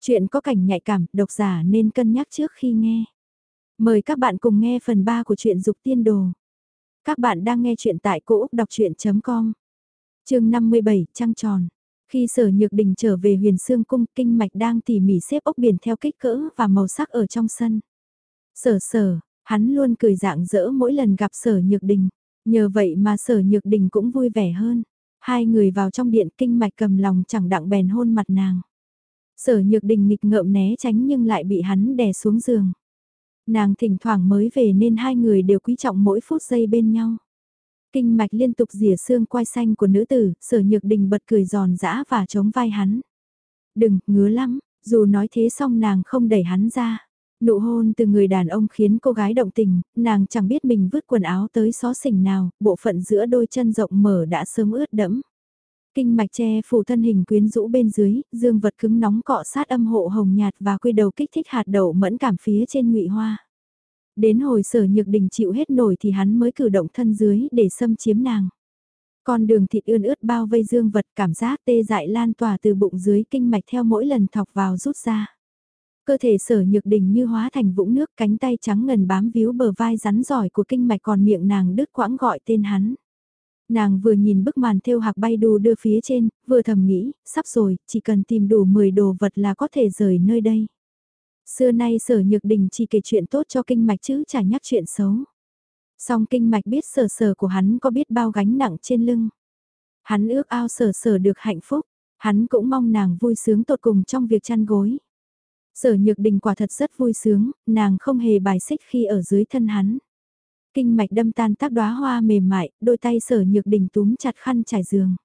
Chuyện có cảnh nhạy cảm, độc giả nên cân nhắc trước khi nghe. Mời các bạn cùng nghe phần 3 của truyện Dục Tiên Đồ. Các bạn đang nghe chuyện tại cỗ đọc chuyện.com Trường 57, Trăng Tròn. Khi sở nhược đình trở về huyền xương cung, kinh mạch đang tỉ mỉ xếp ốc biển theo kích cỡ và màu sắc ở trong sân. Sở sở, hắn luôn cười dạng dỡ mỗi lần gặp sở nhược đình. Nhờ vậy mà sở nhược đình cũng vui vẻ hơn. Hai người vào trong điện kinh mạch cầm lòng chẳng đặng bèn hôn mặt nàng. Sở nhược đình nghịch ngợm né tránh nhưng lại bị hắn đè xuống giường. Nàng thỉnh thoảng mới về nên hai người đều quý trọng mỗi phút giây bên nhau. Kinh mạch liên tục rỉa xương quai xanh của nữ tử, sở nhược đình bật cười giòn giã và chống vai hắn. Đừng, ngứa lắm, dù nói thế xong nàng không đẩy hắn ra. Nụ hôn từ người đàn ông khiến cô gái động tình, nàng chẳng biết mình vứt quần áo tới xó xỉnh nào, bộ phận giữa đôi chân rộng mở đã sớm ướt đẫm. Kinh mạch che phủ thân hình quyến rũ bên dưới, dương vật cứng nóng cọ sát âm hộ hồng nhạt và quy đầu kích thích hạt đậu mẫn cảm phía trên ngụy hoa. Đến hồi sở nhược đình chịu hết nổi thì hắn mới cử động thân dưới để xâm chiếm nàng. Con đường thịt ươn ướt bao vây dương vật cảm giác tê dại lan tỏa từ bụng dưới kinh mạch theo mỗi lần thọc vào rút ra. Cơ thể sở nhược đình như hóa thành vũng nước cánh tay trắng ngần bám víu bờ vai rắn giỏi của kinh mạch còn miệng nàng đứt quãng gọi tên hắn. Nàng vừa nhìn bức màn thêu hạc bay đù đưa phía trên, vừa thầm nghĩ, sắp rồi, chỉ cần tìm đủ 10 đồ vật là có thể rời nơi đây. Xưa nay sở nhược đình chỉ kể chuyện tốt cho kinh mạch chứ chả nhắc chuyện xấu. Song kinh mạch biết sở sở của hắn có biết bao gánh nặng trên lưng. Hắn ước ao sở sở được hạnh phúc, hắn cũng mong nàng vui sướng tột cùng trong việc chăn gối. Sở nhược đình quả thật rất vui sướng, nàng không hề bài xích khi ở dưới thân hắn. Kinh mạch đâm tan tác đóa hoa mềm mại, đôi tay sở nhược đình túm chặt khăn trải giường.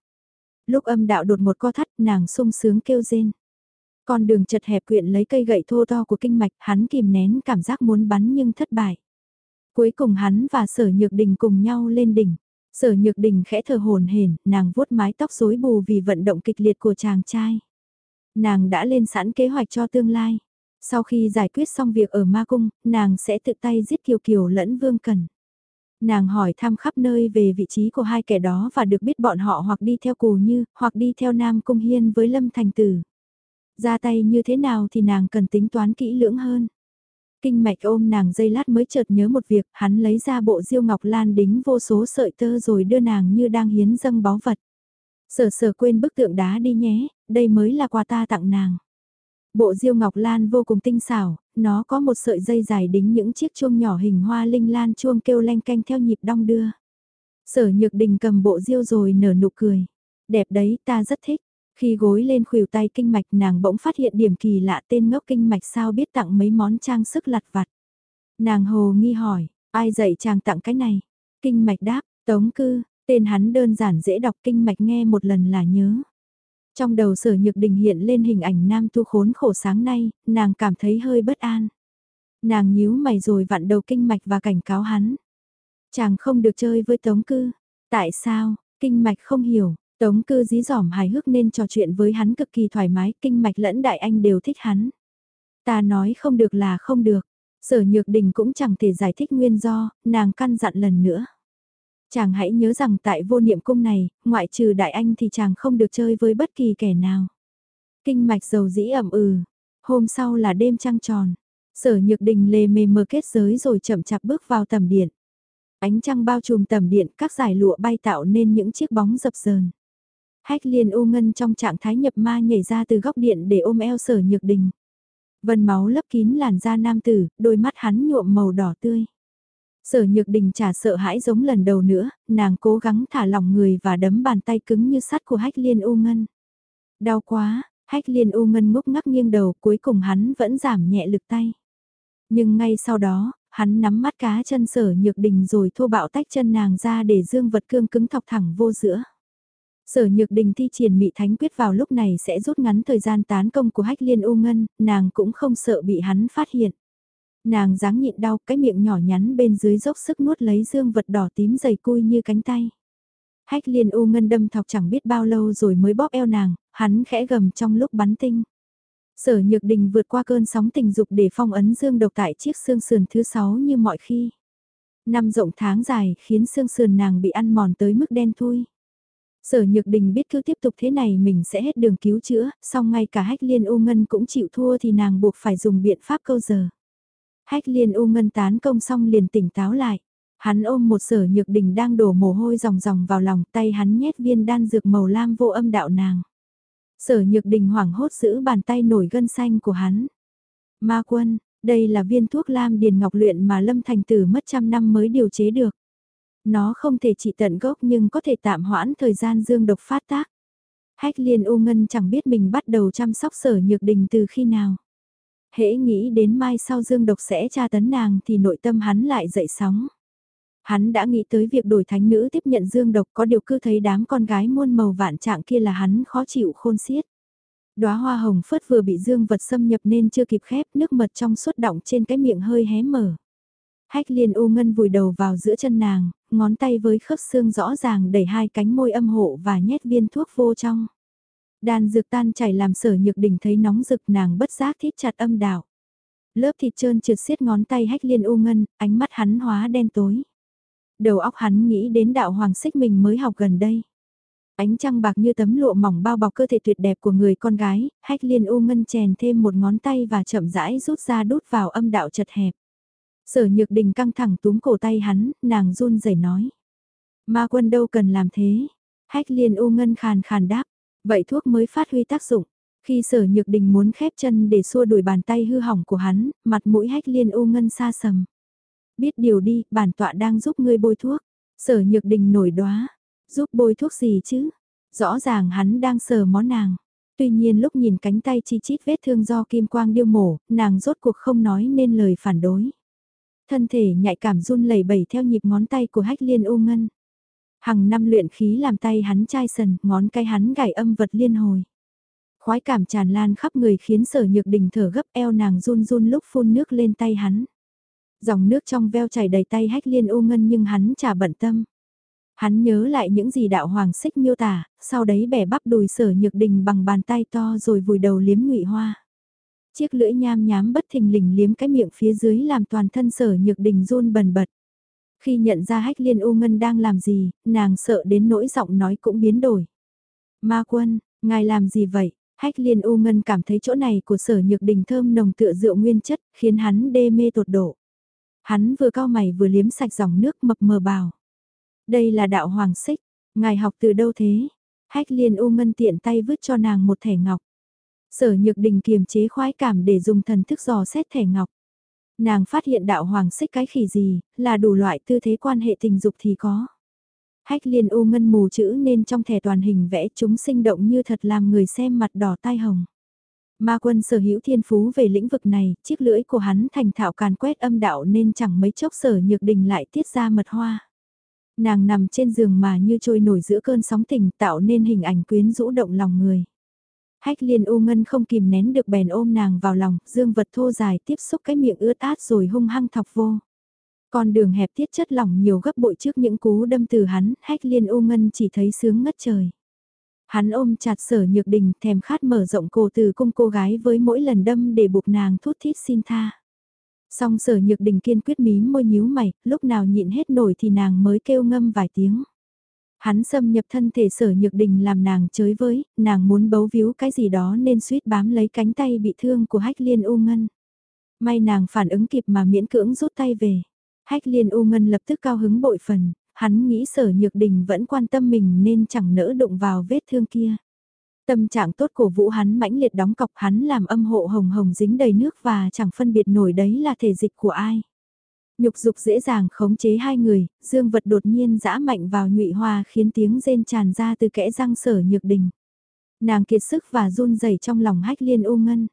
Lúc âm đạo đột một co thắt, nàng sung sướng kêu rên. Con đường chật hẹp quyện lấy cây gậy thô to của kinh mạch, hắn kìm nén cảm giác muốn bắn nhưng thất bại. Cuối cùng hắn và sở nhược đình cùng nhau lên đỉnh. Sở nhược đình khẽ thở hồn hển, nàng vuốt mái tóc rối bù vì vận động kịch liệt của chàng trai. Nàng đã lên sẵn kế hoạch cho tương lai. Sau khi giải quyết xong việc ở ma cung, nàng sẽ tự tay giết Kiều Kiều lẫn Vương Cần. Nàng hỏi thăm khắp nơi về vị trí của hai kẻ đó và được biết bọn họ hoặc đi theo Cù Như, hoặc đi theo Nam Cung Hiên với Lâm Thành Tử. Ra tay như thế nào thì nàng cần tính toán kỹ lưỡng hơn. Kinh mạch ôm nàng dây lát mới chợt nhớ một việc, hắn lấy ra bộ diêu ngọc lan đính vô số sợi tơ rồi đưa nàng như đang hiến dâng báu vật. Sở sở quên bức tượng đá đi nhé, đây mới là quà ta tặng nàng. Bộ diêu ngọc lan vô cùng tinh xảo, nó có một sợi dây dài đính những chiếc chuông nhỏ hình hoa linh lan chuông kêu leng canh theo nhịp đong đưa. Sở nhược đình cầm bộ diêu rồi nở nụ cười. Đẹp đấy, ta rất thích. Khi gối lên khuỷu tay kinh mạch nàng bỗng phát hiện điểm kỳ lạ tên ngốc kinh mạch sao biết tặng mấy món trang sức lặt vặt. Nàng hồ nghi hỏi, ai dạy chàng tặng cái này? Kinh mạch đáp, tống cư, tên hắn đơn giản dễ đọc kinh mạch nghe một lần là nhớ. Trong đầu sở nhược đình hiện lên hình ảnh nam tu khốn khổ sáng nay, nàng cảm thấy hơi bất an. Nàng nhíu mày rồi vặn đầu kinh mạch và cảnh cáo hắn. Chàng không được chơi với tống cư. Tại sao, kinh mạch không hiểu, tống cư dí dỏm hài hước nên trò chuyện với hắn cực kỳ thoải mái, kinh mạch lẫn đại anh đều thích hắn. Ta nói không được là không được, sở nhược đình cũng chẳng thể giải thích nguyên do, nàng căn dặn lần nữa. Chàng hãy nhớ rằng tại vô niệm cung này, ngoại trừ đại anh thì chàng không được chơi với bất kỳ kẻ nào. Kinh mạch dầu dĩ ẩm ừ. Hôm sau là đêm trăng tròn. Sở nhược đình lề mề mờ kết giới rồi chậm chạp bước vào tầm điện. Ánh trăng bao trùm tầm điện, các giải lụa bay tạo nên những chiếc bóng dập dờn. Hách liên u ngân trong trạng thái nhập ma nhảy ra từ góc điện để ôm eo sở nhược đình. Vân máu lấp kín làn da nam tử, đôi mắt hắn nhuộm màu đỏ tươi. Sở nhược đình chả sợ hãi giống lần đầu nữa, nàng cố gắng thả lỏng người và đấm bàn tay cứng như sắt của hách liên u ngân. Đau quá, hách liên u ngân ngốc ngắc nghiêng đầu cuối cùng hắn vẫn giảm nhẹ lực tay. Nhưng ngay sau đó, hắn nắm mắt cá chân sở nhược đình rồi thô bạo tách chân nàng ra để dương vật cương cứng thọc thẳng vô giữa. Sở nhược đình thi triển mị thánh quyết vào lúc này sẽ rút ngắn thời gian tán công của hách liên u ngân, nàng cũng không sợ bị hắn phát hiện. Nàng dáng nhịn đau, cái miệng nhỏ nhắn bên dưới dốc sức nuốt lấy dương vật đỏ tím dày cui như cánh tay. Hách liên u ngân đâm thọc chẳng biết bao lâu rồi mới bóp eo nàng, hắn khẽ gầm trong lúc bắn tinh. Sở nhược đình vượt qua cơn sóng tình dục để phong ấn dương độc tại chiếc xương sườn thứ sáu như mọi khi. Năm rộng tháng dài khiến xương sườn nàng bị ăn mòn tới mức đen thui. Sở Nhược Đình biết cứ tiếp tục thế này mình sẽ hết đường cứu chữa, song ngay cả Hách Liên U Ngân cũng chịu thua thì nàng buộc phải dùng biện pháp câu giờ. Hách Liên U Ngân tán công xong liền tỉnh táo lại. Hắn ôm một sở nhược đình đang đổ mồ hôi ròng ròng vào lòng tay hắn nhét viên đan dược màu lam vô âm đạo nàng. Sở nhược đình hoảng hốt giữ bàn tay nổi gân xanh của hắn. Ma quân, đây là viên thuốc lam điền ngọc luyện mà Lâm Thành Tử mất trăm năm mới điều chế được. Nó không thể trị tận gốc nhưng có thể tạm hoãn thời gian dương độc phát tác. Hách liên u ngân chẳng biết mình bắt đầu chăm sóc sở nhược đình từ khi nào. Hễ nghĩ đến mai sau dương độc sẽ tra tấn nàng thì nội tâm hắn lại dậy sóng. Hắn đã nghĩ tới việc đổi thánh nữ tiếp nhận dương độc có điều cứ thấy đám con gái muôn màu vạn trạng kia là hắn khó chịu khôn xiết. Đóa hoa hồng phớt vừa bị dương vật xâm nhập nên chưa kịp khép nước mật trong suốt động trên cái miệng hơi hé mở. Hách liền u ngân vùi đầu vào giữa chân nàng, ngón tay với khớp xương rõ ràng đẩy hai cánh môi âm hộ và nhét viên thuốc vô trong. Đàn dược tan chảy làm sở nhược đỉnh thấy nóng rực nàng bất giác thít chặt âm đạo. Lớp thịt trơn trượt xiết ngón tay hách liên u ngân, ánh mắt hắn hóa đen tối. Đầu óc hắn nghĩ đến đạo hoàng xích mình mới học gần đây. Ánh trăng bạc như tấm lụa mỏng bao bọc cơ thể tuyệt đẹp của người con gái, hách liên u ngân chèn thêm một ngón tay và chậm rãi rút ra đút vào âm đạo chật hẹp. Sở nhược đình căng thẳng túm cổ tay hắn, nàng run rẩy nói. Ma quân đâu cần làm thế. Hách liên u ngân khàn khàn đáp. Vậy thuốc mới phát huy tác dụng. Khi sở nhược đình muốn khép chân để xua đuổi bàn tay hư hỏng của hắn, mặt mũi hách liên u ngân xa sầm. Biết điều đi, bản tọa đang giúp ngươi bôi thuốc. Sở nhược đình nổi đoá. Giúp bôi thuốc gì chứ? Rõ ràng hắn đang sờ mó nàng. Tuy nhiên lúc nhìn cánh tay chi chít vết thương do kim quang điêu mổ, nàng rốt cuộc không nói nên lời phản đối. Thân thể nhạy cảm run lẩy bẩy theo nhịp ngón tay của hách liên u ngân. Hằng năm luyện khí làm tay hắn chai sần, ngón cái hắn gảy âm vật liên hồi. Khoái cảm tràn lan khắp người khiến sở nhược đình thở gấp eo nàng run run lúc phun nước lên tay hắn. Dòng nước trong veo chảy đầy tay hách liên ô ngân nhưng hắn chả bận tâm. Hắn nhớ lại những gì đạo hoàng xích miêu tả, sau đấy bẻ bắp đùi sở nhược đình bằng bàn tay to rồi vùi đầu liếm ngụy hoa. Chiếc lưỡi nham nhám bất thình lình liếm cái miệng phía dưới làm toàn thân sở nhược đình run bần bật. Khi nhận ra hách liên u ngân đang làm gì, nàng sợ đến nỗi giọng nói cũng biến đổi. Ma quân, ngài làm gì vậy? Hách liên u ngân cảm thấy chỗ này của sở nhược đình thơm nồng tựa rượu nguyên chất, khiến hắn đê mê tột độ. Hắn vừa cao mày vừa liếm sạch dòng nước mập mờ bào. Đây là đạo hoàng xích, ngài học từ đâu thế? Hách liên u ngân tiện tay vứt cho nàng một thẻ ngọc. Sở nhược đình kiềm chế khoái cảm để dùng thần thức dò xét thẻ ngọc. Nàng phát hiện đạo hoàng xích cái khỉ gì, là đủ loại tư thế quan hệ tình dục thì có. Hách liên u ngân mù chữ nên trong thẻ toàn hình vẽ chúng sinh động như thật làm người xem mặt đỏ tai hồng. Ma quân sở hữu thiên phú về lĩnh vực này, chiếc lưỡi của hắn thành thạo càn quét âm đạo nên chẳng mấy chốc sở nhược đình lại tiết ra mật hoa. Nàng nằm trên giường mà như trôi nổi giữa cơn sóng tình tạo nên hình ảnh quyến rũ động lòng người. Hách liên u ngân không kìm nén được bèn ôm nàng vào lòng, dương vật thô dài tiếp xúc cái miệng ướt át rồi hung hăng thọc vô. Con đường hẹp tiết chất lỏng nhiều gấp bội trước những cú đâm từ hắn, hách liên u ngân chỉ thấy sướng ngất trời. Hắn ôm chặt sở nhược đình thèm khát mở rộng cổ từ cung cô gái với mỗi lần đâm để buộc nàng thút thít xin tha. Song sở nhược đình kiên quyết mím môi nhíu mày, lúc nào nhịn hết nổi thì nàng mới kêu ngâm vài tiếng. Hắn xâm nhập thân thể sở nhược đình làm nàng chới với, nàng muốn bấu víu cái gì đó nên suýt bám lấy cánh tay bị thương của hách liên u ngân. May nàng phản ứng kịp mà miễn cưỡng rút tay về. Hách liên u ngân lập tức cao hứng bội phần, hắn nghĩ sở nhược đình vẫn quan tâm mình nên chẳng nỡ đụng vào vết thương kia. Tâm trạng tốt của vũ hắn mãnh liệt đóng cọc hắn làm âm hộ hồng hồng dính đầy nước và chẳng phân biệt nổi đấy là thể dịch của ai. Nhục dục dễ dàng khống chế hai người, dương vật đột nhiên dã mạnh vào nhụy hoa khiến tiếng rên tràn ra từ kẽ răng sở nhược đình. Nàng kiệt sức và run rẩy trong lòng hách liên u ngân.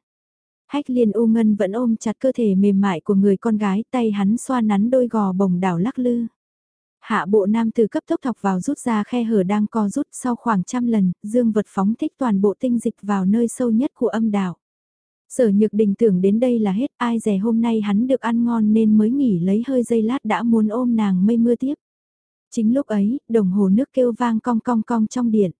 Hách liên u ngân vẫn ôm chặt cơ thể mềm mại của người con gái tay hắn xoa nắn đôi gò bồng đảo lắc lư. Hạ bộ nam từ cấp tốc thọc vào rút ra khe hở đang co rút sau khoảng trăm lần, dương vật phóng thích toàn bộ tinh dịch vào nơi sâu nhất của âm đạo. Sở nhược đình tưởng đến đây là hết ai rẻ hôm nay hắn được ăn ngon nên mới nghỉ lấy hơi dây lát đã muốn ôm nàng mây mưa tiếp. Chính lúc ấy, đồng hồ nước kêu vang cong cong cong trong điện.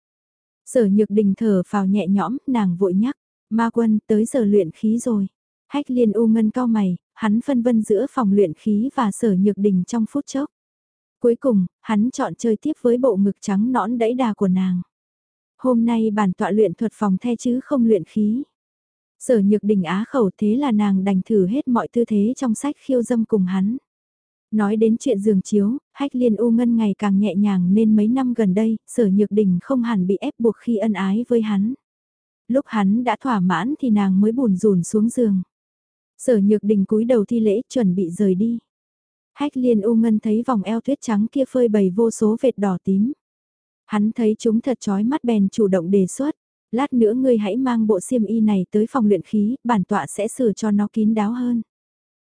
Sở nhược đình thở vào nhẹ nhõm, nàng vội nhắc, ma quân tới giờ luyện khí rồi. Hách liên u ngân cao mày, hắn phân vân giữa phòng luyện khí và sở nhược đình trong phút chốc. Cuối cùng, hắn chọn chơi tiếp với bộ ngực trắng nõn đẫy đà của nàng. Hôm nay bản tọa luyện thuật phòng the chứ không luyện khí. Sở nhược đình á khẩu thế là nàng đành thử hết mọi tư thế trong sách khiêu dâm cùng hắn. Nói đến chuyện giường chiếu, hách liên u ngân ngày càng nhẹ nhàng nên mấy năm gần đây, sở nhược đình không hẳn bị ép buộc khi ân ái với hắn. Lúc hắn đã thỏa mãn thì nàng mới buồn rùn xuống giường. Sở nhược đình cúi đầu thi lễ chuẩn bị rời đi. Hách liên u ngân thấy vòng eo tuyết trắng kia phơi bày vô số vệt đỏ tím. Hắn thấy chúng thật chói mắt bèn chủ động đề xuất. Lát nữa ngươi hãy mang bộ xiêm y này tới phòng luyện khí, bản tọa sẽ sửa cho nó kín đáo hơn.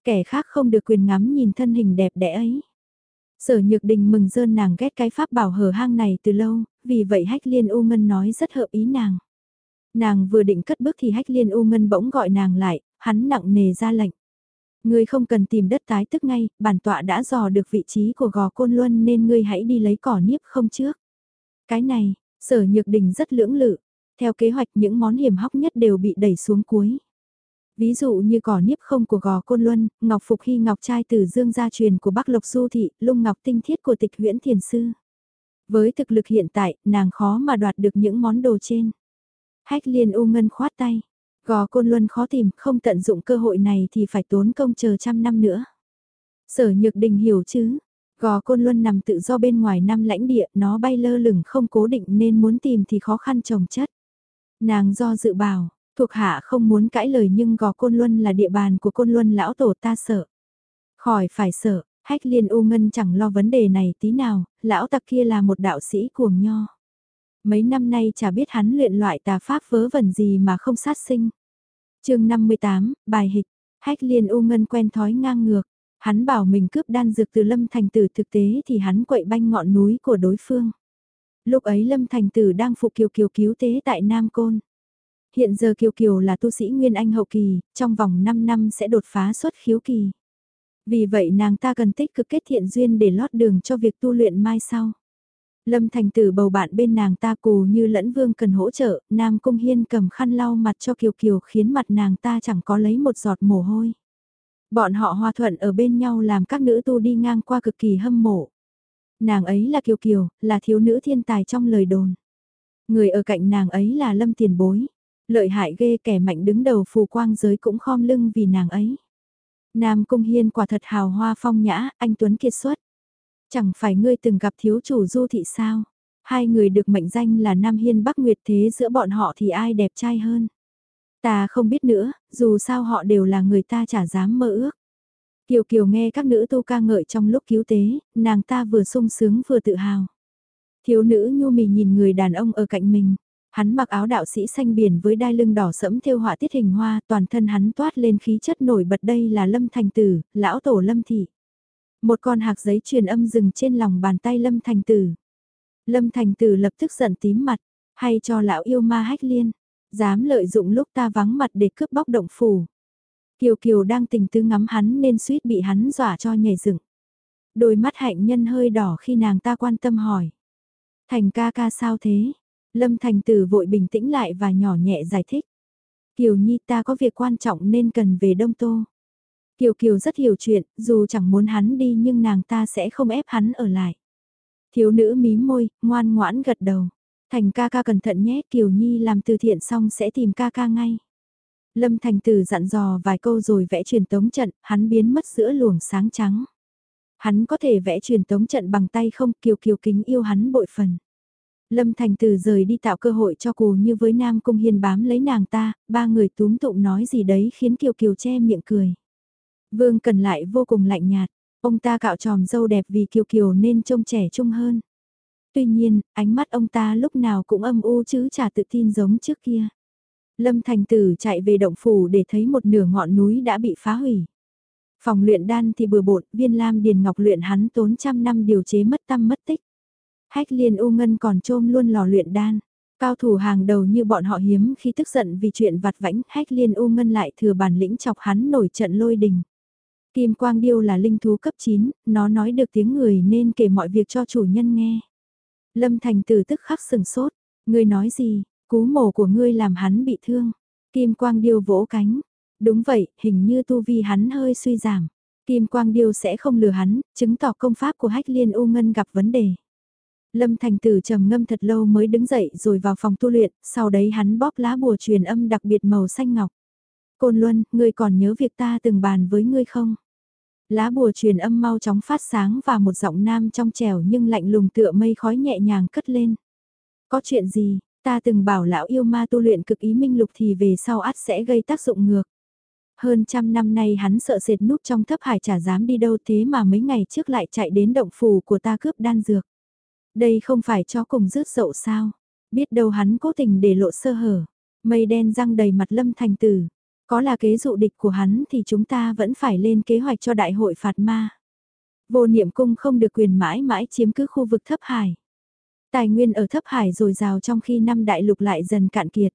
Kẻ khác không được quyền ngắm nhìn thân hình đẹp đẽ ấy. Sở Nhược Đình mừng rơn nàng ghét cái pháp bảo hở hang này từ lâu, vì vậy Hách Liên U Ngân nói rất hợp ý nàng. Nàng vừa định cất bước thì Hách Liên U Ngân bỗng gọi nàng lại, hắn nặng nề ra lệnh. Ngươi không cần tìm đất tái tức ngay, bản tọa đã dò được vị trí của gò côn luân nên ngươi hãy đi lấy cỏ niếp không trước. Cái này, sở nhược đình rất lưỡng lự, theo kế hoạch những món hiểm hóc nhất đều bị đẩy xuống cuối. Ví dụ như cỏ niếp không của gò côn luân, ngọc phục hy ngọc trai từ dương gia truyền của bắc lộc du thị, lung ngọc tinh thiết của tịch huyễn thiền sư. Với thực lực hiện tại, nàng khó mà đoạt được những món đồ trên. Hách liên u ngân khoát tay. Gò côn luân khó tìm, không tận dụng cơ hội này thì phải tốn công chờ trăm năm nữa. Sở nhược đình hiểu chứ, gò côn luân nằm tự do bên ngoài năm lãnh địa, nó bay lơ lửng không cố định nên muốn tìm thì khó khăn trồng chất. Nàng do dự bảo, thuộc hạ không muốn cãi lời nhưng gò côn luân là địa bàn của côn luân lão tổ ta sợ. Khỏi phải sợ, hách liên u ngân chẳng lo vấn đề này tí nào, lão tặc kia là một đạo sĩ cuồng nho. Mấy năm nay chả biết hắn luyện loại tà pháp vớ vẩn gì mà không sát sinh. chương 58, bài hịch, hách liên u ngân quen thói ngang ngược. Hắn bảo mình cướp đan dược từ Lâm Thành Tử thực tế thì hắn quậy banh ngọn núi của đối phương. Lúc ấy Lâm Thành Tử đang phụ Kiều Kiều cứu tế tại Nam Côn. Hiện giờ Kiều Kiều là tu sĩ Nguyên Anh hậu kỳ, trong vòng 5 năm sẽ đột phá xuất khiếu kỳ. Vì vậy nàng ta cần tích cực kết thiện duyên để lót đường cho việc tu luyện mai sau. Lâm Thành Tử bầu bạn bên nàng ta cù như lẫn vương cần hỗ trợ, Nam Cung Hiên cầm khăn lau mặt cho Kiều Kiều khiến mặt nàng ta chẳng có lấy một giọt mồ hôi. Bọn họ hòa thuận ở bên nhau làm các nữ tu đi ngang qua cực kỳ hâm mộ. Nàng ấy là Kiều Kiều, là thiếu nữ thiên tài trong lời đồn. Người ở cạnh nàng ấy là Lâm Tiền Bối. Lợi hại ghê kẻ mạnh đứng đầu phù quang giới cũng khom lưng vì nàng ấy. Nam Cung Hiên quả thật hào hoa phong nhã, anh Tuấn kiệt xuất. Chẳng phải ngươi từng gặp thiếu chủ du thị sao? Hai người được mệnh danh là Nam Hiên Bắc Nguyệt thế giữa bọn họ thì ai đẹp trai hơn? Ta không biết nữa, dù sao họ đều là người ta chả dám mơ ước. Kiều Kiều nghe các nữ tu ca ngợi trong lúc cứu tế, nàng ta vừa sung sướng vừa tự hào. Thiếu nữ nhu mì nhìn người đàn ông ở cạnh mình. Hắn mặc áo đạo sĩ xanh biển với đai lưng đỏ sẫm thêu họa tiết hình hoa, toàn thân hắn toát lên khí chất nổi bật đây là Lâm Thành Tử, lão tổ Lâm Thị. Một con hạc giấy truyền âm dừng trên lòng bàn tay Lâm Thành Tử. Lâm Thành Tử lập tức giận tím mặt, hay cho lão yêu ma hách liên, dám lợi dụng lúc ta vắng mặt để cướp bóc động phủ. Kiều Kiều đang tình tư ngắm hắn nên suýt bị hắn dọa cho nhảy dựng. Đôi mắt hạnh nhân hơi đỏ khi nàng ta quan tâm hỏi. Thành ca ca sao thế? Lâm Thành Tử vội bình tĩnh lại và nhỏ nhẹ giải thích. Kiều Nhi ta có việc quan trọng nên cần về Đông Tô. Kiều Kiều rất hiểu chuyện, dù chẳng muốn hắn đi nhưng nàng ta sẽ không ép hắn ở lại. Thiếu nữ mím môi, ngoan ngoãn gật đầu. Thành ca ca cẩn thận nhé, Kiều Nhi làm từ thiện xong sẽ tìm ca ca ngay. Lâm Thành Tử dặn dò vài câu rồi vẽ truyền tống trận, hắn biến mất giữa luồng sáng trắng. Hắn có thể vẽ truyền tống trận bằng tay không, Kiều Kiều kính yêu hắn bội phần. Lâm Thành Tử rời đi tạo cơ hội cho cù như với Nam Cung Hiên bám lấy nàng ta, ba người túm tụng nói gì đấy khiến Kiều Kiều che miệng cười. Vương Cần lại vô cùng lạnh nhạt, ông ta cạo tròm dâu đẹp vì Kiều Kiều nên trông trẻ trung hơn. Tuy nhiên, ánh mắt ông ta lúc nào cũng âm u chứ chả tự tin giống trước kia. Lâm Thành Tử chạy về động phủ để thấy một nửa ngọn núi đã bị phá hủy. Phòng luyện đan thì bừa bộn, viên lam điền ngọc luyện hắn tốn trăm năm điều chế mất tâm mất tích. Hách liên u ngân còn trôm luôn lò luyện đan. Cao thủ hàng đầu như bọn họ hiếm khi tức giận vì chuyện vặt vãnh, hách liên u ngân lại thừa bản lĩnh chọc hắn nổi trận lôi đình. Kim Quang Điêu là linh thú cấp 9, nó nói được tiếng người nên kể mọi việc cho chủ nhân nghe. Lâm Thành Tử tức khắc sừng sốt, người nói gì, cú mổ của ngươi làm hắn bị thương. Kim Quang Điêu vỗ cánh, đúng vậy, hình như tu vi hắn hơi suy giảm. Kim Quang Điêu sẽ không lừa hắn, chứng tỏ công pháp của Hách Liên U Ngân gặp vấn đề. Lâm Thành Tử trầm ngâm thật lâu mới đứng dậy rồi vào phòng tu luyện, sau đấy hắn bóp lá bùa truyền âm đặc biệt màu xanh ngọc. Côn Luân, ngươi còn nhớ việc ta từng bàn với ngươi không? Lá bùa truyền âm mau chóng phát sáng và một giọng nam trong trẻo nhưng lạnh lùng tựa mây khói nhẹ nhàng cất lên. Có chuyện gì, ta từng bảo lão yêu ma tu luyện cực ý minh lục thì về sau át sẽ gây tác dụng ngược. Hơn trăm năm nay hắn sợ sệt núp trong thấp hải chả dám đi đâu thế mà mấy ngày trước lại chạy đến động phủ của ta cướp đan dược. Đây không phải cho cùng rước dậu sao, biết đâu hắn cố tình để lộ sơ hở. Mây đen răng đầy mặt lâm thành tử, có là kế dụ địch của hắn thì chúng ta vẫn phải lên kế hoạch cho đại hội phạt ma. Vô niệm cung không được quyền mãi mãi chiếm cứ khu vực thấp hải. Tài nguyên ở thấp hải dồi dào trong khi năm đại lục lại dần cạn kiệt.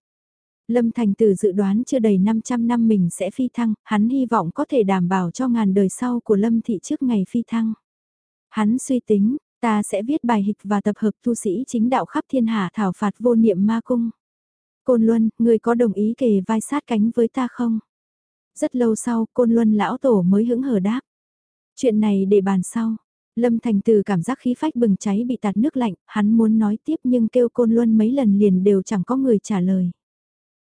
Lâm Thành Tử dự đoán chưa đầy 500 năm mình sẽ phi thăng, hắn hy vọng có thể đảm bảo cho ngàn đời sau của Lâm Thị trước ngày phi thăng. Hắn suy tính, ta sẽ viết bài hịch và tập hợp tu sĩ chính đạo khắp thiên hạ thảo phạt vô niệm ma cung. Côn Luân, người có đồng ý kề vai sát cánh với ta không? Rất lâu sau, Côn Luân lão tổ mới hững hờ đáp. Chuyện này để bàn sau. Lâm Thành Từ cảm giác khí phách bừng cháy bị tạt nước lạnh, hắn muốn nói tiếp nhưng kêu Côn Luân mấy lần liền đều chẳng có người trả lời.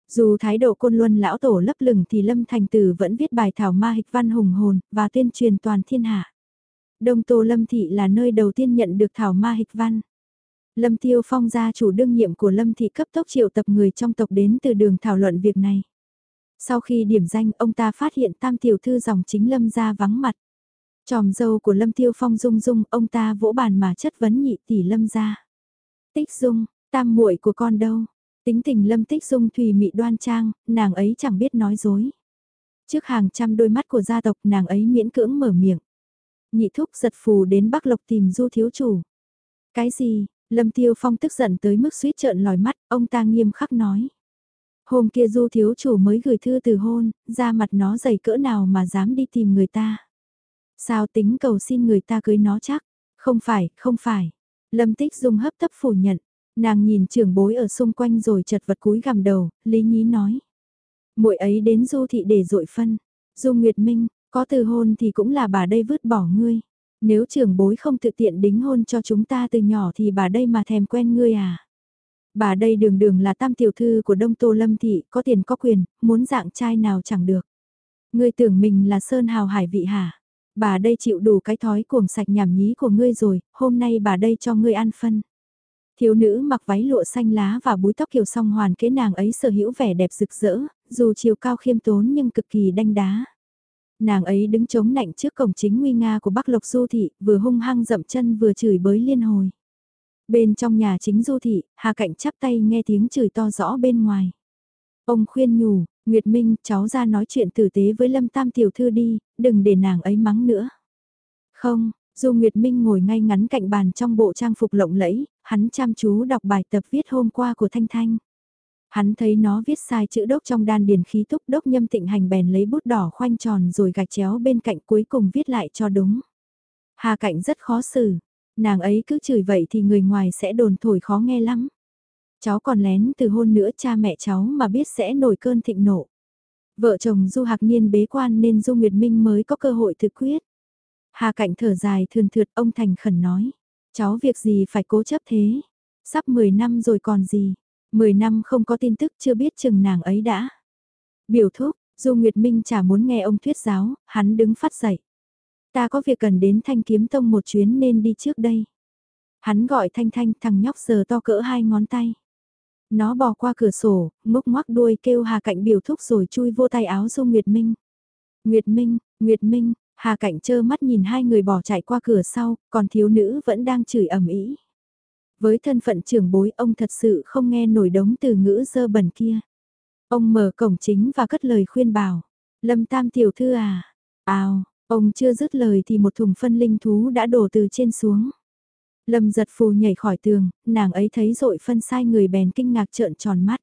Dù thái độ Côn Luân lão tổ lấp lửng thì Lâm Thành Từ vẫn viết bài thảo ma hịch văn hùng hồn và tuyên truyền toàn thiên hạ. Đông Tô Lâm Thị là nơi đầu tiên nhận được thảo ma hịch văn. Lâm Tiêu Phong gia chủ đương nhiệm của Lâm Thị cấp tốc triệu tập người trong tộc đến từ đường thảo luận việc này. Sau khi điểm danh ông ta phát hiện tam tiểu thư dòng chính Lâm gia vắng mặt. Tròm dâu của Lâm Tiêu Phong rung rung ông ta vỗ bàn mà chất vấn nhị tỷ Lâm gia. Tích dung, tam muội của con đâu? Tính tình Lâm Tích dung thùy mị đoan trang, nàng ấy chẳng biết nói dối. Trước hàng trăm đôi mắt của gia tộc nàng ấy miễn cưỡng mở miệng. Nhị thúc giật phù đến Bắc Lộc tìm du thiếu chủ. Cái gì, Lâm Tiêu Phong tức giận tới mức suýt trợn lòi mắt, ông ta nghiêm khắc nói. Hôm kia du thiếu chủ mới gửi thư từ hôn, ra mặt nó dày cỡ nào mà dám đi tìm người ta. Sao tính cầu xin người ta cưới nó chắc? Không phải, không phải. Lâm Tích Dung hấp tấp phủ nhận. Nàng nhìn trưởng bối ở xung quanh rồi chật vật cúi gằm đầu, Lý Nhí nói. muội ấy đến du thị để dội phân. Du Nguyệt Minh, có từ hôn thì cũng là bà đây vứt bỏ ngươi. Nếu trưởng bối không tự tiện đính hôn cho chúng ta từ nhỏ thì bà đây mà thèm quen ngươi à? Bà đây đường đường là tam tiểu thư của Đông Tô Lâm Thị, có tiền có quyền, muốn dạng trai nào chẳng được. Ngươi tưởng mình là sơn hào hải vị hả? Bà đây chịu đủ cái thói cuồng sạch nhảm nhí của ngươi rồi, hôm nay bà đây cho ngươi ăn phân. Thiếu nữ mặc váy lụa xanh lá và búi tóc kiểu song hoàn kế nàng ấy sở hữu vẻ đẹp rực rỡ, dù chiều cao khiêm tốn nhưng cực kỳ đanh đá. Nàng ấy đứng chống nạnh trước cổng chính nguy nga của Bắc Lộc Du Thị, vừa hung hăng dậm chân vừa chửi bới liên hồi. Bên trong nhà chính Du Thị, Hà Cạnh chắp tay nghe tiếng chửi to rõ bên ngoài. Ông khuyên nhủ, Nguyệt Minh, cháu ra nói chuyện tử tế với Lâm Tam Tiểu Thư đi, đừng để nàng ấy mắng nữa. Không, dù Nguyệt Minh ngồi ngay ngắn cạnh bàn trong bộ trang phục lộng lẫy, hắn chăm chú đọc bài tập viết hôm qua của Thanh Thanh. Hắn thấy nó viết sai chữ đốc trong đan điền khí túc đốc nhâm tịnh hành bèn lấy bút đỏ khoanh tròn rồi gạch chéo bên cạnh cuối cùng viết lại cho đúng. Hà cạnh rất khó xử, nàng ấy cứ chửi vậy thì người ngoài sẽ đồn thổi khó nghe lắm. Cháu còn lén từ hôn nữa cha mẹ cháu mà biết sẽ nổi cơn thịnh nộ. Vợ chồng Du Hạc Niên bế quan nên Du Nguyệt Minh mới có cơ hội thực quyết. Hà cạnh thở dài thườn thượt ông Thành khẩn nói. Cháu việc gì phải cố chấp thế? Sắp 10 năm rồi còn gì? 10 năm không có tin tức chưa biết chừng nàng ấy đã. Biểu thúc, Du Nguyệt Minh chả muốn nghe ông thuyết giáo, hắn đứng phát dậy. Ta có việc cần đến Thanh Kiếm Tông một chuyến nên đi trước đây. Hắn gọi Thanh Thanh thằng nhóc giờ to cỡ hai ngón tay. Nó bò qua cửa sổ, mốc ngoác đuôi kêu Hà Cạnh biểu thúc rồi chui vô tay áo Du Nguyệt Minh. Nguyệt Minh, Nguyệt Minh, Hà Cạnh trơ mắt nhìn hai người bỏ chạy qua cửa sau, còn thiếu nữ vẫn đang chửi ầm ĩ. Với thân phận trưởng bối ông thật sự không nghe nổi đống từ ngữ dơ bẩn kia. Ông mở cổng chính và cất lời khuyên bảo. Lâm Tam tiểu thư à? Ào, ông chưa dứt lời thì một thùng phân linh thú đã đổ từ trên xuống. Lâm giật phù nhảy khỏi tường, nàng ấy thấy rội phân sai người bèn kinh ngạc trợn tròn mắt.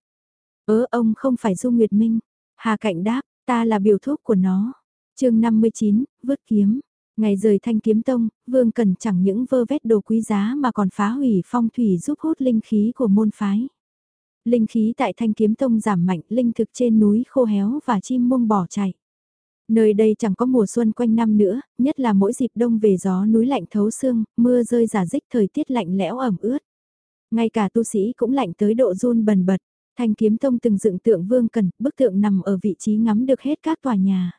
Ớ ông không phải Du Nguyệt Minh. Hà Cạnh đáp, ta là biểu thuốc của nó. chương 59, vứt kiếm. Ngày rời thanh kiếm tông, Vương Cần chẳng những vơ vét đồ quý giá mà còn phá hủy phong thủy giúp hút linh khí của môn phái. Linh khí tại thanh kiếm tông giảm mạnh, linh thực trên núi khô héo và chim muông bỏ chạy. Nơi đây chẳng có mùa xuân quanh năm nữa, nhất là mỗi dịp đông về gió núi lạnh thấu xương, mưa rơi giả dích thời tiết lạnh lẽo ẩm ướt. Ngay cả tu sĩ cũng lạnh tới độ run bần bật. Thanh kiếm tông từng dựng tượng vương cần, bức tượng nằm ở vị trí ngắm được hết các tòa nhà.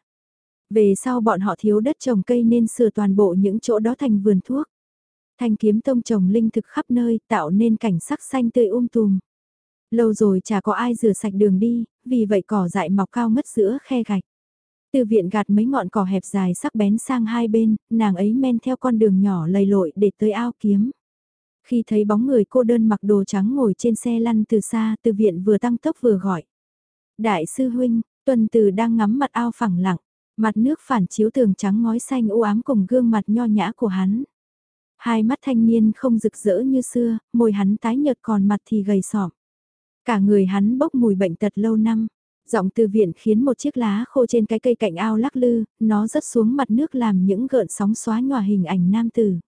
Về sau bọn họ thiếu đất trồng cây nên sửa toàn bộ những chỗ đó thành vườn thuốc. Thanh kiếm tông trồng linh thực khắp nơi tạo nên cảnh sắc xanh tươi um tùm. Lâu rồi chả có ai rửa sạch đường đi, vì vậy cỏ dại mọc cao ngất giữa khe gạch. Từ viện gạt mấy ngọn cỏ hẹp dài sắc bén sang hai bên, nàng ấy men theo con đường nhỏ lầy lội để tới ao kiếm. Khi thấy bóng người cô đơn mặc đồ trắng ngồi trên xe lăn từ xa, từ viện vừa tăng tốc vừa gọi. Đại sư huynh, tuần từ đang ngắm mặt ao phẳng lặng, mặt nước phản chiếu tường trắng ngói xanh u ám cùng gương mặt nho nhã của hắn. Hai mắt thanh niên không rực rỡ như xưa, môi hắn tái nhợt còn mặt thì gầy sọm. Cả người hắn bốc mùi bệnh tật lâu năm. Giọng từ viện khiến một chiếc lá khô trên cái cây cạnh ao lắc lư, nó rớt xuống mặt nước làm những gợn sóng xóa nhòa hình ảnh nam tử.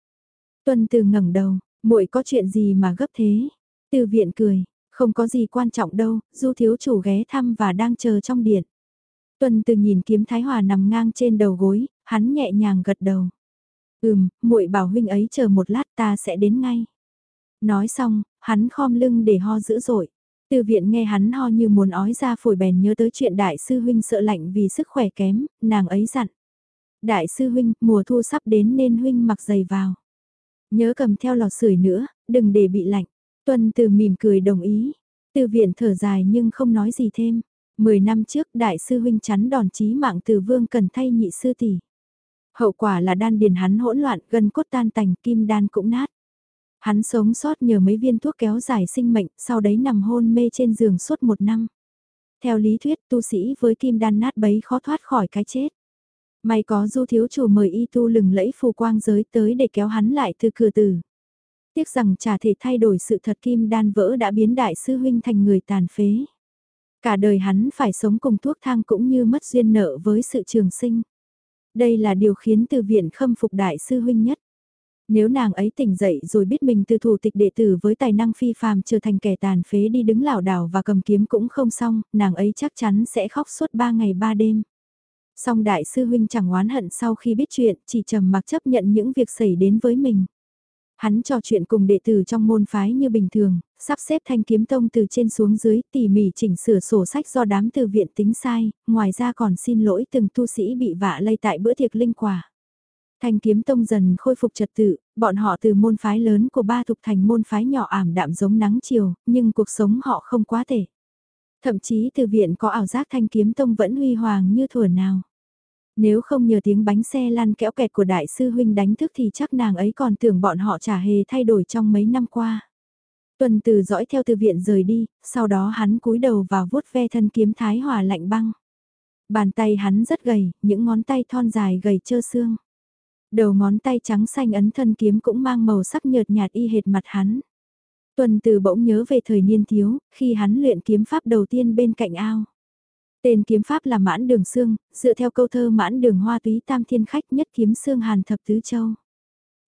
Tuân từ ngẩng đầu, muội có chuyện gì mà gấp thế? Từ viện cười, không có gì quan trọng đâu, du thiếu chủ ghé thăm và đang chờ trong điện. Tuân từ nhìn kiếm thái hòa nằm ngang trên đầu gối, hắn nhẹ nhàng gật đầu. Ừm, muội bảo huynh ấy chờ một lát ta sẽ đến ngay. Nói xong, hắn khom lưng để ho dữ dội. Từ viện nghe hắn ho như muốn ói ra phổi bèn nhớ tới chuyện đại sư huynh sợ lạnh vì sức khỏe kém, nàng ấy dặn. Đại sư huynh, mùa thu sắp đến nên huynh mặc giày vào. Nhớ cầm theo lò sưởi nữa, đừng để bị lạnh. Tuân từ mỉm cười đồng ý. Từ viện thở dài nhưng không nói gì thêm. Mười năm trước đại sư huynh chắn đòn chí mạng từ vương cần thay nhị sư tỷ. Hậu quả là đan điền hắn hỗn loạn, gần cốt tan tành, kim đan cũng nát. Hắn sống sót nhờ mấy viên thuốc kéo dài sinh mệnh, sau đấy nằm hôn mê trên giường suốt một năm. Theo lý thuyết, tu sĩ với kim đan nát bấy khó thoát khỏi cái chết. May có du thiếu chủ mời y tu lừng lẫy phù quang giới tới để kéo hắn lại từ cửa tử. Tiếc rằng chả thể thay đổi sự thật kim đan vỡ đã biến đại sư huynh thành người tàn phế. Cả đời hắn phải sống cùng thuốc thang cũng như mất duyên nợ với sự trường sinh. Đây là điều khiến từ viện khâm phục đại sư huynh nhất. Nếu nàng ấy tỉnh dậy rồi biết mình từ thủ tịch đệ tử với tài năng phi phàm trở thành kẻ tàn phế đi đứng lảo đảo và cầm kiếm cũng không xong, nàng ấy chắc chắn sẽ khóc suốt ba ngày ba đêm. Song đại sư huynh chẳng oán hận sau khi biết chuyện, chỉ trầm mặc chấp nhận những việc xảy đến với mình. Hắn trò chuyện cùng đệ tử trong môn phái như bình thường, sắp xếp thanh kiếm tông từ trên xuống dưới tỉ mỉ chỉnh sửa sổ sách do đám từ viện tính sai, ngoài ra còn xin lỗi từng tu sĩ bị vạ lây tại bữa tiệc linh quả. Thanh kiếm tông dần khôi phục trật tự, bọn họ từ môn phái lớn của ba thục thành môn phái nhỏ ảm đạm giống nắng chiều, nhưng cuộc sống họ không quá tệ. Thậm chí từ viện có ảo giác thanh kiếm tông vẫn huy hoàng như thuở nào. Nếu không nhờ tiếng bánh xe lăn kéo kẹt của đại sư huynh đánh thức thì chắc nàng ấy còn tưởng bọn họ chả hề thay đổi trong mấy năm qua. Tuần từ dõi theo từ viện rời đi, sau đó hắn cúi đầu vào vuốt ve thân kiếm thái hòa lạnh băng. Bàn tay hắn rất gầy, những ngón tay thon dài gầy trơ xương. Đầu ngón tay trắng xanh ấn thân kiếm cũng mang màu sắc nhợt nhạt y hệt mặt hắn. Tuần từ bỗng nhớ về thời niên thiếu, khi hắn luyện kiếm pháp đầu tiên bên cạnh ao. Tên kiếm pháp là mãn đường xương, dựa theo câu thơ mãn đường hoa túy tam thiên khách nhất kiếm xương hàn thập tứ châu.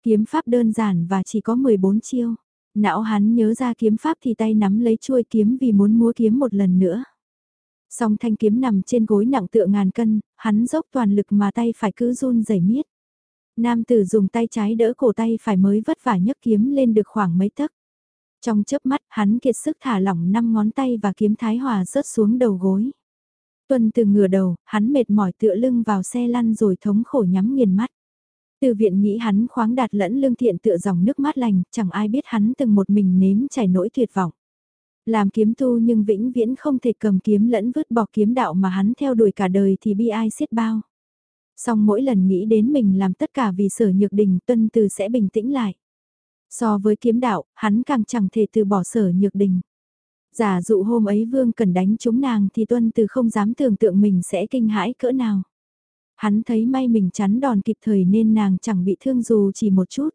Kiếm pháp đơn giản và chỉ có 14 chiêu. Não hắn nhớ ra kiếm pháp thì tay nắm lấy chuôi kiếm vì muốn múa kiếm một lần nữa. Song thanh kiếm nằm trên gối nặng tựa ngàn cân, hắn dốc toàn lực mà tay phải cứ run rẩy miết. Nam tử dùng tay trái đỡ cổ tay phải mới vất vả nhấc kiếm lên được khoảng mấy tấc. Trong chớp mắt, hắn kiệt sức thả lỏng năm ngón tay và kiếm thái hòa rớt xuống đầu gối. Tuân từ ngửa đầu, hắn mệt mỏi tựa lưng vào xe lăn rồi thống khổ nhắm nghiền mắt. Từ viện nghĩ hắn khoáng đạt lẫn lương thiện tựa dòng nước mát lành, chẳng ai biết hắn từng một mình nếm chảy nỗi tuyệt vọng. Làm kiếm tu nhưng vĩnh viễn không thể cầm kiếm lẫn vứt bỏ kiếm đạo mà hắn theo đuổi cả đời thì bi ai xiết bao. Song mỗi lần nghĩ đến mình làm tất cả vì sở nhược đình tuân từ sẽ bình tĩnh lại. So với kiếm đạo, hắn càng chẳng thể từ bỏ sở nhược đình. Giả dụ hôm ấy vương cần đánh chúng nàng thì tuân từ không dám tưởng tượng mình sẽ kinh hãi cỡ nào. Hắn thấy may mình chắn đòn kịp thời nên nàng chẳng bị thương dù chỉ một chút.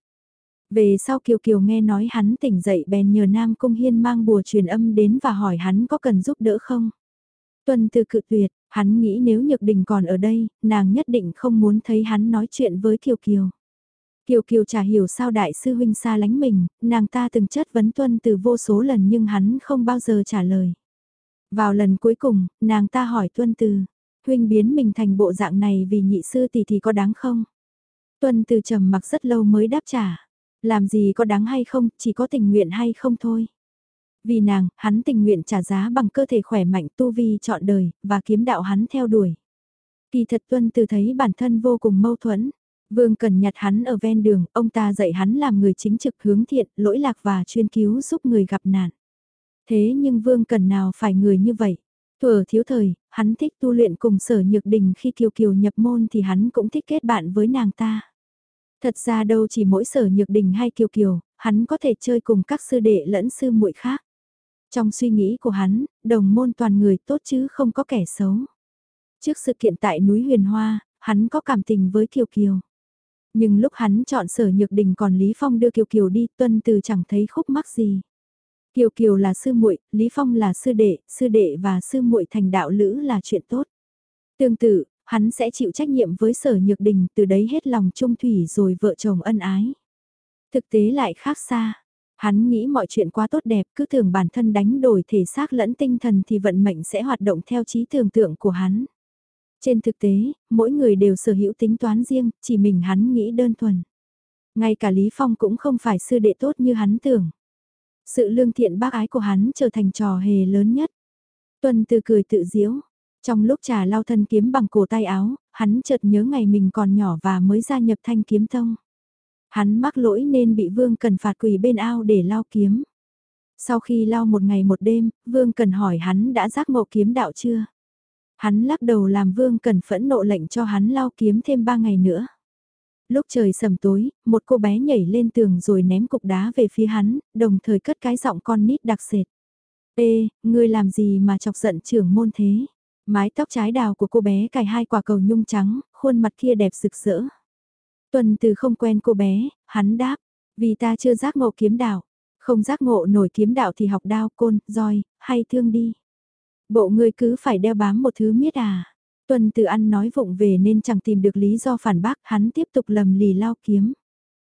Về sau Kiều Kiều nghe nói hắn tỉnh dậy bèn nhờ Nam Cung Hiên mang bùa truyền âm đến và hỏi hắn có cần giúp đỡ không. Tuân từ cự tuyệt, hắn nghĩ nếu Nhược Đình còn ở đây, nàng nhất định không muốn thấy hắn nói chuyện với Kiều Kiều. Kiều Kiều chả hiểu sao đại sư huynh xa lánh mình, nàng ta từng chất vấn tuân từ vô số lần nhưng hắn không bao giờ trả lời. Vào lần cuối cùng, nàng ta hỏi tuân từ, huynh biến mình thành bộ dạng này vì nhị sư tỷ thì có đáng không? Tuân từ trầm mặc rất lâu mới đáp trả. Làm gì có đáng hay không, chỉ có tình nguyện hay không thôi. Vì nàng, hắn tình nguyện trả giá bằng cơ thể khỏe mạnh tu vi chọn đời, và kiếm đạo hắn theo đuổi. Kỳ thật tuân từ thấy bản thân vô cùng mâu thuẫn. Vương cần nhặt hắn ở ven đường, ông ta dạy hắn làm người chính trực hướng thiện, lỗi lạc và chuyên cứu giúp người gặp nạn. Thế nhưng Vương cần nào phải người như vậy? Thuở thiếu thời, hắn thích tu luyện cùng sở nhược đình khi Kiều Kiều nhập môn thì hắn cũng thích kết bạn với nàng ta. Thật ra đâu chỉ mỗi sở nhược đình hay Kiều Kiều, hắn có thể chơi cùng các sư đệ lẫn sư muội khác. Trong suy nghĩ của hắn, đồng môn toàn người tốt chứ không có kẻ xấu. Trước sự kiện tại núi Huyền Hoa, hắn có cảm tình với Kiều Kiều. Nhưng lúc hắn chọn sở nhược đình còn Lý Phong đưa Kiều Kiều đi tuân từ chẳng thấy khúc mắc gì. Kiều Kiều là sư muội, Lý Phong là sư đệ, sư đệ và sư muội thành đạo lữ là chuyện tốt. Tương tự, hắn sẽ chịu trách nhiệm với sở nhược đình từ đấy hết lòng trung thủy rồi vợ chồng ân ái. Thực tế lại khác xa. Hắn nghĩ mọi chuyện quá tốt đẹp cứ tưởng bản thân đánh đổi thể xác lẫn tinh thần thì vận mệnh sẽ hoạt động theo trí tưởng tượng của hắn. Trên thực tế, mỗi người đều sở hữu tính toán riêng, chỉ mình hắn nghĩ đơn thuần. Ngay cả Lý Phong cũng không phải sư đệ tốt như hắn tưởng. Sự lương thiện bác ái của hắn trở thành trò hề lớn nhất. Tuân từ cười tự diễu. Trong lúc trà lao thân kiếm bằng cổ tay áo, hắn chợt nhớ ngày mình còn nhỏ và mới gia nhập thanh kiếm tông. Hắn mắc lỗi nên bị Vương Cần phạt quỳ bên ao để lao kiếm. Sau khi lao một ngày một đêm, Vương Cần hỏi hắn đã giác ngộ kiếm đạo chưa? Hắn lắc đầu làm Vương Cần phẫn nộ lệnh cho hắn lao kiếm thêm ba ngày nữa. Lúc trời sầm tối, một cô bé nhảy lên tường rồi ném cục đá về phía hắn, đồng thời cất cái giọng con nít đặc sệt. Ê, ngươi làm gì mà chọc giận trưởng môn thế? Mái tóc trái đào của cô bé cài hai quả cầu nhung trắng, khuôn mặt kia đẹp rực rỡ. Tuần từ không quen cô bé, hắn đáp, vì ta chưa giác ngộ kiếm đạo. Không giác ngộ nổi kiếm đạo thì học đao côn, roi, hay thương đi. Bộ ngươi cứ phải đeo bám một thứ miết à. Tuần từ ăn nói vụng về nên chẳng tìm được lý do phản bác, hắn tiếp tục lầm lì lao kiếm.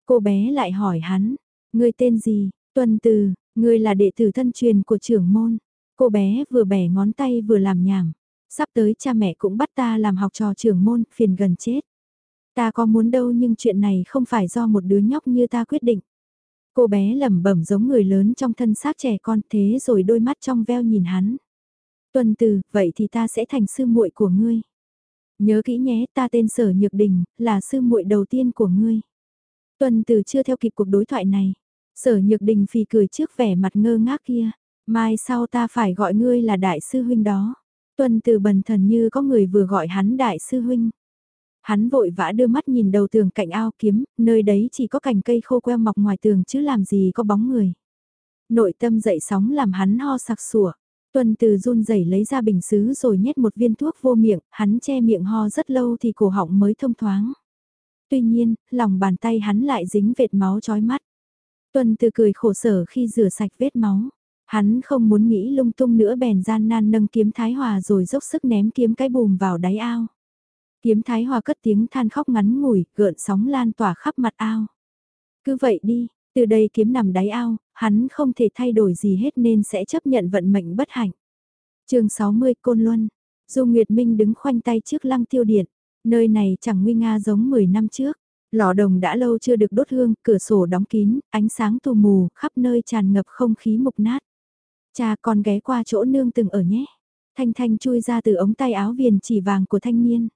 Cô bé lại hỏi hắn, ngươi tên gì, tuần từ, ngươi là đệ tử thân truyền của trưởng môn. Cô bé vừa bẻ ngón tay vừa làm nhảm. Sắp tới cha mẹ cũng bắt ta làm học trò trưởng môn, phiền gần chết. Ta có muốn đâu nhưng chuyện này không phải do một đứa nhóc như ta quyết định. Cô bé lẩm bẩm giống người lớn trong thân xác trẻ con thế rồi đôi mắt trong veo nhìn hắn. Tuần từ, vậy thì ta sẽ thành sư muội của ngươi. Nhớ kỹ nhé, ta tên Sở Nhược Đình, là sư muội đầu tiên của ngươi. Tuần từ chưa theo kịp cuộc đối thoại này. Sở Nhược Đình phì cười trước vẻ mặt ngơ ngác kia. Mai sau ta phải gọi ngươi là đại sư huynh đó. Tuần từ bần thần như có người vừa gọi hắn đại sư huynh. Hắn vội vã đưa mắt nhìn đầu tường cạnh ao kiếm, nơi đấy chỉ có cành cây khô queo mọc ngoài tường chứ làm gì có bóng người. Nội tâm dậy sóng làm hắn ho sặc sủa. Tuần từ run rẩy lấy ra bình xứ rồi nhét một viên thuốc vô miệng, hắn che miệng ho rất lâu thì cổ họng mới thông thoáng. Tuy nhiên, lòng bàn tay hắn lại dính vệt máu chói mắt. Tuần từ cười khổ sở khi rửa sạch vết máu. Hắn không muốn nghĩ lung tung nữa bèn gian nan nâng kiếm thái hòa rồi dốc sức ném kiếm cái bùm vào đáy ao. Kiếm thái hòa cất tiếng than khóc ngắn ngủi, gợn sóng lan tỏa khắp mặt ao. Cứ vậy đi, từ đây kiếm nằm đáy ao, hắn không thể thay đổi gì hết nên sẽ chấp nhận vận mệnh bất hạnh. chương 60 Côn Luân, Du Nguyệt Minh đứng khoanh tay trước lăng tiêu điện, nơi này chẳng nguy nga giống 10 năm trước. Lò đồng đã lâu chưa được đốt hương, cửa sổ đóng kín, ánh sáng tù mù, khắp nơi tràn ngập không khí mục nát. Cha con ghé qua chỗ nương từng ở nhé. Thanh Thanh chui ra từ ống tay áo viền chỉ vàng của thanh niên.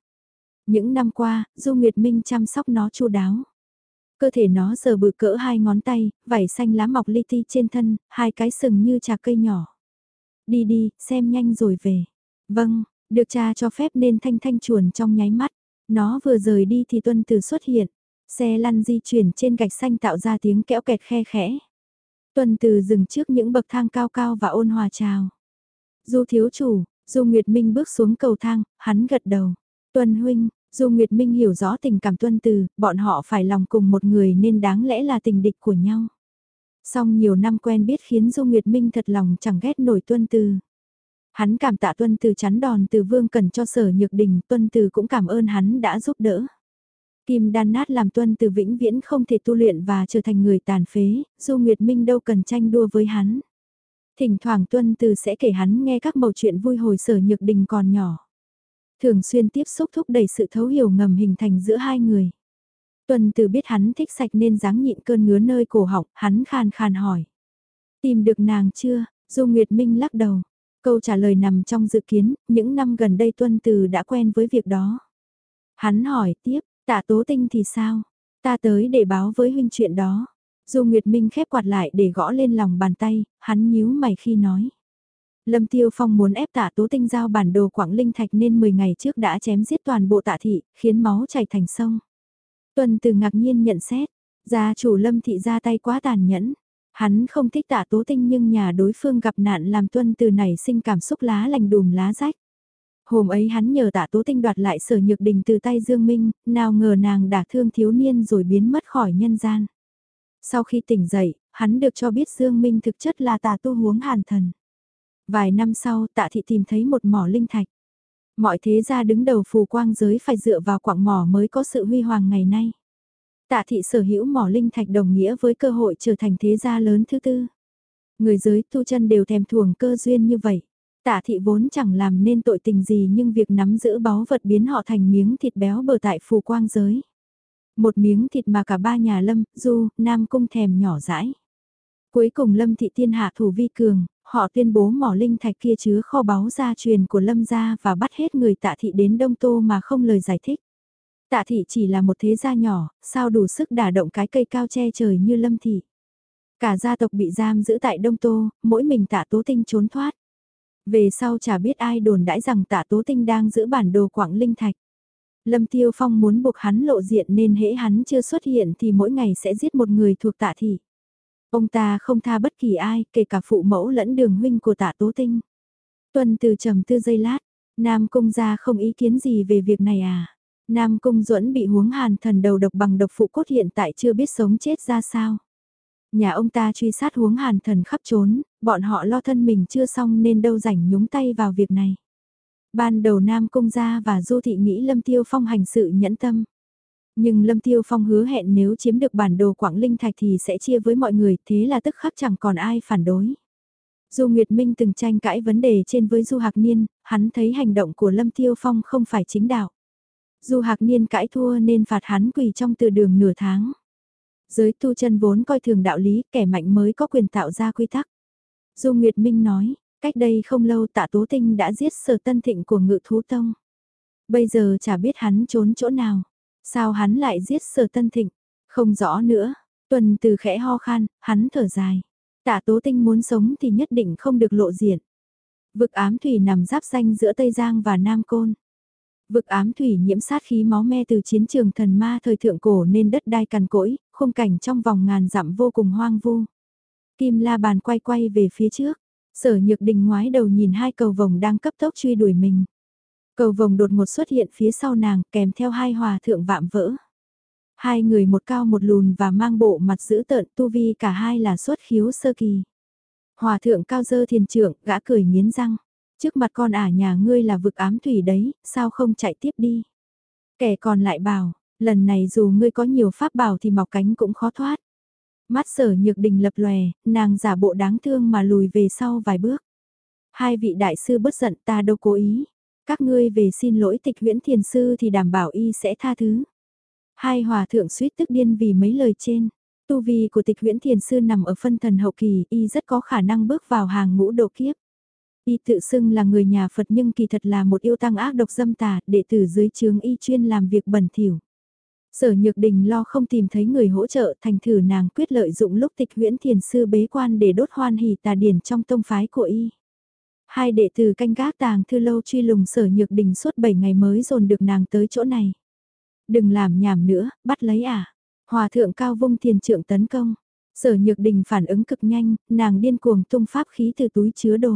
Những năm qua, Du Nguyệt Minh chăm sóc nó chu đáo. Cơ thể nó giờ bự cỡ hai ngón tay, vảy xanh lá mọc li ti trên thân, hai cái sừng như trà cây nhỏ. Đi đi, xem nhanh rồi về. Vâng, được cha cho phép nên thanh thanh chuồn trong nháy mắt. Nó vừa rời đi thì tuân từ xuất hiện. Xe lăn di chuyển trên gạch xanh tạo ra tiếng kẽo kẹt khe khẽ. Tuân từ dừng trước những bậc thang cao cao và ôn hòa chào. Du thiếu chủ, Du Nguyệt Minh bước xuống cầu thang, hắn gật đầu. Tuân huynh, dù Nguyệt Minh hiểu rõ tình cảm tuân từ, bọn họ phải lòng cùng một người nên đáng lẽ là tình địch của nhau. Song nhiều năm quen biết khiến Du Nguyệt Minh thật lòng chẳng ghét nổi tuân từ. Hắn cảm tạ tuân từ chắn đòn từ vương cần cho sở nhược đình, tuân từ cũng cảm ơn hắn đã giúp đỡ. Kim đan nát làm tuân từ vĩnh viễn không thể tu luyện và trở thành người tàn phế, Du Nguyệt Minh đâu cần tranh đua với hắn. Thỉnh thoảng tuân từ sẽ kể hắn nghe các mẩu chuyện vui hồi sở nhược đình còn nhỏ. Thường xuyên tiếp xúc thúc đẩy sự thấu hiểu ngầm hình thành giữa hai người. Tuần từ biết hắn thích sạch nên dáng nhịn cơn ngứa nơi cổ họng, hắn khàn khàn hỏi. Tìm được nàng chưa? Du Nguyệt Minh lắc đầu. Câu trả lời nằm trong dự kiến, những năm gần đây Tuân Từ đã quen với việc đó. Hắn hỏi tiếp, tạ tố tinh thì sao? Ta tới để báo với huynh chuyện đó. Du Nguyệt Minh khép quạt lại để gõ lên lòng bàn tay, hắn nhíu mày khi nói. Lâm Tiêu Phong muốn ép tạ tố tinh giao bản đồ Quảng Linh Thạch nên 10 ngày trước đã chém giết toàn bộ tạ thị, khiến máu chảy thành sông. Tuần từ ngạc nhiên nhận xét, gia chủ Lâm thị ra tay quá tàn nhẫn. Hắn không thích tạ tố tinh nhưng nhà đối phương gặp nạn làm tuân từ nảy sinh cảm xúc lá lành đùm lá rách. Hôm ấy hắn nhờ tạ tố tinh đoạt lại sở nhược đình từ tay Dương Minh, nào ngờ nàng đã thương thiếu niên rồi biến mất khỏi nhân gian. Sau khi tỉnh dậy, hắn được cho biết Dương Minh thực chất là tà tu huống hàn thần. Vài năm sau tạ thị tìm thấy một mỏ linh thạch. Mọi thế gia đứng đầu phù quang giới phải dựa vào quạng mỏ mới có sự huy hoàng ngày nay. Tạ thị sở hữu mỏ linh thạch đồng nghĩa với cơ hội trở thành thế gia lớn thứ tư. Người giới tu chân đều thèm thuồng cơ duyên như vậy. Tạ thị vốn chẳng làm nên tội tình gì nhưng việc nắm giữ báu vật biến họ thành miếng thịt béo bờ tại phù quang giới. Một miếng thịt mà cả ba nhà Lâm, Du, Nam Cung thèm nhỏ rãi. Cuối cùng Lâm thị tiên hạ thủ vi cường, họ tuyên bố mỏ linh thạch kia chứa kho báu gia truyền của Lâm gia và bắt hết người tạ thị đến Đông Tô mà không lời giải thích. Tạ thị chỉ là một thế gia nhỏ, sao đủ sức đả động cái cây cao che trời như Lâm thị. Cả gia tộc bị giam giữ tại Đông Tô, mỗi mình tạ tố tinh trốn thoát. Về sau chả biết ai đồn đãi rằng tạ tố tinh đang giữ bản đồ quảng linh thạch. Lâm Tiêu Phong muốn buộc hắn lộ diện nên hễ hắn chưa xuất hiện thì mỗi ngày sẽ giết một người thuộc tạ thị. Ông ta không tha bất kỳ ai, kể cả phụ mẫu lẫn đường huynh của tạ tố tinh. Tuần từ trầm tư giây lát, Nam Cung ra không ý kiến gì về việc này à? Nam Cung duẫn bị huống hàn thần đầu độc bằng độc phụ cốt hiện tại chưa biết sống chết ra sao. Nhà ông ta truy sát huống hàn thần khắp trốn, bọn họ lo thân mình chưa xong nên đâu rảnh nhúng tay vào việc này. Ban đầu Nam Cung gia và Du Thị nghĩ Lâm Tiêu Phong hành sự nhẫn tâm. Nhưng Lâm Tiêu Phong hứa hẹn nếu chiếm được bản đồ Quảng Linh Thạch thì sẽ chia với mọi người, thế là tức khắc chẳng còn ai phản đối. Du Nguyệt Minh từng tranh cãi vấn đề trên với Du Hạc Niên, hắn thấy hành động của Lâm Tiêu Phong không phải chính đạo. Du Hạc Niên cãi thua nên phạt hắn quỳ trong từ đường nửa tháng. Giới tu chân vốn coi thường đạo lý, kẻ mạnh mới có quyền tạo ra quy tắc. Du Nguyệt Minh nói, cách đây không lâu tạ Tố Tinh đã giết sở tân thịnh của ngự thú tông. Bây giờ chả biết hắn trốn chỗ nào. Sao hắn lại giết sở tân thịnh? Không rõ nữa. Tuần từ khẽ ho khan, hắn thở dài. Tạ Tố Tinh muốn sống thì nhất định không được lộ diện. Vực ám thủy nằm giáp danh giữa Tây Giang và Nam Côn. Vực ám thủy nhiễm sát khí máu me từ chiến trường thần ma thời thượng cổ nên đất đai cằn cỗi, khung cảnh trong vòng ngàn dặm vô cùng hoang vu. Kim la bàn quay quay về phía trước, sở nhược đình ngoái đầu nhìn hai cầu vồng đang cấp tốc truy đuổi mình. Cầu vồng đột ngột xuất hiện phía sau nàng kèm theo hai hòa thượng vạm vỡ. Hai người một cao một lùn và mang bộ mặt dữ tợn tu vi cả hai là xuất khiếu sơ kỳ. Hòa thượng cao dơ thiền trưởng, gã cười nghiến răng. Trước mặt con ả nhà ngươi là vực ám thủy đấy, sao không chạy tiếp đi. Kẻ còn lại bảo, lần này dù ngươi có nhiều pháp bảo thì mọc cánh cũng khó thoát. Mắt sở nhược đình lập lòe, nàng giả bộ đáng thương mà lùi về sau vài bước. Hai vị đại sư bất giận ta đâu cố ý. Các ngươi về xin lỗi tịch huyễn thiền sư thì đảm bảo y sẽ tha thứ. Hai hòa thượng suýt tức điên vì mấy lời trên. Tu vi của tịch huyễn thiền sư nằm ở phân thần hậu kỳ, y rất có khả năng bước vào hàng ngũ độ kiếp. Y tự xưng là người nhà Phật nhưng kỳ thật là một yêu tăng ác độc dâm tà, đệ tử dưới chướng y chuyên làm việc bẩn thỉu. Sở Nhược Đình lo không tìm thấy người hỗ trợ thành thử nàng quyết lợi dụng lúc tịch huyễn thiền sư bế quan để đốt hoan hỷ tà điển trong tông phái của y. Hai đệ tử canh gác tàng thư lâu truy lùng sở nhược đình suốt 7 ngày mới dồn được nàng tới chỗ này. Đừng làm nhảm nữa, bắt lấy à. Hòa thượng cao vung tiền trượng tấn công. Sở nhược đình phản ứng cực nhanh, nàng điên cuồng tung pháp khí từ túi chứa đồ.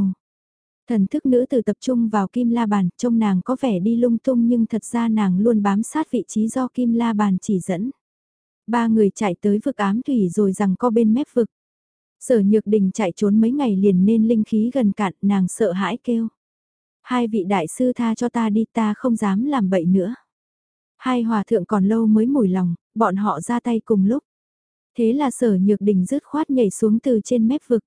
Thần thức nữ từ tập trung vào kim la bàn, trông nàng có vẻ đi lung tung nhưng thật ra nàng luôn bám sát vị trí do kim la bàn chỉ dẫn. Ba người chạy tới vực ám thủy rồi rằng co bên mép vực. Sở nhược đình chạy trốn mấy ngày liền nên linh khí gần cạn nàng sợ hãi kêu. Hai vị đại sư tha cho ta đi ta không dám làm bậy nữa. Hai hòa thượng còn lâu mới mùi lòng, bọn họ ra tay cùng lúc. Thế là sở nhược đình rứt khoát nhảy xuống từ trên mép vực.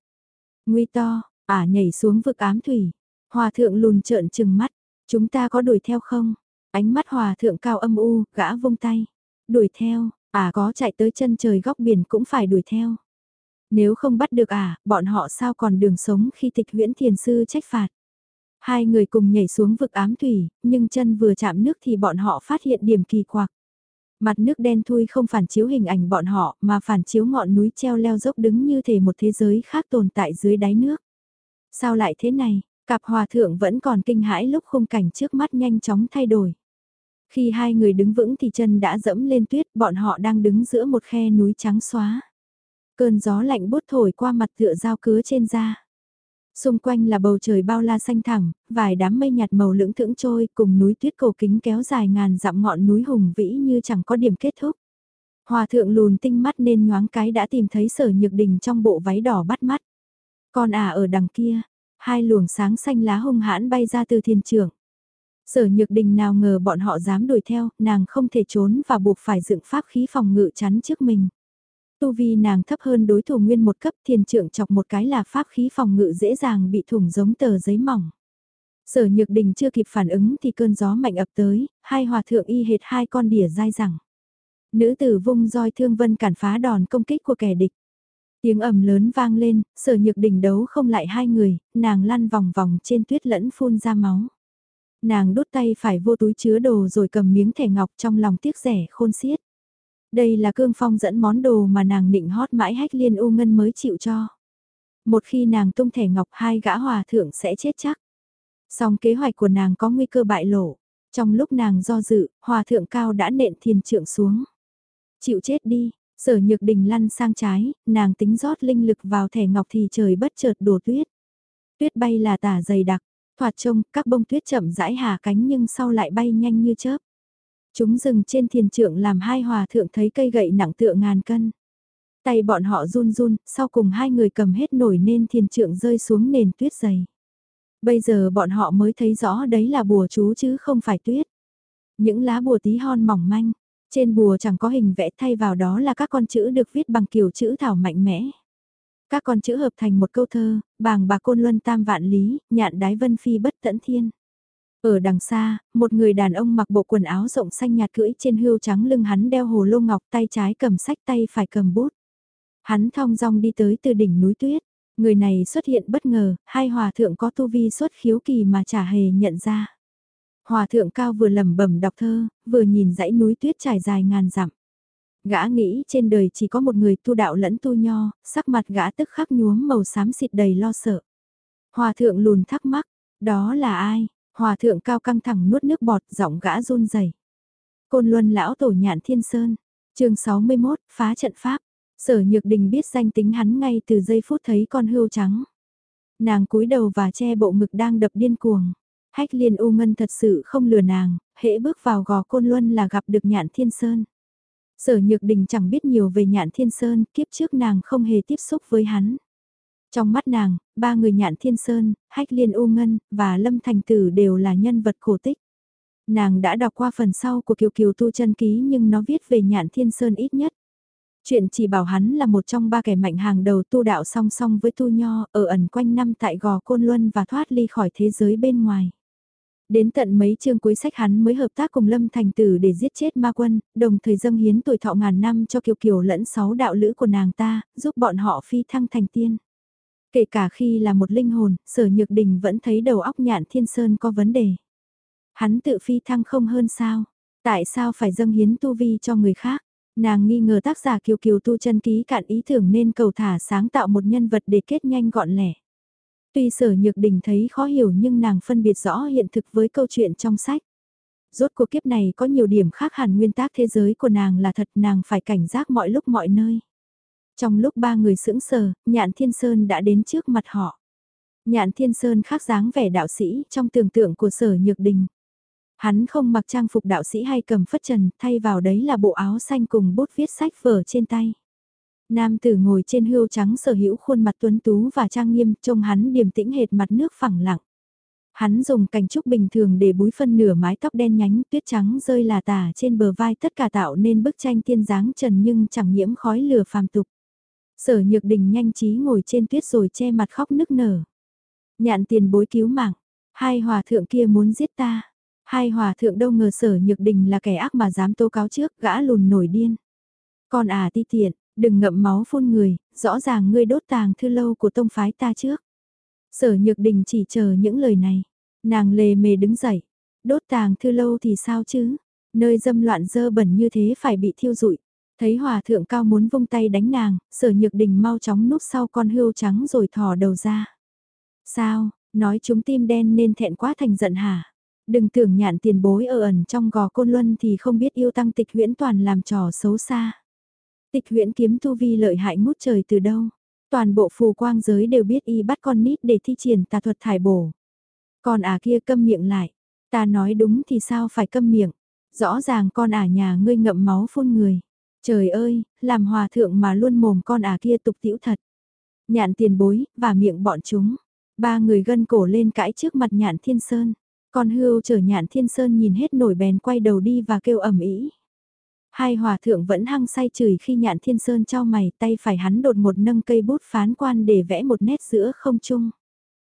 Nguy to, ả nhảy xuống vực ám thủy. Hòa thượng lùn trợn trừng mắt, Chúng ta có đuổi theo không? Ánh mắt hòa thượng cao âm u, gã vung tay. Đuổi theo, à có chạy tới chân trời góc biển cũng phải đuổi theo. Nếu không bắt được à, bọn họ sao còn đường sống khi tịch huyễn thiền sư trách phạt. Hai người cùng nhảy xuống vực ám thủy, nhưng chân vừa chạm nước thì bọn họ phát hiện điểm kỳ quặc. Mặt nước đen thui không phản chiếu hình ảnh bọn họ mà phản chiếu ngọn núi treo leo dốc đứng như thể một thế giới khác tồn tại dưới đáy nước. Sao lại thế này, cặp hòa thượng vẫn còn kinh hãi lúc khung cảnh trước mắt nhanh chóng thay đổi. Khi hai người đứng vững thì chân đã dẫm lên tuyết, bọn họ đang đứng giữa một khe núi trắng xóa. Cơn gió lạnh bút thổi qua mặt tựa dao cứa trên da. Xung quanh là bầu trời bao la xanh thẳng, vài đám mây nhạt màu lưỡng thưởng trôi cùng núi tuyết cầu kính kéo dài ngàn dặm ngọn núi hùng vĩ như chẳng có điểm kết thúc. Hòa thượng lùn tinh mắt nên nhoáng cái đã tìm thấy sở nhược đình trong bộ váy đỏ bắt mắt. Còn à ở đằng kia, hai luồng sáng xanh lá hung hãn bay ra từ thiên trường Sở nhược đình nào ngờ bọn họ dám đuổi theo, nàng không thể trốn và buộc phải dựng pháp khí phòng ngự chắn trước mình. Tu vi nàng thấp hơn đối thủ nguyên một cấp thiền trưởng chọc một cái là pháp khí phòng ngự dễ dàng bị thủng giống tờ giấy mỏng. Sở nhược đình chưa kịp phản ứng thì cơn gió mạnh ập tới, hai hòa thượng y hệt hai con đỉa dai rằng. Nữ tử vung roi thương vân cản phá đòn công kích của kẻ địch. Tiếng ầm lớn vang lên, sở nhược đình đấu không lại hai người, nàng lăn vòng vòng trên tuyết lẫn phun ra máu. Nàng đút tay phải vô túi chứa đồ rồi cầm miếng thẻ ngọc trong lòng tiếc rẻ khôn xiết. Đây là cương phong dẫn món đồ mà nàng định hót mãi hách liên u ngân mới chịu cho. Một khi nàng tung thẻ ngọc hai gã hòa thượng sẽ chết chắc. Song kế hoạch của nàng có nguy cơ bại lộ. Trong lúc nàng do dự, hòa thượng cao đã nện thiền trượng xuống. Chịu chết đi, sở nhược đình lăn sang trái, nàng tính rót linh lực vào thẻ ngọc thì trời bất chợt đổ tuyết. Tuyết bay là tả dày đặc, thoạt trông các bông tuyết chậm rãi hạ cánh nhưng sau lại bay nhanh như chớp. Chúng dừng trên thiền trượng làm hai hòa thượng thấy cây gậy nặng tựa ngàn cân. Tay bọn họ run run, sau cùng hai người cầm hết nổi nên thiền trượng rơi xuống nền tuyết dày. Bây giờ bọn họ mới thấy rõ đấy là bùa chú chứ không phải tuyết. Những lá bùa tí hon mỏng manh, trên bùa chẳng có hình vẽ thay vào đó là các con chữ được viết bằng kiểu chữ thảo mạnh mẽ. Các con chữ hợp thành một câu thơ, bàng bà côn luân tam vạn lý, nhạn đái vân phi bất tẫn thiên. Ở đằng xa, một người đàn ông mặc bộ quần áo rộng xanh nhạt cưỡi trên hươu trắng lưng hắn đeo hồ lô ngọc tay trái cầm sách tay phải cầm bút. Hắn thong dong đi tới từ đỉnh núi tuyết. Người này xuất hiện bất ngờ, hai hòa thượng có tu vi xuất khiếu kỳ mà chả hề nhận ra. Hòa thượng cao vừa lẩm bẩm đọc thơ, vừa nhìn dãy núi tuyết trải dài ngàn dặm. Gã nghĩ trên đời chỉ có một người tu đạo lẫn tu nho, sắc mặt gã tức khắc nhuốm màu xám xịt đầy lo sợ. Hòa thượng lùn thắc mắc, đó là ai? Hòa thượng cao căng thẳng nuốt nước bọt, giọng gã run rẩy. Côn Luân lão tổ nhạn Thiên Sơn, chương 61, phá trận pháp. Sở Nhược Đình biết danh tính hắn ngay từ giây phút thấy con hươu trắng. Nàng cúi đầu và che bộ ngực đang đập điên cuồng. Hách liên u ngân thật sự không lừa nàng, hễ bước vào gò Côn Luân là gặp được nhạn Thiên Sơn. Sở Nhược Đình chẳng biết nhiều về nhạn Thiên Sơn, kiếp trước nàng không hề tiếp xúc với hắn. Trong mắt nàng, ba người nhạn thiên sơn, hách liên u ngân, và lâm thành tử đều là nhân vật cổ tích. Nàng đã đọc qua phần sau của Kiều Kiều Tu chân ký nhưng nó viết về nhạn thiên sơn ít nhất. Chuyện chỉ bảo hắn là một trong ba kẻ mạnh hàng đầu tu đạo song song với tu nho ở ẩn quanh năm tại gò Côn Luân và thoát ly khỏi thế giới bên ngoài. Đến tận mấy chương cuối sách hắn mới hợp tác cùng Lâm Thành Tử để giết chết ma quân, đồng thời dâng hiến tuổi thọ ngàn năm cho Kiều Kiều lẫn sáu đạo lữ của nàng ta, giúp bọn họ phi thăng thành tiên. Kể cả khi là một linh hồn, sở nhược đình vẫn thấy đầu óc nhạn thiên sơn có vấn đề. Hắn tự phi thăng không hơn sao? Tại sao phải dâng hiến tu vi cho người khác? Nàng nghi ngờ tác giả kiều kiều tu chân ký cạn ý tưởng nên cầu thả sáng tạo một nhân vật để kết nhanh gọn lẻ. Tuy sở nhược đình thấy khó hiểu nhưng nàng phân biệt rõ hiện thực với câu chuyện trong sách. Rốt cuộc kiếp này có nhiều điểm khác hẳn nguyên tắc thế giới của nàng là thật nàng phải cảnh giác mọi lúc mọi nơi. Trong lúc ba người sững sờ, Nhạn Thiên Sơn đã đến trước mặt họ. Nhạn Thiên Sơn khác dáng vẻ đạo sĩ trong tưởng tượng của sở nhược đình. Hắn không mặc trang phục đạo sĩ hay cầm phất trần, thay vào đấy là bộ áo xanh cùng bút viết sách vở trên tay. Nam tử ngồi trên hươu trắng sở hữu khuôn mặt tuấn tú và trang nghiêm, trông hắn điềm tĩnh hệt mặt nước phẳng lặng. Hắn dùng cành trúc bình thường để búi phân nửa mái tóc đen nhánh tuyết trắng rơi là tả trên bờ vai tất cả tạo nên bức tranh tiên dáng trần nhưng chẳng nhiễm khói lửa phàm tục. Sở nhược đình nhanh trí ngồi trên tuyết rồi che mặt khóc nức nở. Nhạn tiền bối cứu mạng, Hai hòa thượng kia muốn giết ta. Hai hòa thượng đâu ngờ sở nhược đình là kẻ ác mà dám tố cáo trước, gã lùn nổi điên. Con à ti tiện, đừng ngậm máu phun người, rõ ràng ngươi đốt tàng thư lâu của tông phái ta trước. Sở nhược đình chỉ chờ những lời này. Nàng lề mề đứng dậy. Đốt tàng thư lâu thì sao chứ? Nơi dâm loạn dơ bẩn như thế phải bị thiêu rụi. Thấy hòa thượng cao muốn vung tay đánh nàng, sở nhược đình mau chóng núp sau con hươu trắng rồi thò đầu ra. Sao, nói chúng tim đen nên thẹn quá thành giận hả? Đừng tưởng nhạn tiền bối ở ẩn trong gò côn luân thì không biết yêu tăng tịch huyễn toàn làm trò xấu xa. Tịch huyễn kiếm tu vi lợi hại ngút trời từ đâu? Toàn bộ phù quang giới đều biết y bắt con nít để thi triển tà thuật thải bổ. Còn à kia câm miệng lại. Ta nói đúng thì sao phải câm miệng. Rõ ràng con à nhà ngươi ngậm máu phun người. Trời ơi, làm hòa thượng mà luôn mồm con à kia tục tiểu thật. Nhạn tiền bối, và miệng bọn chúng. Ba người gân cổ lên cãi trước mặt nhạn thiên sơn. Con hưu chở nhạn thiên sơn nhìn hết nổi bèn quay đầu đi và kêu ẩm ý. Hai hòa thượng vẫn hăng say chửi khi nhạn thiên sơn cho mày tay phải hắn đột một nâng cây bút phán quan để vẽ một nét giữa không trung.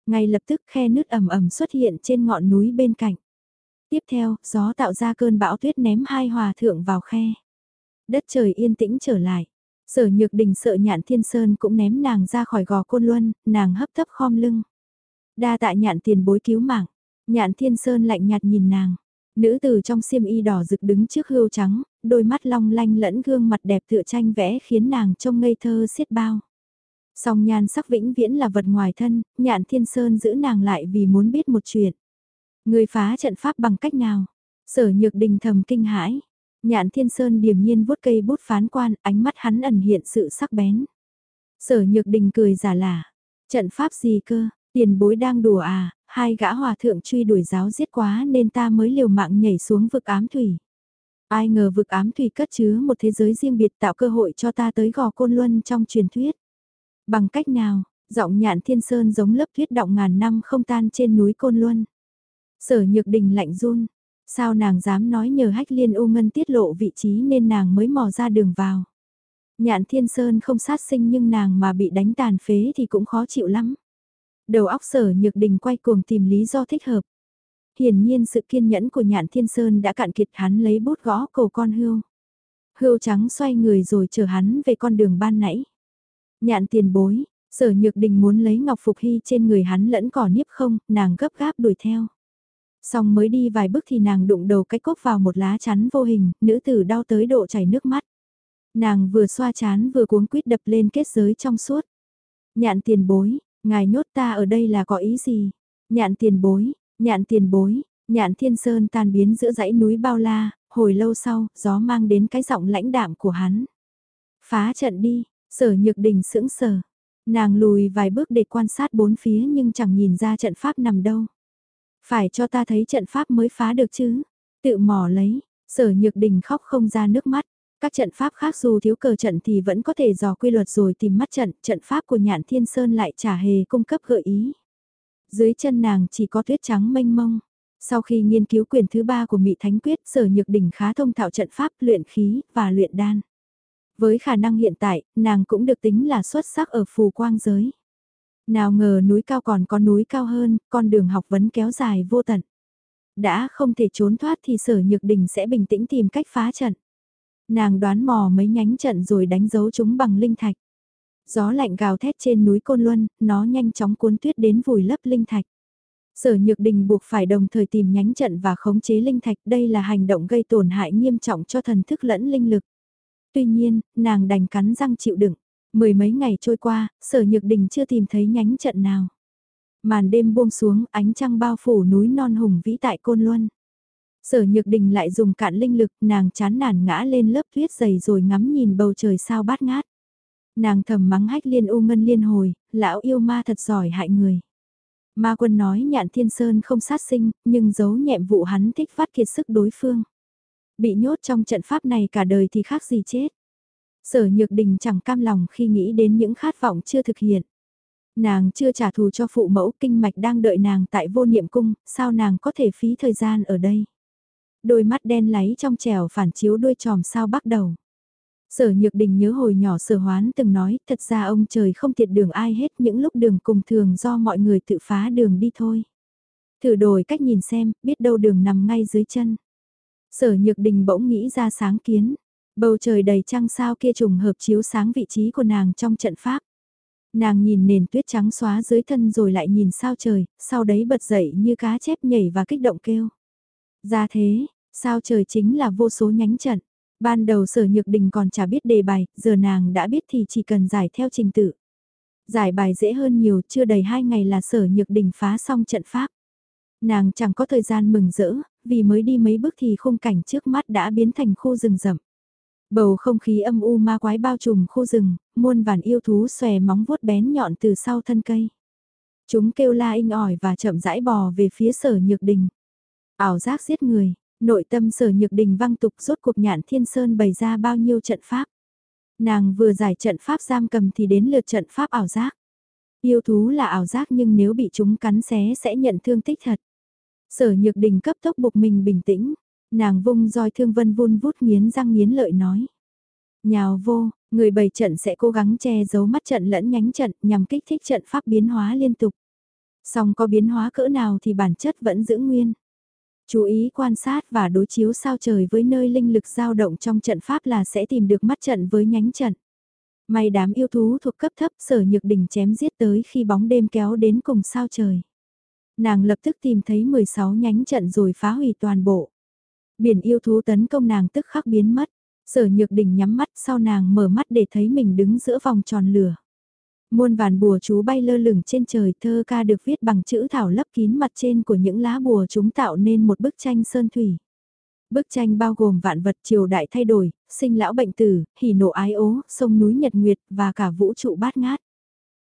Ngay lập tức khe nứt ẩm ẩm xuất hiện trên ngọn núi bên cạnh. Tiếp theo, gió tạo ra cơn bão tuyết ném hai hòa thượng vào khe. Đất trời yên tĩnh trở lại. Sở nhược đình sợ nhạn thiên sơn cũng ném nàng ra khỏi gò côn luân, nàng hấp tấp khom lưng. Đa tạ nhạn tiền bối cứu mạng. Nhạn thiên sơn lạnh nhạt nhìn nàng. Nữ tử trong xiêm y đỏ rực đứng trước hươu trắng, đôi mắt long lanh lẫn gương mặt đẹp tựa tranh vẽ khiến nàng trông ngây thơ xiết bao. Song nhan sắc vĩnh viễn là vật ngoài thân, nhạn thiên sơn giữ nàng lại vì muốn biết một chuyện. Người phá trận pháp bằng cách nào? Sở nhược đình thầm kinh hãi. Nhạn thiên sơn điềm nhiên vuốt cây bút phán quan, ánh mắt hắn ẩn hiện sự sắc bén. Sở nhược đình cười giả lả. Trận pháp gì cơ, tiền bối đang đùa à, hai gã hòa thượng truy đuổi giáo giết quá nên ta mới liều mạng nhảy xuống vực ám thủy. Ai ngờ vực ám thủy cất chứa một thế giới riêng biệt tạo cơ hội cho ta tới gò côn luân trong truyền thuyết. Bằng cách nào, giọng nhạn thiên sơn giống lớp tuyết động ngàn năm không tan trên núi côn luân. Sở nhược đình lạnh run, sao nàng dám nói nhờ hách liên u ngân tiết lộ vị trí nên nàng mới mò ra đường vào. Nhạn thiên sơn không sát sinh nhưng nàng mà bị đánh tàn phế thì cũng khó chịu lắm. Đầu óc sở nhược đình quay cuồng tìm lý do thích hợp. Hiển nhiên sự kiên nhẫn của nhạn thiên sơn đã cạn kiệt hắn lấy bút gõ cầu con hươu. Hươu trắng xoay người rồi chờ hắn về con đường ban nãy. Nhạn tiền bối, sở nhược đình muốn lấy ngọc phục hy trên người hắn lẫn cỏ niếp không, nàng gấp gáp đuổi theo. Xong mới đi vài bước thì nàng đụng đầu cái cốc vào một lá chắn vô hình, nữ tử đau tới độ chảy nước mắt. Nàng vừa xoa chán vừa cuống quýt đập lên kết giới trong suốt. Nhạn tiền bối, ngài nhốt ta ở đây là có ý gì? Nhạn tiền bối, nhạn tiền bối, nhạn thiên sơn tan biến giữa dãy núi bao la, hồi lâu sau, gió mang đến cái giọng lãnh đạm của hắn. Phá trận đi, sở nhược đình sững sờ. Nàng lùi vài bước để quan sát bốn phía nhưng chẳng nhìn ra trận pháp nằm đâu. Phải cho ta thấy trận pháp mới phá được chứ. Tự mò lấy, sở nhược đình khóc không ra nước mắt. Các trận pháp khác dù thiếu cờ trận thì vẫn có thể dò quy luật rồi tìm mắt trận, trận pháp của nhạn thiên sơn lại chả hề cung cấp gợi ý. Dưới chân nàng chỉ có tuyết trắng mênh mông. Sau khi nghiên cứu quyền thứ ba của mỹ Thánh Quyết, Sở Nhược Đình khá thông thạo trận pháp, luyện khí và luyện đan. Với khả năng hiện tại, nàng cũng được tính là xuất sắc ở phù quang giới. Nào ngờ núi cao còn có núi cao hơn, con đường học vấn kéo dài vô tận. Đã không thể trốn thoát thì sở nhược đình sẽ bình tĩnh tìm cách phá trận. Nàng đoán mò mấy nhánh trận rồi đánh dấu chúng bằng linh thạch. Gió lạnh gào thét trên núi Côn Luân, nó nhanh chóng cuốn tuyết đến vùi lấp linh thạch. Sở Nhược Đình buộc phải đồng thời tìm nhánh trận và khống chế linh thạch, đây là hành động gây tổn hại nghiêm trọng cho thần thức lẫn linh lực. Tuy nhiên, nàng đành cắn răng chịu đựng. Mười mấy ngày trôi qua, sở nhược đình chưa tìm thấy nhánh trận nào. Màn đêm buông xuống, ánh trăng bao phủ núi non hùng vĩ tại Côn Luân. Sở nhược đình lại dùng cạn linh lực, nàng chán nản ngã lên lớp tuyết dày rồi ngắm nhìn bầu trời sao bát ngát. Nàng thầm mắng hách liên u ngân liên hồi, lão yêu ma thật giỏi hại người. Ma quân nói nhạn thiên sơn không sát sinh, nhưng giấu nhẹm vụ hắn thích phát kiệt sức đối phương. Bị nhốt trong trận pháp này cả đời thì khác gì chết. Sở Nhược Đình chẳng cam lòng khi nghĩ đến những khát vọng chưa thực hiện. Nàng chưa trả thù cho phụ mẫu kinh mạch đang đợi nàng tại vô niệm cung, sao nàng có thể phí thời gian ở đây. Đôi mắt đen láy trong trèo phản chiếu đôi tròm sao bắt đầu. Sở Nhược Đình nhớ hồi nhỏ sở hoán từng nói, thật ra ông trời không thiệt đường ai hết những lúc đường cùng thường do mọi người tự phá đường đi thôi. Thử đổi cách nhìn xem, biết đâu đường nằm ngay dưới chân. Sở Nhược Đình bỗng nghĩ ra sáng kiến. Bầu trời đầy trăng sao kia trùng hợp chiếu sáng vị trí của nàng trong trận pháp. Nàng nhìn nền tuyết trắng xóa dưới thân rồi lại nhìn sao trời, sau đấy bật dậy như cá chép nhảy và kích động kêu. Ra thế, sao trời chính là vô số nhánh trận. Ban đầu sở nhược đình còn chả biết đề bài, giờ nàng đã biết thì chỉ cần giải theo trình tự. Giải bài dễ hơn nhiều, chưa đầy hai ngày là sở nhược đình phá xong trận pháp. Nàng chẳng có thời gian mừng rỡ, vì mới đi mấy bước thì khung cảnh trước mắt đã biến thành khu rừng rậm. Bầu không khí âm u ma quái bao trùm khu rừng, muôn vàn yêu thú xòe móng vuốt bén nhọn từ sau thân cây. Chúng kêu la inh ỏi và chậm rãi bò về phía sở nhược đình. Ảo giác giết người, nội tâm sở nhược đình văng tục rốt cuộc nhạn thiên sơn bày ra bao nhiêu trận pháp. Nàng vừa giải trận pháp giam cầm thì đến lượt trận pháp ảo giác. Yêu thú là ảo giác nhưng nếu bị chúng cắn xé sẽ nhận thương tích thật. Sở nhược đình cấp tốc buộc mình bình tĩnh, nàng vung roi thương vân vun vút nghiến răng nghiến lợi nói. Nhào vô, người bày trận sẽ cố gắng che giấu mắt trận lẫn nhánh trận nhằm kích thích trận pháp biến hóa liên tục. Song có biến hóa cỡ nào thì bản chất vẫn giữ nguyên. Chú ý quan sát và đối chiếu sao trời với nơi linh lực dao động trong trận pháp là sẽ tìm được mắt trận với nhánh trận. May đám yêu thú thuộc cấp thấp sở nhược đỉnh chém giết tới khi bóng đêm kéo đến cùng sao trời. Nàng lập tức tìm thấy 16 nhánh trận rồi phá hủy toàn bộ. Biển yêu thú tấn công nàng tức khắc biến mất. Sở nhược đỉnh nhắm mắt sau nàng mở mắt để thấy mình đứng giữa vòng tròn lửa. Muôn vàn bùa chú bay lơ lửng trên trời thơ ca được viết bằng chữ thảo lấp kín mặt trên của những lá bùa chúng tạo nên một bức tranh sơn thủy. Bức tranh bao gồm vạn vật triều đại thay đổi, sinh lão bệnh tử, hỉ nộ ái ố, sông núi nhật nguyệt và cả vũ trụ bát ngát.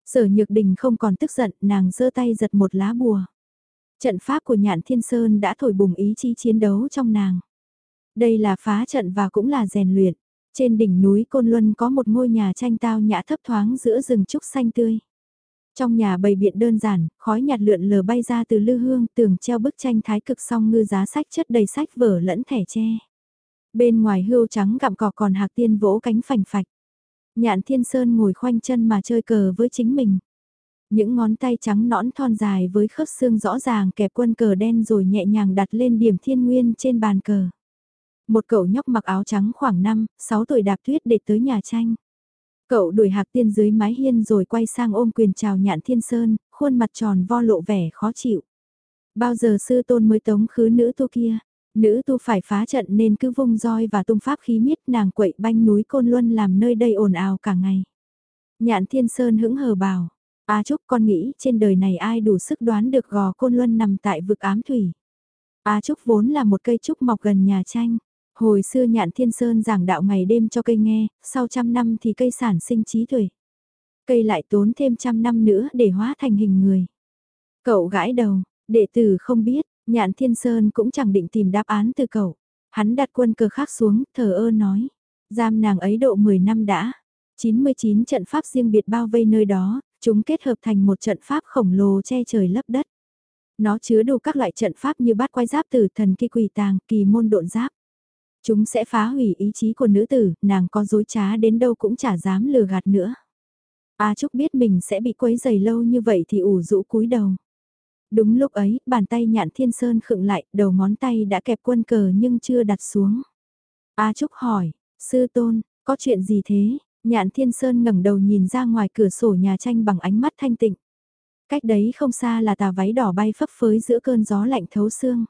Sở Nhược Đình không còn tức giận, nàng giơ tay giật một lá bùa. Trận pháp của Nhạn Thiên Sơn đã thổi bùng ý chí chiến đấu trong nàng. Đây là phá trận và cũng là rèn luyện. Trên đỉnh núi Côn Luân có một ngôi nhà tranh tao nhã thấp thoáng giữa rừng trúc xanh tươi. Trong nhà bày biện đơn giản, khói nhạt lượn lờ bay ra từ lư hương, tường treo bức tranh thái cực song ngư giá sách chất đầy sách vở lẫn thẻ tre. Bên ngoài hươu trắng gặm cỏ còn hạc tiên vỗ cánh phành phạch. Nhạn thiên sơn ngồi khoanh chân mà chơi cờ với chính mình. Những ngón tay trắng nõn thon dài với khớp xương rõ ràng kẹp quân cờ đen rồi nhẹ nhàng đặt lên điểm thiên nguyên trên bàn cờ. Một cậu nhóc mặc áo trắng khoảng 5, 6 tuổi đạp tuyết để tới nhà tranh. Cậu đuổi hạc tiên dưới mái hiên rồi quay sang ôm quyền chào nhạn thiên sơn, khuôn mặt tròn vo lộ vẻ khó chịu. Bao giờ sư tôn mới tống khứ nữ tu kia, nữ tu phải phá trận nên cứ vung roi và tung pháp khí miết nàng quậy banh núi Côn Luân làm nơi đây ồn ào cả ngày. Nhạn thiên sơn hững hờ bảo, A Trúc con nghĩ trên đời này ai đủ sức đoán được gò Côn Luân nằm tại vực ám thủy. A Trúc vốn là một cây trúc mọc gần nhà tranh. Hồi xưa nhạn thiên sơn giảng đạo ngày đêm cho cây nghe, sau trăm năm thì cây sản sinh trí tuệ. Cây lại tốn thêm trăm năm nữa để hóa thành hình người. Cậu gãi đầu, đệ tử không biết, nhạn thiên sơn cũng chẳng định tìm đáp án từ cậu. Hắn đặt quân cờ khác xuống, thờ ơ nói. Giam nàng ấy độ 10 năm đã. 99 trận pháp riêng biệt bao vây nơi đó, chúng kết hợp thành một trận pháp khổng lồ che trời lấp đất. Nó chứa đủ các loại trận pháp như bát quái giáp tử thần kỳ quỷ tàng, kỳ môn độn giáp. Chúng sẽ phá hủy ý chí của nữ tử, nàng có dối trá đến đâu cũng chả dám lừa gạt nữa. A Trúc biết mình sẽ bị quấy dày lâu như vậy thì ủ rũ cúi đầu. Đúng lúc ấy, bàn tay nhạn thiên sơn khựng lại, đầu ngón tay đã kẹp quân cờ nhưng chưa đặt xuống. A Trúc hỏi, sư tôn, có chuyện gì thế? Nhạn thiên sơn ngẩng đầu nhìn ra ngoài cửa sổ nhà tranh bằng ánh mắt thanh tịnh. Cách đấy không xa là tà váy đỏ bay phấp phới giữa cơn gió lạnh thấu xương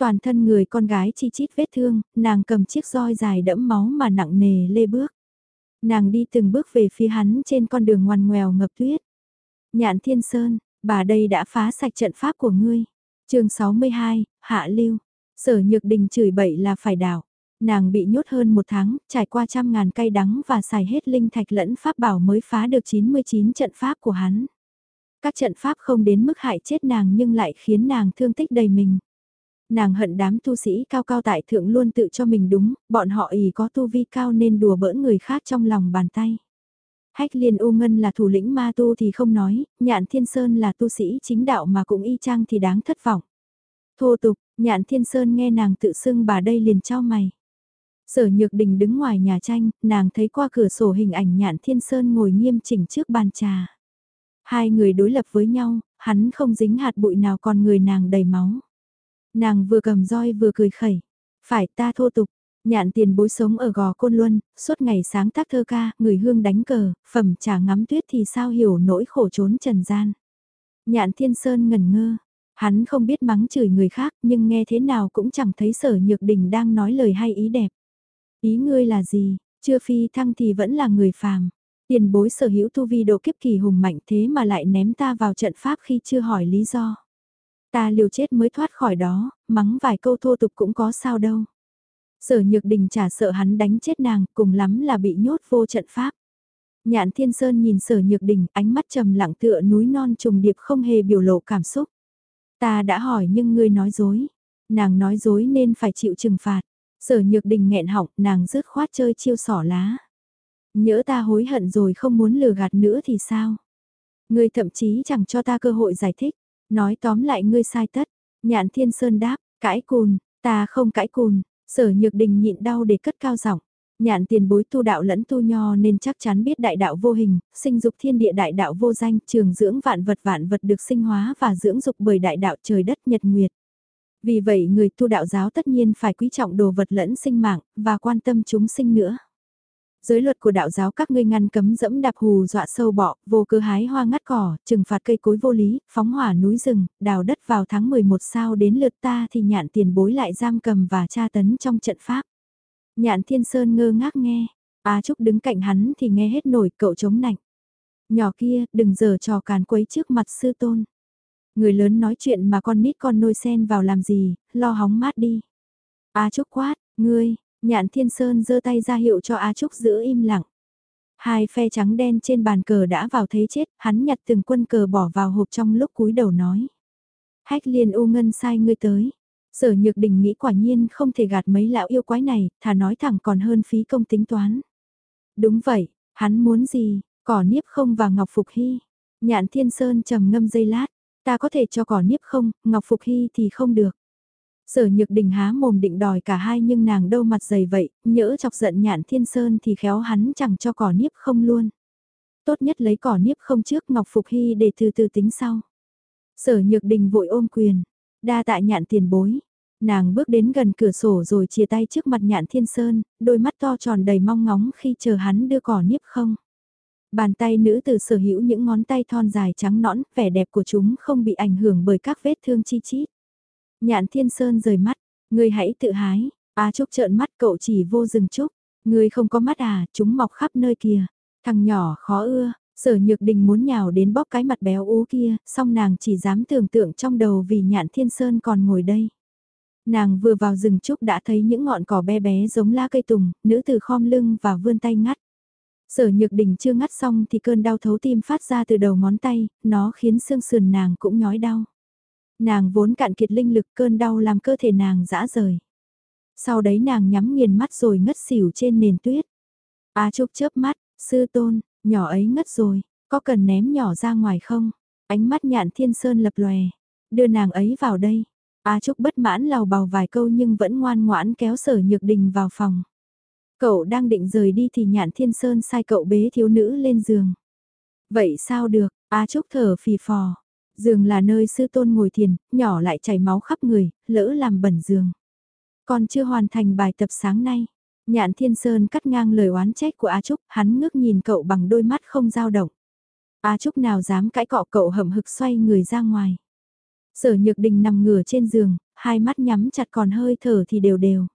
toàn thân người con gái chi chít vết thương, nàng cầm chiếc roi dài đẫm máu mà nặng nề lê bước. Nàng đi từng bước về phía hắn trên con đường ngoằn ngoèo ngập tuyết. Nhạn Thiên Sơn, bà đây đã phá sạch trận pháp của ngươi. chương 62, Hạ Lưu. Sở Nhược Đình chửi bậy là phải đảo. Nàng bị nhốt hơn một tháng, trải qua trăm ngàn cay đắng và xài hết linh thạch lẫn pháp bảo mới phá được 99 trận pháp của hắn. Các trận pháp không đến mức hại chết nàng nhưng lại khiến nàng thương tích đầy mình nàng hận đám tu sĩ cao cao tại thượng luôn tự cho mình đúng, bọn họ ý có tu vi cao nên đùa bỡn người khác trong lòng bàn tay. Hách liên U Ngân là thủ lĩnh ma tu thì không nói, nhạn thiên sơn là tu sĩ chính đạo mà cũng y chang thì đáng thất vọng. Thô tục, nhạn thiên sơn nghe nàng tự xưng bà đây liền trao mày. Sở nhược đình đứng ngoài nhà tranh, nàng thấy qua cửa sổ hình ảnh nhạn thiên sơn ngồi nghiêm chỉnh trước bàn trà. Hai người đối lập với nhau, hắn không dính hạt bụi nào còn người nàng đầy máu. Nàng vừa cầm roi vừa cười khẩy. Phải ta thô tục, nhạn tiền bối sống ở gò côn luân, suốt ngày sáng tác thơ ca, người hương đánh cờ, phẩm trà ngắm tuyết thì sao hiểu nỗi khổ trốn trần gian. Nhạn thiên sơn ngẩn ngơ, hắn không biết mắng chửi người khác nhưng nghe thế nào cũng chẳng thấy sở nhược đình đang nói lời hay ý đẹp. Ý ngươi là gì, chưa phi thăng thì vẫn là người phàm. Tiền bối sở hữu tu vi độ kiếp kỳ hùng mạnh thế mà lại ném ta vào trận pháp khi chưa hỏi lý do. Ta liều chết mới thoát khỏi đó, mắng vài câu thô tục cũng có sao đâu. Sở nhược đình chả sợ hắn đánh chết nàng, cùng lắm là bị nhốt vô trận pháp. Nhạn thiên sơn nhìn sở nhược đình, ánh mắt trầm lặng tựa núi non trùng điệp không hề biểu lộ cảm xúc. Ta đã hỏi nhưng ngươi nói dối. Nàng nói dối nên phải chịu trừng phạt. Sở nhược đình nghẹn họng, nàng rứt khoát chơi chiêu sỏ lá. nhớ ta hối hận rồi không muốn lừa gạt nữa thì sao? Ngươi thậm chí chẳng cho ta cơ hội giải thích. Nói tóm lại ngươi sai tất. Nhạn thiên sơn đáp, cãi cùn, ta không cãi cùn. Sở nhược đình nhịn đau để cất cao giọng. Nhạn tiền bối tu đạo lẫn tu nho nên chắc chắn biết đại đạo vô hình, sinh dục thiên địa đại đạo vô danh, trường dưỡng vạn vật vạn vật được sinh hóa và dưỡng dục bởi đại đạo trời đất nhật nguyệt. Vì vậy người tu đạo giáo tất nhiên phải quý trọng đồ vật lẫn sinh mạng, và quan tâm chúng sinh nữa. Giới luật của đạo giáo các ngươi ngăn cấm dẫm đạp hù dọa sâu bọ, vô cơ hái hoa ngắt cỏ, trừng phạt cây cối vô lý, phóng hỏa núi rừng, đào đất vào tháng 11 sao đến lượt ta thì nhạn tiền bối lại giam cầm và tra tấn trong trận pháp. Nhạn thiên sơn ngơ ngác nghe, Á Trúc đứng cạnh hắn thì nghe hết nổi cậu chống nạnh. Nhỏ kia, đừng giờ trò càn quấy trước mặt sư tôn. Người lớn nói chuyện mà con nít con nôi sen vào làm gì, lo hóng mát đi. Á Trúc quát, ngươi, nhạn thiên sơn giơ tay ra hiệu cho Á Trúc giữ im lặng. Hai phe trắng đen trên bàn cờ đã vào thế chết, hắn nhặt từng quân cờ bỏ vào hộp trong lúc cúi đầu nói. Hách liền u ngân sai ngươi tới. Sở nhược đình nghĩ quả nhiên không thể gạt mấy lão yêu quái này, thà nói thẳng còn hơn phí công tính toán. Đúng vậy, hắn muốn gì, cỏ niếp không và ngọc phục hy. Nhạn thiên sơn trầm ngâm dây lát, ta có thể cho cỏ niếp không, ngọc phục hy thì không được. Sở nhược đình há mồm định đòi cả hai nhưng nàng đâu mặt dày vậy, nhỡ chọc giận nhạn thiên sơn thì khéo hắn chẳng cho cỏ niếp không luôn. Tốt nhất lấy cỏ niếp không trước Ngọc Phục Hy để từ từ tính sau. Sở nhược đình vội ôm quyền, Đa tạ nhạn tiền bối. Nàng bước đến gần cửa sổ rồi chia tay trước mặt nhạn thiên sơn, đôi mắt to tròn đầy mong ngóng khi chờ hắn đưa cỏ niếp không. Bàn tay nữ tử sở hữu những ngón tay thon dài trắng nõn, vẻ đẹp của chúng không bị ảnh hưởng bởi các vết thương chi chít. Nhạn thiên sơn rời mắt, người hãy tự hái, A Trúc trợn mắt cậu chỉ vô rừng Trúc, người không có mắt à, chúng mọc khắp nơi kìa. Thằng nhỏ khó ưa, Sở Nhược Đình muốn nhào đến bóp cái mặt béo ú kia, song nàng chỉ dám tưởng tượng trong đầu vì nhạn thiên sơn còn ngồi đây. Nàng vừa vào rừng trúc đã thấy những ngọn cỏ bé bé giống lá cây tùng, nữ từ khom lưng và vươn tay ngắt. Sở Nhược Đình chưa ngắt xong thì cơn đau thấu tim phát ra từ đầu ngón tay, nó khiến xương sườn nàng cũng nhói đau. Nàng vốn cạn kiệt linh lực cơn đau làm cơ thể nàng dã rời. Sau đấy nàng nhắm nghiền mắt rồi ngất xỉu trên nền tuyết. A Trúc chớp mắt, sư tôn, Nhỏ ấy ngất rồi, có cần ném nhỏ ra ngoài không? Ánh mắt nhạn thiên sơn lập lòe. Đưa nàng ấy vào đây. A Trúc bất mãn lào bào vài câu nhưng vẫn ngoan ngoãn kéo sở nhược đình vào phòng. Cậu đang định rời đi thì nhạn thiên sơn sai cậu bế thiếu nữ lên giường. Vậy sao được, A Trúc thở phì phò. Giường là nơi sư tôn ngồi thiền, nhỏ lại chảy máu khắp người, lỡ làm bẩn giường. Còn chưa hoàn thành bài tập sáng nay. Nhạn Thiên Sơn cắt ngang lời oán trách của A Trúc, hắn ngước nhìn cậu bằng đôi mắt không dao động. A Trúc nào dám cãi cọ cậu hậm hực xoay người ra ngoài. Sở Nhược Đình nằm ngửa trên giường, hai mắt nhắm chặt còn hơi thở thì đều đều.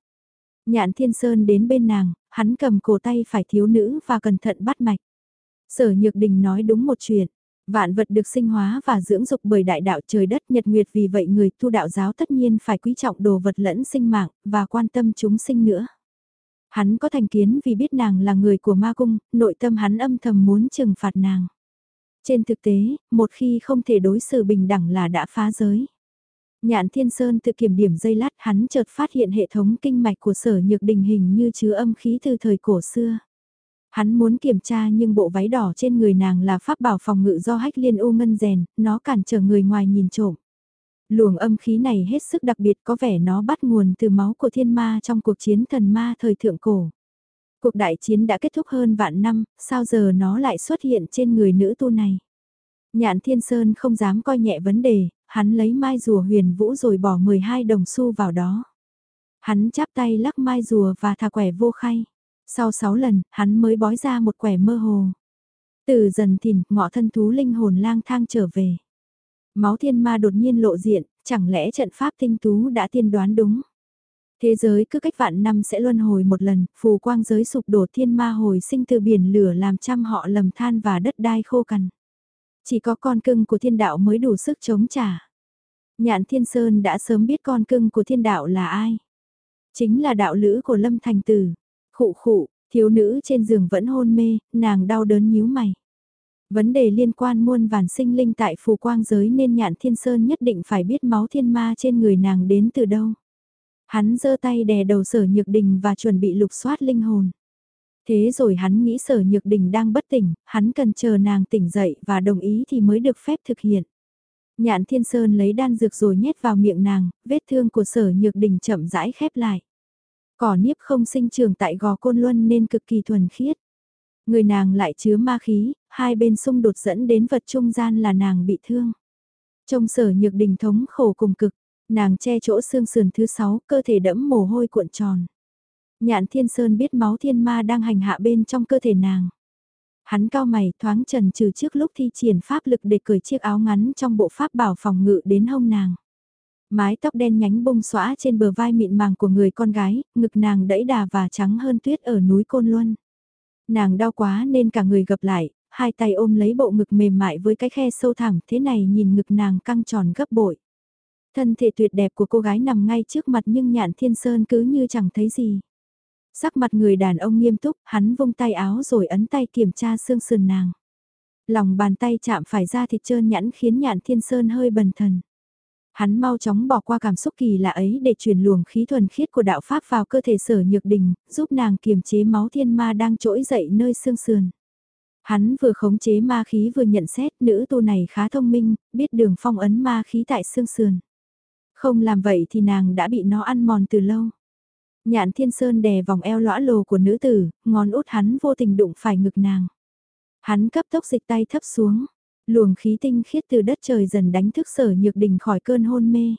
Nhạn Thiên Sơn đến bên nàng, hắn cầm cổ tay phải thiếu nữ và cẩn thận bắt mạch. Sở Nhược Đình nói đúng một chuyện, vạn vật được sinh hóa và dưỡng dục bởi đại đạo trời đất nhật nguyệt vì vậy người tu đạo giáo tất nhiên phải quý trọng đồ vật lẫn sinh mạng và quan tâm chúng sinh nữa. Hắn có thành kiến vì biết nàng là người của ma cung, nội tâm hắn âm thầm muốn trừng phạt nàng. Trên thực tế, một khi không thể đối xử bình đẳng là đã phá giới. Nhạn Thiên Sơn tự kiểm điểm dây lát hắn chợt phát hiện hệ thống kinh mạch của sở nhược đình hình như chứa âm khí từ thời cổ xưa. Hắn muốn kiểm tra nhưng bộ váy đỏ trên người nàng là pháp bảo phòng ngự do hách liên u ngân rèn, nó cản trở người ngoài nhìn trộm. Luồng âm khí này hết sức đặc biệt có vẻ nó bắt nguồn từ máu của thiên ma trong cuộc chiến thần ma thời thượng cổ. Cuộc đại chiến đã kết thúc hơn vạn năm, sao giờ nó lại xuất hiện trên người nữ tu này? Nhạn Thiên Sơn không dám coi nhẹ vấn đề, hắn lấy mai rùa huyền vũ rồi bỏ 12 đồng xu vào đó. Hắn chắp tay lắc mai rùa và thả quẻ vô khay. Sau 6 lần, hắn mới bói ra một quẻ mơ hồ. Từ dần thìn, ngọ thân thú linh hồn lang thang trở về. Máu thiên ma đột nhiên lộ diện, chẳng lẽ trận pháp tinh tú đã tiên đoán đúng. Thế giới cứ cách vạn năm sẽ luân hồi một lần, phù quang giới sụp đổ thiên ma hồi sinh từ biển lửa làm trăm họ lầm than và đất đai khô cằn. Chỉ có con cưng của thiên đạo mới đủ sức chống trả. Nhạn thiên sơn đã sớm biết con cưng của thiên đạo là ai. Chính là đạo lữ của lâm thành tử. Khụ khụ, thiếu nữ trên giường vẫn hôn mê, nàng đau đớn nhíu mày. Vấn đề liên quan muôn vàn sinh linh tại phù quang giới nên nhạn thiên sơn nhất định phải biết máu thiên ma trên người nàng đến từ đâu. Hắn giơ tay đè đầu sở nhược đình và chuẩn bị lục soát linh hồn. Thế rồi hắn nghĩ sở nhược đình đang bất tỉnh, hắn cần chờ nàng tỉnh dậy và đồng ý thì mới được phép thực hiện. Nhạn thiên sơn lấy đan dược rồi nhét vào miệng nàng, vết thương của sở nhược đình chậm rãi khép lại. Cỏ niếp không sinh trường tại gò côn luân nên cực kỳ thuần khiết. Người nàng lại chứa ma khí, hai bên xung đột dẫn đến vật trung gian là nàng bị thương. Trong sở nhược đình thống khổ cùng cực, nàng che chỗ xương sườn thứ sáu, cơ thể đẫm mồ hôi cuộn tròn. Nhạn thiên sơn biết máu thiên ma đang hành hạ bên trong cơ thể nàng. Hắn cao mày thoáng trần trừ trước lúc thi triển pháp lực để cởi chiếc áo ngắn trong bộ pháp bảo phòng ngự đến hông nàng. Mái tóc đen nhánh bông xõa trên bờ vai mịn màng của người con gái, ngực nàng đẫy đà và trắng hơn tuyết ở núi Côn Luân. Nàng đau quá nên cả người gập lại, hai tay ôm lấy bộ ngực mềm mại với cái khe sâu thẳm thế này nhìn ngực nàng căng tròn gấp bội. Thân thể tuyệt đẹp của cô gái nằm ngay trước mặt nhưng nhạn thiên sơn cứ như chẳng thấy gì. Sắc mặt người đàn ông nghiêm túc, hắn vung tay áo rồi ấn tay kiểm tra xương sườn nàng. Lòng bàn tay chạm phải ra thịt trơn nhẵn khiến nhạn thiên sơn hơi bần thần. Hắn mau chóng bỏ qua cảm xúc kỳ lạ ấy để truyền luồng khí thuần khiết của đạo Pháp vào cơ thể sở nhược đình, giúp nàng kiềm chế máu thiên ma đang trỗi dậy nơi xương sườn. Hắn vừa khống chế ma khí vừa nhận xét nữ tu này khá thông minh, biết đường phong ấn ma khí tại xương sườn. Không làm vậy thì nàng đã bị nó ăn mòn từ lâu. Nhạn thiên sơn đè vòng eo lõa lồ của nữ tử, ngón út hắn vô tình đụng phải ngực nàng. Hắn cấp tốc dịch tay thấp xuống, luồng khí tinh khiết từ đất trời dần đánh thức sở nhược đình khỏi cơn hôn mê.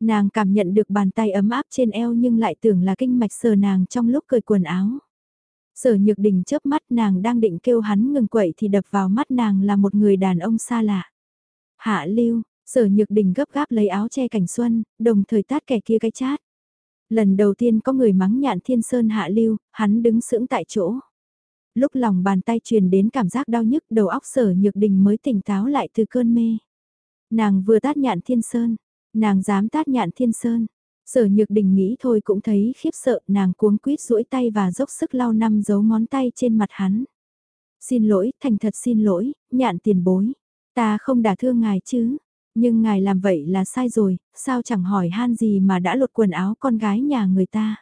Nàng cảm nhận được bàn tay ấm áp trên eo nhưng lại tưởng là kinh mạch sờ nàng trong lúc cởi quần áo. Sở nhược đình chớp mắt nàng đang định kêu hắn ngừng quậy thì đập vào mắt nàng là một người đàn ông xa lạ. Hạ lưu, sở nhược đình gấp gáp lấy áo che cảnh xuân, đồng thời tát kẻ kia cái chát. Lần đầu tiên có người mắng nhạn thiên sơn hạ lưu, hắn đứng sững tại chỗ. Lúc lòng bàn tay truyền đến cảm giác đau nhức đầu óc sở nhược đình mới tỉnh táo lại từ cơn mê. Nàng vừa tát nhạn thiên sơn, nàng dám tát nhạn thiên sơn. Sở nhược đình nghĩ thôi cũng thấy khiếp sợ nàng cuống quýt duỗi tay và dốc sức lau năm dấu ngón tay trên mặt hắn. Xin lỗi, thành thật xin lỗi, nhạn tiền bối. Ta không đả thương ngài chứ, nhưng ngài làm vậy là sai rồi, sao chẳng hỏi han gì mà đã lột quần áo con gái nhà người ta.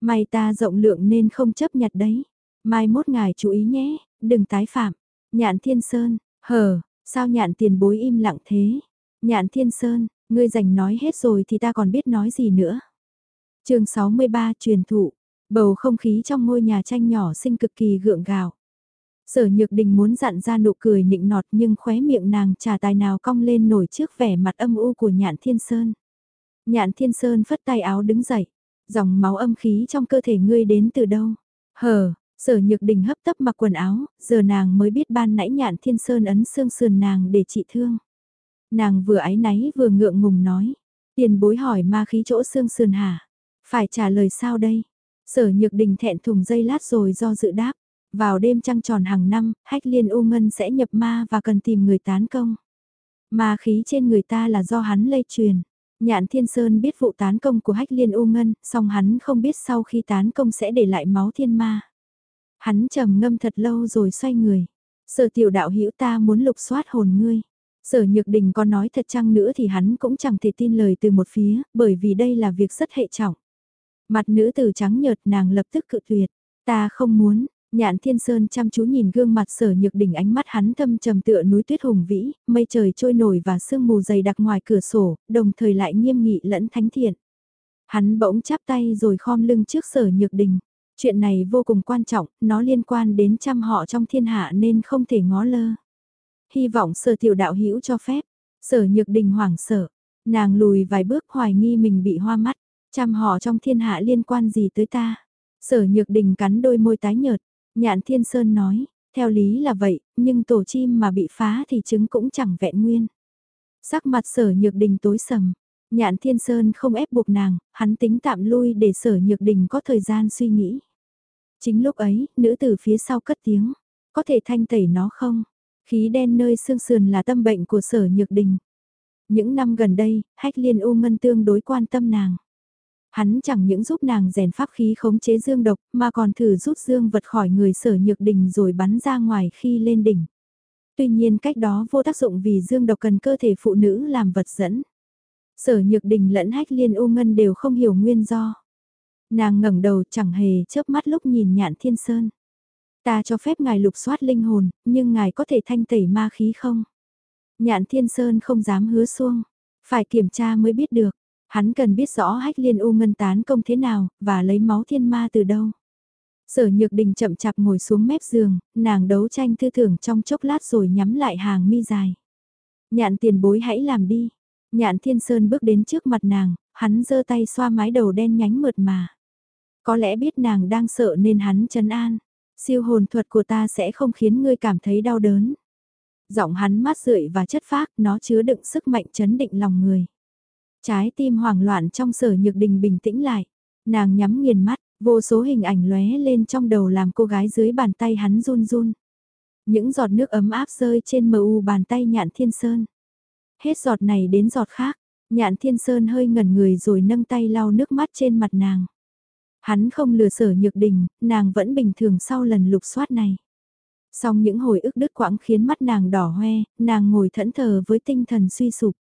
May ta rộng lượng nên không chấp nhặt đấy. Mai mốt ngài chú ý nhé, đừng tái phạm. Nhạn Thiên Sơn, hờ, sao nhạn tiền bối im lặng thế? Nhạn Thiên Sơn, ngươi dành nói hết rồi thì ta còn biết nói gì nữa. chương 63 truyền thụ, bầu không khí trong ngôi nhà tranh nhỏ xinh cực kỳ gượng gạo. Sở Nhược Đình muốn dặn ra nụ cười nịnh nọt nhưng khóe miệng nàng trà tài nào cong lên nổi trước vẻ mặt âm u của Nhạn Thiên Sơn. Nhạn Thiên Sơn phất tay áo đứng dậy, dòng máu âm khí trong cơ thể ngươi đến từ đâu? Hờ, Sở Nhược Đình hấp tấp mặc quần áo, giờ nàng mới biết ban nãy Nhạn Thiên Sơn ấn xương sườn nàng để trị thương. Nàng vừa ái náy vừa ngượng ngùng nói, tiền bối hỏi ma khí chỗ xương sườn hả? Phải trả lời sao đây? Sở Nhược Đình thẹn thùng dây lát rồi do dự đáp. Vào đêm trăng tròn hàng năm, hách liên u ngân sẽ nhập ma và cần tìm người tán công. Ma khí trên người ta là do hắn lây truyền. Nhạn Thiên Sơn biết vụ tán công của hách liên u ngân, song hắn không biết sau khi tán công sẽ để lại máu thiên ma. Hắn trầm ngâm thật lâu rồi xoay người. Sở tiểu đạo hữu ta muốn lục soát hồn ngươi. Sở Nhược Đình có nói thật chăng nữa thì hắn cũng chẳng thể tin lời từ một phía, bởi vì đây là việc rất hệ trọng. Mặt nữ tử trắng nhợt nàng lập tức cự tuyệt. Ta không muốn, Nhạn Thiên Sơn chăm chú nhìn gương mặt sở nhược đỉnh ánh mắt hắn thâm trầm tựa núi tuyết hùng vĩ, mây trời trôi nổi và sương mù dày đặc ngoài cửa sổ, đồng thời lại nghiêm nghị lẫn thánh thiện. Hắn bỗng chắp tay rồi khom lưng trước sở nhược đình. Chuyện này vô cùng quan trọng, nó liên quan đến trăm họ trong thiên hạ nên không thể ngó lơ. hy vọng sở tiểu đạo hữu cho phép. Sở nhược đình hoảng sợ, nàng lùi vài bước hoài nghi mình bị hoa mắt, trăm họ trong thiên hạ liên quan gì tới ta. Sở nhược đình cắn đôi môi tái nhợt, nhạn thiên sơn nói, theo lý là vậy, nhưng tổ chim mà bị phá thì trứng cũng chẳng vẹn nguyên. Sắc mặt sở nhược đình tối sầm, nhạn thiên sơn không ép buộc nàng, hắn tính tạm lui để sở nhược đình có thời gian suy nghĩ. Chính lúc ấy, nữ tử phía sau cất tiếng, có thể thanh tẩy nó không? Khí đen nơi xương sườn là tâm bệnh của sở nhược đình. Những năm gần đây, hách liên u ngân tương đối quan tâm nàng. Hắn chẳng những giúp nàng rèn pháp khí khống chế dương độc mà còn thử rút dương vật khỏi người sở nhược đình rồi bắn ra ngoài khi lên đỉnh. Tuy nhiên cách đó vô tác dụng vì dương độc cần cơ thể phụ nữ làm vật dẫn. Sở nhược đình lẫn hách liên ô ngân đều không hiểu nguyên do. Nàng ngẩng đầu chẳng hề chớp mắt lúc nhìn nhạn thiên sơn. Ta cho phép ngài lục soát linh hồn, nhưng ngài có thể thanh tẩy ma khí không? Nhạn thiên sơn không dám hứa xuông. Phải kiểm tra mới biết được. Hắn cần biết rõ hách liên u ngân tán công thế nào, và lấy máu thiên ma từ đâu. Sở nhược đình chậm chạp ngồi xuống mép giường, nàng đấu tranh thư thưởng trong chốc lát rồi nhắm lại hàng mi dài. Nhạn tiền bối hãy làm đi. Nhạn thiên sơn bước đến trước mặt nàng, hắn giơ tay xoa mái đầu đen nhánh mượt mà. Có lẽ biết nàng đang sợ nên hắn trấn an. Siêu hồn thuật của ta sẽ không khiến ngươi cảm thấy đau đớn. Giọng hắn mát rượi và chất phác, nó chứa đựng sức mạnh chấn định lòng người. Trái tim hoảng loạn trong sở nhược đình bình tĩnh lại. Nàng nhắm nghiền mắt, vô số hình ảnh lóe lên trong đầu làm cô gái dưới bàn tay hắn run run. Những giọt nước ấm áp rơi trên mờ u bàn tay nhạn thiên sơn. Hết giọt này đến giọt khác, nhạn thiên sơn hơi ngẩn người rồi nâng tay lau nước mắt trên mặt nàng. Hắn không lừa sở nhược đình, nàng vẫn bình thường sau lần lục soát này. Song những hồi ức đứt quãng khiến mắt nàng đỏ hoe, nàng ngồi thẫn thờ với tinh thần suy sụp.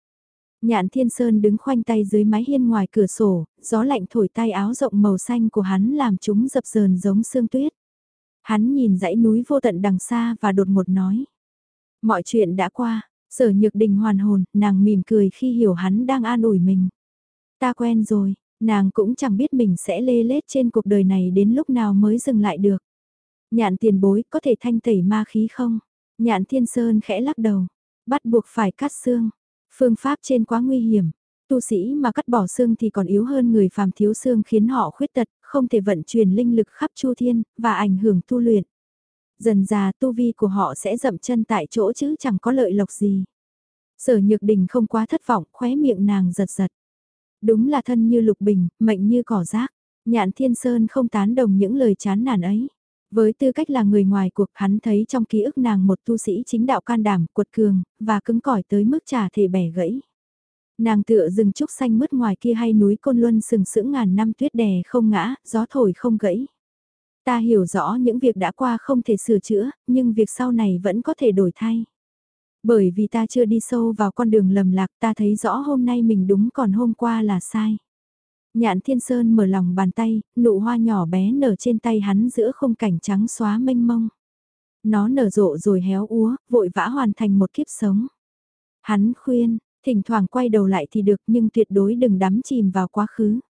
Nhạn Thiên Sơn đứng khoanh tay dưới mái hiên ngoài cửa sổ, gió lạnh thổi tay áo rộng màu xanh của hắn làm chúng dập dờn giống sương tuyết. Hắn nhìn dãy núi vô tận đằng xa và đột ngột nói. Mọi chuyện đã qua, sở nhược đình hoàn hồn, nàng mỉm cười khi hiểu hắn đang an ủi mình. Ta quen rồi, nàng cũng chẳng biết mình sẽ lê lết trên cuộc đời này đến lúc nào mới dừng lại được. Nhạn tiền bối có thể thanh tẩy ma khí không? Nhạn thiên sơn khẽ lắc đầu, bắt buộc phải cắt xương. Phương pháp trên quá nguy hiểm, tu sĩ mà cắt bỏ xương thì còn yếu hơn người phàm thiếu xương khiến họ khuyết tật, không thể vận chuyển linh lực khắp chu thiên, và ảnh hưởng tu luyện. Dần già tu vi của họ sẽ dậm chân tại chỗ chứ chẳng có lợi lộc gì. Sở nhược đình không quá thất vọng, khóe miệng nàng giật giật. Đúng là thân như lục bình, mệnh như cỏ rác. Nhạn thiên sơn không tán đồng những lời chán nản ấy. Với tư cách là người ngoài cuộc hắn thấy trong ký ức nàng một tu sĩ chính đạo can đảm, cuột cường, và cứng cỏi tới mức trả thể bẻ gãy. Nàng tựa rừng trúc xanh mướt ngoài kia hay núi Côn Luân sừng sững ngàn năm tuyết đè không ngã, gió thổi không gãy. Ta hiểu rõ những việc đã qua không thể sửa chữa, nhưng việc sau này vẫn có thể đổi thay. Bởi vì ta chưa đi sâu vào con đường lầm lạc ta thấy rõ hôm nay mình đúng còn hôm qua là sai. Nhạn Thiên Sơn mở lòng bàn tay, nụ hoa nhỏ bé nở trên tay hắn giữa không cảnh trắng xóa mênh mông. Nó nở rộ rồi héo úa, vội vã hoàn thành một kiếp sống. Hắn khuyên, thỉnh thoảng quay đầu lại thì được nhưng tuyệt đối đừng đắm chìm vào quá khứ.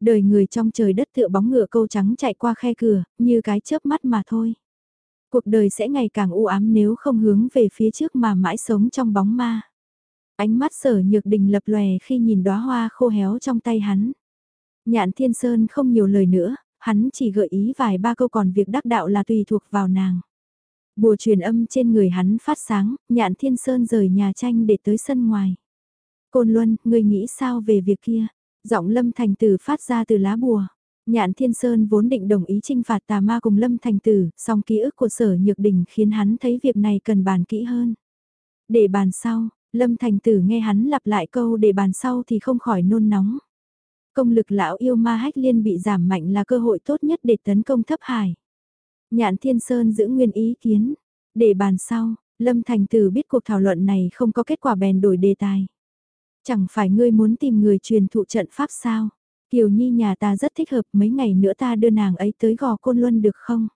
Đời người trong trời đất tựa bóng ngựa câu trắng chạy qua khe cửa, như cái chớp mắt mà thôi. Cuộc đời sẽ ngày càng u ám nếu không hướng về phía trước mà mãi sống trong bóng ma. Ánh mắt sở nhược đình lập lòe khi nhìn đóa hoa khô héo trong tay hắn. Nhạn Thiên Sơn không nhiều lời nữa, hắn chỉ gợi ý vài ba câu còn việc đắc đạo là tùy thuộc vào nàng. Bùa truyền âm trên người hắn phát sáng, Nhạn Thiên Sơn rời nhà tranh để tới sân ngoài. Côn Luân, ngươi nghĩ sao về việc kia? Giọng Lâm Thành Tử phát ra từ lá bùa. Nhạn Thiên Sơn vốn định đồng ý trinh phạt tà ma cùng Lâm Thành Tử, song ký ức của sở nhược đình khiến hắn thấy việc này cần bàn kỹ hơn. Để bàn sau, Lâm Thành Tử nghe hắn lặp lại câu để bàn sau thì không khỏi nôn nóng công lực lão yêu ma hách liên bị giảm mạnh là cơ hội tốt nhất để tấn công thấp hải. Nhạn Thiên Sơn giữ nguyên ý kiến, để bàn sau, Lâm Thành Tử biết cuộc thảo luận này không có kết quả bèn đổi đề tài. Chẳng phải ngươi muốn tìm người truyền thụ trận pháp sao? Kiều Nhi nhà ta rất thích hợp mấy ngày nữa ta đưa nàng ấy tới gò côn luân được không?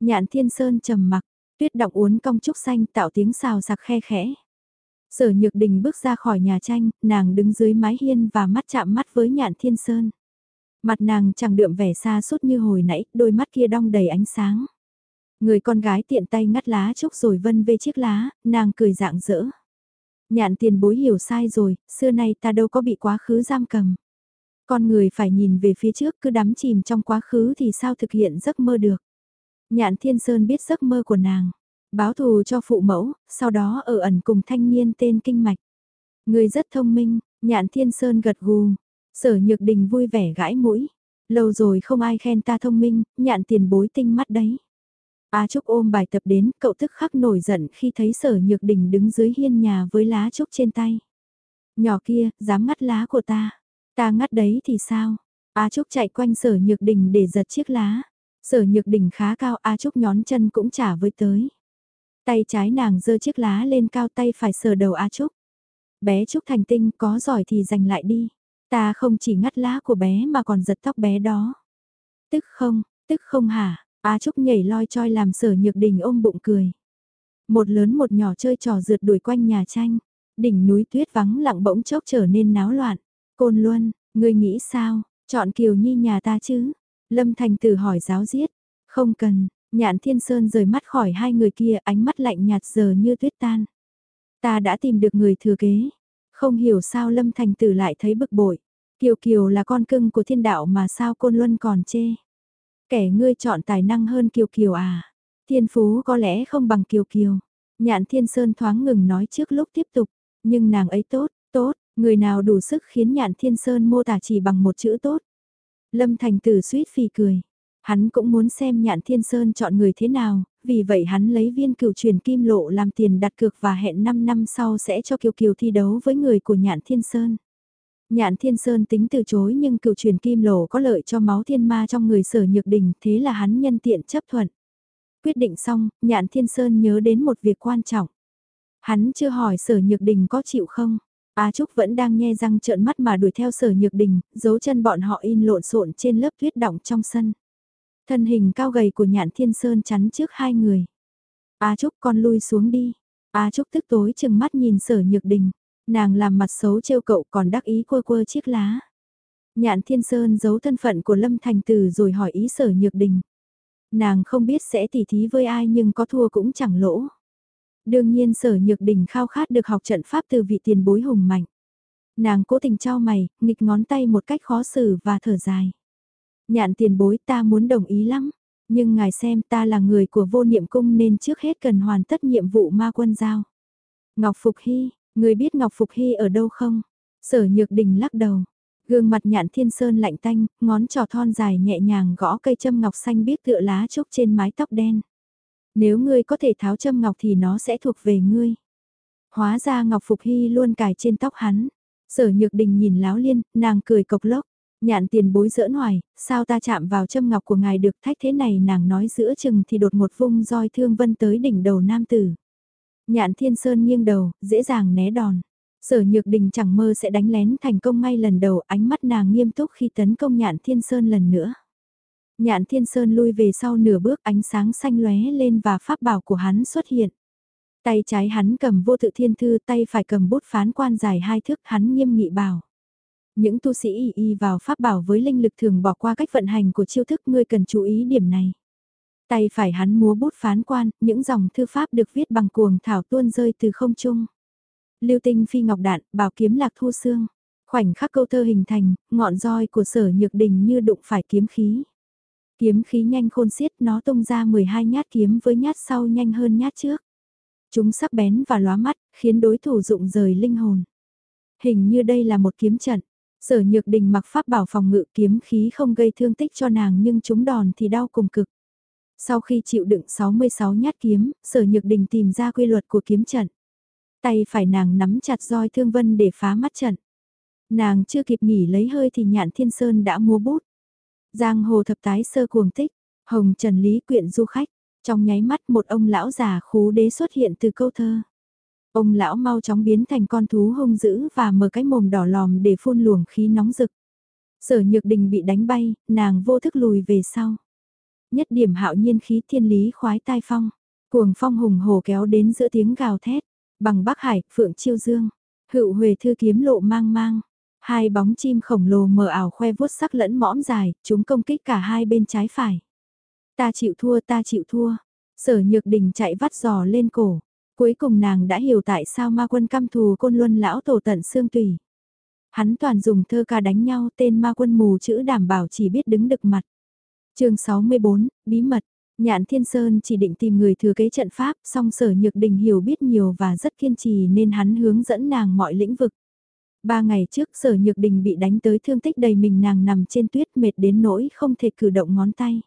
Nhạn Thiên Sơn trầm mặc, tuyết động uốn cong trúc xanh tạo tiếng xào sạc khe khẽ. Sở Nhược Đình bước ra khỏi nhà tranh, nàng đứng dưới mái hiên và mắt chạm mắt với nhạn thiên sơn. Mặt nàng chẳng đượm vẻ xa suốt như hồi nãy, đôi mắt kia đong đầy ánh sáng. Người con gái tiện tay ngắt lá trúc rồi vân về chiếc lá, nàng cười dạng dỡ. Nhạn tiền bối hiểu sai rồi, xưa nay ta đâu có bị quá khứ giam cầm. Con người phải nhìn về phía trước cứ đắm chìm trong quá khứ thì sao thực hiện giấc mơ được. Nhạn Thiên Sơn biết giấc mơ của nàng, báo thù cho phụ mẫu, sau đó ở ẩn cùng thanh niên tên Kinh Mạch. Người rất thông minh, Nhạn Thiên Sơn gật gù, sở nhược đình vui vẻ gãi mũi. Lâu rồi không ai khen ta thông minh, nhạn tiền bối tinh mắt đấy. A Trúc ôm bài tập đến, cậu tức khắc nổi giận khi thấy sở nhược đình đứng dưới hiên nhà với lá trúc trên tay. Nhỏ kia, dám ngắt lá của ta. Ta ngắt đấy thì sao? A Trúc chạy quanh sở nhược đình để giật chiếc lá. Sở nhược đình khá cao, A Trúc nhón chân cũng trả với tới. Tay trái nàng giơ chiếc lá lên cao tay phải sờ đầu A Trúc. Bé Trúc thành tinh có giỏi thì giành lại đi. Ta không chỉ ngắt lá của bé mà còn giật tóc bé đó. Tức không, tức không hả? A Trúc nhảy loi choi làm sở nhược đình ôm bụng cười. Một lớn một nhỏ chơi trò rượt đuổi quanh nhà tranh. Đỉnh núi tuyết vắng lặng bỗng chốc trở nên náo loạn. Côn Luân, ngươi nghĩ sao, chọn Kiều Nhi nhà ta chứ? Lâm Thành Tử hỏi giáo giết. Không cần, nhạn thiên sơn rời mắt khỏi hai người kia ánh mắt lạnh nhạt giờ như tuyết tan. Ta đã tìm được người thừa kế. Không hiểu sao Lâm Thành Tử lại thấy bực bội. Kiều Kiều là con cưng của thiên đạo mà sao Côn Luân còn chê. Kẻ ngươi chọn tài năng hơn Kiều Kiều à. Thiên phú có lẽ không bằng Kiều Kiều. Nhạn Thiên Sơn thoáng ngừng nói trước lúc tiếp tục. Nhưng nàng ấy tốt, tốt, người nào đủ sức khiến Nhạn Thiên Sơn mô tả chỉ bằng một chữ tốt. Lâm Thành Tử suýt phì cười. Hắn cũng muốn xem Nhạn Thiên Sơn chọn người thế nào, vì vậy hắn lấy viên cửu truyền kim lộ làm tiền đặt cược và hẹn 5 năm sau sẽ cho Kiều Kiều thi đấu với người của Nhạn Thiên Sơn. Nhạn Thiên Sơn tính từ chối nhưng cựu truyền kim lộ có lợi cho máu thiên ma trong người sở nhược đình, thế là hắn nhân tiện chấp thuận. Quyết định xong, Nhạn Thiên Sơn nhớ đến một việc quan trọng. Hắn chưa hỏi sở nhược đình có chịu không? A Trúc vẫn đang nhe răng trợn mắt mà đuổi theo sở nhược đình, dấu chân bọn họ in lộn xộn trên lớp tuyết đọng trong sân. Thân hình cao gầy của Nhạn Thiên Sơn chắn trước hai người. A Trúc con lui xuống đi. A Trúc tức tối chừng mắt nhìn sở nhược đình. Nàng làm mặt xấu trêu cậu còn đắc ý quơ quơ chiếc lá. Nhạn Thiên Sơn giấu thân phận của Lâm Thành Tử rồi hỏi ý sở nhược đình. Nàng không biết sẽ tỉ thí với ai nhưng có thua cũng chẳng lỗ. Đương nhiên sở nhược đình khao khát được học trận pháp từ vị tiền bối hùng mạnh. Nàng cố tình trao mày, nghịch ngón tay một cách khó xử và thở dài. Nhạn tiền bối ta muốn đồng ý lắm, nhưng ngài xem ta là người của vô niệm cung nên trước hết cần hoàn tất nhiệm vụ ma quân giao. Ngọc Phục Hy, Người biết Ngọc Phục Hy ở đâu không? Sở Nhược Đình lắc đầu. Gương mặt nhạn thiên sơn lạnh tanh, ngón trò thon dài nhẹ nhàng gõ cây châm ngọc xanh biết tựa lá trúc trên mái tóc đen. Nếu ngươi có thể tháo châm ngọc thì nó sẽ thuộc về ngươi. Hóa ra Ngọc Phục Hy luôn cài trên tóc hắn. Sở Nhược Đình nhìn Láo Liên, nàng cười cộc lốc. Nhạn tiền bối giỡn hoài, sao ta chạm vào châm ngọc của ngài được thách thế này nàng nói giữa chừng thì đột một vung roi thương vân tới đỉnh đầu nam tử. Nhạn Thiên Sơn nghiêng đầu, dễ dàng né đòn. Sở Nhược Đình chẳng mơ sẽ đánh lén thành công ngay lần đầu, ánh mắt nàng nghiêm túc khi tấn công Nhạn Thiên Sơn lần nữa. Nhạn Thiên Sơn lui về sau nửa bước ánh sáng xanh lóe lên và pháp bảo của hắn xuất hiện. Tay trái hắn cầm vô tự thiên thư, tay phải cầm bút phán quan dài hai thước hắn nghiêm nghị bảo. Những tu sĩ y y vào pháp bảo với linh lực thường bỏ qua cách vận hành của chiêu thức ngươi cần chú ý điểm này. Tay phải hắn múa bút phán quan, những dòng thư pháp được viết bằng cuồng thảo tuôn rơi từ không trung. Lưu tinh phi ngọc đạn, bảo kiếm lạc thu xương. Khoảnh khắc câu thơ hình thành, ngọn roi của sở nhược đình như đụng phải kiếm khí. Kiếm khí nhanh khôn xiết nó tung ra 12 nhát kiếm với nhát sau nhanh hơn nhát trước. Chúng sắc bén và lóa mắt, khiến đối thủ rụng rời linh hồn. Hình như đây là một kiếm trận. Sở nhược đình mặc pháp bảo phòng ngự kiếm khí không gây thương tích cho nàng nhưng chúng đòn thì đau cùng cực. Sau khi chịu đựng 66 nhát kiếm, sở nhược đình tìm ra quy luật của kiếm trận. Tay phải nàng nắm chặt roi thương vân để phá mắt trận. Nàng chưa kịp nghỉ lấy hơi thì nhạn thiên sơn đã mua bút. Giang hồ thập tái sơ cuồng tích, hồng trần lý quyện du khách. Trong nháy mắt một ông lão già khú đế xuất hiện từ câu thơ. Ông lão mau chóng biến thành con thú hung dữ và mở cái mồm đỏ lòm để phun luồng khí nóng rực. Sở nhược đình bị đánh bay, nàng vô thức lùi về sau nhất điểm hạo nhiên khí thiên lý khoái tai phong, cuồng phong hùng hồ kéo đến giữa tiếng gào thét, bằng Bắc Hải, Phượng Chiêu Dương, hữu huề thư kiếm lộ mang mang, hai bóng chim khổng lồ mờ ảo khoe vuốt sắc lẫn mõm dài, chúng công kích cả hai bên trái phải. Ta chịu thua, ta chịu thua. Sở nhược đình chạy vắt giò lên cổ. Cuối cùng nàng đã hiểu tại sao ma quân căm thù côn luân lão tổ tận xương tùy. Hắn toàn dùng thơ ca đánh nhau tên ma quân mù chữ đảm bảo chỉ biết đứng đực mặt. chương 64, Bí mật. Nhạn Thiên Sơn chỉ định tìm người thừa kế trận pháp, song sở nhược đình hiểu biết nhiều và rất kiên trì nên hắn hướng dẫn nàng mọi lĩnh vực. Ba ngày trước sở nhược đình bị đánh tới thương tích đầy mình nàng nằm trên tuyết mệt đến nỗi không thể cử động ngón tay.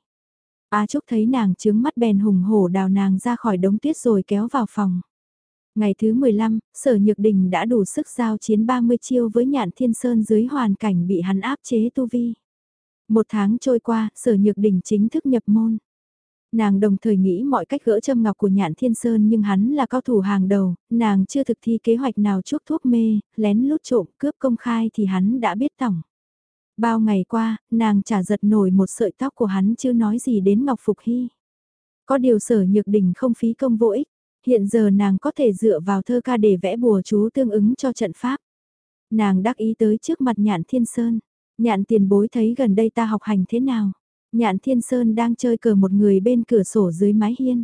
A Trúc thấy nàng trướng mắt bèn hùng hổ đào nàng ra khỏi đống tuyết rồi kéo vào phòng. Ngày thứ 15, Sở Nhược Đình đã đủ sức giao chiến 30 chiêu với Nhạn Thiên Sơn dưới hoàn cảnh bị hắn áp chế tu vi. Một tháng trôi qua, Sở Nhược Đình chính thức nhập môn. Nàng đồng thời nghĩ mọi cách gỡ châm ngọc của Nhạn Thiên Sơn nhưng hắn là cao thủ hàng đầu, nàng chưa thực thi kế hoạch nào chuốc thuốc mê, lén lút trộm cướp công khai thì hắn đã biết tổng. Bao ngày qua, nàng chả giật nổi một sợi tóc của hắn chưa nói gì đến Ngọc Phục Hy. Có điều sở nhược đình không phí công vô ích, hiện giờ nàng có thể dựa vào thơ ca để vẽ bùa chú tương ứng cho trận pháp. Nàng đắc ý tới trước mặt nhạn thiên sơn, nhạn tiền bối thấy gần đây ta học hành thế nào. Nhạn thiên sơn đang chơi cờ một người bên cửa sổ dưới mái hiên.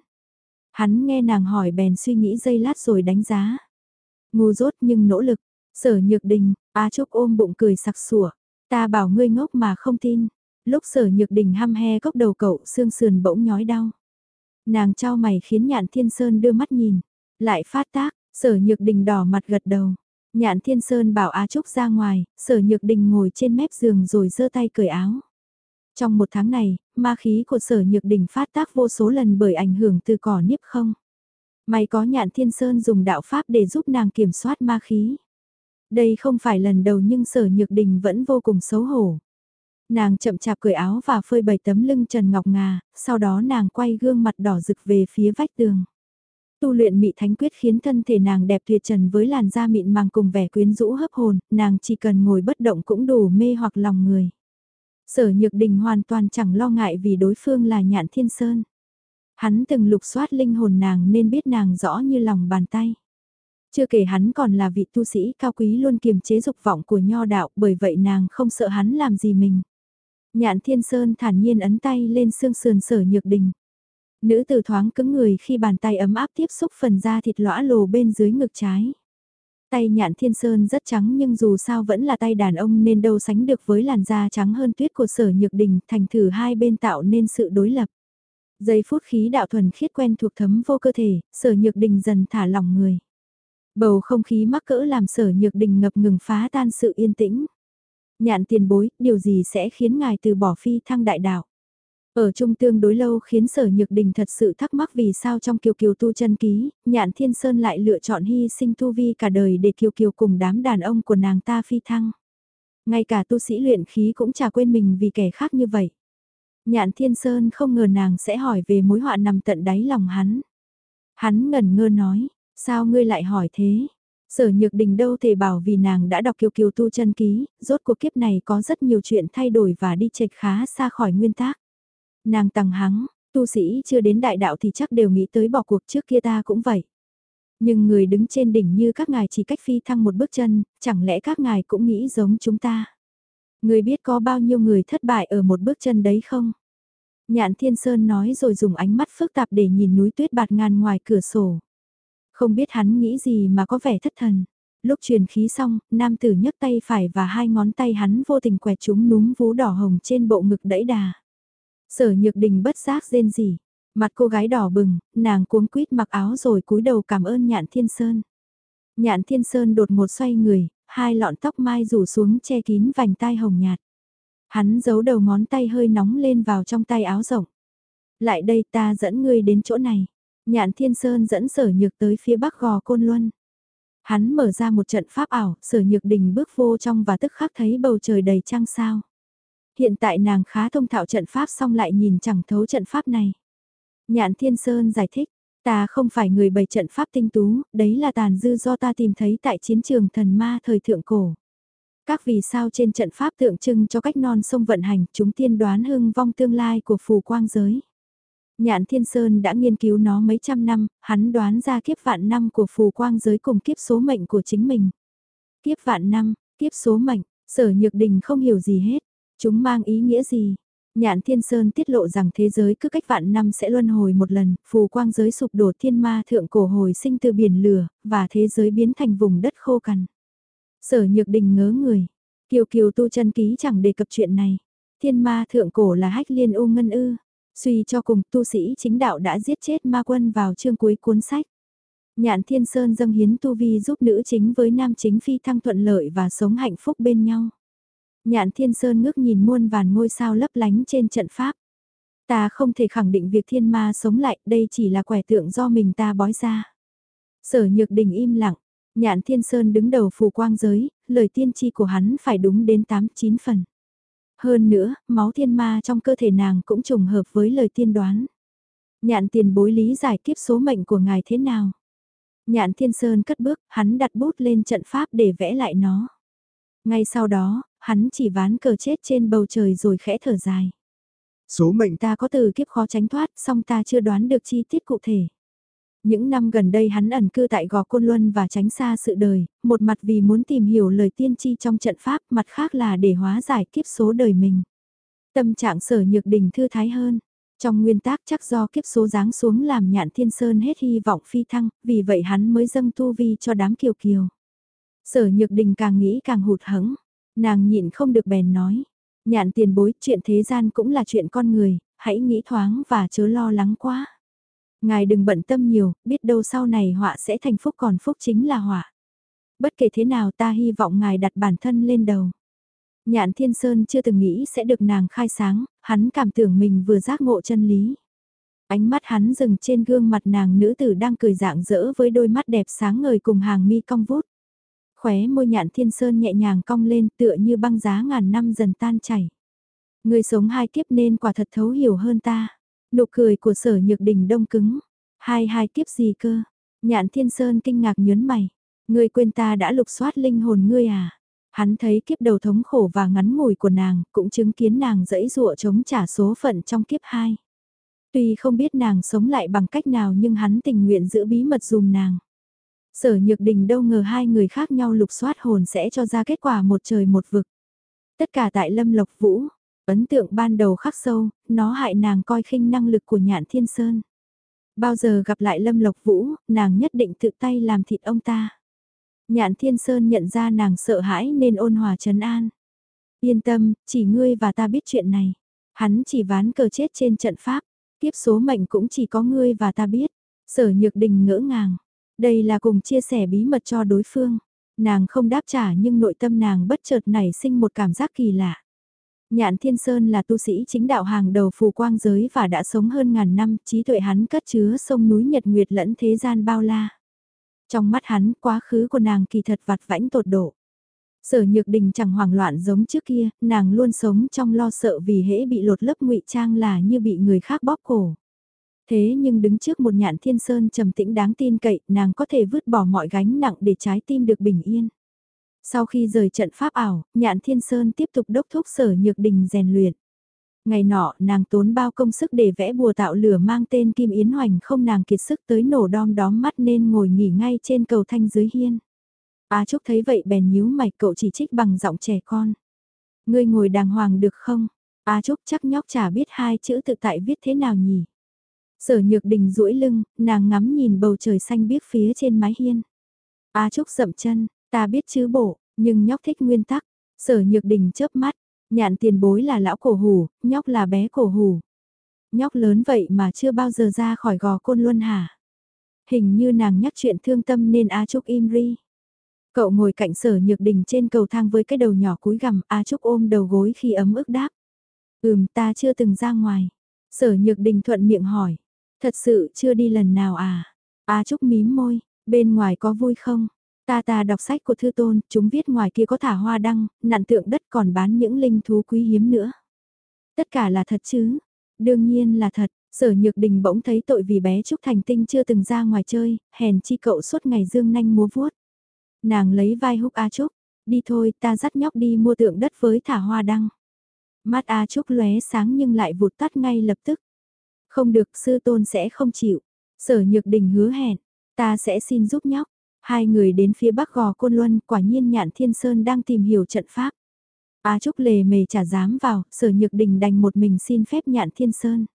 Hắn nghe nàng hỏi bèn suy nghĩ giây lát rồi đánh giá. Ngu dốt nhưng nỗ lực, sở nhược đình, á trúc ôm bụng cười sặc sủa Ta bảo ngươi ngốc mà không tin. Lúc sở nhược đình ham he cốc đầu cậu xương sườn bỗng nhói đau. Nàng trao mày khiến nhạn thiên sơn đưa mắt nhìn. Lại phát tác, sở nhược đình đỏ mặt gật đầu. Nhạn thiên sơn bảo Á Trúc ra ngoài, sở nhược đình ngồi trên mép giường rồi giơ tay cởi áo. Trong một tháng này, ma khí của sở nhược đình phát tác vô số lần bởi ảnh hưởng từ cỏ niếp không. May có nhạn thiên sơn dùng đạo pháp để giúp nàng kiểm soát ma khí. Đây không phải lần đầu nhưng sở nhược đình vẫn vô cùng xấu hổ. Nàng chậm chạp cởi áo và phơi bày tấm lưng Trần Ngọc Ngà, sau đó nàng quay gương mặt đỏ rực về phía vách tường. Tu luyện mị thánh quyết khiến thân thể nàng đẹp tuyệt trần với làn da mịn màng cùng vẻ quyến rũ hấp hồn, nàng chỉ cần ngồi bất động cũng đủ mê hoặc lòng người. Sở Nhược Đình hoàn toàn chẳng lo ngại vì đối phương là Nhạn Thiên Sơn. Hắn từng lục soát linh hồn nàng nên biết nàng rõ như lòng bàn tay. Chưa kể hắn còn là vị tu sĩ cao quý luôn kiềm chế dục vọng của nho đạo bởi vậy nàng không sợ hắn làm gì mình. Nhạn Thiên Sơn thản nhiên ấn tay lên xương sườn sở nhược đình. Nữ tử thoáng cứng người khi bàn tay ấm áp tiếp xúc phần da thịt lõa lồ bên dưới ngực trái. Tay nhạn thiên sơn rất trắng nhưng dù sao vẫn là tay đàn ông nên đâu sánh được với làn da trắng hơn tuyết của sở nhược đình thành thử hai bên tạo nên sự đối lập. Giây phút khí đạo thuần khiết quen thuộc thấm vô cơ thể, sở nhược đình dần thả lỏng người. Bầu không khí mắc cỡ làm sở nhược đình ngập ngừng phá tan sự yên tĩnh. Nhạn tiền bối, điều gì sẽ khiến ngài từ bỏ phi thăng đại đạo? Ở trung tương đối lâu khiến sở nhược đình thật sự thắc mắc vì sao trong kiều kiều tu chân ký, nhạn thiên sơn lại lựa chọn hy sinh tu vi cả đời để kiều kiều cùng đám đàn ông của nàng ta phi thăng. Ngay cả tu sĩ luyện khí cũng chả quên mình vì kẻ khác như vậy. Nhạn thiên sơn không ngờ nàng sẽ hỏi về mối họa nằm tận đáy lòng hắn. Hắn ngẩn ngơ nói, sao ngươi lại hỏi thế? Sở Nhược Đình đâu thể bảo vì nàng đã đọc Kiều Kiều tu chân ký, rốt cuộc kiếp này có rất nhiều chuyện thay đổi và đi chệch khá xa khỏi nguyên tắc. Nàng tăng hắng, tu sĩ chưa đến đại đạo thì chắc đều nghĩ tới bỏ cuộc trước kia ta cũng vậy. Nhưng người đứng trên đỉnh như các ngài chỉ cách phi thăng một bước chân, chẳng lẽ các ngài cũng nghĩ giống chúng ta? Người biết có bao nhiêu người thất bại ở một bước chân đấy không? Nhạn Thiên Sơn nói rồi dùng ánh mắt phức tạp để nhìn núi tuyết bạt ngàn ngoài cửa sổ. Không biết hắn nghĩ gì mà có vẻ thất thần. Lúc truyền khí xong, nam tử nhấc tay phải và hai ngón tay hắn vô tình quẹt chúng núm vú đỏ hồng trên bộ ngực đẫy đà. Sở nhược đình bất giác rên gì. Mặt cô gái đỏ bừng, nàng cuống quýt mặc áo rồi cúi đầu cảm ơn nhạn thiên sơn. Nhạn thiên sơn đột ngột xoay người, hai lọn tóc mai rủ xuống che kín vành tai hồng nhạt. Hắn giấu đầu ngón tay hơi nóng lên vào trong tay áo rộng. Lại đây ta dẫn ngươi đến chỗ này. Nhạn Thiên Sơn dẫn sở nhược tới phía bắc gò Côn Luân. Hắn mở ra một trận pháp ảo, sở nhược đình bước vô trong và tức khắc thấy bầu trời đầy trăng sao. Hiện tại nàng khá thông thạo trận pháp xong lại nhìn chẳng thấu trận pháp này. Nhạn Thiên Sơn giải thích, ta không phải người bày trận pháp tinh tú, đấy là tàn dư do ta tìm thấy tại chiến trường thần ma thời thượng cổ. Các vì sao trên trận pháp tượng trưng cho cách non sông vận hành, chúng tiên đoán hưng vong tương lai của phù quang giới. Nhạn Thiên Sơn đã nghiên cứu nó mấy trăm năm, hắn đoán ra kiếp vạn năm của phù quang giới cùng kiếp số mệnh của chính mình. Kiếp vạn năm, kiếp số mệnh, sở nhược đình không hiểu gì hết, chúng mang ý nghĩa gì. Nhạn Thiên Sơn tiết lộ rằng thế giới cứ cách vạn năm sẽ luân hồi một lần, phù quang giới sụp đổ thiên ma thượng cổ hồi sinh từ biển lửa, và thế giới biến thành vùng đất khô cằn. Sở Nhược Đình ngớ người, Kiều Kiều tu chân ký chẳng đề cập chuyện này. Thiên ma thượng cổ là hách liên u ngân ư. Suy cho cùng tu sĩ chính đạo đã giết chết ma quân vào chương cuối cuốn sách. Nhạn Thiên Sơn dâng hiến tu vi giúp nữ chính với nam chính phi thăng thuận lợi và sống hạnh phúc bên nhau. Nhạn Thiên Sơn ngước nhìn muôn vàn ngôi sao lấp lánh trên trận pháp. Ta không thể khẳng định việc thiên ma sống lại, đây chỉ là quẻ tượng do mình ta bói ra. Sở Nhược Đình im lặng, Nhạn Thiên Sơn đứng đầu phù quang giới, lời tiên tri của hắn phải đúng đến 8-9 phần. Hơn nữa, máu thiên ma trong cơ thể nàng cũng trùng hợp với lời tiên đoán. Nhạn tiền bối lý giải kiếp số mệnh của ngài thế nào? Nhạn Thiên Sơn cất bước, hắn đặt bút lên trận pháp để vẽ lại nó. Ngay sau đó, hắn chỉ ván cờ chết trên bầu trời rồi khẽ thở dài. Số mệnh ta có từ kiếp khó tránh thoát, song ta chưa đoán được chi tiết cụ thể. Những năm gần đây hắn ẩn cư tại Gò Côn Luân và tránh xa sự đời, một mặt vì muốn tìm hiểu lời tiên tri trong trận pháp, mặt khác là để hóa giải kiếp số đời mình. Tâm trạng sở nhược đình thư thái hơn. Trong nguyên tác chắc do kiếp số giáng xuống làm nhạn thiên sơn hết hy vọng phi thăng, vì vậy hắn mới dâng tu vi cho đám kiều kiều. Sở nhược đình càng nghĩ càng hụt hẫng nàng nhịn không được bèn nói. Nhạn tiền bối, chuyện thế gian cũng là chuyện con người, hãy nghĩ thoáng và chớ lo lắng quá. Ngài đừng bận tâm nhiều, biết đâu sau này họa sẽ thành phúc còn phúc chính là họa. Bất kể thế nào ta hy vọng ngài đặt bản thân lên đầu. Nhạn Thiên Sơn chưa từng nghĩ sẽ được nàng khai sáng, hắn cảm tưởng mình vừa giác ngộ chân lý. Ánh mắt hắn dừng trên gương mặt nàng nữ tử đang cười dạng dỡ với đôi mắt đẹp sáng ngời cùng hàng mi cong vút. Khóe môi nhạn thiên sơn nhẹ nhàng cong lên tựa như băng giá ngàn năm dần tan chảy. Người sống hai kiếp nên quả thật thấu hiểu hơn ta. Nụ cười của sở nhược đình đông cứng. Hai hai kiếp gì cơ? Nhạn thiên sơn kinh ngạc nhớn mày. Ngươi quên ta đã lục soát linh hồn ngươi à? Hắn thấy kiếp đầu thống khổ và ngắn ngủi của nàng, cũng chứng kiến nàng dẫy dụa chống trả số phận trong kiếp hai. Tuy không biết nàng sống lại bằng cách nào nhưng hắn tình nguyện giữ bí mật dùm nàng. Sở Nhược Đình đâu ngờ hai người khác nhau lục soát hồn sẽ cho ra kết quả một trời một vực. Tất cả tại Lâm Lộc Vũ, ấn tượng ban đầu khắc sâu, nó hại nàng coi khinh năng lực của nhạn thiên sơn. Bao giờ gặp lại Lâm Lộc Vũ, nàng nhất định tự tay làm thịt ông ta. Nhạn thiên sơn nhận ra nàng sợ hãi nên ôn hòa trấn an. Yên tâm, chỉ ngươi và ta biết chuyện này. Hắn chỉ ván cờ chết trên trận pháp, kiếp số mệnh cũng chỉ có ngươi và ta biết. Sở Nhược Đình ngỡ ngàng. Đây là cùng chia sẻ bí mật cho đối phương. Nàng không đáp trả nhưng nội tâm nàng bất chợt nảy sinh một cảm giác kỳ lạ. Nhạn Thiên Sơn là tu sĩ chính đạo hàng đầu phù quang giới và đã sống hơn ngàn năm, trí tuệ hắn cất chứa sông núi Nhật Nguyệt lẫn thế gian bao la. Trong mắt hắn, quá khứ của nàng kỳ thật vặt vãnh tột độ. Sở Nhược Đình chẳng hoảng loạn giống trước kia, nàng luôn sống trong lo sợ vì hễ bị lột lớp ngụy trang là như bị người khác bóp cổ. Thế nhưng đứng trước một nhạn thiên sơn trầm tĩnh đáng tin cậy, nàng có thể vứt bỏ mọi gánh nặng để trái tim được bình yên. Sau khi rời trận pháp ảo, nhạn thiên sơn tiếp tục đốc thúc sở nhược đình rèn luyện. Ngày nọ, nàng tốn bao công sức để vẽ bùa tạo lửa mang tên Kim Yến Hoành không nàng kiệt sức tới nổ đom đóm mắt nên ngồi nghỉ ngay trên cầu thanh dưới hiên. Á Trúc thấy vậy bèn nhíu mày cậu chỉ trích bằng giọng trẻ con. Ngươi ngồi đàng hoàng được không? Á Trúc chắc nhóc chả biết hai chữ tự tại viết thế nào nhỉ? Sở nhược đình duỗi lưng, nàng ngắm nhìn bầu trời xanh biếc phía trên mái hiên. á Trúc dậm chân, ta biết chứ bộ, nhưng nhóc thích nguyên tắc. Sở nhược đình chớp mắt, nhạn tiền bối là lão cổ hủ, nhóc là bé cổ hủ. Nhóc lớn vậy mà chưa bao giờ ra khỏi gò côn luân hả? Hình như nàng nhắc chuyện thương tâm nên A Trúc im ri. Cậu ngồi cạnh sở nhược đình trên cầu thang với cái đầu nhỏ cúi gằm A Trúc ôm đầu gối khi ấm ức đáp. Ừm ta chưa từng ra ngoài. Sở nhược đình thuận miệng hỏi. Thật sự chưa đi lần nào à? A Trúc mím môi, bên ngoài có vui không? Ta ta đọc sách của Thư Tôn, chúng viết ngoài kia có thả hoa đăng, nặn tượng đất còn bán những linh thú quý hiếm nữa. Tất cả là thật chứ? Đương nhiên là thật, sở nhược đình bỗng thấy tội vì bé Trúc Thành Tinh chưa từng ra ngoài chơi, hèn chi cậu suốt ngày dương nanh múa vuốt. Nàng lấy vai húc A Trúc, đi thôi ta dắt nhóc đi mua tượng đất với thả hoa đăng. Mắt A Trúc lóe sáng nhưng lại vụt tắt ngay lập tức. Không được sư tôn sẽ không chịu. Sở nhược đình hứa hẹn, ta sẽ xin giúp nhóc. Hai người đến phía bắc gò Côn Luân quả nhiên nhạn thiên sơn đang tìm hiểu trận pháp. A Trúc lề mề trả dám vào, sở nhược đình đành một mình xin phép nhạn thiên sơn.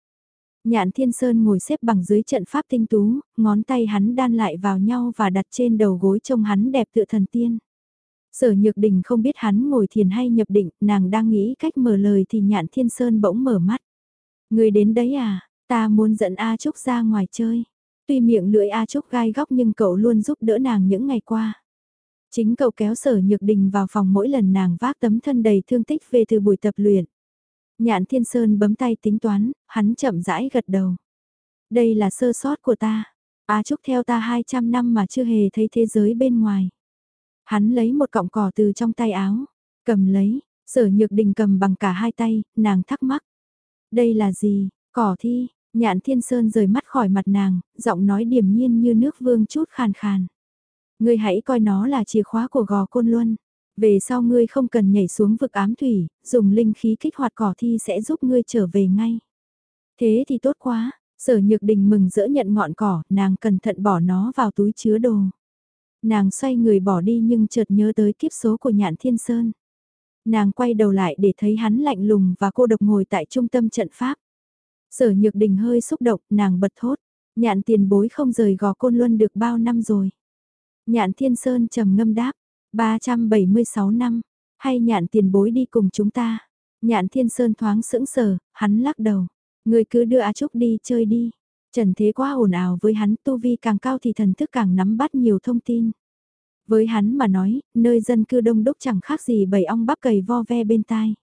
Nhạn thiên sơn ngồi xếp bằng dưới trận pháp tinh tú, ngón tay hắn đan lại vào nhau và đặt trên đầu gối trông hắn đẹp tựa thần tiên. Sở nhược đình không biết hắn ngồi thiền hay nhập định, nàng đang nghĩ cách mở lời thì nhạn thiên sơn bỗng mở mắt. Người đến đấy à, ta muốn dẫn A Trúc ra ngoài chơi. Tuy miệng lưỡi A Trúc gai góc nhưng cậu luôn giúp đỡ nàng những ngày qua. Chính cậu kéo sở nhược đình vào phòng mỗi lần nàng vác tấm thân đầy thương tích về từ buổi tập luyện. Nhạn Thiên Sơn bấm tay tính toán, hắn chậm rãi gật đầu. Đây là sơ sót của ta. A Trúc theo ta 200 năm mà chưa hề thấy thế giới bên ngoài. Hắn lấy một cọng cỏ từ trong tay áo, cầm lấy, sở nhược đình cầm bằng cả hai tay, nàng thắc mắc. Đây là gì, cỏ thi, nhạn thiên sơn rời mắt khỏi mặt nàng, giọng nói điềm nhiên như nước vương chút khàn khàn. Ngươi hãy coi nó là chìa khóa của gò côn luân. Về sau ngươi không cần nhảy xuống vực ám thủy, dùng linh khí kích hoạt cỏ thi sẽ giúp ngươi trở về ngay. Thế thì tốt quá, sở nhược đình mừng rỡ nhận ngọn cỏ, nàng cẩn thận bỏ nó vào túi chứa đồ. Nàng xoay người bỏ đi nhưng chợt nhớ tới kiếp số của nhạn thiên sơn. Nàng quay đầu lại để thấy hắn lạnh lùng và cô độc ngồi tại trung tâm trận pháp. Sở nhược đình hơi xúc động, nàng bật thốt. Nhạn tiền bối không rời gò côn luân được bao năm rồi. Nhạn thiên sơn trầm ngâm đáp, 376 năm, hay nhạn tiền bối đi cùng chúng ta. Nhạn thiên sơn thoáng sững sờ, hắn lắc đầu. Người cứ đưa A Trúc đi chơi đi. Trần thế quá ồn ào với hắn, tu vi càng cao thì thần thức càng nắm bắt nhiều thông tin. Với hắn mà nói, nơi dân cư đông đúc chẳng khác gì bầy ong bắp cầy vo ve bên tai.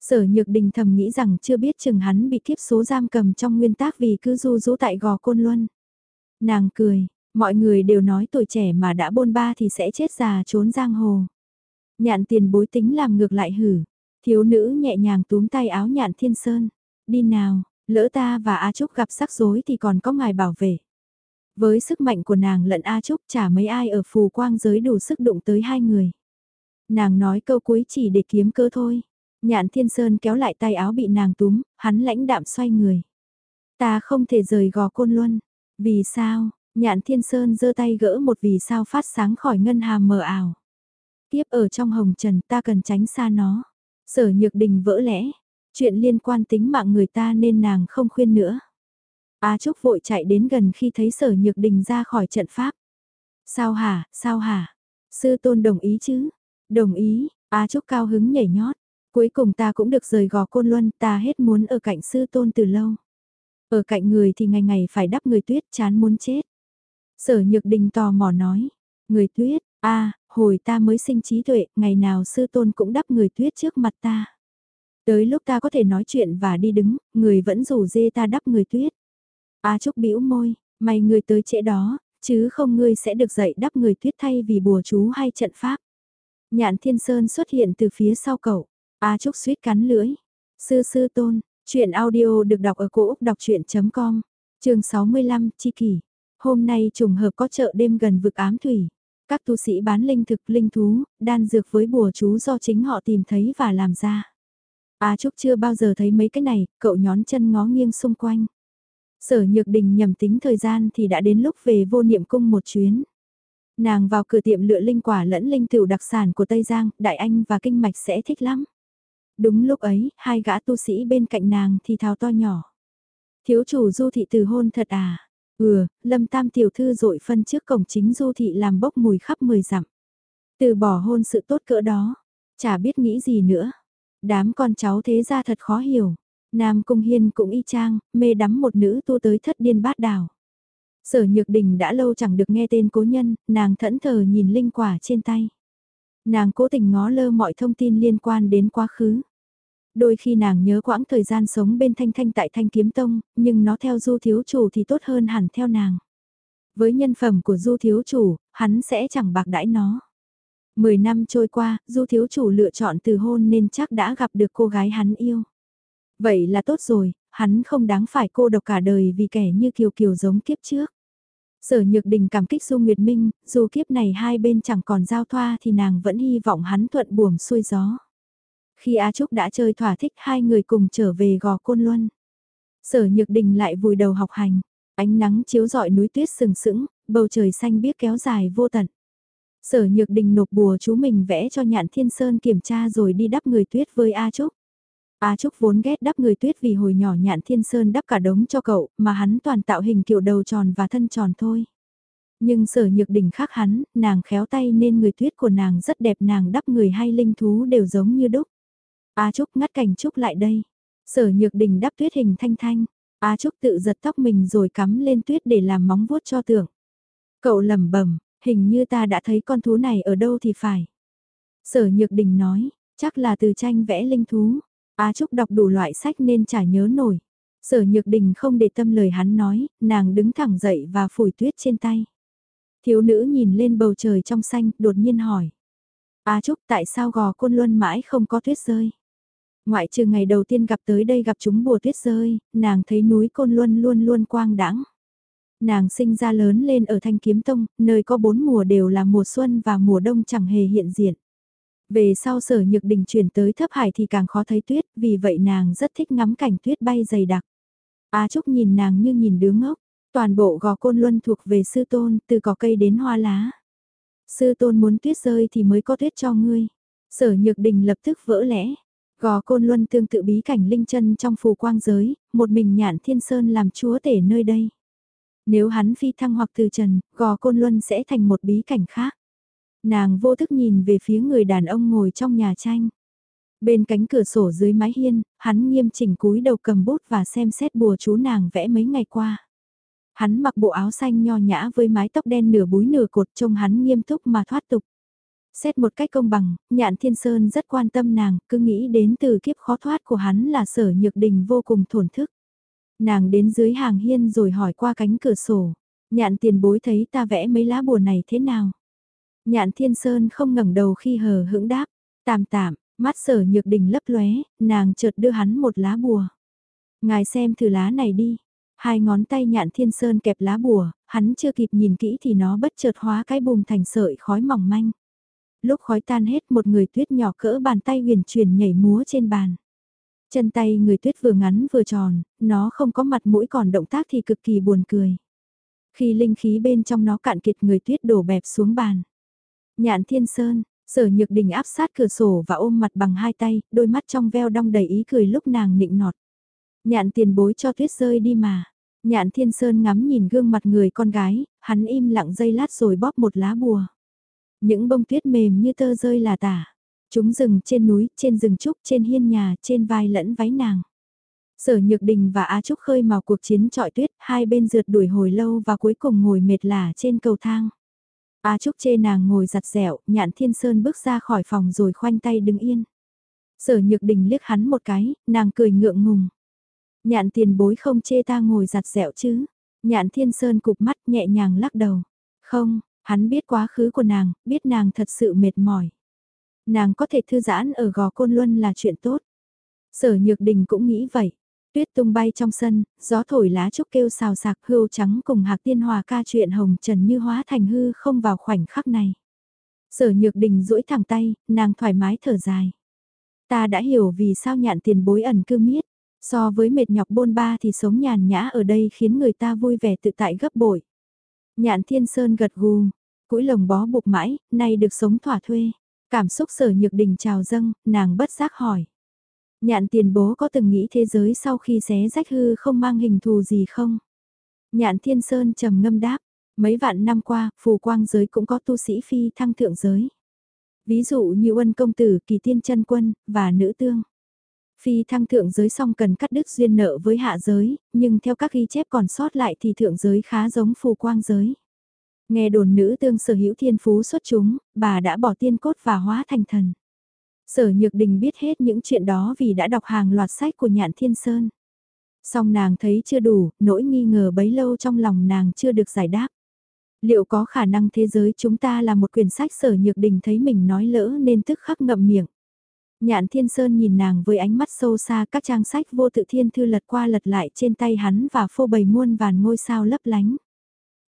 Sở Nhược Đình thầm nghĩ rằng chưa biết chừng hắn bị kiếp số giam cầm trong nguyên tác vì cứ du rú tại gò côn luân. Nàng cười, mọi người đều nói tuổi trẻ mà đã bôn ba thì sẽ chết già trốn giang hồ. Nhạn tiền bối tính làm ngược lại hử, thiếu nữ nhẹ nhàng túm tay áo nhạn thiên sơn. Đi nào, lỡ ta và A Trúc gặp rắc rối thì còn có ngài bảo vệ. Với sức mạnh của nàng lẫn A Trúc chả mấy ai ở phù quang giới đủ sức đụng tới hai người. Nàng nói câu cuối chỉ để kiếm cơ thôi. Nhạn Thiên Sơn kéo lại tay áo bị nàng túm, hắn lãnh đạm xoay người. Ta không thể rời gò côn luân. Vì sao? Nhạn Thiên Sơn giơ tay gỡ một vì sao phát sáng khỏi ngân hàm mờ ảo. Tiếp ở trong hồng trần ta cần tránh xa nó. Sở nhược đình vỡ lẽ. Chuyện liên quan tính mạng người ta nên nàng không khuyên nữa. Á Trúc vội chạy đến gần khi thấy sở nhược đình ra khỏi trận pháp. Sao hả, sao hả? Sư tôn đồng ý chứ? Đồng ý, Á Trúc cao hứng nhảy nhót. Cuối cùng ta cũng được rời gò côn luân, ta hết muốn ở cạnh sư tôn từ lâu. Ở cạnh người thì ngày ngày phải đắp người tuyết chán muốn chết. Sở nhược đình tò mò nói. Người tuyết, a hồi ta mới sinh trí tuệ, ngày nào sư tôn cũng đắp người tuyết trước mặt ta. Tới lúc ta có thể nói chuyện và đi đứng, người vẫn rủ dê ta đắp người tuyết. A Trúc bĩu môi, mày người tới trễ đó, chứ không ngươi sẽ được dạy đắp người tuyết thay vì bùa chú hay trận pháp. Nhạn Thiên Sơn xuất hiện từ phía sau cậu. A Trúc suýt cắn lưỡi. Sư sư tôn, chuyện audio được đọc ở cổ Úc đọc chuyện.com, trường 65, Chi Kỷ. Hôm nay trùng hợp có chợ đêm gần vực ám thủy. Các tu sĩ bán linh thực linh thú, đan dược với bùa chú do chính họ tìm thấy và làm ra. A Trúc chưa bao giờ thấy mấy cái này, cậu nhón chân ngó nghiêng xung quanh. Sở Nhược Đình nhầm tính thời gian thì đã đến lúc về vô niệm cung một chuyến. Nàng vào cửa tiệm lựa linh quả lẫn linh tiểu đặc sản của Tây Giang, Đại Anh và Kinh Mạch sẽ thích lắm. Đúng lúc ấy, hai gã tu sĩ bên cạnh nàng thì thào to nhỏ. Thiếu chủ du thị từ hôn thật à? Ừ, lâm tam tiểu thư dội phân trước cổng chính du thị làm bốc mùi khắp mười dặm. Từ bỏ hôn sự tốt cỡ đó, chả biết nghĩ gì nữa. Đám con cháu thế ra thật khó hiểu. Nam Cung Hiên cũng y chang, mê đắm một nữ tu tới thất điên bát đảo. Sở Nhược Đình đã lâu chẳng được nghe tên cố nhân, nàng thẫn thờ nhìn linh quả trên tay. Nàng cố tình ngó lơ mọi thông tin liên quan đến quá khứ. Đôi khi nàng nhớ quãng thời gian sống bên Thanh Thanh tại Thanh Kiếm Tông, nhưng nó theo Du Thiếu Chủ thì tốt hơn hẳn theo nàng. Với nhân phẩm của Du Thiếu Chủ, hắn sẽ chẳng bạc đãi nó. Mười năm trôi qua, Du Thiếu Chủ lựa chọn từ hôn nên chắc đã gặp được cô gái hắn yêu. Vậy là tốt rồi, hắn không đáng phải cô độc cả đời vì kẻ như Kiều Kiều giống kiếp trước. Sở Nhược Đình cảm kích Du Nguyệt Minh, dù kiếp này hai bên chẳng còn giao thoa thì nàng vẫn hy vọng hắn thuận buồm xuôi gió. Khi Á Trúc đã chơi thỏa thích hai người cùng trở về gò Côn Luân. Sở Nhược Đình lại vùi đầu học hành, ánh nắng chiếu rọi núi tuyết sừng sững, bầu trời xanh biếc kéo dài vô tận. Sở Nhược Đình nộp bùa chú mình vẽ cho Nhạn Thiên Sơn kiểm tra rồi đi đắp người tuyết với A Trúc. A Trúc vốn ghét đắp người tuyết vì hồi nhỏ Nhạn Thiên Sơn đắp cả đống cho cậu, mà hắn toàn tạo hình kiểu đầu tròn và thân tròn thôi. Nhưng sở nhược đỉnh khác hắn, nàng khéo tay nên người tuyết của nàng rất đẹp nàng đắp người hay linh thú đều giống như đúc. A Trúc ngắt cảnh Trúc lại đây. Sở nhược đỉnh đắp tuyết hình thanh thanh. A Trúc tự giật tóc mình rồi cắm lên tuyết để làm móng vuốt cho tưởng. Cậu lẩm bẩm, hình như ta đã thấy con thú này ở đâu thì phải. Sở Nhược Đình nói, chắc là từ tranh vẽ linh thú. A Trúc đọc đủ loại sách nên chả nhớ nổi. Sở Nhược Đình không để tâm lời hắn nói, nàng đứng thẳng dậy và phủi tuyết trên tay. Thiếu nữ nhìn lên bầu trời trong xanh, đột nhiên hỏi. A Trúc tại sao gò côn luân mãi không có tuyết rơi? Ngoại trừ ngày đầu tiên gặp tới đây gặp chúng mùa tuyết rơi, nàng thấy núi côn luân luôn luôn quang đãng. Nàng sinh ra lớn lên ở Thanh Kiếm Tông, nơi có bốn mùa đều là mùa xuân và mùa đông chẳng hề hiện diện. Về sau sở nhược đình chuyển tới thấp hải thì càng khó thấy tuyết, vì vậy nàng rất thích ngắm cảnh tuyết bay dày đặc. á Trúc nhìn nàng như nhìn đứa ngốc, toàn bộ gò côn luân thuộc về sư tôn, từ cỏ cây đến hoa lá. Sư tôn muốn tuyết rơi thì mới có tuyết cho ngươi. Sở nhược đình lập tức vỡ lẽ. Gò côn luân tương tự bí cảnh linh chân trong phù quang giới, một mình nhạn thiên sơn làm chúa tể nơi đây. Nếu hắn phi thăng hoặc từ trần, gò côn luân sẽ thành một bí cảnh khác. Nàng vô thức nhìn về phía người đàn ông ngồi trong nhà tranh. Bên cánh cửa sổ dưới mái hiên, hắn nghiêm chỉnh cúi đầu cầm bút và xem xét bùa chú nàng vẽ mấy ngày qua. Hắn mặc bộ áo xanh nho nhã với mái tóc đen nửa búi nửa cột trông hắn nghiêm túc mà thoát tục. Xét một cách công bằng, nhạn thiên sơn rất quan tâm nàng, cứ nghĩ đến từ kiếp khó thoát của hắn là sở nhược đình vô cùng thổn thức. Nàng đến dưới hàng hiên rồi hỏi qua cánh cửa sổ. Nhạn tiền bối thấy ta vẽ mấy lá bùa này thế nào? Nhạn thiên sơn không ngẩng đầu khi hờ hững đáp. Tạm tạm, mắt sở nhược đình lấp lóe, nàng chợt đưa hắn một lá bùa. Ngài xem thử lá này đi. Hai ngón tay nhạn thiên sơn kẹp lá bùa, hắn chưa kịp nhìn kỹ thì nó bất chợt hóa cái bùm thành sợi khói mỏng manh. Lúc khói tan hết một người tuyết nhỏ cỡ bàn tay huyền chuyển nhảy múa trên bàn. Chân tay người tuyết vừa ngắn vừa tròn, nó không có mặt mũi còn động tác thì cực kỳ buồn cười. Khi linh khí bên trong nó cạn kiệt người tuyết đổ bẹp xuống bàn. Nhạn thiên sơn, sở nhược đình áp sát cửa sổ và ôm mặt bằng hai tay, đôi mắt trong veo đong đầy ý cười lúc nàng nịnh nọt. Nhạn tiền bối cho tuyết rơi đi mà. Nhạn thiên sơn ngắm nhìn gương mặt người con gái, hắn im lặng dây lát rồi bóp một lá bùa. Những bông tuyết mềm như tơ rơi là tả. Chúng rừng trên núi, trên rừng trúc, trên hiên nhà, trên vai lẫn váy nàng. Sở Nhược Đình và Á Trúc khơi màu cuộc chiến trọi tuyết, hai bên rượt đuổi hồi lâu và cuối cùng ngồi mệt lả trên cầu thang. A Trúc chê nàng ngồi giặt dẻo, nhạn thiên sơn bước ra khỏi phòng rồi khoanh tay đứng yên. Sở Nhược Đình liếc hắn một cái, nàng cười ngượng ngùng. Nhạn tiền bối không chê ta ngồi giặt dẻo chứ. Nhạn thiên sơn cụp mắt nhẹ nhàng lắc đầu. Không, hắn biết quá khứ của nàng, biết nàng thật sự mệt mỏi. Nàng có thể thư giãn ở gò côn luân là chuyện tốt. Sở nhược đình cũng nghĩ vậy. Tuyết tung bay trong sân, gió thổi lá trúc kêu xào sạc hưu trắng cùng hạc tiên hòa ca chuyện hồng trần như hóa thành hư không vào khoảnh khắc này. Sở nhược đình duỗi thẳng tay, nàng thoải mái thở dài. Ta đã hiểu vì sao nhạn tiền bối ẩn cư miết. So với mệt nhọc bôn ba thì sống nhàn nhã ở đây khiến người ta vui vẻ tự tại gấp bội. Nhạn thiên sơn gật gù, cũi lồng bó buộc mãi, nay được sống thỏa thuê. Cảm xúc sở nhược đình trào dâng, nàng bất giác hỏi. Nhạn tiền bố có từng nghĩ thế giới sau khi xé rách hư không mang hình thù gì không? Nhạn thiên sơn trầm ngâm đáp, mấy vạn năm qua, phù quang giới cũng có tu sĩ phi thăng thượng giới. Ví dụ như ân công tử, kỳ tiên chân quân, và nữ tương. Phi thăng thượng giới xong cần cắt đứt duyên nợ với hạ giới, nhưng theo các ghi chép còn sót lại thì thượng giới khá giống phù quang giới. Nghe đồn nữ tương sở hữu thiên phú xuất chúng, bà đã bỏ tiên cốt và hóa thành thần. Sở Nhược Đình biết hết những chuyện đó vì đã đọc hàng loạt sách của Nhạn Thiên Sơn. Song nàng thấy chưa đủ, nỗi nghi ngờ bấy lâu trong lòng nàng chưa được giải đáp. Liệu có khả năng thế giới chúng ta là một quyển sách sở nhược đình thấy mình nói lỡ nên tức khắc ngậm miệng. Nhạn Thiên Sơn nhìn nàng với ánh mắt sâu xa các trang sách vô tự thiên thư lật qua lật lại trên tay hắn và phô bày muôn vàn ngôi sao lấp lánh.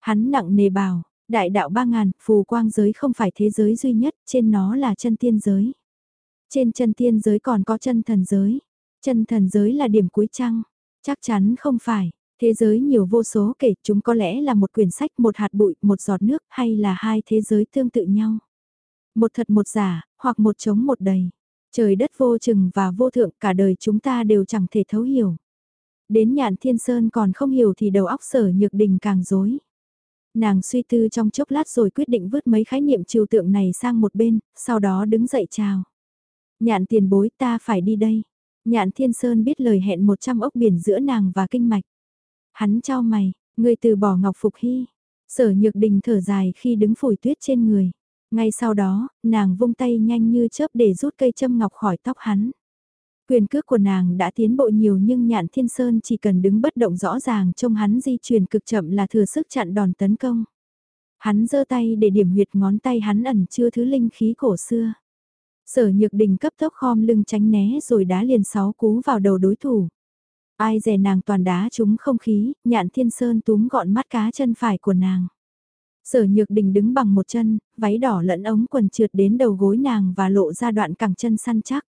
Hắn nặng nề bảo, đại đạo ba ngàn, phù quang giới không phải thế giới duy nhất, trên nó là chân tiên giới. Trên chân tiên giới còn có chân thần giới. Chân thần giới là điểm cuối trăng. Chắc chắn không phải. Thế giới nhiều vô số kể, chúng có lẽ là một quyển sách, một hạt bụi, một giọt nước, hay là hai thế giới tương tự nhau. Một thật một giả, hoặc một trống một đầy. Trời đất vô chừng và vô thượng cả đời chúng ta đều chẳng thể thấu hiểu. Đến nhạn thiên sơn còn không hiểu thì đầu óc sở nhược đình càng dối. Nàng suy tư trong chốc lát rồi quyết định vứt mấy khái niệm trừu tượng này sang một bên, sau đó đứng dậy chào. Nhạn tiền bối ta phải đi đây. Nhạn thiên sơn biết lời hẹn một trăm ốc biển giữa nàng và kinh mạch. Hắn cho mày, người từ bỏ ngọc phục hy. Sở nhược đình thở dài khi đứng phủi tuyết trên người. Ngay sau đó, nàng vung tay nhanh như chớp để rút cây châm ngọc khỏi tóc hắn. Quyền cước của nàng đã tiến bộ nhiều nhưng nhạn thiên sơn chỉ cần đứng bất động rõ ràng trông hắn di chuyển cực chậm là thừa sức chặn đòn tấn công. Hắn giơ tay để điểm huyệt ngón tay hắn ẩn chứa thứ linh khí cổ xưa. Sở nhược đình cấp tốc khom lưng tránh né rồi đá liền sáu cú vào đầu đối thủ. Ai dè nàng toàn đá trúng không khí, nhạn thiên sơn túm gọn mắt cá chân phải của nàng. Sở nhược đình đứng bằng một chân, váy đỏ lẫn ống quần trượt đến đầu gối nàng và lộ ra đoạn cẳng chân săn chắc.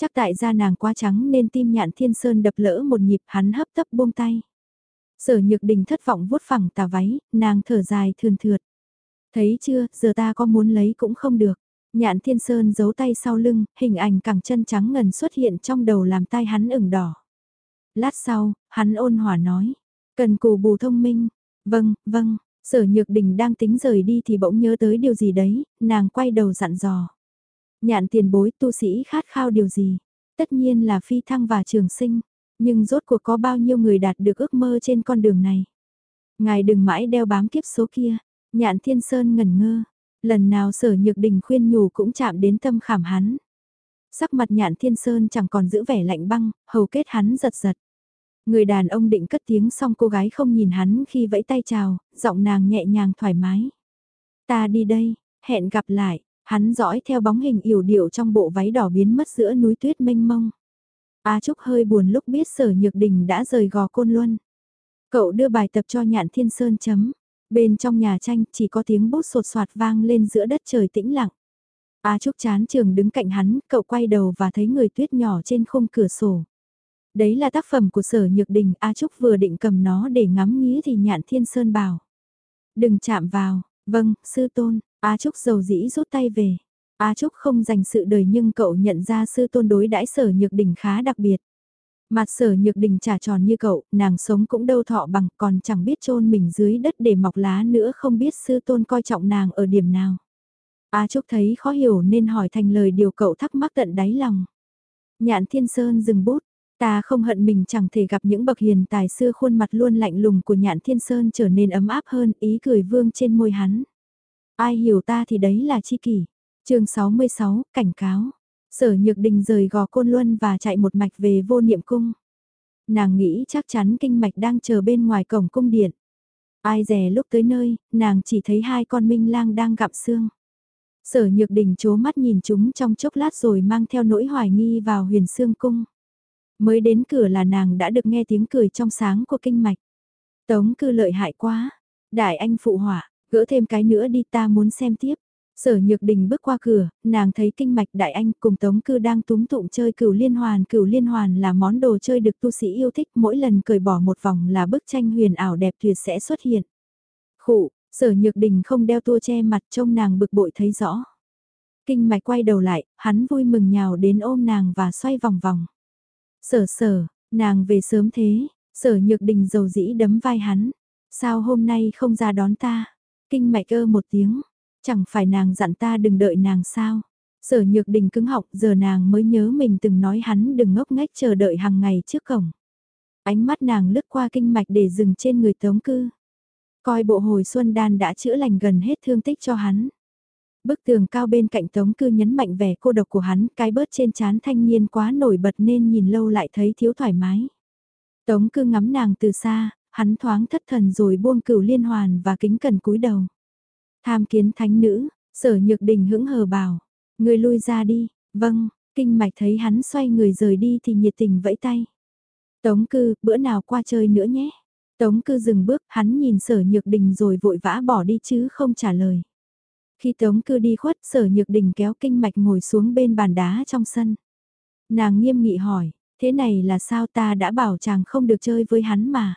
Chắc tại da nàng quá trắng nên tim nhạn thiên sơn đập lỡ một nhịp hắn hấp tấp buông tay. Sở nhược đình thất vọng vuốt phẳng tà váy, nàng thở dài thườn thượt. Thấy chưa, giờ ta có muốn lấy cũng không được. Nhạn thiên sơn giấu tay sau lưng, hình ảnh cẳng chân trắng ngần xuất hiện trong đầu làm tai hắn ửng đỏ. Lát sau, hắn ôn hòa nói. Cần cù bù thông minh. Vâng, vâng, sở nhược đình đang tính rời đi thì bỗng nhớ tới điều gì đấy, nàng quay đầu dặn dò. Nhạn tiền bối tu sĩ khát khao điều gì? Tất nhiên là phi thăng và trường sinh. Nhưng rốt cuộc có bao nhiêu người đạt được ước mơ trên con đường này? Ngài đừng mãi đeo bám kiếp số kia. Nhạn thiên sơn ngẩn ngơ. Lần nào sở nhược đình khuyên nhủ cũng chạm đến tâm khảm hắn. Sắc mặt nhạn thiên sơn chẳng còn giữ vẻ lạnh băng, hầu kết hắn giật giật. Người đàn ông định cất tiếng xong cô gái không nhìn hắn khi vẫy tay chào, giọng nàng nhẹ nhàng thoải mái. Ta đi đây, hẹn gặp lại, hắn dõi theo bóng hình yểu điệu trong bộ váy đỏ biến mất giữa núi tuyết mênh mông. A Trúc hơi buồn lúc biết sở nhược đình đã rời gò côn luân. Cậu đưa bài tập cho nhạn thiên sơn chấm. Bên trong nhà tranh chỉ có tiếng bút sột soạt vang lên giữa đất trời tĩnh lặng. A Trúc chán trường đứng cạnh hắn, cậu quay đầu và thấy người tuyết nhỏ trên khung cửa sổ. Đấy là tác phẩm của sở nhược đình, A Trúc vừa định cầm nó để ngắm nghía thì nhạn thiên sơn bảo. Đừng chạm vào, vâng, sư tôn, A Trúc dầu dĩ rút tay về. A Trúc không dành sự đời nhưng cậu nhận ra sư tôn đối đãi sở nhược đình khá đặc biệt. Mặt sở nhược đình trả tròn như cậu, nàng sống cũng đâu thọ bằng còn chẳng biết chôn mình dưới đất để mọc lá nữa không biết sư tôn coi trọng nàng ở điểm nào. A Trúc thấy khó hiểu nên hỏi thành lời điều cậu thắc mắc tận đáy lòng. Nhạn Thiên Sơn dừng bút, ta không hận mình chẳng thể gặp những bậc hiền tài xưa khuôn mặt luôn lạnh lùng của Nhạn Thiên Sơn trở nên ấm áp hơn ý cười vương trên môi hắn. Ai hiểu ta thì đấy là chi kỷ. chương 66, cảnh cáo. Sở Nhược Đình rời gò côn luân và chạy một mạch về vô niệm cung. Nàng nghĩ chắc chắn kinh mạch đang chờ bên ngoài cổng cung điện. Ai dè lúc tới nơi, nàng chỉ thấy hai con minh lang đang gặm xương. Sở Nhược Đình chố mắt nhìn chúng trong chốc lát rồi mang theo nỗi hoài nghi vào huyền xương cung. Mới đến cửa là nàng đã được nghe tiếng cười trong sáng của kinh mạch. Tống cư lợi hại quá. Đại anh phụ hỏa, gỡ thêm cái nữa đi ta muốn xem tiếp. Sở Nhược Đình bước qua cửa, nàng thấy kinh mạch đại anh cùng Tống Cư đang túm tụng chơi cửu liên hoàn. Cửu liên hoàn là món đồ chơi được tu sĩ yêu thích mỗi lần cởi bỏ một vòng là bức tranh huyền ảo đẹp tuyệt sẽ xuất hiện. Khụ, sở Nhược Đình không đeo tua che mặt trông nàng bực bội thấy rõ. Kinh mạch quay đầu lại, hắn vui mừng nhào đến ôm nàng và xoay vòng vòng. Sở sở, nàng về sớm thế, sở Nhược Đình dầu dĩ đấm vai hắn. Sao hôm nay không ra đón ta? Kinh mạch ơ một tiếng Chẳng phải nàng dặn ta đừng đợi nàng sao? Sở nhược đình cứng học giờ nàng mới nhớ mình từng nói hắn đừng ngốc nghếch chờ đợi hàng ngày trước cổng. Ánh mắt nàng lướt qua kinh mạch để dừng trên người tống cư. Coi bộ hồi xuân đan đã chữa lành gần hết thương tích cho hắn. Bức tường cao bên cạnh tống cư nhấn mạnh vẻ cô độc của hắn, cái bớt trên trán thanh niên quá nổi bật nên nhìn lâu lại thấy thiếu thoải mái. Tống cư ngắm nàng từ xa, hắn thoáng thất thần rồi buông cửu liên hoàn và kính cần cúi đầu. Tham kiến thánh nữ, sở nhược đình hững hờ bảo. Người lui ra đi, vâng, kinh mạch thấy hắn xoay người rời đi thì nhiệt tình vẫy tay. Tống cư, bữa nào qua chơi nữa nhé. Tống cư dừng bước, hắn nhìn sở nhược đình rồi vội vã bỏ đi chứ không trả lời. Khi tống cư đi khuất, sở nhược đình kéo kinh mạch ngồi xuống bên bàn đá trong sân. Nàng nghiêm nghị hỏi, thế này là sao ta đã bảo chàng không được chơi với hắn mà.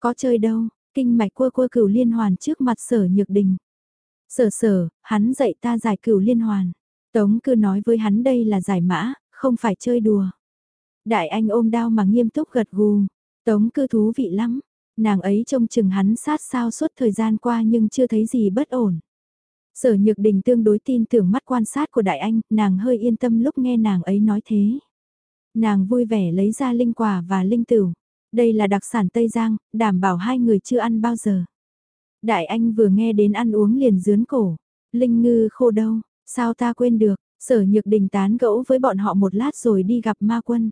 Có chơi đâu, kinh mạch quơ quơ cửu liên hoàn trước mặt sở nhược đình. Sở sở, hắn dạy ta giải cửu liên hoàn. Tống cư nói với hắn đây là giải mã, không phải chơi đùa. Đại anh ôm đao mà nghiêm túc gật gù. Tống cư thú vị lắm. Nàng ấy trông chừng hắn sát sao suốt thời gian qua nhưng chưa thấy gì bất ổn. Sở Nhược Đình tương đối tin tưởng mắt quan sát của Đại Anh, nàng hơi yên tâm lúc nghe nàng ấy nói thế. Nàng vui vẻ lấy ra linh quả và linh tửu. Đây là đặc sản Tây Giang, đảm bảo hai người chưa ăn bao giờ. Đại Anh vừa nghe đến ăn uống liền dướn cổ. Linh ngư khô đâu, sao ta quên được, sở nhược đình tán gẫu với bọn họ một lát rồi đi gặp ma quân.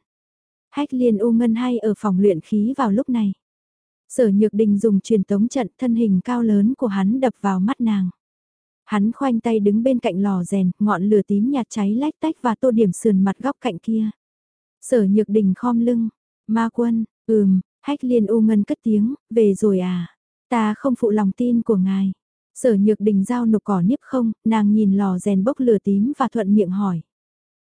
Hách liên u ngân hay ở phòng luyện khí vào lúc này. Sở nhược đình dùng truyền tống trận thân hình cao lớn của hắn đập vào mắt nàng. Hắn khoanh tay đứng bên cạnh lò rèn, ngọn lửa tím nhạt cháy lách tách và tô điểm sườn mặt góc cạnh kia. Sở nhược đình khom lưng, ma quân, ừm, hách liên u ngân cất tiếng, về rồi à, ta không phụ lòng tin của ngài. Sở nhược đình giao nộp cỏ niếp không, nàng nhìn lò rèn bốc lửa tím và thuận miệng hỏi.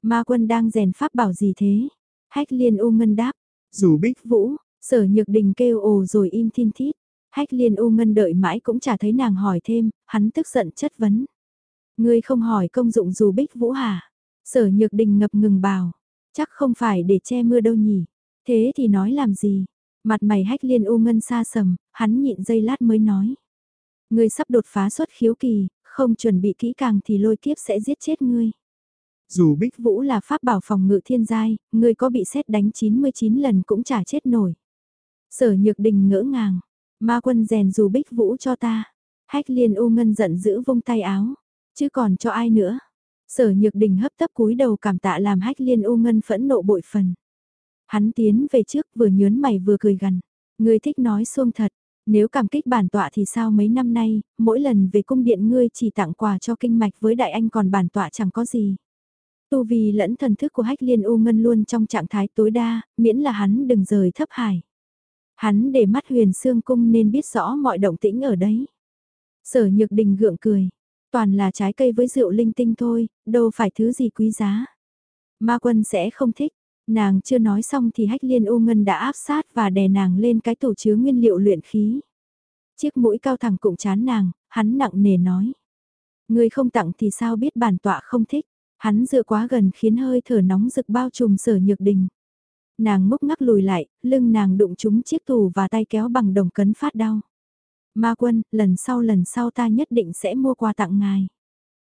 Ma quân đang rèn pháp bảo gì thế? Hách liên u ngân đáp, dù bích vũ, sở nhược đình kêu ồ rồi im thiên thít. Hách liên u ngân đợi mãi cũng chả thấy nàng hỏi thêm, hắn tức giận chất vấn. Ngươi không hỏi công dụng dù bích vũ hả? Sở nhược đình ngập ngừng bảo, chắc không phải để che mưa đâu nhỉ. Thế thì nói làm gì? Mặt mày hách liên u ngân xa sầm, hắn nhịn dây lát mới nói. Ngươi sắp đột phá xuất khiếu kỳ, không chuẩn bị kỹ càng thì lôi kiếp sẽ giết chết ngươi. Dù bích vũ là pháp bảo phòng ngự thiên giai, ngươi có bị xét đánh 99 lần cũng chả chết nổi. Sở nhược đình ngỡ ngàng, Ma quân rèn dù bích vũ cho ta. Hách liên u ngân giận giữ vung tay áo. Chứ còn cho ai nữa. Sở nhược đình hấp tấp cúi đầu cảm tạ làm hách liên u ngân phẫn nộ bội phần. Hắn tiến về trước vừa nhớn mày vừa cười gần Ngươi thích nói xuông thật. Nếu cảm kích bản tọa thì sao mấy năm nay, mỗi lần về cung điện ngươi chỉ tặng quà cho kinh mạch với đại anh còn bản tọa chẳng có gì. Tu vi lẫn thần thức của hách liên u ngân luôn trong trạng thái tối đa, miễn là hắn đừng rời thấp hải. Hắn để mắt huyền xương cung nên biết rõ mọi động tĩnh ở đấy. Sở nhược đình gượng cười. Toàn là trái cây với rượu linh tinh thôi, đâu phải thứ gì quý giá. Ma quân sẽ không thích. Nàng chưa nói xong thì hách liên u ngân đã áp sát và đè nàng lên cái tủ chứa nguyên liệu luyện khí. Chiếc mũi cao thẳng cũng chán nàng, hắn nặng nề nói. Người không tặng thì sao biết bản tọa không thích. Hắn dựa quá gần khiến hơi thở nóng rực bao trùm sở nhược đình. Nàng mốc ngắc lùi lại, lưng nàng đụng trúng chiếc tủ và tay kéo bằng đồng cấn phát đau. Ma quân, lần sau lần sau ta nhất định sẽ mua quà tặng ngài.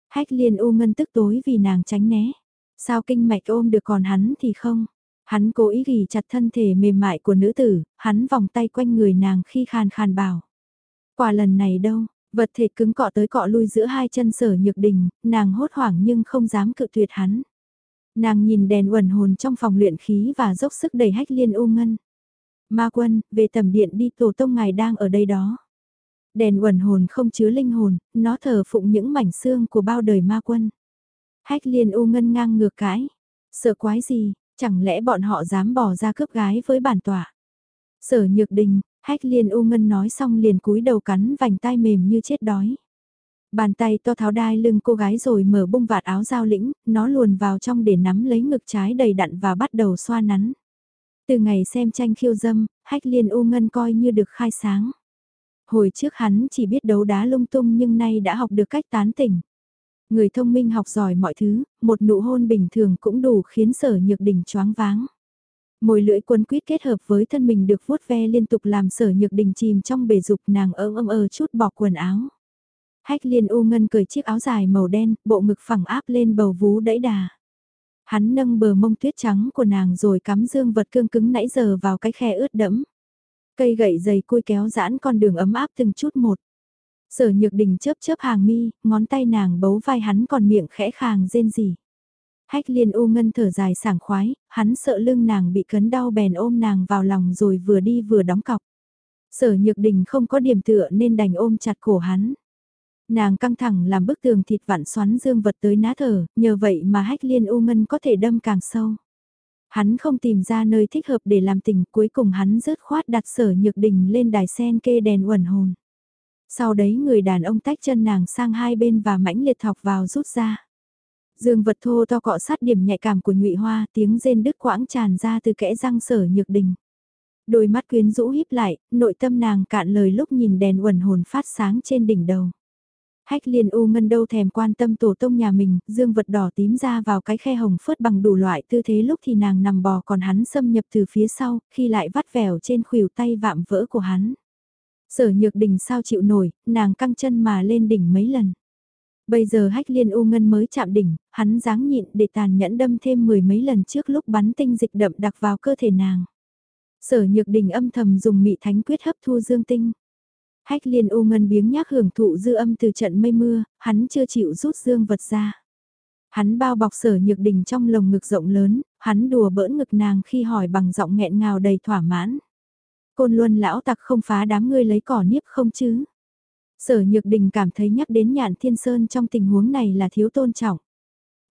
Hách liên u ngân tức tối vì nàng tránh né. Sao kinh mạch ôm được còn hắn thì không? Hắn cố ý ghi chặt thân thể mềm mại của nữ tử, hắn vòng tay quanh người nàng khi khàn khàn bảo. Quả lần này đâu, vật thể cứng cọ tới cọ lui giữa hai chân sở nhược đình, nàng hốt hoảng nhưng không dám cự tuyệt hắn. Nàng nhìn đèn uẩn hồn trong phòng luyện khí và dốc sức đầy hách liên ô ngân. Ma quân, về tầm điện đi tổ tông ngài đang ở đây đó. Đèn uẩn hồn không chứa linh hồn, nó thờ phụng những mảnh xương của bao đời ma quân. Hách liên u ngân ngang ngược cãi. Sợ quái gì, chẳng lẽ bọn họ dám bỏ ra cướp gái với bản tỏa. Sở nhược đình, hách liên u ngân nói xong liền cúi đầu cắn vành tai mềm như chết đói. Bàn tay to tháo đai lưng cô gái rồi mở bung vạt áo giao lĩnh, nó luồn vào trong để nắm lấy ngực trái đầy đặn và bắt đầu xoa nắn. Từ ngày xem tranh khiêu dâm, hách liên u ngân coi như được khai sáng. Hồi trước hắn chỉ biết đấu đá lung tung nhưng nay đã học được cách tán tỉnh. Người thông minh học giỏi mọi thứ, một nụ hôn bình thường cũng đủ khiến sở nhược đỉnh choáng váng. Môi lưỡi quấn quýt kết hợp với thân mình được vuốt ve liên tục làm sở nhược đình chìm trong bể dục nàng ơ âm ơ chút bỏ quần áo. Hách liên u ngân cởi chiếc áo dài màu đen, bộ ngực phẳng áp lên bầu vú đẫy đà. Hắn nâng bờ mông tuyết trắng của nàng rồi cắm dương vật cương cứng nãy giờ vào cái khe ướt đẫm. Cây gậy dày cui kéo giãn con đường ấm áp từng chút một. Sở nhược đình chớp chớp hàng mi, ngón tay nàng bấu vai hắn còn miệng khẽ khàng rên rỉ. Hách liên u ngân thở dài sảng khoái, hắn sợ lưng nàng bị cấn đau bèn ôm nàng vào lòng rồi vừa đi vừa đóng cọc. Sở nhược đình không có điểm tựa nên đành ôm chặt cổ hắn. Nàng căng thẳng làm bức tường thịt vặn xoắn dương vật tới ná thở, nhờ vậy mà hách liên u ngân có thể đâm càng sâu. Hắn không tìm ra nơi thích hợp để làm tình, cuối cùng hắn rớt khoát đặt sở nhược đình lên đài sen kê đèn uẩn hồn. Sau đấy người đàn ông tách chân nàng sang hai bên và mãnh liệt thọc vào rút ra. Dương vật thô to cọ sát điểm nhạy cảm của nhụy hoa tiếng rên đứt quãng tràn ra từ kẽ răng sở nhược đình. Đôi mắt quyến rũ híp lại, nội tâm nàng cạn lời lúc nhìn đèn uẩn hồn phát sáng trên đỉnh đầu. Hách liên u ngân đâu thèm quan tâm tổ tông nhà mình, dương vật đỏ tím ra vào cái khe hồng phớt bằng đủ loại tư thế lúc thì nàng nằm bò còn hắn xâm nhập từ phía sau, khi lại vắt vẻo trên khuỷu tay vạm vỡ của hắn. Sở nhược đình sao chịu nổi, nàng căng chân mà lên đỉnh mấy lần. Bây giờ hách liên u ngân mới chạm đỉnh, hắn dáng nhịn để tàn nhẫn đâm thêm mười mấy lần trước lúc bắn tinh dịch đậm đặc vào cơ thể nàng. Sở nhược đình âm thầm dùng mị thánh quyết hấp thu dương tinh. Hách liên u ngân biếng nhác hưởng thụ dư âm từ trận mây mưa, hắn chưa chịu rút dương vật ra. Hắn bao bọc sở nhược đình trong lồng ngực rộng lớn, hắn đùa bỡn ngực nàng khi hỏi bằng giọng nghẹn ngào đầy thỏa mãn. Côn luân lão tặc không phá đám ngươi lấy cỏ niếp không chứ? Sở Nhược Đình cảm thấy nhắc đến Nhạn Thiên Sơn trong tình huống này là thiếu tôn trọng.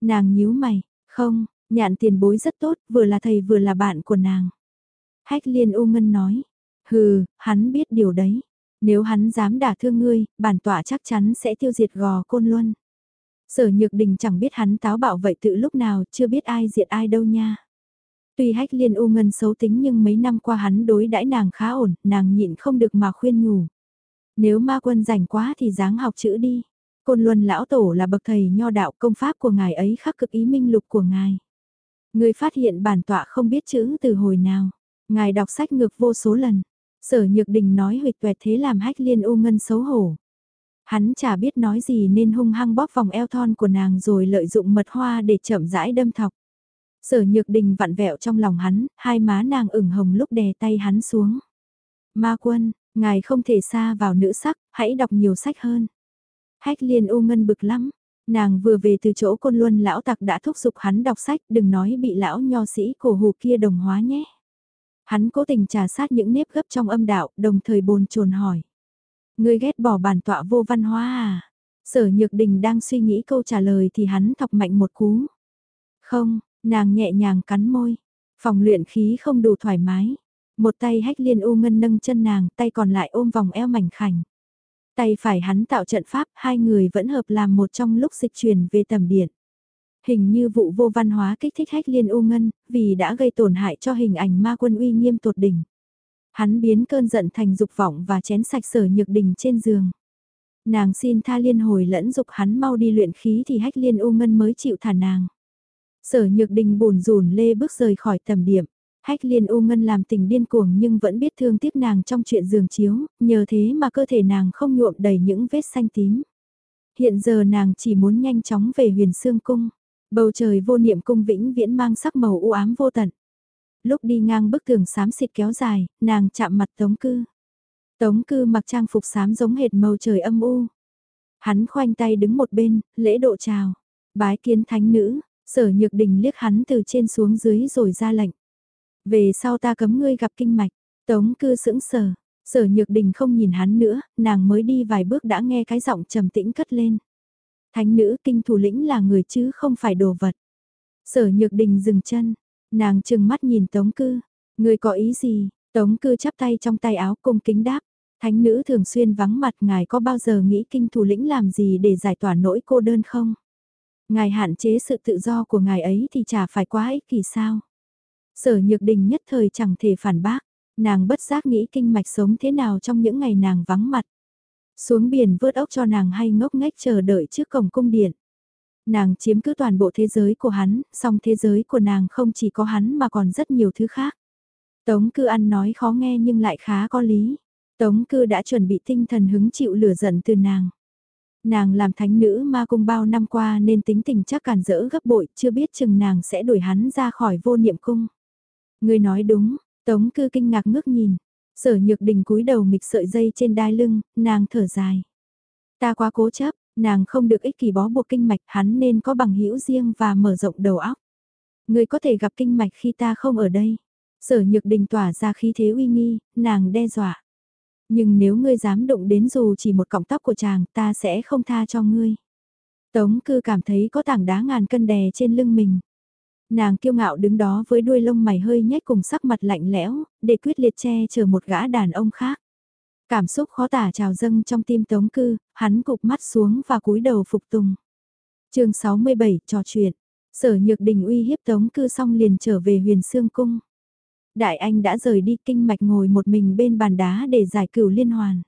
Nàng nhíu mày, không, Nhạn tiền bối rất tốt, vừa là thầy vừa là bạn của nàng. Hách Liên U Ngân nói, hừ, hắn biết điều đấy. Nếu hắn dám đả thương ngươi, bản tọa chắc chắn sẽ tiêu diệt gò côn luân. Sở Nhược Đình chẳng biết hắn táo bạo vậy tự lúc nào, chưa biết ai diệt ai đâu nha. Tuy hách liên u ngân xấu tính nhưng mấy năm qua hắn đối đãi nàng khá ổn, nàng nhịn không được mà khuyên nhủ. Nếu ma quân rảnh quá thì dáng học chữ đi. Côn Luân lão tổ là bậc thầy nho đạo công pháp của ngài ấy khắc cực ý minh lục của ngài. Người phát hiện bản tọa không biết chữ từ hồi nào. Ngài đọc sách ngược vô số lần. Sở Nhược Đình nói huyệt tuệt thế làm hách liên u ngân xấu hổ. Hắn chả biết nói gì nên hung hăng bóp vòng eo thon của nàng rồi lợi dụng mật hoa để chậm rãi đâm thọc. Sở Nhược Đình vặn vẹo trong lòng hắn, hai má nàng ửng hồng lúc đè tay hắn xuống. Ma quân, Ngài không thể xa vào nữ sắc, hãy đọc nhiều sách hơn. Hách liên u ngân bực lắm, nàng vừa về từ chỗ côn luân lão tặc đã thúc giục hắn đọc sách đừng nói bị lão nho sĩ cổ hù kia đồng hóa nhé. Hắn cố tình trà sát những nếp gấp trong âm đạo, đồng thời bồn chồn hỏi. Ngươi ghét bỏ bản tọa vô văn hóa à? Sở Nhược Đình đang suy nghĩ câu trả lời thì hắn thọc mạnh một cú. Không, nàng nhẹ nhàng cắn môi. Phòng luyện khí không đủ thoải mái. Một tay hách liên u ngân nâng chân nàng, tay còn lại ôm vòng eo mảnh khảnh. Tay phải hắn tạo trận pháp, hai người vẫn hợp làm một trong lúc dịch chuyển về tầm điện. Hình như vụ vô văn hóa kích thích hách liên u ngân, vì đã gây tổn hại cho hình ảnh ma quân uy nghiêm tột đỉnh. Hắn biến cơn giận thành dục vọng và chén sạch sở nhược đình trên giường. Nàng xin tha liên hồi lẫn dục hắn mau đi luyện khí thì hách liên u ngân mới chịu thả nàng. Sở nhược đình bùn rùn lê bước rời khỏi tầm điểm. Hách liên ô ngân làm tình điên cuồng nhưng vẫn biết thương tiếc nàng trong chuyện giường chiếu, nhờ thế mà cơ thể nàng không nhuộm đầy những vết xanh tím. Hiện giờ nàng chỉ muốn nhanh chóng về huyền xương cung. Bầu trời vô niệm cung vĩnh viễn mang sắc màu u ám vô tận. Lúc đi ngang bức tường xám xịt kéo dài, nàng chạm mặt tống cư. Tống cư mặc trang phục xám giống hệt màu trời âm u. Hắn khoanh tay đứng một bên, lễ độ chào. Bái kiến thánh nữ, sở nhược đình liếc hắn từ trên xuống dưới rồi ra lệnh. Về sau ta cấm ngươi gặp kinh mạch, tống cư sững sờ, sở nhược đình không nhìn hắn nữa, nàng mới đi vài bước đã nghe cái giọng trầm tĩnh cất lên. Thánh nữ kinh thủ lĩnh là người chứ không phải đồ vật. Sở nhược đình dừng chân, nàng trừng mắt nhìn tống cư, ngươi có ý gì, tống cư chắp tay trong tay áo cung kính đáp. Thánh nữ thường xuyên vắng mặt ngài có bao giờ nghĩ kinh thủ lĩnh làm gì để giải tỏa nỗi cô đơn không? Ngài hạn chế sự tự do của ngài ấy thì chả phải quá ích kỳ sao? Sở nhược đình nhất thời chẳng thể phản bác, nàng bất giác nghĩ kinh mạch sống thế nào trong những ngày nàng vắng mặt. Xuống biển vớt ốc cho nàng hay ngốc nghếch chờ đợi trước cổng cung điện. Nàng chiếm cứ toàn bộ thế giới của hắn, song thế giới của nàng không chỉ có hắn mà còn rất nhiều thứ khác. Tống cư ăn nói khó nghe nhưng lại khá có lý. Tống cư đã chuẩn bị tinh thần hứng chịu lửa giận từ nàng. Nàng làm thánh nữ ma cung bao năm qua nên tính tình chắc cản rỡ gấp bội, chưa biết chừng nàng sẽ đuổi hắn ra khỏi vô niệm cung. Người nói đúng, Tống cư kinh ngạc ngước nhìn. Sở nhược đình cúi đầu nghịch sợi dây trên đai lưng, nàng thở dài. Ta quá cố chấp, nàng không được ích kỷ bó buộc kinh mạch hắn nên có bằng hữu riêng và mở rộng đầu óc. Người có thể gặp kinh mạch khi ta không ở đây. Sở nhược đình tỏa ra khí thế uy nghi, nàng đe dọa. Nhưng nếu ngươi dám động đến dù chỉ một cọng tóc của chàng ta sẽ không tha cho ngươi. Tống cư cảm thấy có tảng đá ngàn cân đè trên lưng mình. Nàng kiêu ngạo đứng đó với đuôi lông mày hơi nhếch cùng sắc mặt lạnh lẽo, để quyết liệt che chờ một gã đàn ông khác. Cảm xúc khó tả trào dâng trong tim tống cư, hắn cụp mắt xuống và cúi đầu phục tùng. chương 67 trò chuyện, sở nhược đình uy hiếp tống cư xong liền trở về huyền xương cung. Đại anh đã rời đi kinh mạch ngồi một mình bên bàn đá để giải cửu liên hoàn.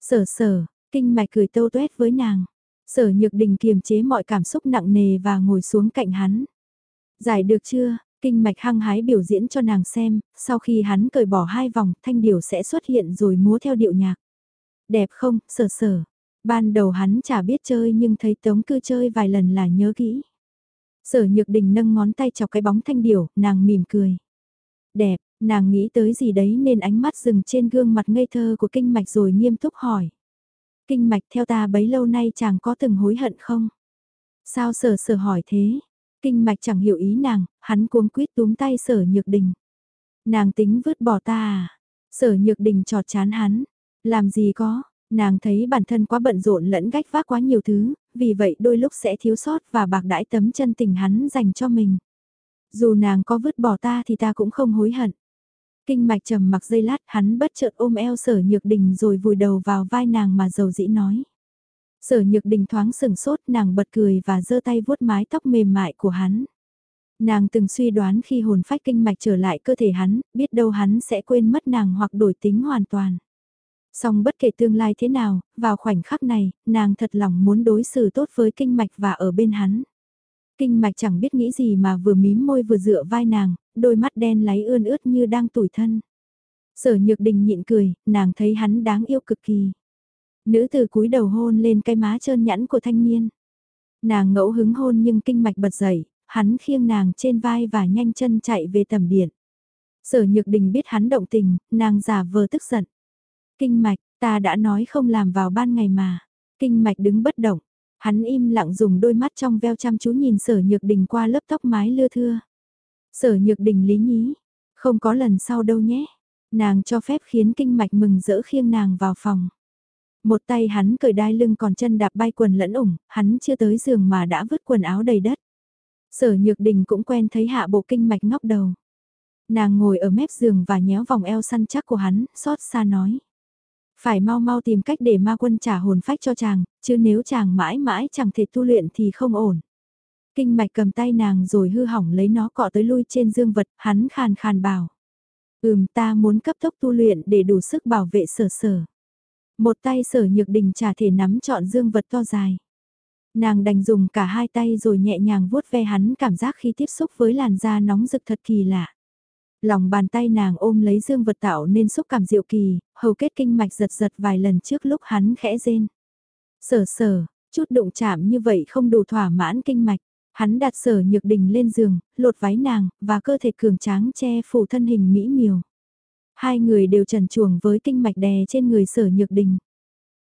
Sở sở, kinh mạch cười tâu tuét với nàng. Sở nhược đình kiềm chế mọi cảm xúc nặng nề và ngồi xuống cạnh hắn. Giải được chưa, kinh mạch hăng hái biểu diễn cho nàng xem, sau khi hắn cởi bỏ hai vòng thanh điểu sẽ xuất hiện rồi múa theo điệu nhạc. Đẹp không, sở sở. Ban đầu hắn chả biết chơi nhưng thấy tống cư chơi vài lần là nhớ kỹ. Sở nhược đình nâng ngón tay chọc cái bóng thanh điểu, nàng mỉm cười. Đẹp, nàng nghĩ tới gì đấy nên ánh mắt dừng trên gương mặt ngây thơ của kinh mạch rồi nghiêm túc hỏi. Kinh mạch theo ta bấy lâu nay chàng có từng hối hận không? Sao sở sở hỏi thế? Kinh mạch chẳng hiểu ý nàng, hắn cuống quýt túm tay sở nhược đình. Nàng tính vứt bỏ ta à? Sở nhược đình trọt chán hắn. Làm gì có, nàng thấy bản thân quá bận rộn lẫn gách vác quá nhiều thứ, vì vậy đôi lúc sẽ thiếu sót và bạc đãi tấm chân tình hắn dành cho mình. Dù nàng có vứt bỏ ta thì ta cũng không hối hận. Kinh mạch trầm mặc dây lát hắn bất chợt ôm eo sở nhược đình rồi vùi đầu vào vai nàng mà dầu dĩ nói. Sở nhược đình thoáng sừng sốt nàng bật cười và giơ tay vuốt mái tóc mềm mại của hắn. Nàng từng suy đoán khi hồn phách kinh mạch trở lại cơ thể hắn, biết đâu hắn sẽ quên mất nàng hoặc đổi tính hoàn toàn. Song bất kể tương lai thế nào, vào khoảnh khắc này, nàng thật lòng muốn đối xử tốt với kinh mạch và ở bên hắn. Kinh mạch chẳng biết nghĩ gì mà vừa mím môi vừa dựa vai nàng, đôi mắt đen láy ươn ướt như đang tủi thân. Sở nhược đình nhịn cười, nàng thấy hắn đáng yêu cực kỳ. Nữ từ cúi đầu hôn lên cái má trơn nhẵn của thanh niên. Nàng ngẫu hứng hôn nhưng kinh mạch bật dậy, hắn khiêng nàng trên vai và nhanh chân chạy về tầm điện. Sở nhược đình biết hắn động tình, nàng giả vờ tức giận. Kinh mạch, ta đã nói không làm vào ban ngày mà. Kinh mạch đứng bất động, hắn im lặng dùng đôi mắt trong veo chăm chú nhìn sở nhược đình qua lớp tóc mái lưa thưa. Sở nhược đình lý nhí, không có lần sau đâu nhé. Nàng cho phép khiến kinh mạch mừng rỡ khiêng nàng vào phòng. Một tay hắn cởi đai lưng còn chân đạp bay quần lẫn ủng, hắn chưa tới giường mà đã vứt quần áo đầy đất. Sở nhược đình cũng quen thấy hạ bộ kinh mạch ngóc đầu. Nàng ngồi ở mép giường và nhéo vòng eo săn chắc của hắn, xót xa nói. Phải mau mau tìm cách để ma quân trả hồn phách cho chàng, chứ nếu chàng mãi mãi chẳng thể tu luyện thì không ổn. Kinh mạch cầm tay nàng rồi hư hỏng lấy nó cọ tới lui trên dương vật, hắn khàn khàn bảo. Ừm ta muốn cấp tốc tu luyện để đủ sức bảo vệ sở sở. Một tay sở nhược đình trả thể nắm trọn dương vật to dài. Nàng đành dùng cả hai tay rồi nhẹ nhàng vuốt ve hắn cảm giác khi tiếp xúc với làn da nóng rực thật kỳ lạ. Lòng bàn tay nàng ôm lấy dương vật tạo nên xúc cảm diệu kỳ, hầu kết kinh mạch giật giật vài lần trước lúc hắn khẽ rên. Sở sở, chút đụng chạm như vậy không đủ thỏa mãn kinh mạch. Hắn đặt sở nhược đình lên giường, lột váy nàng, và cơ thể cường tráng che phủ thân hình mỹ miều. Hai người đều trần chuồng với kinh mạch đè trên người sở nhược đình.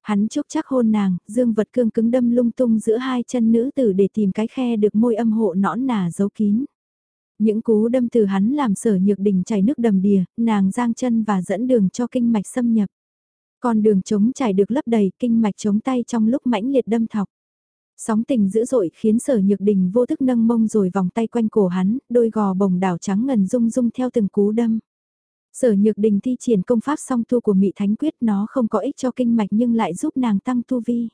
Hắn chúc chắc hôn nàng, dương vật cương cứng đâm lung tung giữa hai chân nữ tử để tìm cái khe được môi âm hộ nõn nà giấu kín. Những cú đâm từ hắn làm sở nhược đình chảy nước đầm đìa, nàng giang chân và dẫn đường cho kinh mạch xâm nhập. Còn đường chống chảy được lấp đầy, kinh mạch chống tay trong lúc mãnh liệt đâm thọc. Sóng tình dữ dội khiến sở nhược đình vô thức nâng mông rồi vòng tay quanh cổ hắn, đôi gò bồng đảo trắng ngần rung rung theo từng cú đâm. Sở nhược đình thi triển công pháp song tu của mỹ Thánh Quyết nó không có ích cho kinh mạch nhưng lại giúp nàng tăng tu vi.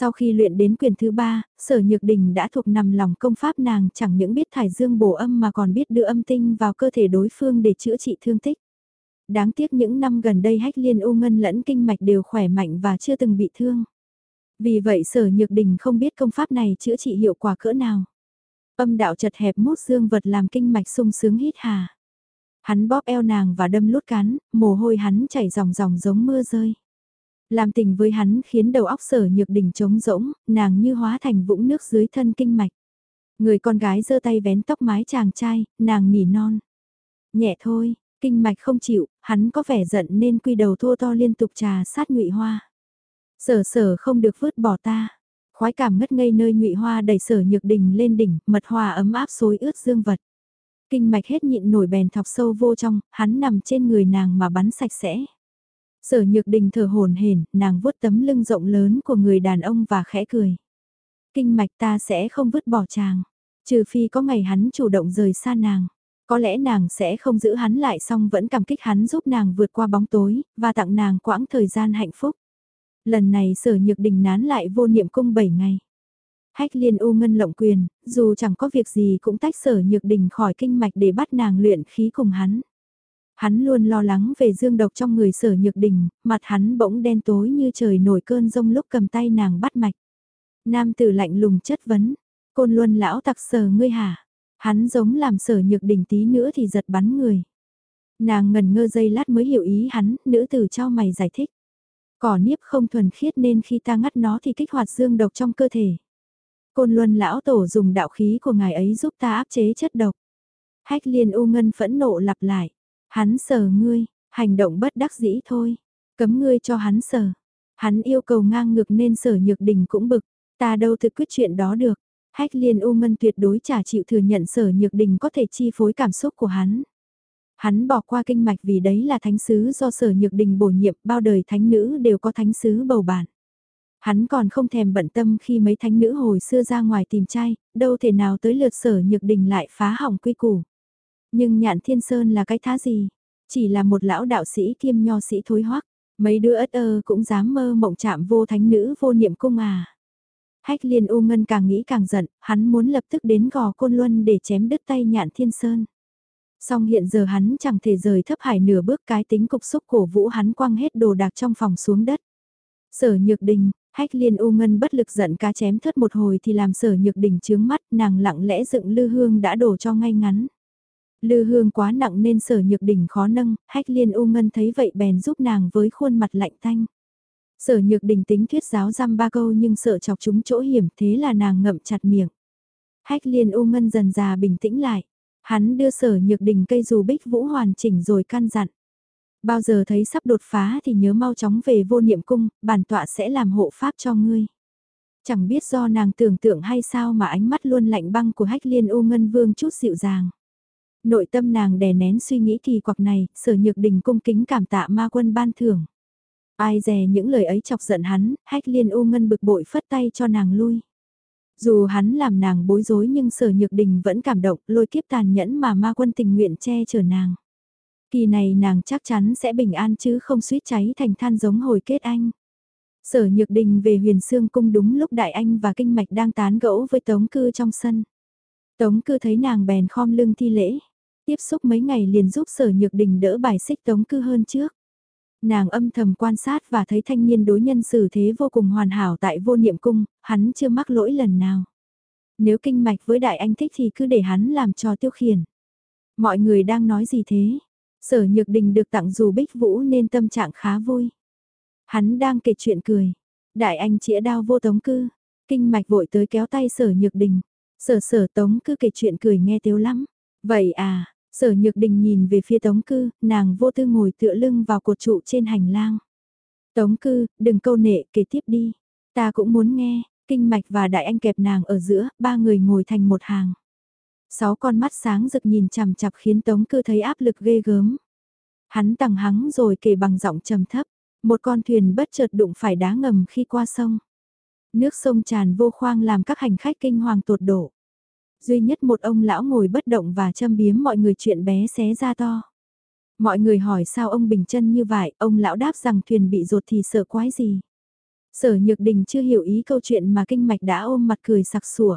Sau khi luyện đến quyền thứ ba, sở nhược đình đã thuộc nằm lòng công pháp nàng chẳng những biết thải dương bổ âm mà còn biết đưa âm tinh vào cơ thể đối phương để chữa trị thương tích. Đáng tiếc những năm gần đây hách liên u ngân lẫn kinh mạch đều khỏe mạnh và chưa từng bị thương. Vì vậy sở nhược đình không biết công pháp này chữa trị hiệu quả cỡ nào. Âm đạo chật hẹp mút dương vật làm kinh mạch sung sướng hít hà. Hắn bóp eo nàng và đâm lút cán, mồ hôi hắn chảy ròng ròng giống mưa rơi. Làm tình với hắn khiến đầu óc sở nhược đỉnh trống rỗng, nàng như hóa thành vũng nước dưới thân kinh mạch. Người con gái giơ tay vén tóc mái chàng trai, nàng nỉ non. Nhẹ thôi, kinh mạch không chịu, hắn có vẻ giận nên quy đầu thô to liên tục trà sát ngụy hoa. Sở sở không được vứt bỏ ta. Khói cảm ngất ngây nơi ngụy hoa đẩy sở nhược đình lên đỉnh, mật hòa ấm áp xối ướt dương vật. Kinh mạch hết nhịn nổi bèn thọc sâu vô trong, hắn nằm trên người nàng mà bắn sạch sẽ. Sở nhược đình thở hồn hển, nàng vuốt tấm lưng rộng lớn của người đàn ông và khẽ cười. Kinh mạch ta sẽ không vứt bỏ chàng, trừ phi có ngày hắn chủ động rời xa nàng. Có lẽ nàng sẽ không giữ hắn lại song vẫn cảm kích hắn giúp nàng vượt qua bóng tối, và tặng nàng quãng thời gian hạnh phúc. Lần này sở nhược đình nán lại vô niệm cung 7 ngày. Hách liên u ngân lộng quyền, dù chẳng có việc gì cũng tách sở nhược đình khỏi kinh mạch để bắt nàng luyện khí cùng hắn. Hắn luôn lo lắng về dương độc trong người sở nhược đình, mặt hắn bỗng đen tối như trời nổi cơn rông lúc cầm tay nàng bắt mạch. Nam tử lạnh lùng chất vấn, côn luân lão tặc sở ngươi hả? Hắn giống làm sở nhược đình tí nữa thì giật bắn người. Nàng ngần ngơ dây lát mới hiểu ý hắn, nữ tử cho mày giải thích. Cỏ niếp không thuần khiết nên khi ta ngắt nó thì kích hoạt dương độc trong cơ thể. Côn luân lão tổ dùng đạo khí của ngài ấy giúp ta áp chế chất độc. Hách liên u ngân phẫn nộ lặp lại. Hắn sờ ngươi, hành động bất đắc dĩ thôi. Cấm ngươi cho hắn sờ. Hắn yêu cầu ngang ngược nên sở nhược đình cũng bực. Ta đâu thực quyết chuyện đó được. Hách liên u ngân tuyệt đối chả chịu thừa nhận sở nhược đình có thể chi phối cảm xúc của hắn. Hắn bỏ qua kinh mạch vì đấy là thánh sứ do sở nhược đình bổ nhiệm bao đời thánh nữ đều có thánh sứ bầu bản. Hắn còn không thèm bận tâm khi mấy thánh nữ hồi xưa ra ngoài tìm trai, đâu thể nào tới lượt sở nhược đình lại phá hỏng quy củ. Nhưng nhạn thiên sơn là cái thá gì? Chỉ là một lão đạo sĩ kiêm nho sĩ thối hoắc mấy đứa ất ơ cũng dám mơ mộng chạm vô thánh nữ vô niệm cung à. Hách liên u ngân càng nghĩ càng giận, hắn muốn lập tức đến gò côn luân để chém đứt tay nhạn thiên sơn. Song hiện giờ hắn chẳng thể rời thấp hải nửa bước cái tính cục xúc cổ vũ hắn quăng hết đồ đạc trong phòng xuống đất. Sở nhược đình, hách liên u ngân bất lực giận cá chém thất một hồi thì làm sở nhược đình chướng mắt nàng lặng lẽ dựng lư hương đã đổ cho ngay ngắn. Lư hương quá nặng nên sở nhược đỉnh khó nâng, hách liên u ngân thấy vậy bèn giúp nàng với khuôn mặt lạnh thanh Sở nhược đỉnh tính thuyết giáo răm ba câu nhưng sợ chọc chúng chỗ hiểm thế là nàng ngậm chặt miệng. Hách liên u ngân dần già bình tĩnh lại. Hắn đưa sở nhược đỉnh cây dù bích vũ hoàn chỉnh rồi căn dặn. Bao giờ thấy sắp đột phá thì nhớ mau chóng về vô niệm cung, bản tọa sẽ làm hộ pháp cho ngươi. Chẳng biết do nàng tưởng tượng hay sao mà ánh mắt luôn lạnh băng của hách liên u ngân vương chút dịu dàng. Nội tâm nàng đè nén suy nghĩ kỳ quặc này, sở nhược đình cung kính cảm tạ ma quân ban thưởng. Ai dè những lời ấy chọc giận hắn, hách liên u ngân bực bội phất tay cho nàng lui. Dù hắn làm nàng bối rối nhưng sở nhược đình vẫn cảm động lôi kiếp tàn nhẫn mà ma quân tình nguyện che chở nàng. Kỳ này nàng chắc chắn sẽ bình an chứ không suýt cháy thành than giống hồi kết anh. Sở nhược đình về huyền xương cung đúng lúc đại anh và kinh mạch đang tán gẫu với tống cư trong sân. Tống cư thấy nàng bèn khom lưng thi lễ. Tiếp xúc mấy ngày liền giúp sở nhược đình đỡ bài xích tống cư hơn trước. Nàng âm thầm quan sát và thấy thanh niên đối nhân xử thế vô cùng hoàn hảo tại vô niệm cung, hắn chưa mắc lỗi lần nào. Nếu kinh mạch với đại anh thích thì cứ để hắn làm trò tiêu khiển. Mọi người đang nói gì thế? Sở Nhược Đình được tặng dù bích vũ nên tâm trạng khá vui. Hắn đang kể chuyện cười. Đại anh chĩa đao vô tống cư. Kinh mạch vội tới kéo tay sở Nhược Đình. Sở sở tống cư kể chuyện cười nghe tiếu lắm. Vậy à, Sở Nhược Đình nhìn về phía Tống Cư, nàng vô tư ngồi tựa lưng vào cột trụ trên hành lang. Tống Cư, đừng câu nệ, kể tiếp đi. Ta cũng muốn nghe, Kinh Mạch và Đại Anh kẹp nàng ở giữa, ba người ngồi thành một hàng. Sáu con mắt sáng rực nhìn chằm chặp khiến Tống Cư thấy áp lực ghê gớm. Hắn tằng hắng rồi kể bằng giọng trầm thấp, một con thuyền bất chợt đụng phải đá ngầm khi qua sông. Nước sông tràn vô khoang làm các hành khách kinh hoàng tột đổ duy nhất một ông lão ngồi bất động và châm biếm mọi người chuyện bé xé ra to. Mọi người hỏi sao ông bình chân như vậy, ông lão đáp rằng thuyền bị rột thì sợ quái gì. Sở Nhược Đình chưa hiểu ý câu chuyện mà kinh mạch đã ôm mặt cười sặc sủa.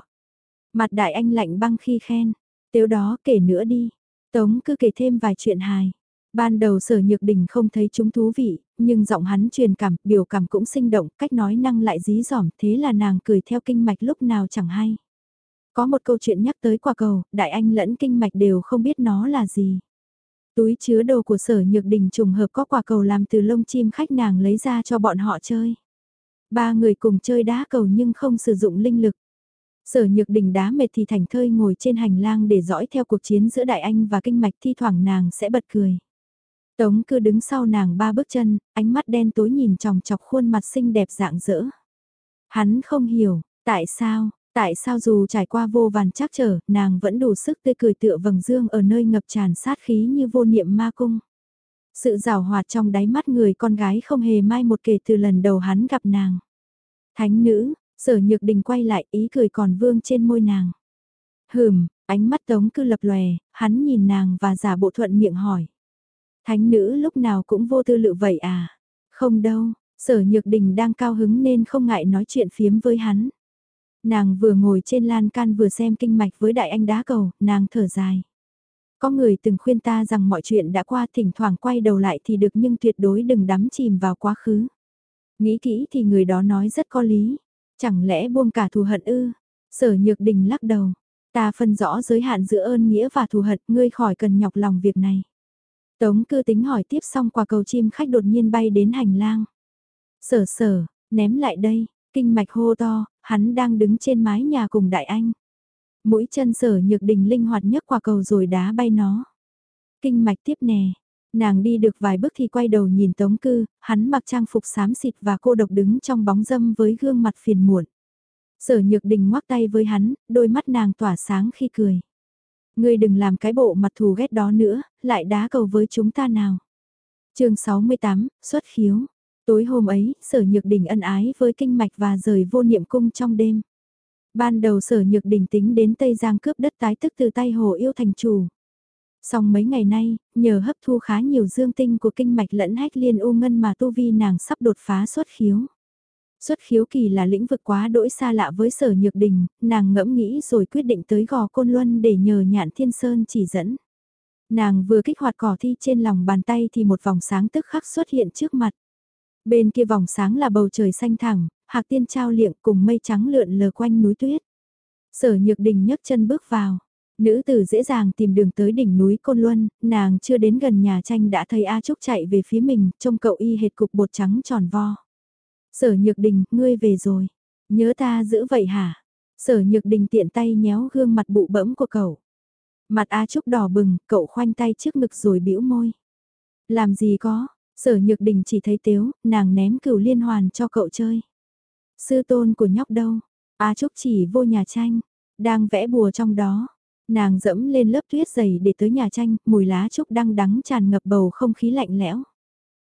Mặt đại anh lạnh băng khi khen, tếu đó kể nữa đi. Tống cứ kể thêm vài chuyện hài. Ban đầu sở nhược đình không thấy chúng thú vị, nhưng giọng hắn truyền cảm, biểu cảm cũng sinh động, cách nói năng lại dí dỏm, thế là nàng cười theo kinh mạch lúc nào chẳng hay. Có một câu chuyện nhắc tới quả cầu, đại anh lẫn kinh mạch đều không biết nó là gì. Túi chứa đồ của sở nhược đình trùng hợp có quả cầu làm từ lông chim khách nàng lấy ra cho bọn họ chơi. Ba người cùng chơi đá cầu nhưng không sử dụng linh lực. Sở nhược đình đá mệt thì thành thơi ngồi trên hành lang để dõi theo cuộc chiến giữa đại anh và kinh mạch thi thoảng nàng sẽ bật cười. Tống cứ đứng sau nàng ba bước chân, ánh mắt đen tối nhìn tròng chọc khuôn mặt xinh đẹp dạng dỡ. Hắn không hiểu, tại sao, Tại sao dù trải qua vô vàn trắc trở, nàng vẫn đủ sức tươi cười tựa vầng dương ở nơi ngập tràn sát khí như vô niệm ma cung. Sự rào hoạt trong đáy mắt người con gái không hề mai một kể từ lần đầu hắn gặp nàng. Thánh nữ, sở nhược đình quay lại ý cười còn vương trên môi nàng. Hừm, ánh mắt tống cứ lập lòe, hắn nhìn nàng và giả bộ thuận miệng hỏi. Thánh nữ lúc nào cũng vô tư lự vậy à? Không đâu, sở nhược đình đang cao hứng nên không ngại nói chuyện phiếm với hắn. Nàng vừa ngồi trên lan can vừa xem kinh mạch với đại anh đá cầu, nàng thở dài. Có người từng khuyên ta rằng mọi chuyện đã qua thỉnh thoảng quay đầu lại thì được nhưng tuyệt đối đừng đắm chìm vào quá khứ. Nghĩ kỹ thì người đó nói rất có lý. Chẳng lẽ buông cả thù hận ư? Sở nhược đình lắc đầu. Ta phân rõ giới hạn giữa ơn nghĩa và thù hận, ngươi khỏi cần nhọc lòng việc này. Tống cư tính hỏi tiếp xong quả cầu chim khách đột nhiên bay đến hành lang. Sở sở, ném lại đây, kinh mạch hô to, hắn đang đứng trên mái nhà cùng đại anh. Mũi chân sở nhược đình linh hoạt nhấc quả cầu rồi đá bay nó. Kinh mạch tiếp nè, nàng đi được vài bước thì quay đầu nhìn tống cư, hắn mặc trang phục xám xịt và cô độc đứng trong bóng dâm với gương mặt phiền muộn. Sở nhược đình ngoắc tay với hắn, đôi mắt nàng tỏa sáng khi cười. Ngươi đừng làm cái bộ mặt thù ghét đó nữa, lại đá cầu với chúng ta nào. chương 68, xuất khiếu. Tối hôm ấy, sở nhược đình ân ái với kinh mạch và rời vô niệm cung trong đêm. Ban đầu sở nhược đình tính đến Tây Giang cướp đất tái tức từ tay hồ yêu thành chủ. Song mấy ngày nay, nhờ hấp thu khá nhiều dương tinh của kinh mạch lẫn hách liên u ngân mà tu vi nàng sắp đột phá xuất khiếu. Xuất khiếu kỳ là lĩnh vực quá đỗi xa lạ với sở nhược đình, nàng ngẫm nghĩ rồi quyết định tới gò côn luân để nhờ nhạn thiên sơn chỉ dẫn. Nàng vừa kích hoạt cỏ thi trên lòng bàn tay thì một vòng sáng tức khắc xuất hiện trước mặt. Bên kia vòng sáng là bầu trời xanh thẳng, hạc tiên trao liệng cùng mây trắng lượn lờ quanh núi tuyết. Sở nhược đình nhấc chân bước vào. Nữ tử dễ dàng tìm đường tới đỉnh núi Côn Luân, nàng chưa đến gần nhà tranh đã thấy A Trúc chạy về phía mình, trông cậu y hệt cục bột trắng tròn vo. Sở Nhược Đình, ngươi về rồi. Nhớ ta giữ vậy hả? Sở Nhược Đình tiện tay nhéo gương mặt bụ bẫm của cậu. Mặt A Trúc đỏ bừng, cậu khoanh tay trước ngực rồi bĩu môi. Làm gì có, Sở Nhược Đình chỉ thấy tiếu, nàng ném cửu liên hoàn cho cậu chơi. Sư tôn của nhóc đâu? A à, Trúc chỉ vô nhà tranh, đang vẽ bùa trong đó. Nàng dẫm lên lớp tuyết dày để tới nhà tranh, mùi lá trúc đang đắng tràn ngập bầu không khí lạnh lẽo.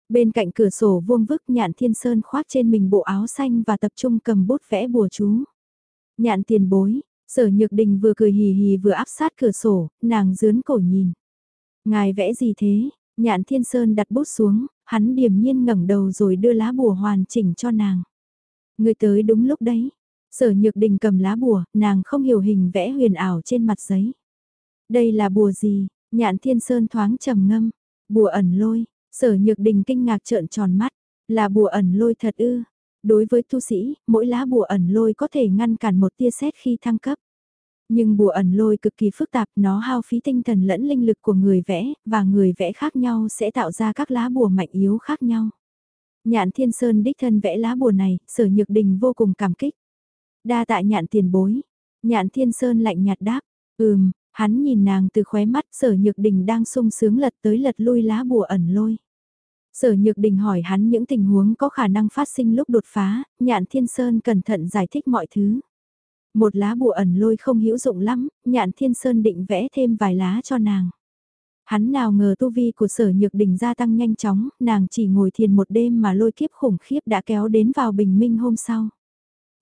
Bên cạnh cửa sổ vuông vức nhạn thiên sơn khoác trên mình bộ áo xanh và tập trung cầm bút vẽ bùa chú. Nhạn tiền bối, sở nhược đình vừa cười hì hì vừa áp sát cửa sổ, nàng dướn cổ nhìn. Ngài vẽ gì thế? Nhạn thiên sơn đặt bút xuống, hắn điềm nhiên ngẩng đầu rồi đưa lá bùa hoàn chỉnh cho nàng. Người tới đúng lúc đấy. Sở nhược đình cầm lá bùa, nàng không hiểu hình vẽ huyền ảo trên mặt giấy. Đây là bùa gì? Nhạn thiên sơn thoáng trầm ngâm. Bùa ẩn lôi, Sở Nhược Đình kinh ngạc trợn tròn mắt, là bùa ẩn lôi thật ư. Đối với tu sĩ, mỗi lá bùa ẩn lôi có thể ngăn cản một tia sét khi thăng cấp. Nhưng bùa ẩn lôi cực kỳ phức tạp, nó hao phí tinh thần lẫn linh lực của người vẽ, và người vẽ khác nhau sẽ tạo ra các lá bùa mạnh yếu khác nhau. Nhạn Thiên Sơn đích thân vẽ lá bùa này, sở nhược đình vô cùng cảm kích. Đa tạ nhạn tiền bối. Nhạn Thiên Sơn lạnh nhạt đáp, ừm, hắn nhìn nàng từ khóe mắt sở nhược đình đang sung sướng lật tới lật lui lá bùa ẩn lôi. Sở Nhược Đình hỏi hắn những tình huống có khả năng phát sinh lúc đột phá, Nhạn Thiên Sơn cẩn thận giải thích mọi thứ. Một lá bùa ẩn lôi không hữu dụng lắm, Nhạn Thiên Sơn định vẽ thêm vài lá cho nàng. Hắn nào ngờ tu vi của sở nhược đình gia tăng nhanh chóng, nàng chỉ ngồi thiền một đêm mà lôi kiếp khủng khiếp đã kéo đến vào bình minh hôm sau.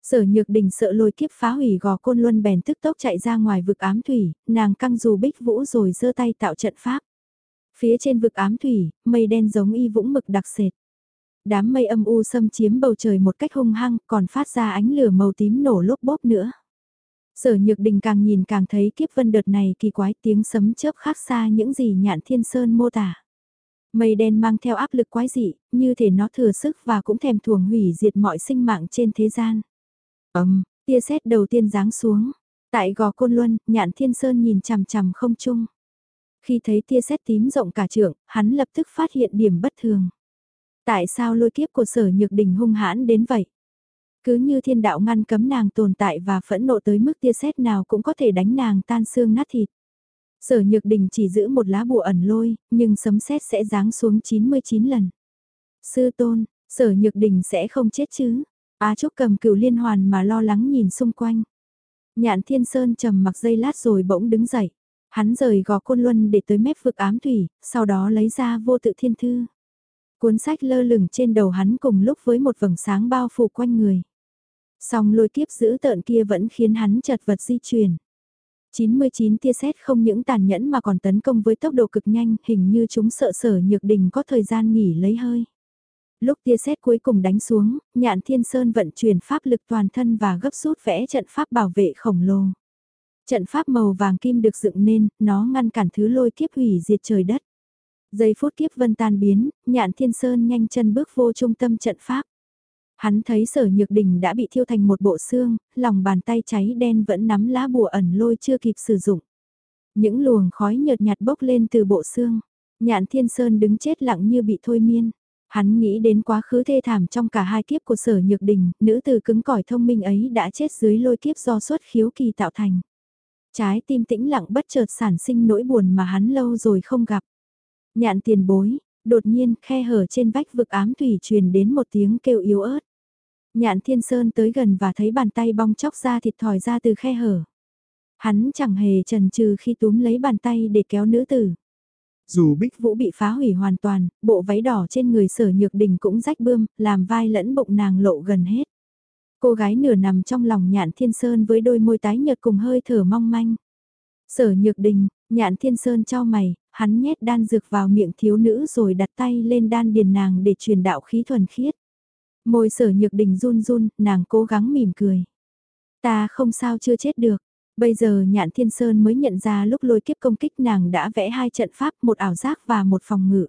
Sở nhược đình sợ lôi kiếp phá hủy gò côn luân bèn tức tốc chạy ra ngoài vực ám thủy, nàng căng dù bích vũ rồi giơ tay tạo trận pháp. Phía trên vực ám thủy, mây đen giống y vũng mực đặc sệt. Đám mây âm u xâm chiếm bầu trời một cách hung hăng, còn phát ra ánh lửa màu tím nổ lốp bốp nữa. Sở Nhược Đình càng nhìn càng thấy kiếp vân đợt này kỳ quái tiếng sấm chớp khác xa những gì nhạn thiên sơn mô tả. Mây đen mang theo áp lực quái dị, như thể nó thừa sức và cũng thèm thuồng hủy diệt mọi sinh mạng trên thế gian. Ấm, tia sét đầu tiên giáng xuống. Tại gò côn luân, nhạn thiên sơn nhìn chằm chằm không chung. Khi thấy tia sét tím rộng cả trượng, hắn lập tức phát hiện điểm bất thường. Tại sao lôi kiếp của sở nhược đình hung hãn đến vậy? Cứ như thiên đạo ngăn cấm nàng tồn tại và phẫn nộ tới mức tia sét nào cũng có thể đánh nàng tan xương nát thịt. Sở nhược đình chỉ giữ một lá bùa ẩn lôi, nhưng sấm sét sẽ giáng xuống 99 lần. Sư tôn, sở nhược đình sẽ không chết chứ? Á Trúc cầm cửu liên hoàn mà lo lắng nhìn xung quanh. Nhạn Thiên Sơn trầm mặc dây lát rồi bỗng đứng dậy. Hắn rời gò côn luân để tới mép vực ám thủy, sau đó lấy ra vô tự thiên thư. Cuốn sách lơ lửng trên đầu hắn cùng lúc với một vầng sáng bao phủ quanh người. Song lôi kiếp giữ tợn kia vẫn khiến hắn chật vật di chuyển. 99 tia sét không những tàn nhẫn mà còn tấn công với tốc độ cực nhanh, hình như chúng sợ sở nhược đình có thời gian nghỉ lấy hơi. Lúc tia sét cuối cùng đánh xuống, nhạn thiên sơn vận chuyển pháp lực toàn thân và gấp rút vẽ trận pháp bảo vệ khổng lồ. Trận pháp màu vàng kim được dựng nên, nó ngăn cản thứ lôi kiếp hủy diệt trời đất. Giây phút kiếp vân tan biến, nhạn thiên sơn nhanh chân bước vô trung tâm trận pháp. Hắn thấy sở nhược đỉnh đã bị thiêu thành một bộ xương, lòng bàn tay cháy đen vẫn nắm lá bùa ẩn lôi chưa kịp sử dụng. Những luồng khói nhợt nhạt bốc lên từ bộ xương. Nhạn thiên sơn đứng chết lặng như bị thôi miên. Hắn nghĩ đến quá khứ thê thảm trong cả hai kiếp của sở nhược đình, nữ từ cứng cỏi thông minh ấy đã chết dưới lôi kiếp do xuất khiếu kỳ tạo thành. Trái tim tĩnh lặng bất chợt sản sinh nỗi buồn mà hắn lâu rồi không gặp. Nhạn tiền bối, đột nhiên khe hở trên vách vực ám thủy truyền đến một tiếng kêu yếu ớt. Nhạn thiên sơn tới gần và thấy bàn tay bong chóc ra thịt thòi ra từ khe hở. Hắn chẳng hề chần chừ khi túm lấy bàn tay để kéo nữ tử. Dù bích vũ bị phá hủy hoàn toàn, bộ váy đỏ trên người sở nhược đình cũng rách bươm, làm vai lẫn bụng nàng lộ gần hết. Cô gái nửa nằm trong lòng nhạn thiên sơn với đôi môi tái nhợt cùng hơi thở mong manh. Sở nhược đình, nhạn thiên sơn cho mày, hắn nhét đan dược vào miệng thiếu nữ rồi đặt tay lên đan điền nàng để truyền đạo khí thuần khiết. Môi sở nhược đình run run, nàng cố gắng mỉm cười. Ta không sao chưa chết được. Bây giờ nhạn thiên sơn mới nhận ra lúc lôi kiếp công kích nàng đã vẽ hai trận pháp, một ảo giác và một phòng ngự.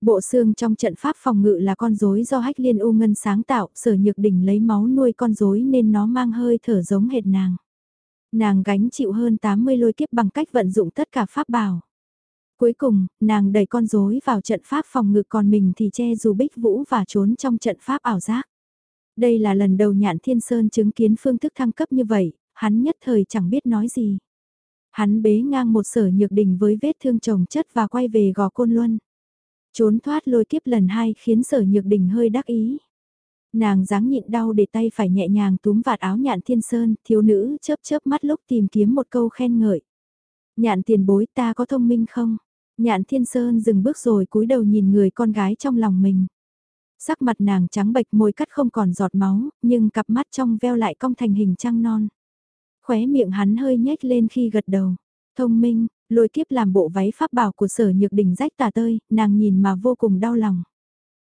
Bộ xương trong trận pháp phòng ngự là con rối do hách liên u ngân sáng tạo, sở nhược đỉnh lấy máu nuôi con rối nên nó mang hơi thở giống hệt nàng. Nàng gánh chịu hơn 80 lôi kiếp bằng cách vận dụng tất cả pháp bảo. Cuối cùng, nàng đẩy con rối vào trận pháp phòng ngự còn mình thì che dù bích vũ và trốn trong trận pháp ảo giác. Đây là lần đầu nhạn thiên sơn chứng kiến phương thức thăng cấp như vậy, hắn nhất thời chẳng biết nói gì. Hắn bế ngang một sở nhược đỉnh với vết thương chồng chất và quay về gò côn luân. Trốn thoát lôi kiếp lần hai khiến sở nhược đỉnh hơi đắc ý. Nàng dáng nhịn đau để tay phải nhẹ nhàng túm vạt áo nhạn thiên sơn, thiếu nữ chớp chớp mắt lúc tìm kiếm một câu khen ngợi. Nhạn tiền bối ta có thông minh không? Nhạn thiên sơn dừng bước rồi cúi đầu nhìn người con gái trong lòng mình. Sắc mặt nàng trắng bệch môi cắt không còn giọt máu, nhưng cặp mắt trong veo lại cong thành hình trăng non. Khóe miệng hắn hơi nhếch lên khi gật đầu. Thông minh, lôi kiếp làm bộ váy pháp bảo của sở nhược đỉnh rách tà tơi, nàng nhìn mà vô cùng đau lòng.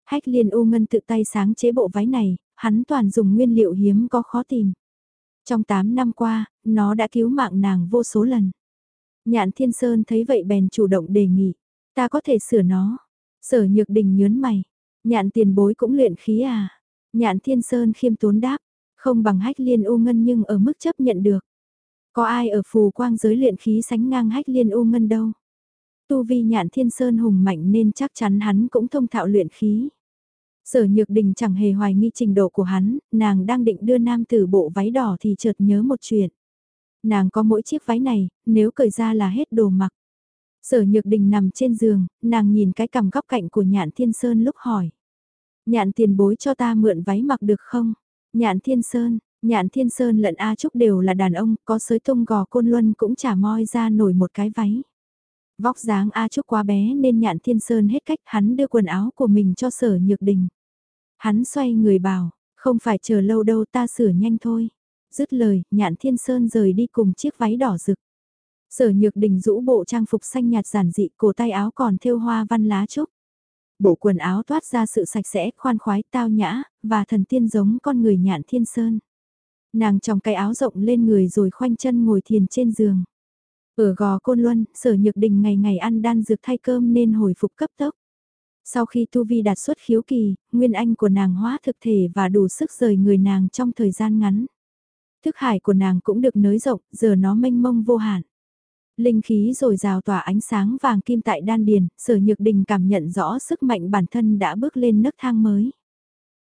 Hách liên u ngân tự tay sáng chế bộ váy này, hắn toàn dùng nguyên liệu hiếm có khó tìm. Trong 8 năm qua, nó đã cứu mạng nàng vô số lần. Nhạn Thiên Sơn thấy vậy bèn chủ động đề nghị, ta có thể sửa nó. Sở Nhược Đình nhớn mày, nhạn tiền bối cũng luyện khí à. Nhạn Thiên Sơn khiêm tốn đáp, không bằng hách liên u ngân nhưng ở mức chấp nhận được. Có ai ở phù quang giới luyện khí sánh ngang hách liên u ngân đâu. Tu vi nhạn thiên sơn hùng mạnh nên chắc chắn hắn cũng thông thạo luyện khí. Sở nhược đình chẳng hề hoài nghi trình độ của hắn, nàng đang định đưa nam tử bộ váy đỏ thì chợt nhớ một chuyện. Nàng có mỗi chiếc váy này, nếu cởi ra là hết đồ mặc. Sở nhược đình nằm trên giường, nàng nhìn cái cằm góc cạnh của nhạn thiên sơn lúc hỏi. Nhạn tiền bối cho ta mượn váy mặc được không? Nhạn Thiên Sơn, Nhạn Thiên Sơn lẫn A Trúc đều là đàn ông, có sới tung gò côn luân cũng chả moi ra nổi một cái váy. Vóc dáng A Trúc quá bé nên Nhạn Thiên Sơn hết cách hắn đưa quần áo của mình cho sở nhược đình. Hắn xoay người bảo, không phải chờ lâu đâu ta sửa nhanh thôi. Dứt lời, Nhạn Thiên Sơn rời đi cùng chiếc váy đỏ rực. Sở nhược đình rũ bộ trang phục xanh nhạt giản dị, cổ tay áo còn thêu hoa văn lá trúc. Bộ quần áo toát ra sự sạch sẽ, khoan khoái, tao nhã, và thần tiên giống con người nhạn thiên sơn. Nàng trong cái áo rộng lên người rồi khoanh chân ngồi thiền trên giường. Ở gò Côn Luân, sở nhược đình ngày ngày ăn đan dược thay cơm nên hồi phục cấp tốc. Sau khi Tu Vi đạt xuất khiếu kỳ, nguyên anh của nàng hóa thực thể và đủ sức rời người nàng trong thời gian ngắn. Thức hải của nàng cũng được nới rộng, giờ nó mênh mông vô hạn. Linh khí rồi rào tỏa ánh sáng vàng kim tại đan điền, sở nhược đình cảm nhận rõ sức mạnh bản thân đã bước lên nấc thang mới.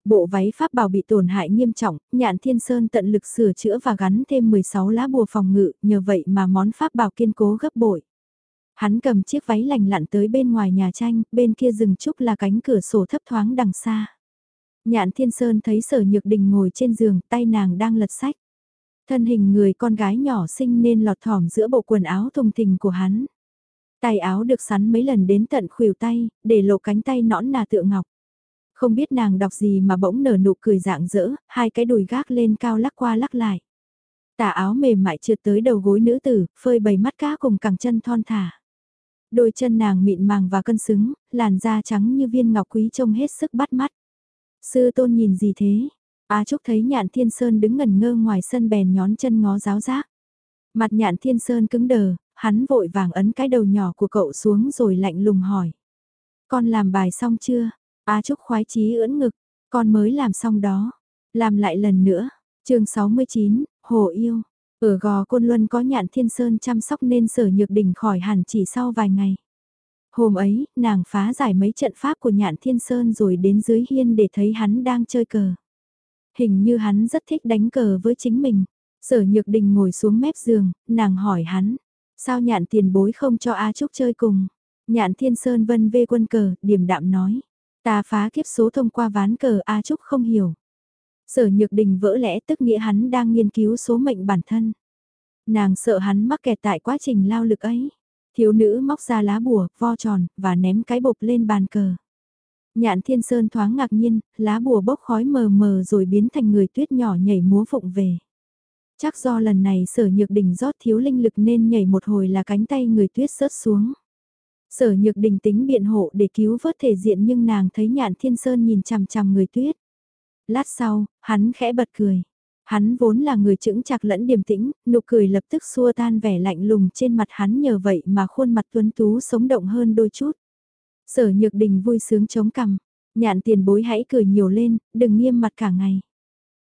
Bộ váy pháp bảo bị tổn hại nghiêm trọng, nhạn thiên sơn tận lực sửa chữa và gắn thêm 16 lá bùa phòng ngự, nhờ vậy mà món pháp bảo kiên cố gấp bội. Hắn cầm chiếc váy lành lặn tới bên ngoài nhà tranh, bên kia rừng trúc là cánh cửa sổ thấp thoáng đằng xa. Nhạn thiên sơn thấy sở nhược đình ngồi trên giường, tay nàng đang lật sách. Thân hình người con gái nhỏ xinh nên lọt thỏm giữa bộ quần áo thùng thình của hắn. Tay áo được sắn mấy lần đến tận khuỷu tay, để lộ cánh tay nõn nà tựa ngọc. Không biết nàng đọc gì mà bỗng nở nụ cười dạng dỡ, hai cái đùi gác lên cao lắc qua lắc lại. Tà áo mềm mại trượt tới đầu gối nữ tử, phơi bầy mắt cá cùng cẳng chân thon thả. Đôi chân nàng mịn màng và cân xứng, làn da trắng như viên ngọc quý trông hết sức bắt mắt. Sư tôn nhìn gì thế? A Trúc thấy nhạn thiên sơn đứng ngẩn ngơ ngoài sân bèn nhón chân ngó giáo giác. Mặt nhạn thiên sơn cứng đờ, hắn vội vàng ấn cái đầu nhỏ của cậu xuống rồi lạnh lùng hỏi. Con làm bài xong chưa? A Trúc khoái chí ưỡn ngực, con mới làm xong đó. Làm lại lần nữa. chương 69, Hồ Yêu. Ở gò Côn Luân có nhạn thiên sơn chăm sóc nên sở nhược đỉnh khỏi hẳn chỉ sau vài ngày. Hôm ấy, nàng phá giải mấy trận pháp của nhạn thiên sơn rồi đến dưới hiên để thấy hắn đang chơi cờ. Hình như hắn rất thích đánh cờ với chính mình. Sở nhược đình ngồi xuống mép giường, nàng hỏi hắn. Sao nhạn tiền bối không cho A Trúc chơi cùng? Nhạn thiên sơn vân vê quân cờ, điềm đạm nói. Ta phá kiếp số thông qua ván cờ A Trúc không hiểu. Sở nhược đình vỡ lẽ tức nghĩa hắn đang nghiên cứu số mệnh bản thân. Nàng sợ hắn mắc kẹt tại quá trình lao lực ấy. Thiếu nữ móc ra lá bùa, vo tròn, và ném cái bột lên bàn cờ. Nhạn thiên sơn thoáng ngạc nhiên, lá bùa bốc khói mờ mờ rồi biến thành người tuyết nhỏ nhảy múa phụng về. Chắc do lần này sở nhược đình rót thiếu linh lực nên nhảy một hồi là cánh tay người tuyết rớt xuống. Sở nhược đình tính biện hộ để cứu vớt thể diện nhưng nàng thấy nhạn thiên sơn nhìn chằm chằm người tuyết. Lát sau, hắn khẽ bật cười. Hắn vốn là người chững chạc lẫn điềm tĩnh, nụ cười lập tức xua tan vẻ lạnh lùng trên mặt hắn nhờ vậy mà khuôn mặt tuấn tú sống động hơn đôi chút. Sở nhược đình vui sướng chống cằm, nhạn tiền bối hãy cười nhiều lên, đừng nghiêm mặt cả ngày.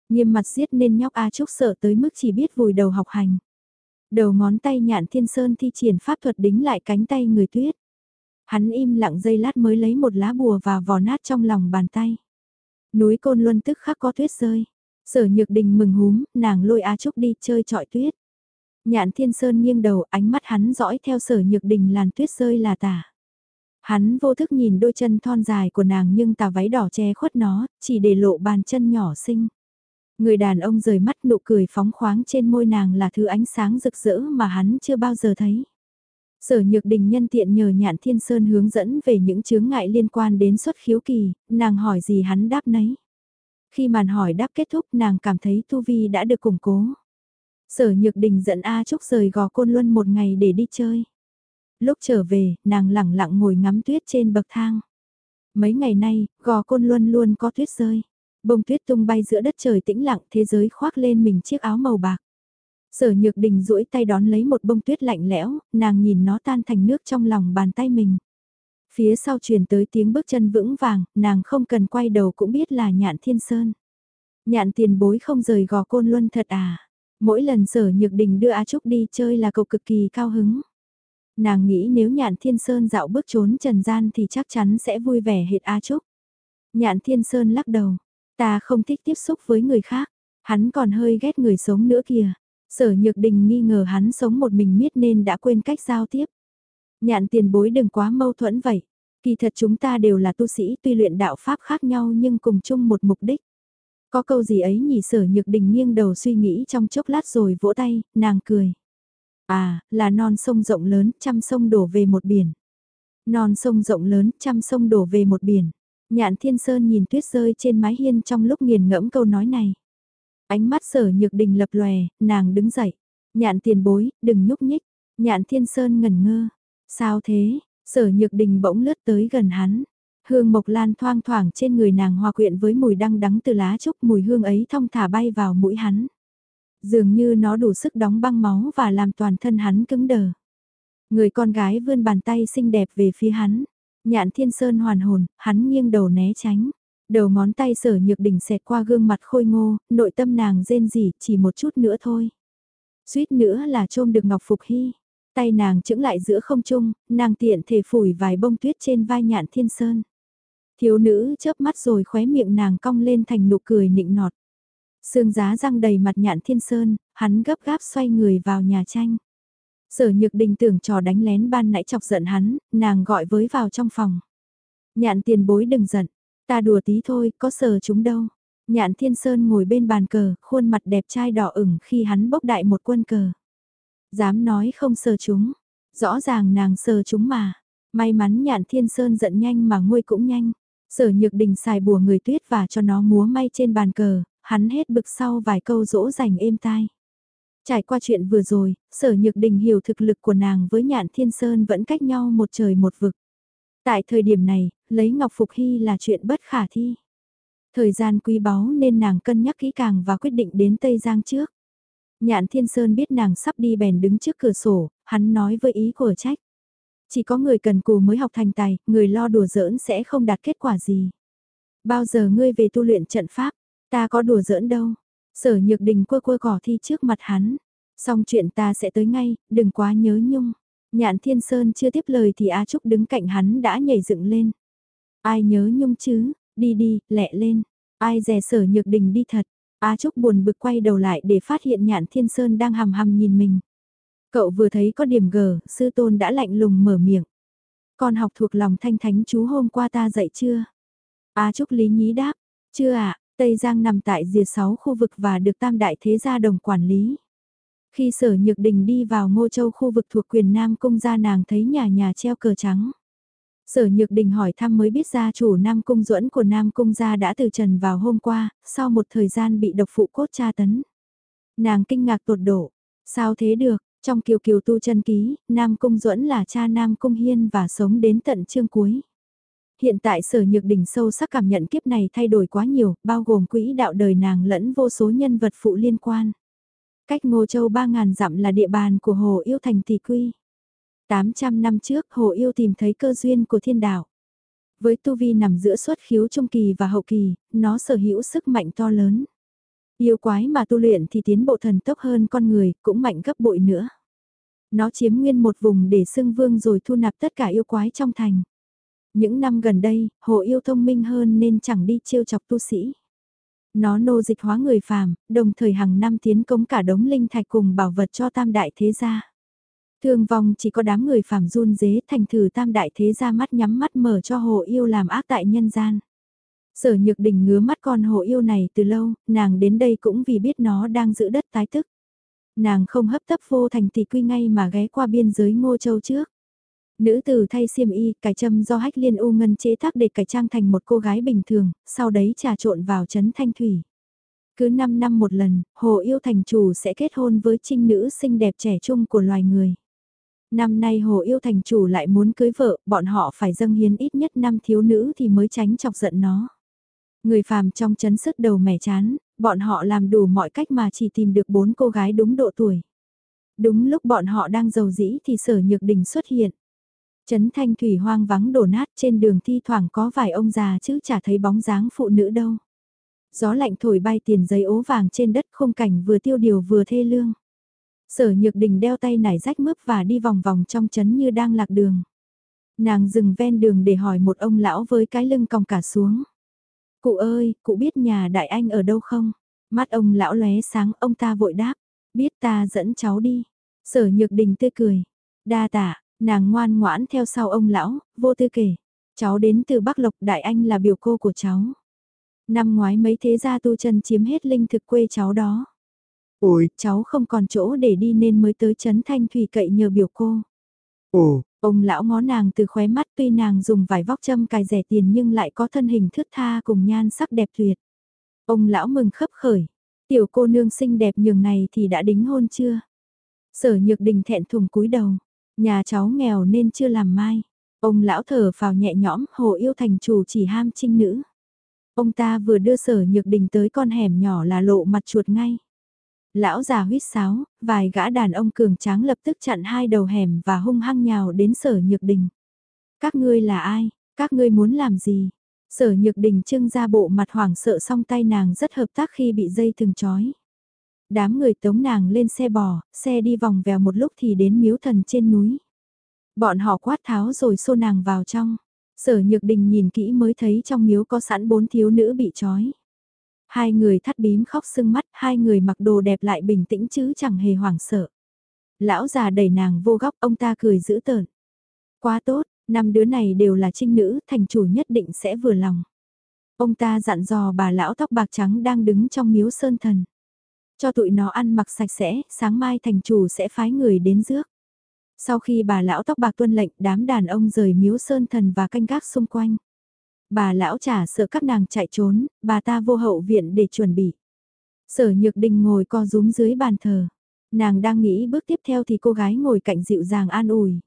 Nghiêm mặt giết nên nhóc A Trúc sợ tới mức chỉ biết vùi đầu học hành. Đầu ngón tay nhạn thiên sơn thi triển pháp thuật đính lại cánh tay người tuyết. Hắn im lặng giây lát mới lấy một lá bùa và vò nát trong lòng bàn tay. Núi Côn Luân tức khắc có tuyết rơi. Sở Nhược Đình mừng húm, nàng lôi a Trúc đi chơi trọi tuyết. Nhạn Thiên Sơn nghiêng đầu, ánh mắt hắn dõi theo Sở Nhược Đình làn tuyết rơi là tả. Hắn vô thức nhìn đôi chân thon dài của nàng nhưng tà váy đỏ che khuất nó, chỉ để lộ bàn chân nhỏ xinh. Người đàn ông rời mắt nụ cười phóng khoáng trên môi nàng là thứ ánh sáng rực rỡ mà hắn chưa bao giờ thấy. Sở Nhược Đình nhân tiện nhờ Nhạn Thiên Sơn hướng dẫn về những chướng ngại liên quan đến xuất khiếu kỳ, nàng hỏi gì hắn đáp nấy. Khi màn hỏi đáp kết thúc nàng cảm thấy Tu Vi đã được củng cố. Sở Nhược Đình dẫn A Trúc rời gò Côn Luân một ngày để đi chơi. Lúc trở về, nàng lẳng lặng ngồi ngắm tuyết trên bậc thang. Mấy ngày nay, gò Côn Luân luôn có tuyết rơi. Bông tuyết tung bay giữa đất trời tĩnh lặng thế giới khoác lên mình chiếc áo màu bạc. Sở nhược đình duỗi tay đón lấy một bông tuyết lạnh lẽo, nàng nhìn nó tan thành nước trong lòng bàn tay mình. Phía sau truyền tới tiếng bước chân vững vàng, nàng không cần quay đầu cũng biết là nhạn thiên sơn. Nhạn tiền bối không rời gò côn luân thật à. Mỗi lần sở nhược đình đưa A Trúc đi chơi là cậu cực kỳ cao hứng. Nàng nghĩ nếu nhạn thiên sơn dạo bước trốn trần gian thì chắc chắn sẽ vui vẻ hệt A Trúc. Nhạn thiên sơn lắc đầu, ta không thích tiếp xúc với người khác, hắn còn hơi ghét người sống nữa kìa. Sở Nhược Đình nghi ngờ hắn sống một mình miết nên đã quên cách giao tiếp. Nhạn tiền bối đừng quá mâu thuẫn vậy. Kỳ thật chúng ta đều là tu sĩ tuy luyện đạo pháp khác nhau nhưng cùng chung một mục đích. Có câu gì ấy nhỉ sở nhược đình nghiêng đầu suy nghĩ trong chốc lát rồi vỗ tay, nàng cười. À, là non sông rộng lớn, trăm sông đổ về một biển. Non sông rộng lớn, trăm sông đổ về một biển. Nhạn thiên sơn nhìn tuyết rơi trên mái hiên trong lúc nghiền ngẫm câu nói này. Ánh mắt sở nhược đình lập lòe, nàng đứng dậy. Nhạn tiền bối, đừng nhúc nhích. Nhạn thiên sơn ngẩn ngơ. Sao thế? Sở nhược đình bỗng lướt tới gần hắn. Hương mộc lan thoang thoảng trên người nàng hòa quyện với mùi đăng đắng từ lá trúc mùi hương ấy thong thả bay vào mũi hắn. Dường như nó đủ sức đóng băng máu và làm toàn thân hắn cứng đờ. Người con gái vươn bàn tay xinh đẹp về phía hắn. Nhạn thiên sơn hoàn hồn, hắn nghiêng đầu né tránh. Đầu ngón tay sở nhược đỉnh xẹt qua gương mặt khôi ngô, nội tâm nàng rên rỉ chỉ một chút nữa thôi. Suýt nữa là trôm được Ngọc Phục Hy. Tay nàng chững lại giữa không trung, nàng tiện thể phủi vài bông tuyết trên vai nhạn thiên sơn. Thiếu nữ chớp mắt rồi khóe miệng nàng cong lên thành nụ cười nịnh nọt. Sương giá răng đầy mặt nhạn thiên sơn, hắn gấp gáp xoay người vào nhà tranh. Sở nhược đình tưởng trò đánh lén ban nãy chọc giận hắn, nàng gọi với vào trong phòng. Nhạn tiền bối đừng giận, Ta đùa tí thôi, có sờ chúng đâu. Nhạn Thiên Sơn ngồi bên bàn cờ, khuôn mặt đẹp trai đỏ ửng khi hắn bốc đại một quân cờ. Dám nói không sờ chúng. Rõ ràng nàng sờ chúng mà. May mắn Nhạn Thiên Sơn giận nhanh mà nguôi cũng nhanh. Sở Nhược Đình xài bùa người tuyết và cho nó múa may trên bàn cờ, hắn hết bực sau vài câu dỗ dành êm tai. Trải qua chuyện vừa rồi, Sở Nhược Đình hiểu thực lực của nàng với Nhạn Thiên Sơn vẫn cách nhau một trời một vực. Tại thời điểm này, lấy Ngọc Phục Hy là chuyện bất khả thi. Thời gian quý báu nên nàng cân nhắc kỹ càng và quyết định đến Tây Giang trước. Nhạn Thiên Sơn biết nàng sắp đi bèn đứng trước cửa sổ, hắn nói với ý của trách. Chỉ có người cần cù mới học thành tài, người lo đùa giỡn sẽ không đạt kết quả gì. Bao giờ ngươi về tu luyện trận pháp, ta có đùa giỡn đâu. Sở nhược đình quơ quơ cỏ thi trước mặt hắn. Xong chuyện ta sẽ tới ngay, đừng quá nhớ nhung. Nhạn Thiên Sơn chưa tiếp lời thì A Trúc đứng cạnh hắn đã nhảy dựng lên. Ai nhớ nhung chứ, đi đi, lẹ lên. Ai dè sở nhược đình đi thật. A Trúc buồn bực quay đầu lại để phát hiện Nhạn Thiên Sơn đang hầm hầm nhìn mình. Cậu vừa thấy có điểm gờ, sư tôn đã lạnh lùng mở miệng. Con học thuộc lòng thanh thánh chú hôm qua ta dạy chưa? A Trúc Lý Nhí đáp, chưa ạ, Tây Giang nằm tại rìa 6 khu vực và được tam đại thế gia đồng quản lý. Khi sở nhược đình đi vào ngô châu khu vực thuộc quyền Nam Cung gia nàng thấy nhà nhà treo cờ trắng. Sở Nhược Đình hỏi thăm mới biết gia chủ Nam Cung duẫn của Nam Cung gia đã từ trần vào hôm qua, sau một thời gian bị độc phụ cốt tra tấn. Nàng kinh ngạc tột độ. Sao thế được, trong kiều kiều tu chân ký, Nam Cung duẫn là cha Nam Cung Hiên và sống đến tận chương cuối. Hiện tại sở nhược đỉnh sâu sắc cảm nhận kiếp này thay đổi quá nhiều, bao gồm quỹ đạo đời nàng lẫn vô số nhân vật phụ liên quan. Cách Ngô Châu 3.000 dặm là địa bàn của Hồ Yêu Thành Tỷ Quy. 800 năm trước Hồ Yêu tìm thấy cơ duyên của thiên đạo. Với tu vi nằm giữa xuất khiếu trung kỳ và hậu kỳ, nó sở hữu sức mạnh to lớn. Yêu quái mà tu luyện thì tiến bộ thần tốc hơn con người, cũng mạnh gấp bội nữa. Nó chiếm nguyên một vùng để xưng vương rồi thu nạp tất cả yêu quái trong thành. Những năm gần đây, hồ yêu thông minh hơn nên chẳng đi trêu chọc tu sĩ. Nó nô dịch hóa người phàm, đồng thời hàng năm tiến công cả đống linh thạch cùng bảo vật cho tam đại thế gia. Thương vong chỉ có đám người phàm run dế thành thử tam đại thế gia mắt nhắm mắt mở cho hồ yêu làm ác tại nhân gian. Sở nhược đỉnh ngứa mắt con hồ yêu này từ lâu, nàng đến đây cũng vì biết nó đang giữ đất tái tức. Nàng không hấp tấp vô thành tỷ quy ngay mà ghé qua biên giới ngô châu trước. Nữ tử thay xiêm y, cải châm do hách liên u ngân chế tác để cải trang thành một cô gái bình thường, sau đấy trà trộn vào chấn thanh thủy. Cứ 5 năm một lần, hồ yêu thành chủ sẽ kết hôn với trinh nữ xinh đẹp trẻ trung của loài người. Năm nay hồ yêu thành chủ lại muốn cưới vợ, bọn họ phải dâng hiến ít nhất năm thiếu nữ thì mới tránh chọc giận nó. Người phàm trong chấn sức đầu mẻ chán, bọn họ làm đủ mọi cách mà chỉ tìm được bốn cô gái đúng độ tuổi. Đúng lúc bọn họ đang giàu dĩ thì sở nhược đình xuất hiện. Trấn thanh thủy hoang vắng đổ nát trên đường thi thoảng có vài ông già chứ chả thấy bóng dáng phụ nữ đâu. Gió lạnh thổi bay tiền giấy ố vàng trên đất khung cảnh vừa tiêu điều vừa thê lương. Sở nhược đình đeo tay nải rách mướp và đi vòng vòng trong chấn như đang lạc đường. Nàng dừng ven đường để hỏi một ông lão với cái lưng còng cả xuống. Cụ ơi, cụ biết nhà đại anh ở đâu không? Mắt ông lão lóe sáng, ông ta vội đáp. Biết ta dẫn cháu đi. Sở nhược đình tươi cười. Đa tạ, Nàng ngoan ngoãn theo sau ông lão, vô tư kể. Cháu đến từ Bắc Lộc Đại Anh là biểu cô của cháu. Năm ngoái mấy thế gia tu chân chiếm hết linh thực quê cháu đó. Ôi, cháu không còn chỗ để đi nên mới tới Trấn Thanh Thủy cậy nhờ biểu cô. Ồ, ông lão ngó nàng từ khóe mắt tuy nàng dùng vải vóc châm cài rẻ tiền nhưng lại có thân hình thướt tha cùng nhan sắc đẹp tuyệt. Ông lão mừng khấp khởi, tiểu cô nương xinh đẹp nhường này thì đã đính hôn chưa? Sở nhược đình thẹn thùng cúi đầu, Nhà cháu nghèo nên chưa làm mai. Ông lão thở vào nhẹ nhõm, hồ yêu thành chủ chỉ ham trinh nữ. Ông ta vừa đưa sở nhược đình tới con hẻm nhỏ là lộ mặt chuột ngay. Lão già huyết sáo, vài gã đàn ông cường tráng lập tức chặn hai đầu hẻm và hung hăng nhào đến sở nhược đình. Các ngươi là ai? Các ngươi muốn làm gì? Sở nhược đình trưng ra bộ mặt hoảng sợ song tay nàng rất hợp tác khi bị dây thừng trói đám người tống nàng lên xe bò, xe đi vòng vèo một lúc thì đến miếu thần trên núi. Bọn họ quát tháo rồi xô nàng vào trong. Sở Nhược Đình nhìn kỹ mới thấy trong miếu có sẵn bốn thiếu nữ bị trói. Hai người thắt bím khóc sưng mắt, hai người mặc đồ đẹp lại bình tĩnh chứ chẳng hề hoảng sợ. Lão già đẩy nàng vô góc, ông ta cười giữ tợn. Quá tốt, năm đứa này đều là trinh nữ, thành chủ nhất định sẽ vừa lòng. Ông ta dặn dò bà lão tóc bạc trắng đang đứng trong miếu sơn thần. Cho tụi nó ăn mặc sạch sẽ, sáng mai thành chủ sẽ phái người đến rước. Sau khi bà lão tóc bạc tuân lệnh, đám đàn ông rời miếu sơn thần và canh gác xung quanh. Bà lão trả sợ các nàng chạy trốn, bà ta vô hậu viện để chuẩn bị. Sở nhược đình ngồi co rúm dưới bàn thờ. Nàng đang nghĩ bước tiếp theo thì cô gái ngồi cạnh dịu dàng an ủi.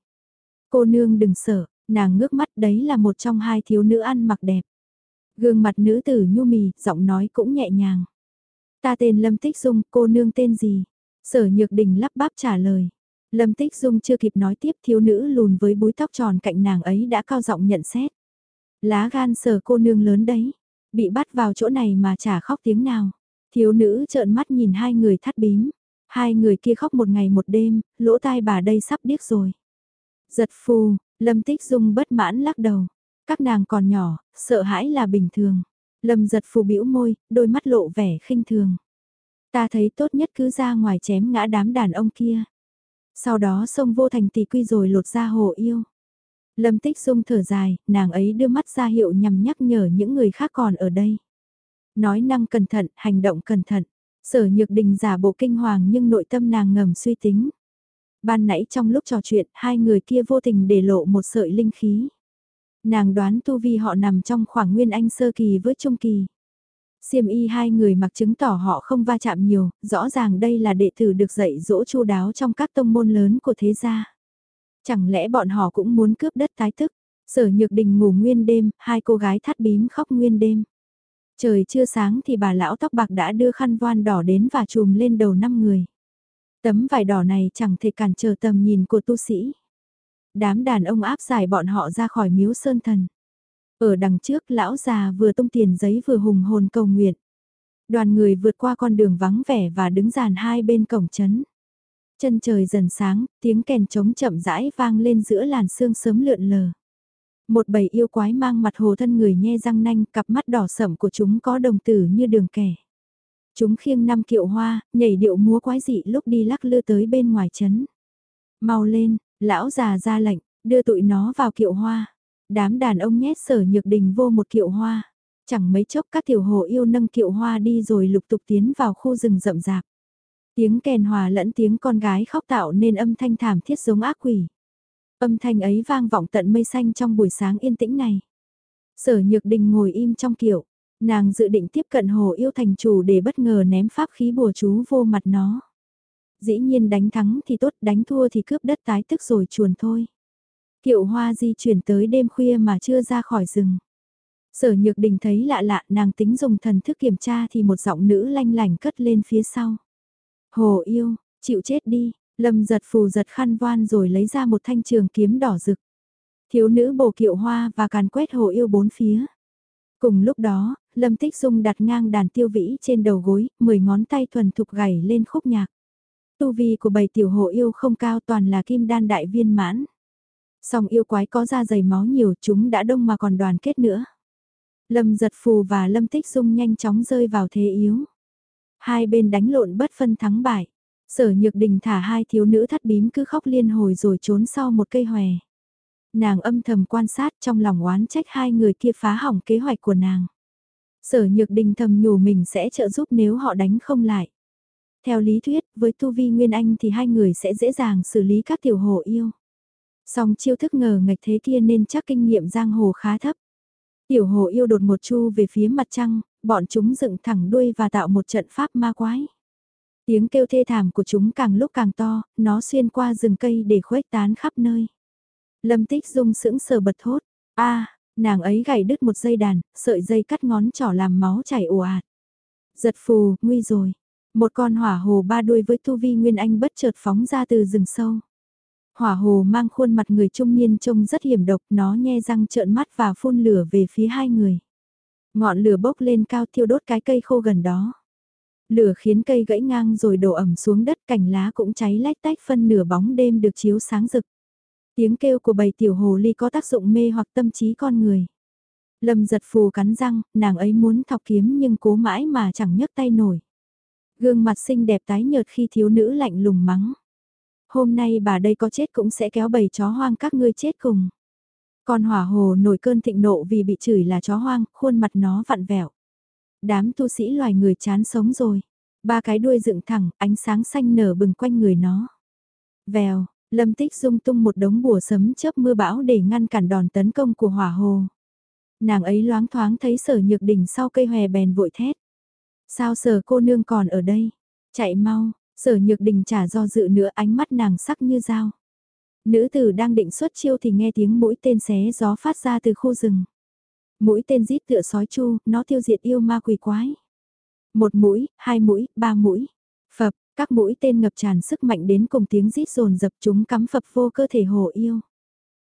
Cô nương đừng sợ, nàng ngước mắt đấy là một trong hai thiếu nữ ăn mặc đẹp. Gương mặt nữ tử nhu mì, giọng nói cũng nhẹ nhàng. Ta tên Lâm Tích Dung, cô nương tên gì? Sở nhược đình lắp bắp trả lời. Lâm Tích Dung chưa kịp nói tiếp thiếu nữ lùn với búi tóc tròn cạnh nàng ấy đã cao giọng nhận xét. Lá gan sở cô nương lớn đấy, bị bắt vào chỗ này mà chả khóc tiếng nào. Thiếu nữ trợn mắt nhìn hai người thắt bím. Hai người kia khóc một ngày một đêm, lỗ tai bà đây sắp điếc rồi. Giật phù, Lâm Tích Dung bất mãn lắc đầu. Các nàng còn nhỏ, sợ hãi là bình thường. Lâm giật phù bĩu môi, đôi mắt lộ vẻ khinh thường. Ta thấy tốt nhất cứ ra ngoài chém ngã đám đàn ông kia. Sau đó xông vô thành tỷ quy rồi lột ra hồ yêu. Lâm Tích Dung thở dài, nàng ấy đưa mắt ra hiệu nhằm nhắc nhở những người khác còn ở đây. Nói năng cẩn thận, hành động cẩn thận. Sở Nhược Đình giả bộ kinh hoàng nhưng nội tâm nàng ngầm suy tính. Ban nãy trong lúc trò chuyện, hai người kia vô tình để lộ một sợi linh khí. Nàng đoán tu vi họ nằm trong khoảng nguyên anh sơ kỳ với trung kỳ. Siêm y hai người mặc chứng tỏ họ không va chạm nhiều, rõ ràng đây là đệ tử được dạy dỗ chu đáo trong các tông môn lớn của thế gia. Chẳng lẽ bọn họ cũng muốn cướp đất tái thức? Sở Nhược Đình ngủ nguyên đêm, hai cô gái thắt bím khóc nguyên đêm. Trời chưa sáng thì bà lão tóc bạc đã đưa khăn voan đỏ đến và chùm lên đầu năm người. Tấm vải đỏ này chẳng thể cản trở tầm nhìn của tu sĩ. Đám đàn ông áp giải bọn họ ra khỏi miếu sơn thần. Ở đằng trước lão già vừa tung tiền giấy vừa hùng hồn cầu nguyện. Đoàn người vượt qua con đường vắng vẻ và đứng dàn hai bên cổng trấn. Chân trời dần sáng, tiếng kèn trống chậm rãi vang lên giữa làn sương sớm lượn lờ. Một bầy yêu quái mang mặt hồ thân người nhe răng nanh, cặp mắt đỏ sậm của chúng có đồng tử như đường kẻ. Chúng khiêng năm kiệu hoa, nhảy điệu múa quái dị lúc đi lắc lư tới bên ngoài trấn. Mau lên, lão già ra lệnh, đưa tụi nó vào kiệu hoa. Đám đàn ông nhét sở nhược đình vô một kiệu hoa. Chẳng mấy chốc các tiểu hồ yêu nâng kiệu hoa đi rồi lục tục tiến vào khu rừng rậm rạp. Tiếng kèn hòa lẫn tiếng con gái khóc tạo nên âm thanh thảm thiết giống ác quỷ. Âm thanh ấy vang vọng tận mây xanh trong buổi sáng yên tĩnh này. Sở Nhược Đình ngồi im trong kiệu. nàng dự định tiếp cận hồ yêu thành chủ để bất ngờ ném pháp khí bùa chú vô mặt nó. Dĩ nhiên đánh thắng thì tốt, đánh thua thì cướp đất tái tức rồi chuồn thôi. Kiệu hoa di chuyển tới đêm khuya mà chưa ra khỏi rừng. Sở Nhược Đình thấy lạ lạ nàng tính dùng thần thức kiểm tra thì một giọng nữ lanh lành cất lên phía sau. Hồ yêu, chịu chết đi, lâm giật phù giật khăn voan rồi lấy ra một thanh trường kiếm đỏ rực. Thiếu nữ bổ kiệu hoa và càn quét hồ yêu bốn phía. Cùng lúc đó, Lâm Tích Dung đặt ngang đàn tiêu vĩ trên đầu gối, mười ngón tay thuần thục gảy lên khúc nhạc. Tu vi của bảy tiểu hộ yêu không cao toàn là kim đan đại viên mãn. Song yêu quái có da dày máu nhiều, chúng đã đông mà còn đoàn kết nữa. Lâm giật phù và Lâm Tích Dung nhanh chóng rơi vào thế yếu. Hai bên đánh lộn bất phân thắng bại. Sở nhược đình thả hai thiếu nữ thắt bím cứ khóc liên hồi rồi trốn sau một cây hòe. Nàng âm thầm quan sát trong lòng oán trách hai người kia phá hỏng kế hoạch của nàng. Sở nhược đình thầm nhủ mình sẽ trợ giúp nếu họ đánh không lại. Theo lý thuyết, với Tu Vi Nguyên Anh thì hai người sẽ dễ dàng xử lý các tiểu hồ yêu. Song chiêu thức ngờ ngạch thế kia nên chắc kinh nghiệm giang hồ khá thấp. Tiểu hồ yêu đột một chu về phía mặt trăng, bọn chúng dựng thẳng đuôi và tạo một trận pháp ma quái. Tiếng kêu thê thảm của chúng càng lúc càng to, nó xuyên qua rừng cây để khuếch tán khắp nơi. Lâm tích dung sững sờ bật thốt, a nàng ấy gảy đứt một dây đàn, sợi dây cắt ngón trỏ làm máu chảy ồ ạt. Giật phù, nguy rồi. Một con hỏa hồ ba đuôi với tu vi nguyên anh bất chợt phóng ra từ rừng sâu. Hỏa hồ mang khuôn mặt người trung niên trông rất hiểm độc, nó nhe răng trợn mắt và phun lửa về phía hai người. Ngọn lửa bốc lên cao thiêu đốt cái cây khô gần đó. Lửa khiến cây gãy ngang rồi đổ ẩm xuống đất cành lá cũng cháy lách tách phân nửa bóng đêm được chiếu sáng rực. Tiếng kêu của bầy tiểu hồ ly có tác dụng mê hoặc tâm trí con người. Lâm giật phù cắn răng, nàng ấy muốn thọc kiếm nhưng cố mãi mà chẳng nhấc tay nổi. Gương mặt xinh đẹp tái nhợt khi thiếu nữ lạnh lùng mắng. Hôm nay bà đây có chết cũng sẽ kéo bầy chó hoang các ngươi chết cùng. Con hỏa hồ nổi cơn thịnh nộ vì bị chửi là chó hoang, khuôn mặt nó vặn vẹo. Đám tu sĩ loài người chán sống rồi. Ba cái đuôi dựng thẳng, ánh sáng xanh nở bừng quanh người nó. Vèo, lâm tích dung tung một đống bùa sấm chớp mưa bão để ngăn cản đòn tấn công của hỏa hồ. Nàng ấy loáng thoáng thấy sở nhược đỉnh sau cây hòe bèn vội thét. Sao sở cô nương còn ở đây? Chạy mau, sở nhược đình trả do dự nữa ánh mắt nàng sắc như dao. Nữ tử đang định xuất chiêu thì nghe tiếng mũi tên xé gió phát ra từ khu rừng. Mũi tên rít tựa sói chu, nó tiêu diệt yêu ma quỷ quái. Một mũi, hai mũi, ba mũi. Phập, Các mũi tên ngập tràn sức mạnh đến cùng tiếng rít rồn dập chúng cắm phập vô cơ thể hồ yêu.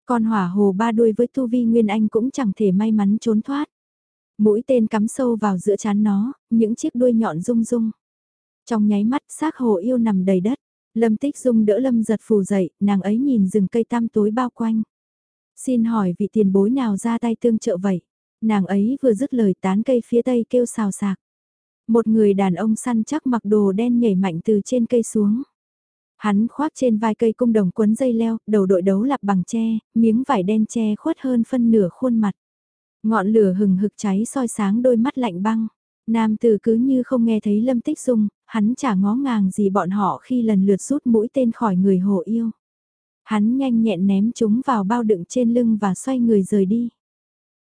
Con hỏa hồ ba đuôi với tu vi Nguyên Anh cũng chẳng thể may mắn trốn thoát. Mũi tên cắm sâu vào giữa chán nó, những chiếc đuôi nhọn rung rung. Trong nháy mắt xác hồ yêu nằm đầy đất. Lâm Tích Dung đỡ Lâm giật phù dậy, nàng ấy nhìn rừng cây tam tối bao quanh. Xin hỏi vị tiền bối nào ra tay tương trợ vậy? Nàng ấy vừa dứt lời tán cây phía tây kêu xào sạc. Một người đàn ông săn chắc mặc đồ đen nhảy mạnh từ trên cây xuống. Hắn khoác trên vai cây cung đồng quấn dây leo, đầu đội đấu lạp bằng tre, miếng vải đen che khuất hơn phân nửa khuôn mặt. Ngọn lửa hừng hực cháy soi sáng đôi mắt lạnh băng. Nam tử cứ như không nghe thấy Lâm Tích Dung, hắn chả ngó ngàng gì bọn họ khi lần lượt rút mũi tên khỏi người hồ yêu. Hắn nhanh nhẹn ném chúng vào bao đựng trên lưng và xoay người rời đi.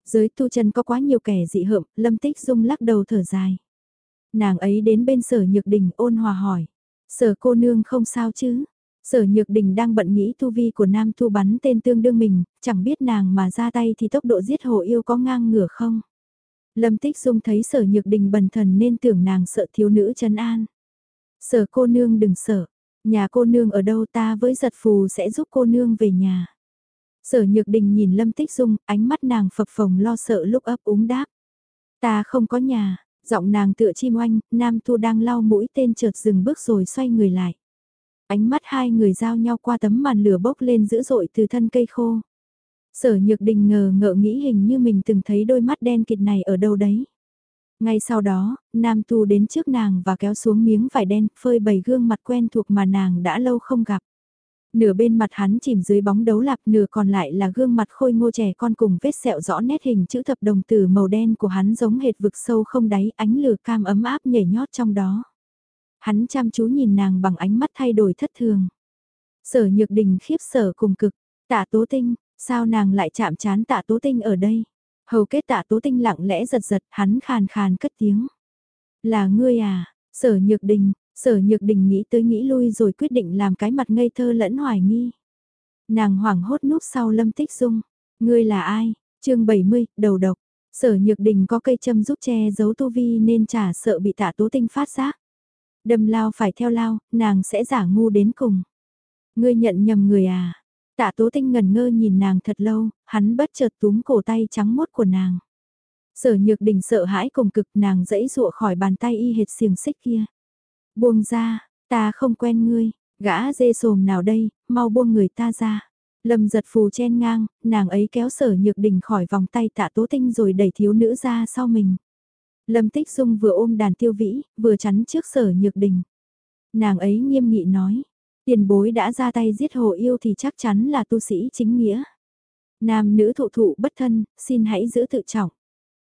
Giới tu chân có quá nhiều kẻ dị hợm, Lâm Tích Dung lắc đầu thở dài. Nàng ấy đến bên sở nhược đình ôn hòa hỏi. Sở cô nương không sao chứ? Sở Nhược Đình đang bận nghĩ tu vi của Nam Thu bắn tên tương đương mình, chẳng biết nàng mà ra tay thì tốc độ giết hồ yêu có ngang ngửa không? Lâm Tích Dung thấy Sở Nhược Đình bần thần nên tưởng nàng sợ thiếu nữ trấn an. Sở cô nương đừng sợ, nhà cô nương ở đâu ta với giật phù sẽ giúp cô nương về nhà. Sở Nhược Đình nhìn Lâm Tích Dung, ánh mắt nàng phập phồng lo sợ lúc ấp úng đáp. Ta không có nhà, giọng nàng tựa chim oanh, Nam Thu đang lau mũi tên chợt dừng bước rồi xoay người lại. Ánh mắt hai người giao nhau qua tấm màn lửa bốc lên dữ dội từ thân cây khô. Sở Nhược Đình ngờ ngợ nghĩ hình như mình từng thấy đôi mắt đen kịt này ở đâu đấy. Ngay sau đó, Nam Tu đến trước nàng và kéo xuống miếng vải đen, phơi bày gương mặt quen thuộc mà nàng đã lâu không gặp. Nửa bên mặt hắn chìm dưới bóng đấu lạp, nửa còn lại là gương mặt khôi ngô trẻ con cùng vết sẹo rõ nét hình chữ thập đồng tử màu đen của hắn giống hệt vực sâu không đáy, ánh lửa cam ấm áp nhảy nhót trong đó. Hắn chăm chú nhìn nàng bằng ánh mắt thay đổi thất thường. Sở nhược đình khiếp sở cùng cực, tạ tố tinh, sao nàng lại chạm chán tạ tố tinh ở đây? Hầu kết tạ tố tinh lặng lẽ giật giật, hắn khàn khàn cất tiếng. Là ngươi à, sở nhược đình, sở nhược đình nghĩ tới nghĩ lui rồi quyết định làm cái mặt ngây thơ lẫn hoài nghi. Nàng hoảng hốt núp sau lâm tích dung, ngươi là ai, chương 70, đầu độc. Sở Nhược Đình có cây châm giúp che giấu tu vi nên chả sợ bị tạ tố tinh phát giác. Đâm lao phải theo lao, nàng sẽ giả ngu đến cùng. Ngươi nhận nhầm người à? Tạ tố tinh ngần ngơ nhìn nàng thật lâu, hắn bất chợt túm cổ tay trắng mốt của nàng. Sở nhược đình sợ hãi cùng cực nàng dẫy dụa khỏi bàn tay y hệt xiềng xích kia. Buông ra, ta không quen ngươi, gã dê sồm nào đây, mau buông người ta ra. Lâm giật phù chen ngang, nàng ấy kéo sở nhược đình khỏi vòng tay tạ tố tinh rồi đẩy thiếu nữ ra sau mình. Lâm Tích Dung vừa ôm đàn tiêu vĩ, vừa chắn trước sở nhược đình. Nàng ấy nghiêm nghị nói, tiền bối đã ra tay giết hồ yêu thì chắc chắn là tu sĩ chính nghĩa. Nam nữ thụ thụ bất thân, xin hãy giữ tự trọng.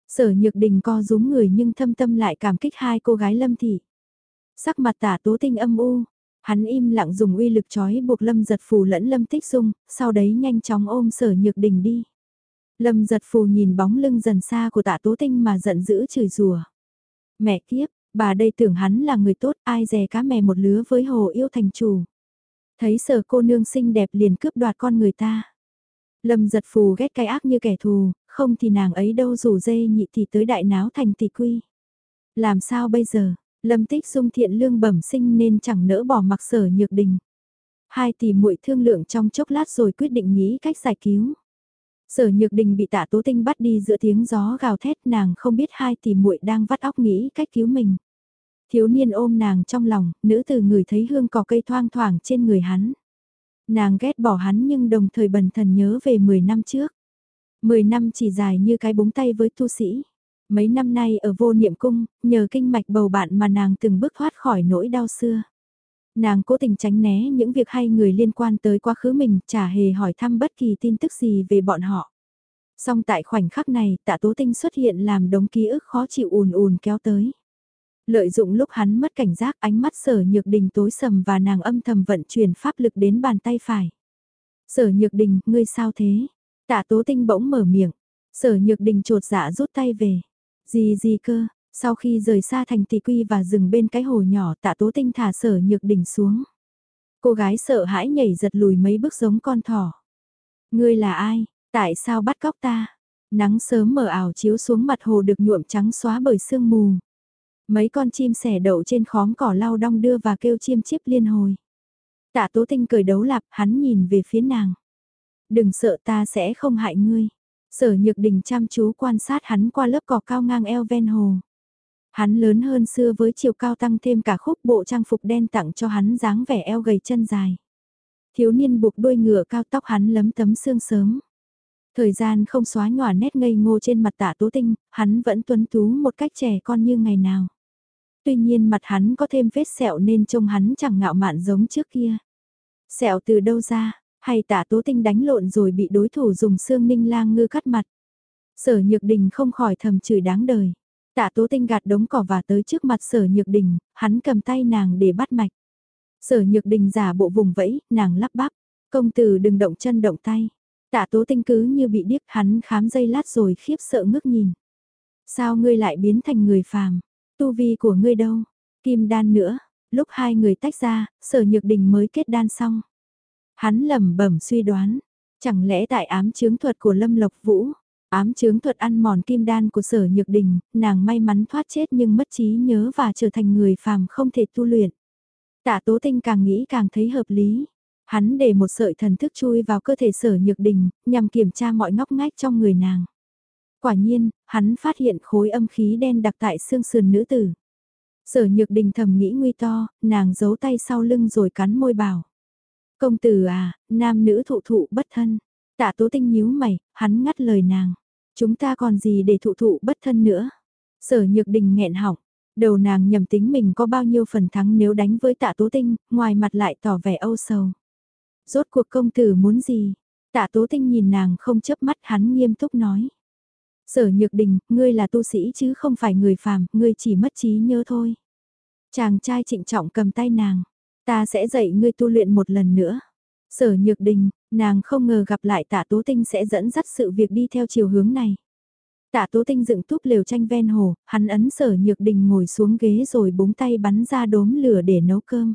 Sở nhược đình co rúm người nhưng thâm tâm lại cảm kích hai cô gái lâm thị. Sắc mặt tả tố tinh âm u, hắn im lặng dùng uy lực trói buộc lâm giật phù lẫn lâm tích dung, sau đấy nhanh chóng ôm sở nhược đình đi. Lâm giật phù nhìn bóng lưng dần xa của tạ tố tinh mà giận dữ chửi rủa. Mẹ kiếp, bà đây tưởng hắn là người tốt ai dè cá mè một lứa với hồ yêu thành chủ. Thấy sở cô nương xinh đẹp liền cướp đoạt con người ta. Lâm giật phù ghét cái ác như kẻ thù, không thì nàng ấy đâu rủ dê nhị thì tới đại náo thành tỷ quy. Làm sao bây giờ, lâm tích dung thiện lương bẩm sinh nên chẳng nỡ bỏ mặc sở nhược đình. Hai tỷ muội thương lượng trong chốc lát rồi quyết định nghĩ cách giải cứu. Sở Nhược Đình bị Tạ Tố Tinh bắt đi giữa tiếng gió gào thét, nàng không biết hai tỷ muội đang vắt óc nghĩ cách cứu mình. Thiếu niên ôm nàng trong lòng, nữ từ người thấy hương cỏ cây thoang thoảng trên người hắn. Nàng ghét bỏ hắn nhưng đồng thời bần thần nhớ về 10 năm trước. 10 năm chỉ dài như cái búng tay với tu sĩ. Mấy năm nay ở vô niệm cung, nhờ kinh mạch bầu bạn mà nàng từng bước thoát khỏi nỗi đau xưa. Nàng cố tình tránh né những việc hay người liên quan tới quá khứ mình, chả hề hỏi thăm bất kỳ tin tức gì về bọn họ. Song tại khoảnh khắc này, tạ tố tinh xuất hiện làm đống ký ức khó chịu ùn ùn kéo tới. Lợi dụng lúc hắn mất cảnh giác ánh mắt sở nhược đình tối sầm và nàng âm thầm vận chuyển pháp lực đến bàn tay phải. Sở nhược đình, ngươi sao thế? Tạ tố tinh bỗng mở miệng. Sở nhược đình trột dạ rút tay về. Gì gì cơ, sau khi rời xa thành tỷ quy và dừng bên cái hồ nhỏ tạ tố tinh thả sở nhược đỉnh xuống. Cô gái sợ hãi nhảy giật lùi mấy bước giống con thỏ. Ngươi là ai? Tại sao bắt cóc ta? Nắng sớm mờ ảo chiếu xuống mặt hồ được nhuộm trắng xóa bởi sương mù. Mấy con chim sẻ đậu trên khóm cỏ lau đong đưa và kêu chim chiếp liên hồi. Tạ tố tinh cười đấu lạp, hắn nhìn về phía nàng. Đừng sợ ta sẽ không hại ngươi. Sở nhược đình chăm chú quan sát hắn qua lớp cỏ cao ngang eo ven hồ. Hắn lớn hơn xưa với chiều cao tăng thêm cả khúc bộ trang phục đen tặng cho hắn dáng vẻ eo gầy chân dài. Thiếu niên buộc đuôi ngựa cao tóc hắn lấm tấm xương sớm. Thời gian không xóa nhòa nét ngây ngô trên mặt tạ tố tinh, hắn vẫn tuấn tú một cách trẻ con như ngày nào. Tuy nhiên mặt hắn có thêm vết sẹo nên trông hắn chẳng ngạo mạn giống trước kia. Sẹo từ đâu ra, hay tạ tố tinh đánh lộn rồi bị đối thủ dùng xương ninh lang ngư cắt mặt. Sở nhược đình không khỏi thầm chửi đáng đời. Tạ tố tinh gạt đống cỏ và tới trước mặt sở nhược đình, hắn cầm tay nàng để bắt mạch. Sở nhược đình giả bộ vùng vẫy, nàng lắp bắp. Công tử đừng động chân động tay. Tạ tố tinh cứ như bị điếc hắn khám dây lát rồi khiếp sợ ngước nhìn. Sao ngươi lại biến thành người phàm? Tu vi của ngươi đâu? Kim đan nữa. Lúc hai người tách ra, sở nhược đình mới kết đan xong. Hắn lẩm bẩm suy đoán. Chẳng lẽ tại ám chướng thuật của Lâm Lộc Vũ, ám chướng thuật ăn mòn kim đan của sở nhược đình, nàng may mắn thoát chết nhưng mất trí nhớ và trở thành người phàm không thể tu luyện. Tạ tố tinh càng nghĩ càng thấy hợp lý. Hắn để một sợi thần thức chui vào cơ thể sở nhược đình, nhằm kiểm tra mọi ngóc ngách trong người nàng. Quả nhiên, hắn phát hiện khối âm khí đen đặc tại xương sườn nữ tử. Sở nhược đình thầm nghĩ nguy to, nàng giấu tay sau lưng rồi cắn môi bảo. Công tử à, nam nữ thụ thụ bất thân. Tạ tố tinh nhíu mày, hắn ngắt lời nàng. Chúng ta còn gì để thụ thụ bất thân nữa. Sở nhược đình nghẹn họng. Đầu nàng nhầm tính mình có bao nhiêu phần thắng nếu đánh với tạ tố tinh, ngoài mặt lại tỏ vẻ âu sầu. Rốt cuộc công tử muốn gì? Tạ tố tinh nhìn nàng không chớp mắt hắn nghiêm túc nói. Sở nhược đình, ngươi là tu sĩ chứ không phải người phàm, ngươi chỉ mất trí nhớ thôi. Chàng trai trịnh trọng cầm tay nàng, ta sẽ dạy ngươi tu luyện một lần nữa. Sở nhược đình, nàng không ngờ gặp lại tạ tố tinh sẽ dẫn dắt sự việc đi theo chiều hướng này. Tạ tố tinh dựng túp lều tranh ven hồ, hắn ấn sở nhược đình ngồi xuống ghế rồi búng tay bắn ra đốm lửa để nấu cơm.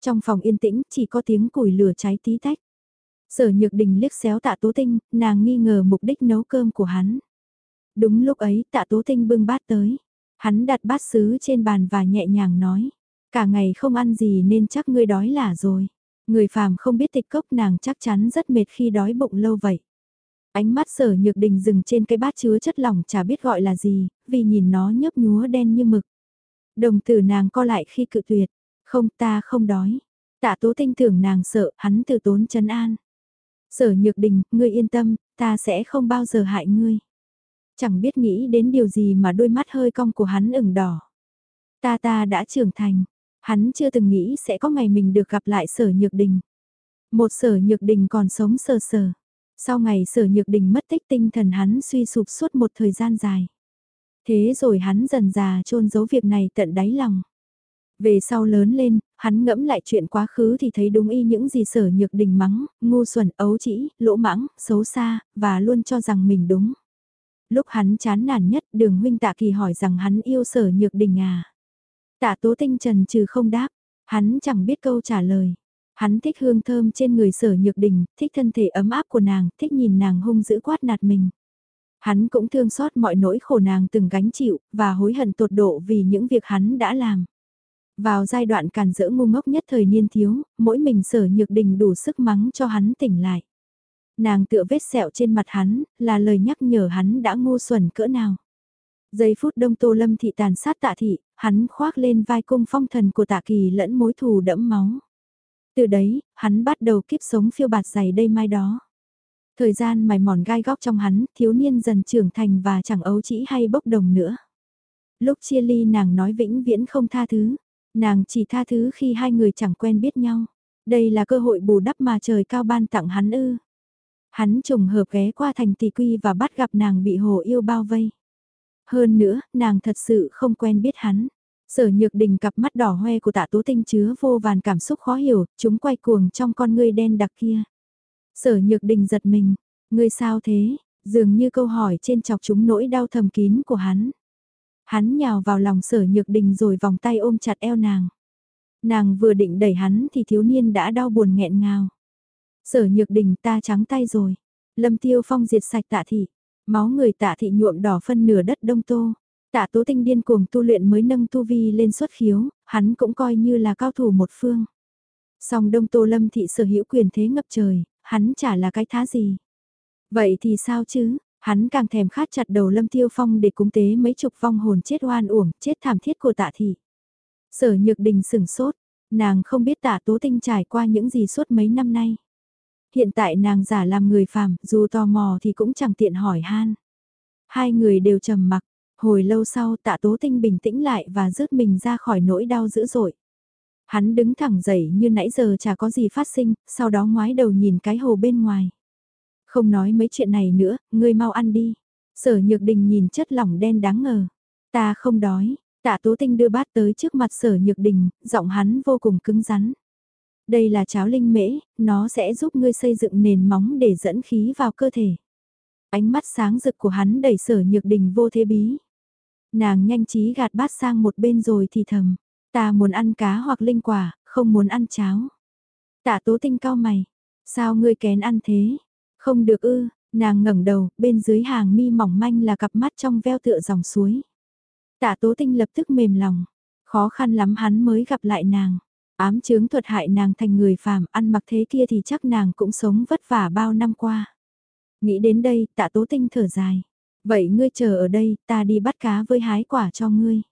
Trong phòng yên tĩnh chỉ có tiếng củi lửa cháy tí tách. Sở nhược đình liếc xéo tạ tố tinh, nàng nghi ngờ mục đích nấu cơm của hắn. Đúng lúc ấy tạ tố tinh bưng bát tới. Hắn đặt bát sứ trên bàn và nhẹ nhàng nói. Cả ngày không ăn gì nên chắc ngươi đói là rồi. Người phàm không biết tịch cốc nàng chắc chắn rất mệt khi đói bụng lâu vậy. Ánh mắt sở nhược đình dừng trên cái bát chứa chất lỏng chả biết gọi là gì, vì nhìn nó nhấp nhúa đen như mực. Đồng tử nàng co lại khi cự tuyệt. Không ta không đói. Tạ tố tinh tưởng nàng sợ, hắn từ tốn chân an. Sở nhược đình, ngươi yên tâm, ta sẽ không bao giờ hại ngươi. Chẳng biết nghĩ đến điều gì mà đôi mắt hơi cong của hắn ửng đỏ. Ta ta đã trưởng thành, hắn chưa từng nghĩ sẽ có ngày mình được gặp lại sở nhược đình. Một sở nhược đình còn sống sờ sờ. Sau ngày sở nhược đình mất tích tinh thần hắn suy sụp suốt một thời gian dài. Thế rồi hắn dần già trôn giấu việc này tận đáy lòng. Về sau lớn lên, hắn ngẫm lại chuyện quá khứ thì thấy đúng y những gì sở nhược đình mắng, ngu xuẩn, ấu trĩ, lỗ mãng, xấu xa, và luôn cho rằng mình đúng. Lúc hắn chán nản nhất đường huynh tạ kỳ hỏi rằng hắn yêu sở nhược đình à. Tạ tố tinh trần trừ không đáp, hắn chẳng biết câu trả lời. Hắn thích hương thơm trên người sở nhược đình, thích thân thể ấm áp của nàng, thích nhìn nàng hung dữ quát nạt mình. Hắn cũng thương xót mọi nỗi khổ nàng từng gánh chịu, và hối hận tột độ vì những việc hắn đã làm. Vào giai đoạn càn dỡ ngu ngốc nhất thời niên thiếu, mỗi mình sở nhược đình đủ sức mắng cho hắn tỉnh lại. Nàng tựa vết sẹo trên mặt hắn, là lời nhắc nhở hắn đã ngu xuẩn cỡ nào. Giây phút đông tô lâm thị tàn sát tạ thị, hắn khoác lên vai cung phong thần của tạ kỳ lẫn mối thù đẫm máu. Từ đấy, hắn bắt đầu kiếp sống phiêu bạt dày đây mai đó. Thời gian mài mòn gai góc trong hắn, thiếu niên dần trưởng thành và chẳng ấu chỉ hay bốc đồng nữa. Lúc chia ly nàng nói vĩnh viễn không tha thứ, nàng chỉ tha thứ khi hai người chẳng quen biết nhau. Đây là cơ hội bù đắp mà trời cao ban tặng hắn ư. Hắn trùng hợp ghé qua thành tỷ quy và bắt gặp nàng bị hồ yêu bao vây. Hơn nữa, nàng thật sự không quen biết hắn. Sở nhược đình cặp mắt đỏ hoe của tạ tố tinh chứa vô vàn cảm xúc khó hiểu, chúng quay cuồng trong con ngươi đen đặc kia. Sở nhược đình giật mình, ngươi sao thế, dường như câu hỏi trên chọc chúng nỗi đau thầm kín của hắn. Hắn nhào vào lòng sở nhược đình rồi vòng tay ôm chặt eo nàng. Nàng vừa định đẩy hắn thì thiếu niên đã đau buồn nghẹn ngào. Sở nhược đình ta trắng tay rồi. Lâm tiêu phong diệt sạch tạ thị. Máu người tạ thị nhuộm đỏ phân nửa đất đông tô. Tạ tố tinh điên cuồng tu luyện mới nâng tu vi lên xuất khiếu, hắn cũng coi như là cao thủ một phương. Song đông tô lâm thị sở hữu quyền thế ngập trời, hắn chả là cái thá gì. Vậy thì sao chứ, hắn càng thèm khát chặt đầu lâm tiêu phong để cúng tế mấy chục vong hồn chết oan uổng, chết thảm thiết của tạ thị. Sở nhược đình sửng sốt, nàng không biết tạ tố tinh trải qua những gì suốt mấy năm nay. Hiện tại nàng giả làm người phàm, dù tò mò thì cũng chẳng tiện hỏi han. Hai người đều trầm mặc, hồi lâu sau tạ tố tinh bình tĩnh lại và rước mình ra khỏi nỗi đau dữ dội. Hắn đứng thẳng dậy như nãy giờ chả có gì phát sinh, sau đó ngoái đầu nhìn cái hồ bên ngoài. Không nói mấy chuyện này nữa, ngươi mau ăn đi. Sở nhược đình nhìn chất lỏng đen đáng ngờ. Ta không đói, tạ tố tinh đưa bát tới trước mặt sở nhược đình, giọng hắn vô cùng cứng rắn. Đây là cháo linh mễ, nó sẽ giúp ngươi xây dựng nền móng để dẫn khí vào cơ thể. Ánh mắt sáng rực của hắn đẩy sở nhược đình vô thế bí. Nàng nhanh trí gạt bát sang một bên rồi thì thầm. Ta muốn ăn cá hoặc linh quả, không muốn ăn cháo. Tạ tố tinh cao mày. Sao ngươi kén ăn thế? Không được ư, nàng ngẩng đầu, bên dưới hàng mi mỏng manh là cặp mắt trong veo tựa dòng suối. Tạ tố tinh lập tức mềm lòng. Khó khăn lắm hắn mới gặp lại nàng. Ám chướng thuật hại nàng thành người phàm, ăn mặc thế kia thì chắc nàng cũng sống vất vả bao năm qua. Nghĩ đến đây, tạ tố tinh thở dài. Vậy ngươi chờ ở đây, ta đi bắt cá với hái quả cho ngươi.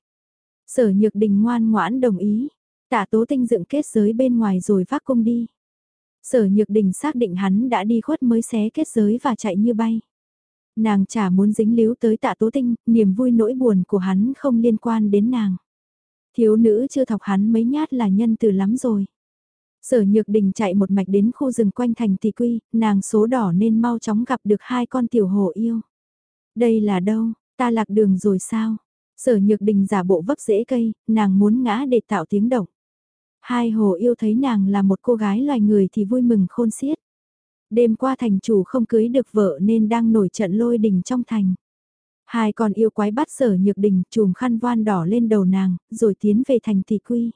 Sở nhược đình ngoan ngoãn đồng ý. Tạ tố tinh dựng kết giới bên ngoài rồi vác cung đi. Sở nhược đình xác định hắn đã đi khuất mới xé kết giới và chạy như bay. Nàng chả muốn dính líu tới tạ tố tinh, niềm vui nỗi buồn của hắn không liên quan đến nàng. Thiếu nữ chưa thọc hắn mấy nhát là nhân từ lắm rồi. Sở nhược đình chạy một mạch đến khu rừng quanh thành tỷ quy, nàng số đỏ nên mau chóng gặp được hai con tiểu hồ yêu. Đây là đâu, ta lạc đường rồi sao? Sở nhược đình giả bộ vấp rễ cây, nàng muốn ngã để tạo tiếng động. Hai hồ yêu thấy nàng là một cô gái loài người thì vui mừng khôn xiết. Đêm qua thành chủ không cưới được vợ nên đang nổi trận lôi đình trong thành. Hai con yêu quái bắt sở nhược đình chùm khăn voan đỏ lên đầu nàng, rồi tiến về thành thị quy.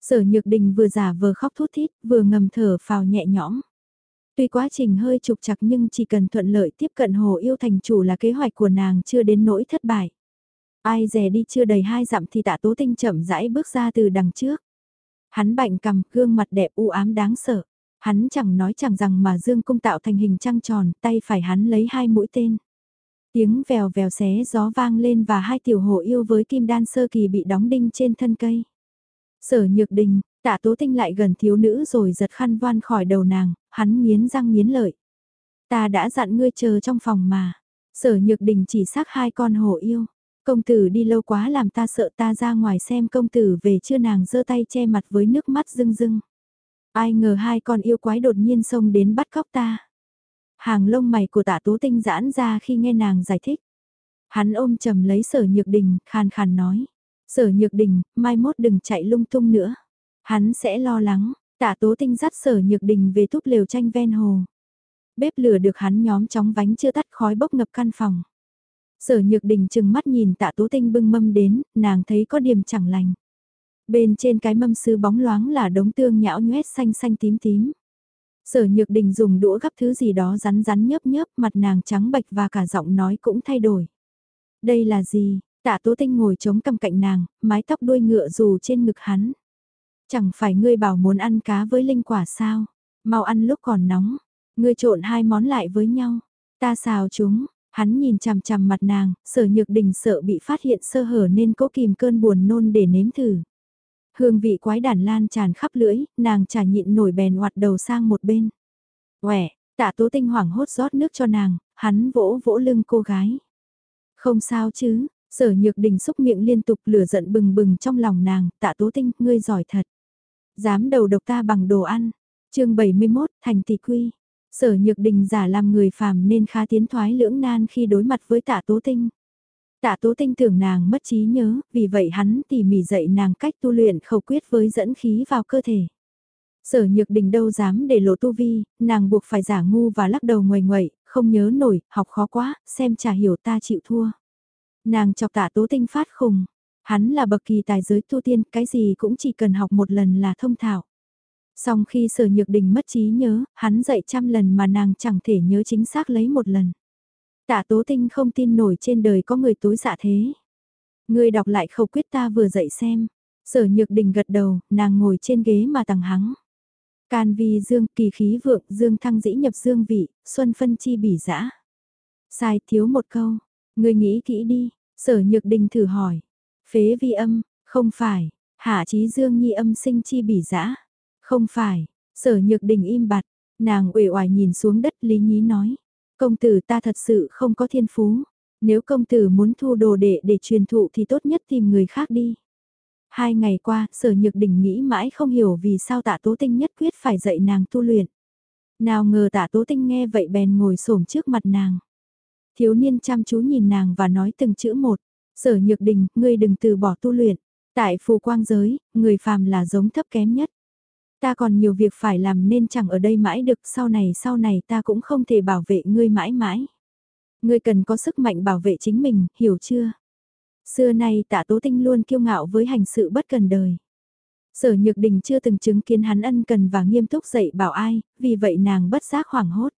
Sở nhược đình vừa giả vờ khóc thút thít, vừa ngầm thở phào nhẹ nhõm. Tuy quá trình hơi trục chặt nhưng chỉ cần thuận lợi tiếp cận hồ yêu thành chủ là kế hoạch của nàng chưa đến nỗi thất bại. Ai dè đi chưa đầy hai dặm thì tạ tố tinh chậm rãi bước ra từ đằng trước. Hắn bạnh cầm gương mặt đẹp u ám đáng sợ. Hắn chẳng nói chẳng rằng mà dương cung tạo thành hình trăng tròn, tay phải hắn lấy hai mũi tên. Tiếng vèo vèo xé gió vang lên và hai tiểu hồ yêu với kim đan sơ kỳ bị đóng đinh trên thân cây. Sở nhược đình, tạ tố tinh lại gần thiếu nữ rồi giật khăn voan khỏi đầu nàng, hắn nghiến răng nghiến lợi. Ta đã dặn ngươi chờ trong phòng mà. Sở nhược đình chỉ xác hai con hồ yêu. Công tử đi lâu quá làm ta sợ ta ra ngoài xem công tử về chưa nàng giơ tay che mặt với nước mắt rưng rưng. Ai ngờ hai con yêu quái đột nhiên xông đến bắt cóc ta. Hàng lông mày của tạ tố tinh giãn ra khi nghe nàng giải thích. Hắn ôm chầm lấy sở nhược đình, khàn khàn nói. Sở nhược đình, mai mốt đừng chạy lung tung nữa. Hắn sẽ lo lắng, tạ tố tinh dắt sở nhược đình về túp lều tranh ven hồ. Bếp lửa được hắn nhóm chóng vánh chưa tắt khói bốc ngập căn phòng. Sở nhược đình chừng mắt nhìn tạ tố tinh bưng mâm đến, nàng thấy có điểm chẳng lành. Bên trên cái mâm sứ bóng loáng là đống tương nhão nhoét xanh xanh tím tím. Sở nhược đình dùng đũa gắp thứ gì đó rắn rắn nhớp nhớp mặt nàng trắng bạch và cả giọng nói cũng thay đổi. Đây là gì? Tạ tố tinh ngồi chống cầm cạnh nàng, mái tóc đuôi ngựa dù trên ngực hắn. Chẳng phải ngươi bảo muốn ăn cá với linh quả sao? Mau ăn lúc còn nóng. Ngươi trộn hai món lại với nhau. Ta xào chúng, Hắn nhìn chằm chằm mặt nàng, sở nhược đình sợ bị phát hiện sơ hở nên cố kìm cơn buồn nôn để nếm thử. Hương vị quái đản lan tràn khắp lưỡi, nàng chả nhịn nổi bèn hoạt đầu sang một bên. Quẻ, tạ tố tinh hoảng hốt rót nước cho nàng, hắn vỗ vỗ lưng cô gái. Không sao chứ, sở nhược đình xúc miệng liên tục lửa giận bừng bừng trong lòng nàng, tạ tố tinh, ngươi giỏi thật. Dám đầu độc ta bằng đồ ăn. chương 71, thành tỷ quy. Sở Nhược Đình giả làm người phàm nên khá tiến thoái lưỡng nan khi đối mặt với tạ tố tinh. Tạ tố tinh tưởng nàng mất trí nhớ, vì vậy hắn tỉ mỉ dạy nàng cách tu luyện khẩu quyết với dẫn khí vào cơ thể. Sở Nhược Đình đâu dám để lộ tu vi, nàng buộc phải giả ngu và lắc đầu ngoài ngoậy, không nhớ nổi, học khó quá, xem chả hiểu ta chịu thua. Nàng chọc tạ tố tinh phát khùng, hắn là bậc kỳ tài giới tu tiên, cái gì cũng chỉ cần học một lần là thông thạo. Song khi sở nhược đình mất trí nhớ, hắn dạy trăm lần mà nàng chẳng thể nhớ chính xác lấy một lần. Tạ tố tinh không tin nổi trên đời có người tối dạ thế. người đọc lại khẩu quyết ta vừa dạy xem. Sở nhược đình gật đầu, nàng ngồi trên ghế mà tằng hắng. Can vi dương, kỳ khí vượng, dương thăng dĩ nhập dương vị, xuân phân chi bỉ dã Sai thiếu một câu, người nghĩ kỹ đi, sở nhược đình thử hỏi. Phế vi âm, không phải, hạ trí dương nhi âm sinh chi bỉ dã Không phải, sở nhược đình im bặt, nàng uể oải nhìn xuống đất lý nhí nói. Công tử ta thật sự không có thiên phú, nếu công tử muốn thu đồ đệ để truyền thụ thì tốt nhất tìm người khác đi. Hai ngày qua, sở nhược đình nghĩ mãi không hiểu vì sao tạ tố tinh nhất quyết phải dạy nàng tu luyện. Nào ngờ tạ tố tinh nghe vậy bèn ngồi xổm trước mặt nàng. Thiếu niên chăm chú nhìn nàng và nói từng chữ một. Sở nhược đình, ngươi đừng từ bỏ tu luyện. Tại phù quang giới, người phàm là giống thấp kém nhất. Ta còn nhiều việc phải làm nên chẳng ở đây mãi được sau này sau này ta cũng không thể bảo vệ ngươi mãi mãi. Ngươi cần có sức mạnh bảo vệ chính mình, hiểu chưa? Xưa nay tạ tố tinh luôn kiêu ngạo với hành sự bất cần đời. Sở Nhược Đình chưa từng chứng kiến hắn ân cần và nghiêm túc dạy bảo ai, vì vậy nàng bất giác hoảng hốt.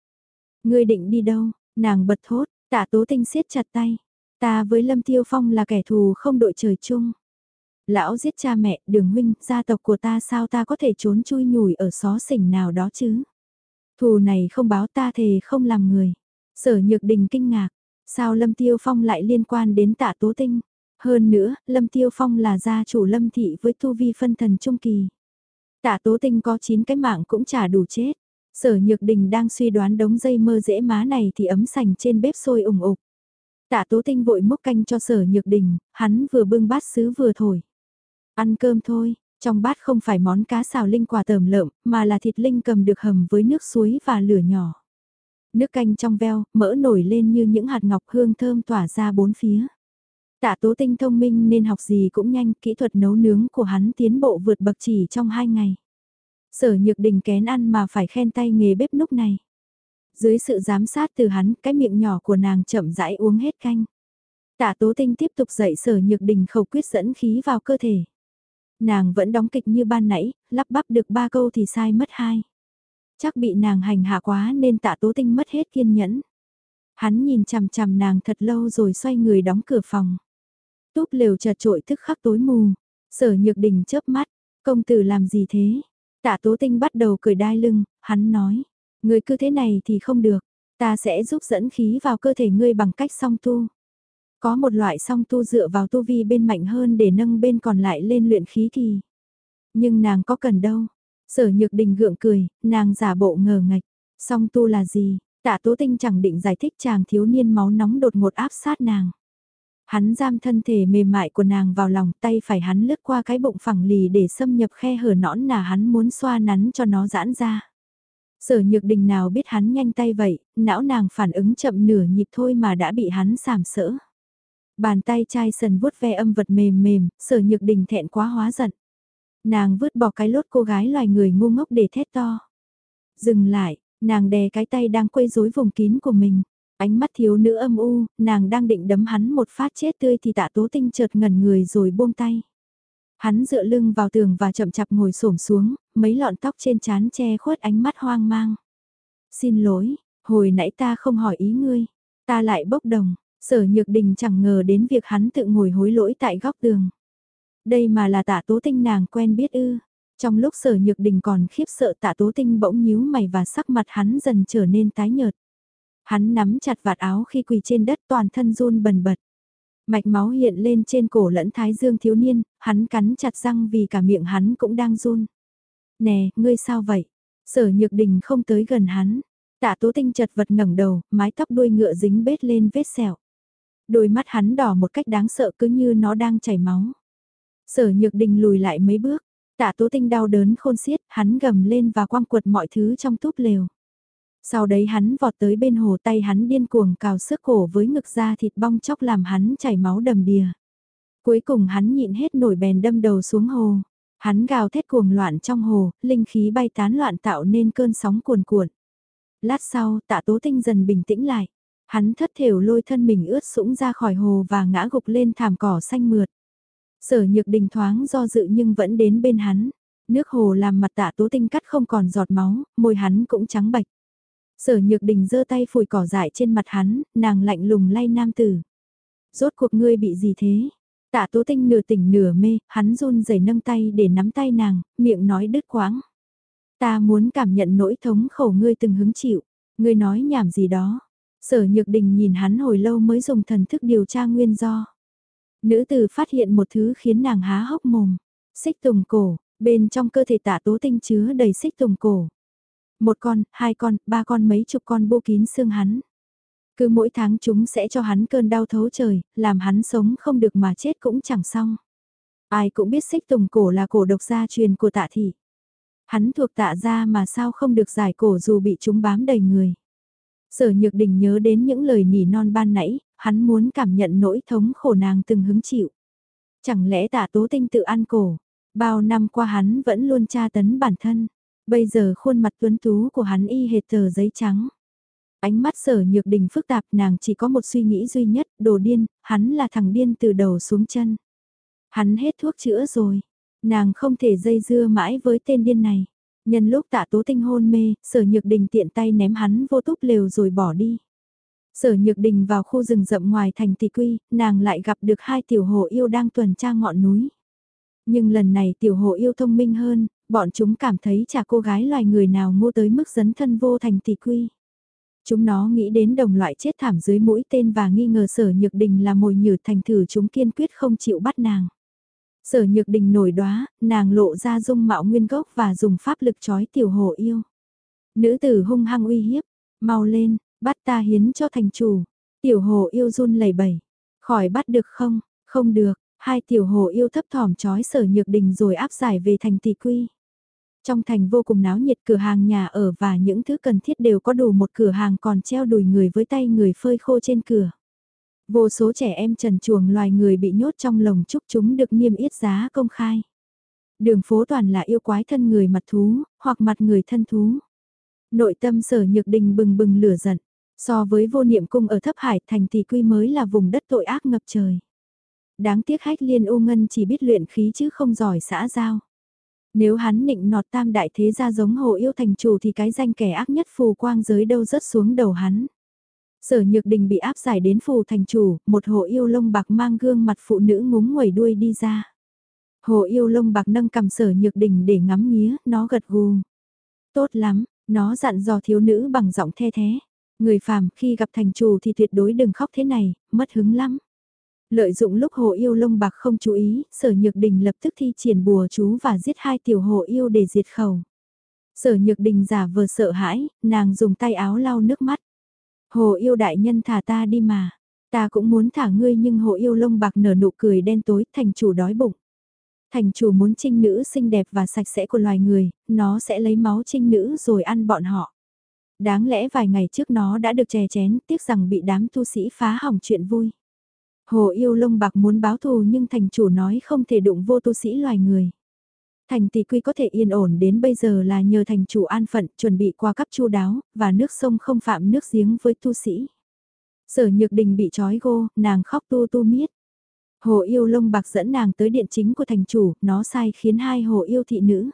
Ngươi định đi đâu? Nàng bật thốt, tạ tố tinh siết chặt tay. Ta với Lâm Tiêu Phong là kẻ thù không đội trời chung. Lão giết cha mẹ, đường huynh, gia tộc của ta sao ta có thể trốn chui nhủi ở xó xỉnh nào đó chứ? Thù này không báo ta thề không làm người. Sở Nhược Đình kinh ngạc, sao Lâm Tiêu Phong lại liên quan đến tạ tố tinh? Hơn nữa, Lâm Tiêu Phong là gia chủ Lâm Thị với tu vi phân thần trung kỳ. Tạ Tố Tinh có 9 cái mạng cũng chả đủ chết. Sở Nhược Đình đang suy đoán đống dây mơ dễ má này thì ấm sành trên bếp sôi ủng ục. Tạ Tố Tinh vội múc canh cho Sở Nhược Đình, hắn vừa bưng bát sứ vừa thổi. Ăn cơm thôi, trong bát không phải món cá xào linh quả tờm lợm, mà là thịt linh cầm được hầm với nước suối và lửa nhỏ. Nước canh trong veo, mỡ nổi lên như những hạt ngọc hương thơm tỏa ra bốn phía. Tạ tố tinh thông minh nên học gì cũng nhanh, kỹ thuật nấu nướng của hắn tiến bộ vượt bậc chỉ trong hai ngày. Sở nhược đình kén ăn mà phải khen tay nghề bếp núc này. Dưới sự giám sát từ hắn, cái miệng nhỏ của nàng chậm rãi uống hết canh. Tạ tố tinh tiếp tục dạy sở nhược đình khẩu quyết dẫn khí vào cơ thể. Nàng vẫn đóng kịch như ban nãy, lắp bắp được ba câu thì sai mất hai. Chắc bị nàng hành hạ quá nên tạ tố tinh mất hết kiên nhẫn. Hắn nhìn chằm chằm nàng thật lâu rồi xoay người đóng cửa phòng. Túp lều chật trội thức khắc tối mù. Sở nhược đình chớp mắt, công tử làm gì thế? Tạ tố tinh bắt đầu cười đai lưng, hắn nói. Người cứ thế này thì không được, ta sẽ giúp dẫn khí vào cơ thể ngươi bằng cách song tu. Có một loại song tu dựa vào tu vi bên mạnh hơn để nâng bên còn lại lên luyện khí kỳ. Nhưng nàng có cần đâu. Sở nhược đình gượng cười, nàng giả bộ ngờ ngạch. Song tu là gì? Tạ tố tinh chẳng định giải thích chàng thiếu niên máu nóng đột ngột áp sát nàng. Hắn giam thân thể mềm mại của nàng vào lòng tay phải hắn lướt qua cái bụng phẳng lì để xâm nhập khe hở nõn nà hắn muốn xoa nắn cho nó giãn ra. Sở nhược đình nào biết hắn nhanh tay vậy, não nàng phản ứng chậm nửa nhịp thôi mà đã bị hắn sàm sỡ. Bàn tay chai sần vuốt ve âm vật mềm mềm, sở nhược đình thẹn quá hóa giận. Nàng vứt bỏ cái lốt cô gái loài người ngu ngốc để thét to. Dừng lại, nàng đè cái tay đang quây rối vùng kín của mình. Ánh mắt thiếu nữ âm u, nàng đang định đấm hắn một phát chết tươi thì tạ tố tinh chợt ngẩn người rồi buông tay. Hắn dựa lưng vào tường và chậm chạp ngồi xổm xuống, mấy lọn tóc trên trán che khuất ánh mắt hoang mang. Xin lỗi, hồi nãy ta không hỏi ý ngươi, ta lại bốc đồng, sở nhược đình chẳng ngờ đến việc hắn tự ngồi hối lỗi tại góc tường. Đây mà là tạ tố tinh nàng quen biết ư. Trong lúc sở nhược đình còn khiếp sợ tạ tố tinh bỗng nhíu mày và sắc mặt hắn dần trở nên tái nhợt. Hắn nắm chặt vạt áo khi quỳ trên đất toàn thân run bần bật. Mạch máu hiện lên trên cổ lẫn thái dương thiếu niên, hắn cắn chặt răng vì cả miệng hắn cũng đang run. Nè, ngươi sao vậy? Sở nhược đình không tới gần hắn. Tạ tố tinh chật vật ngẩng đầu, mái tóc đuôi ngựa dính bết lên vết sẹo. Đôi mắt hắn đỏ một cách đáng sợ cứ như nó đang chảy máu. Sở nhược đình lùi lại mấy bước, tạ tố tinh đau đớn khôn xiết, hắn gầm lên và quăng quật mọi thứ trong túp lều. Sau đấy hắn vọt tới bên hồ tay hắn điên cuồng cào sức cổ với ngực da thịt bong chóc làm hắn chảy máu đầm đìa. Cuối cùng hắn nhịn hết nổi bèn đâm đầu xuống hồ. Hắn gào thét cuồng loạn trong hồ, linh khí bay tán loạn tạo nên cơn sóng cuồn cuộn. Lát sau, tạ tố tinh dần bình tĩnh lại. Hắn thất thểu lôi thân mình ướt sũng ra khỏi hồ và ngã gục lên thảm cỏ xanh mượt. Sở nhược đình thoáng do dự nhưng vẫn đến bên hắn. Nước hồ làm mặt tạ tố tinh cắt không còn giọt máu, môi hắn cũng trắng bạch. Sở nhược đình giơ tay phủi cỏ dại trên mặt hắn, nàng lạnh lùng lay nam tử. Rốt cuộc ngươi bị gì thế? Tạ Tố Tinh nửa tỉnh nửa mê, hắn run rẩy nâng tay để nắm tay nàng, miệng nói đứt quãng. Ta muốn cảm nhận nỗi thống khổ ngươi từng hứng chịu, ngươi nói nhảm gì đó. Sở Nhược Đình nhìn hắn hồi lâu mới dùng thần thức điều tra nguyên do. Nữ tử phát hiện một thứ khiến nàng há hốc mồm. Xích tùng cổ, bên trong cơ thể tạ tố tinh chứa đầy xích tùng cổ. Một con, hai con, ba con mấy chục con bô kín xương hắn. Cứ mỗi tháng chúng sẽ cho hắn cơn đau thấu trời, làm hắn sống không được mà chết cũng chẳng xong. Ai cũng biết xích tùng cổ là cổ độc gia truyền của tạ thị. Hắn thuộc tạ gia mà sao không được giải cổ dù bị chúng bám đầy người. Sở Nhược Đình nhớ đến những lời nỉ non ban nãy, hắn muốn cảm nhận nỗi thống khổ nàng từng hứng chịu. Chẳng lẽ tạ tố tinh tự ăn cổ, bao năm qua hắn vẫn luôn tra tấn bản thân, bây giờ khuôn mặt tuấn tú của hắn y hệt tờ giấy trắng. Ánh mắt sở nhược đình phức tạp nàng chỉ có một suy nghĩ duy nhất, đồ điên, hắn là thằng điên từ đầu xuống chân. Hắn hết thuốc chữa rồi, nàng không thể dây dưa mãi với tên điên này. Nhân lúc tạ tố tinh hôn mê, sở nhược đình tiện tay ném hắn vô túp lều rồi bỏ đi. Sở nhược đình vào khu rừng rậm ngoài thành tỷ quy, nàng lại gặp được hai tiểu hồ yêu đang tuần tra ngọn núi. Nhưng lần này tiểu hồ yêu thông minh hơn, bọn chúng cảm thấy chả cô gái loài người nào ngu tới mức dấn thân vô thành tỷ quy. Chúng nó nghĩ đến đồng loại chết thảm dưới mũi tên và nghi ngờ sở nhược đình là mồi nhử thành thử chúng kiên quyết không chịu bắt nàng. Sở nhược đình nổi đoá, nàng lộ ra dung mạo nguyên gốc và dùng pháp lực trói tiểu hồ yêu. Nữ tử hung hăng uy hiếp, mau lên, bắt ta hiến cho thành chủ. Tiểu hồ yêu run lẩy bẩy, khỏi bắt được không, không được, hai tiểu hồ yêu thấp thỏm trói sở nhược đình rồi áp giải về thành tỷ quy. Trong thành vô cùng náo nhiệt cửa hàng nhà ở và những thứ cần thiết đều có đủ một cửa hàng còn treo đùi người với tay người phơi khô trên cửa. Vô số trẻ em trần chuồng loài người bị nhốt trong lồng chúc chúng được niêm yết giá công khai. Đường phố toàn là yêu quái thân người mặt thú, hoặc mặt người thân thú. Nội tâm sở nhược đình bừng bừng lửa giận. So với vô niệm cung ở thấp hải thành thì quy mới là vùng đất tội ác ngập trời. Đáng tiếc hách liên ô ngân chỉ biết luyện khí chứ không giỏi xã giao. Nếu hắn nịnh nọt tam đại thế gia giống hồ yêu thành chủ thì cái danh kẻ ác nhất phù quang giới đâu rớt xuống đầu hắn. Sở Nhược Đình bị áp giải đến phù thành chủ, một hồ yêu lông bạc mang gương mặt phụ nữ ngúng nguẩy đuôi đi ra. Hồ yêu lông bạc nâng cầm Sở Nhược Đình để ngắm nghía, nó gật gù. Tốt lắm, nó dặn dò thiếu nữ bằng giọng the thế. Người phàm khi gặp thành chủ thì tuyệt đối đừng khóc thế này, mất hứng lắm. Lợi dụng lúc hồ yêu lông bạc không chú ý, sở nhược đình lập tức thi triển bùa chú và giết hai tiểu hồ yêu để diệt khẩu. Sở nhược đình giả vờ sợ hãi, nàng dùng tay áo lau nước mắt. Hồ yêu đại nhân thả ta đi mà. Ta cũng muốn thả ngươi nhưng hồ yêu lông bạc nở nụ cười đen tối thành chủ đói bụng. Thành chủ muốn trinh nữ xinh đẹp và sạch sẽ của loài người, nó sẽ lấy máu trinh nữ rồi ăn bọn họ. Đáng lẽ vài ngày trước nó đã được chè chén, tiếc rằng bị đám tu sĩ phá hỏng chuyện vui. Hồ yêu lông bạc muốn báo thù nhưng thành chủ nói không thể đụng vô tu sĩ loài người. Thành tỷ quy có thể yên ổn đến bây giờ là nhờ thành chủ an phận chuẩn bị qua cấp chu đáo, và nước sông không phạm nước giếng với tu sĩ. Sở nhược đình bị trói gô, nàng khóc tu tu miết. Hồ yêu lông bạc dẫn nàng tới điện chính của thành chủ, nó sai khiến hai hồ yêu thị nữ.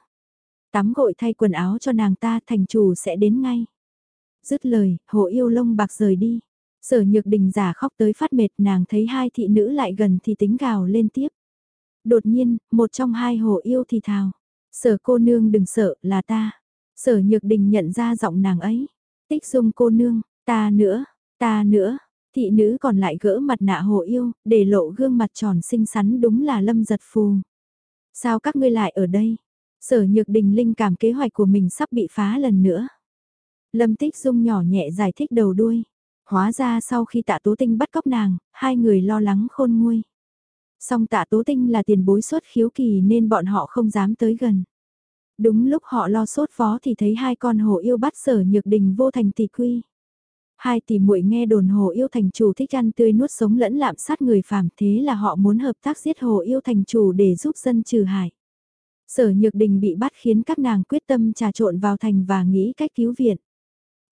Tắm gội thay quần áo cho nàng ta, thành chủ sẽ đến ngay. Dứt lời, hồ yêu lông bạc rời đi. Sở nhược đình giả khóc tới phát mệt nàng thấy hai thị nữ lại gần thì tính gào lên tiếp. Đột nhiên, một trong hai hồ yêu thì thào. Sở cô nương đừng sợ, là ta. Sở nhược đình nhận ra giọng nàng ấy. Tích dung cô nương, ta nữa, ta nữa. Thị nữ còn lại gỡ mặt nạ hồ yêu, để lộ gương mặt tròn xinh xắn đúng là lâm giật phù. Sao các ngươi lại ở đây? Sở nhược đình linh cảm kế hoạch của mình sắp bị phá lần nữa. Lâm tích dung nhỏ nhẹ giải thích đầu đuôi. Hóa ra sau khi tạ tố tinh bắt cóc nàng, hai người lo lắng khôn nguôi. Song tạ tố tinh là tiền bối xuất khiếu kỳ nên bọn họ không dám tới gần. Đúng lúc họ lo sốt phó thì thấy hai con hồ yêu bắt sở nhược đình vô thành tỷ quy. Hai tỷ muội nghe đồn hồ yêu thành chủ thích ăn tươi nuốt sống lẫn lạm sát người phàm thế là họ muốn hợp tác giết hồ yêu thành chủ để giúp dân trừ hại. Sở nhược đình bị bắt khiến các nàng quyết tâm trà trộn vào thành và nghĩ cách cứu viện.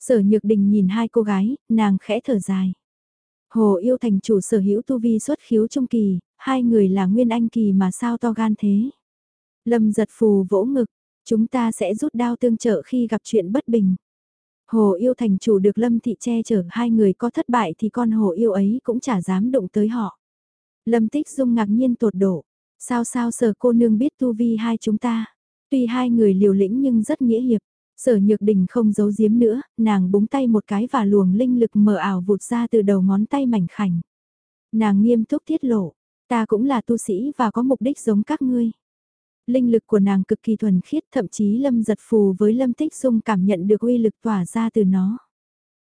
Sở Nhược Đình nhìn hai cô gái, nàng khẽ thở dài. Hồ yêu thành chủ sở hữu tu vi xuất khiếu trung kỳ, hai người là nguyên anh kỳ mà sao to gan thế. Lâm giật phù vỗ ngực, chúng ta sẽ rút đao tương trợ khi gặp chuyện bất bình. Hồ yêu thành chủ được lâm thị che chở hai người có thất bại thì con hồ yêu ấy cũng chả dám động tới họ. Lâm Tích Dung ngạc nhiên tột độ. Sao sao sở cô nương biết tu vi hai chúng ta. Tuy hai người liều lĩnh nhưng rất nghĩa hiệp. Sở nhược đình không giấu giếm nữa, nàng búng tay một cái và luồng linh lực mờ ảo vụt ra từ đầu ngón tay mảnh khảnh. Nàng nghiêm túc tiết lộ, ta cũng là tu sĩ và có mục đích giống các ngươi. Linh lực của nàng cực kỳ thuần khiết thậm chí lâm giật phù với lâm tích dung cảm nhận được uy lực tỏa ra từ nó.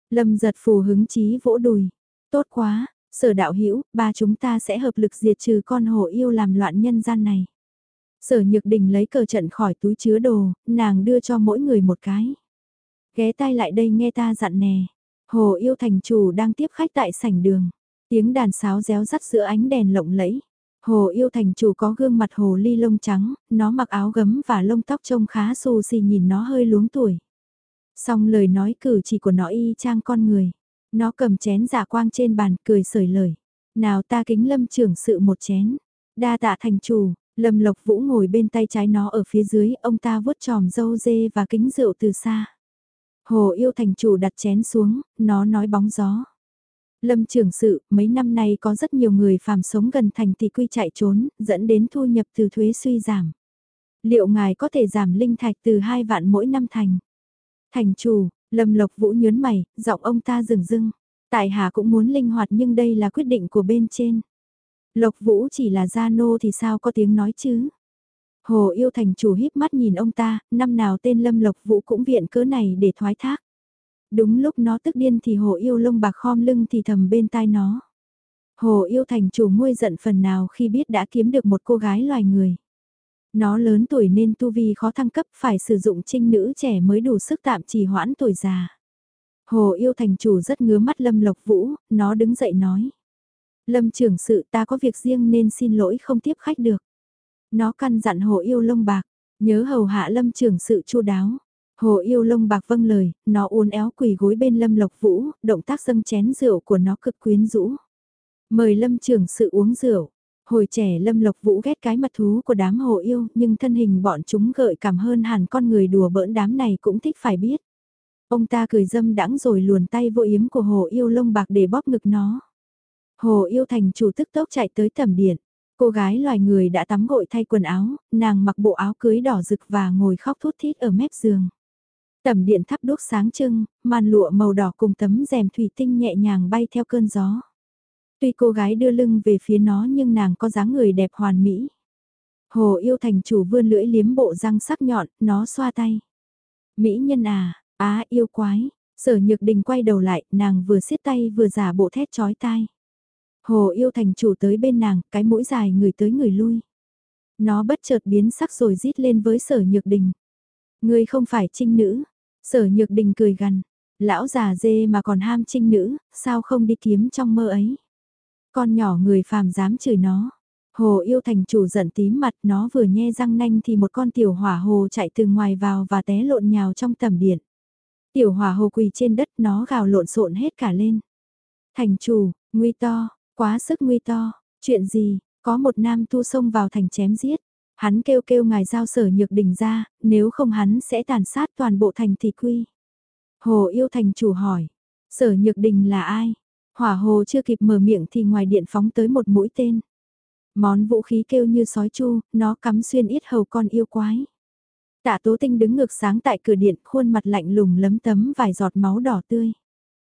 Lâm giật phù hứng chí vỗ đùi. Tốt quá, sở đạo hữu ba chúng ta sẽ hợp lực diệt trừ con hổ yêu làm loạn nhân gian này. Sở Nhược Đình lấy cờ trận khỏi túi chứa đồ, nàng đưa cho mỗi người một cái. Ghé tai lại đây nghe ta dặn nè. Hồ yêu thành chủ đang tiếp khách tại sảnh đường. Tiếng đàn sáo réo rắt giữa ánh đèn lộng lẫy. Hồ yêu thành chủ có gương mặt hồ ly lông trắng, nó mặc áo gấm và lông tóc trông khá xù xì nhìn nó hơi luống tuổi. Xong lời nói cử chỉ của nó y chang con người. Nó cầm chén giả quang trên bàn cười sởi lời. Nào ta kính lâm trưởng sự một chén. Đa tạ thành chủ, Lâm Lộc Vũ ngồi bên tay trái nó ở phía dưới, ông ta vuốt tròm dâu dê và kính rượu từ xa. Hồ yêu thành chủ đặt chén xuống, nó nói bóng gió. Lâm trưởng sự, mấy năm nay có rất nhiều người phàm sống gần thành thì quy chạy trốn, dẫn đến thu nhập từ thuế suy giảm. Liệu ngài có thể giảm linh thạch từ 2 vạn mỗi năm thành? Thành chủ, Lâm Lộc Vũ nhớn mày, giọng ông ta rừng rưng. Tại hạ cũng muốn linh hoạt nhưng đây là quyết định của bên trên. Lộc Vũ chỉ là gia nô thì sao có tiếng nói chứ? Hồ yêu thành chủ híp mắt nhìn ông ta, năm nào tên Lâm Lộc Vũ cũng viện cớ này để thoái thác. Đúng lúc nó tức điên thì hồ yêu lông bạc khom lưng thì thầm bên tai nó. Hồ yêu thành chủ nguôi giận phần nào khi biết đã kiếm được một cô gái loài người. Nó lớn tuổi nên tu vi khó thăng cấp phải sử dụng trinh nữ trẻ mới đủ sức tạm trì hoãn tuổi già. Hồ yêu thành chủ rất ngứa mắt Lâm Lộc Vũ, nó đứng dậy nói. Lâm trưởng sự ta có việc riêng nên xin lỗi không tiếp khách được. Nó căn dặn hồ yêu lông bạc, nhớ hầu hạ lâm trưởng sự chu đáo. Hồ yêu lông bạc vâng lời, nó uốn éo quỳ gối bên lâm lộc vũ, động tác dâng chén rượu của nó cực quyến rũ. Mời lâm trưởng sự uống rượu. Hồi trẻ lâm lộc vũ ghét cái mặt thú của đám hồ yêu nhưng thân hình bọn chúng gợi cảm hơn hẳn con người đùa bỡn đám này cũng thích phải biết. Ông ta cười dâm đãng rồi luồn tay vô yếm của hồ yêu lông bạc để bóp ngực nó. Hồ yêu thành chủ tức tốc chạy tới tầm điện. Cô gái loài người đã tắm gội thay quần áo, nàng mặc bộ áo cưới đỏ rực và ngồi khóc thút thít ở mép giường. Tầm điện thắp đốt sáng trưng, màn lụa màu đỏ cùng tấm rèm thủy tinh nhẹ nhàng bay theo cơn gió. Tuy cô gái đưa lưng về phía nó nhưng nàng có dáng người đẹp hoàn mỹ. Hồ yêu thành chủ vươn lưỡi liếm bộ răng sắc nhọn, nó xoa tay. Mỹ nhân à, á yêu quái, sở nhược đình quay đầu lại, nàng vừa xiết tay vừa giả bộ thét chói tai. Hồ yêu thành chủ tới bên nàng, cái mũi dài người tới người lui. Nó bất chợt biến sắc rồi rít lên với sở nhược đình. Ngươi không phải trinh nữ. Sở nhược đình cười gằn. Lão già dê mà còn ham trinh nữ, sao không đi kiếm trong mơ ấy. Con nhỏ người phàm dám chửi nó. Hồ yêu thành chủ giận tím mặt nó vừa nhe răng nanh thì một con tiểu hỏa hồ chạy từ ngoài vào và té lộn nhào trong tầm điện. Tiểu hỏa hồ quỳ trên đất nó gào lộn xộn hết cả lên. Thành chủ, nguy to, Quá sức nguy to, chuyện gì, có một nam tu xông vào thành chém giết. Hắn kêu kêu ngài giao sở nhược đình ra, nếu không hắn sẽ tàn sát toàn bộ thành thị quy. Hồ yêu thành chủ hỏi, sở nhược đình là ai? Hỏa hồ chưa kịp mở miệng thì ngoài điện phóng tới một mũi tên. Món vũ khí kêu như sói chu, nó cắm xuyên yết hầu con yêu quái. Tạ tố tinh đứng ngược sáng tại cửa điện, khuôn mặt lạnh lùng lấm tấm vài giọt máu đỏ tươi.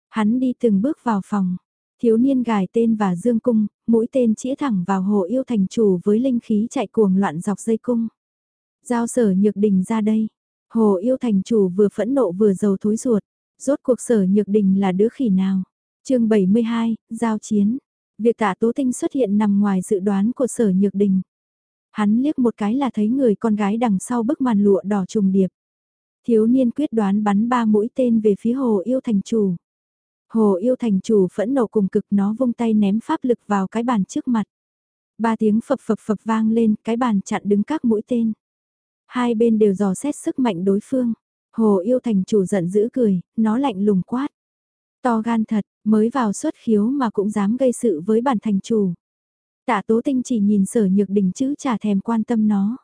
Hắn đi từng bước vào phòng, Thiếu niên gài tên và dương cung, mũi tên chĩa thẳng vào hồ yêu thành chủ với linh khí chạy cuồng loạn dọc dây cung. Giao sở nhược đình ra đây. Hồ yêu thành chủ vừa phẫn nộ vừa giàu thối ruột. Rốt cuộc sở nhược đình là đứa khỉ nào? chương 72, giao chiến. Việc tạ tố tinh xuất hiện nằm ngoài dự đoán của sở nhược đình. Hắn liếc một cái là thấy người con gái đằng sau bức màn lụa đỏ trùng điệp. Thiếu niên quyết đoán bắn ba mũi tên về phía hồ yêu thành chủ. Hồ yêu thành chủ phẫn nộ cùng cực nó vung tay ném pháp lực vào cái bàn trước mặt. Ba tiếng phập phập phập vang lên, cái bàn chặn đứng các mũi tên. Hai bên đều dò xét sức mạnh đối phương. Hồ yêu thành chủ giận dữ cười, nó lạnh lùng quát. To gan thật, mới vào xuất khiếu mà cũng dám gây sự với bản thành chủ. Tạ tố tinh chỉ nhìn sở nhược đình chứ chả thèm quan tâm nó.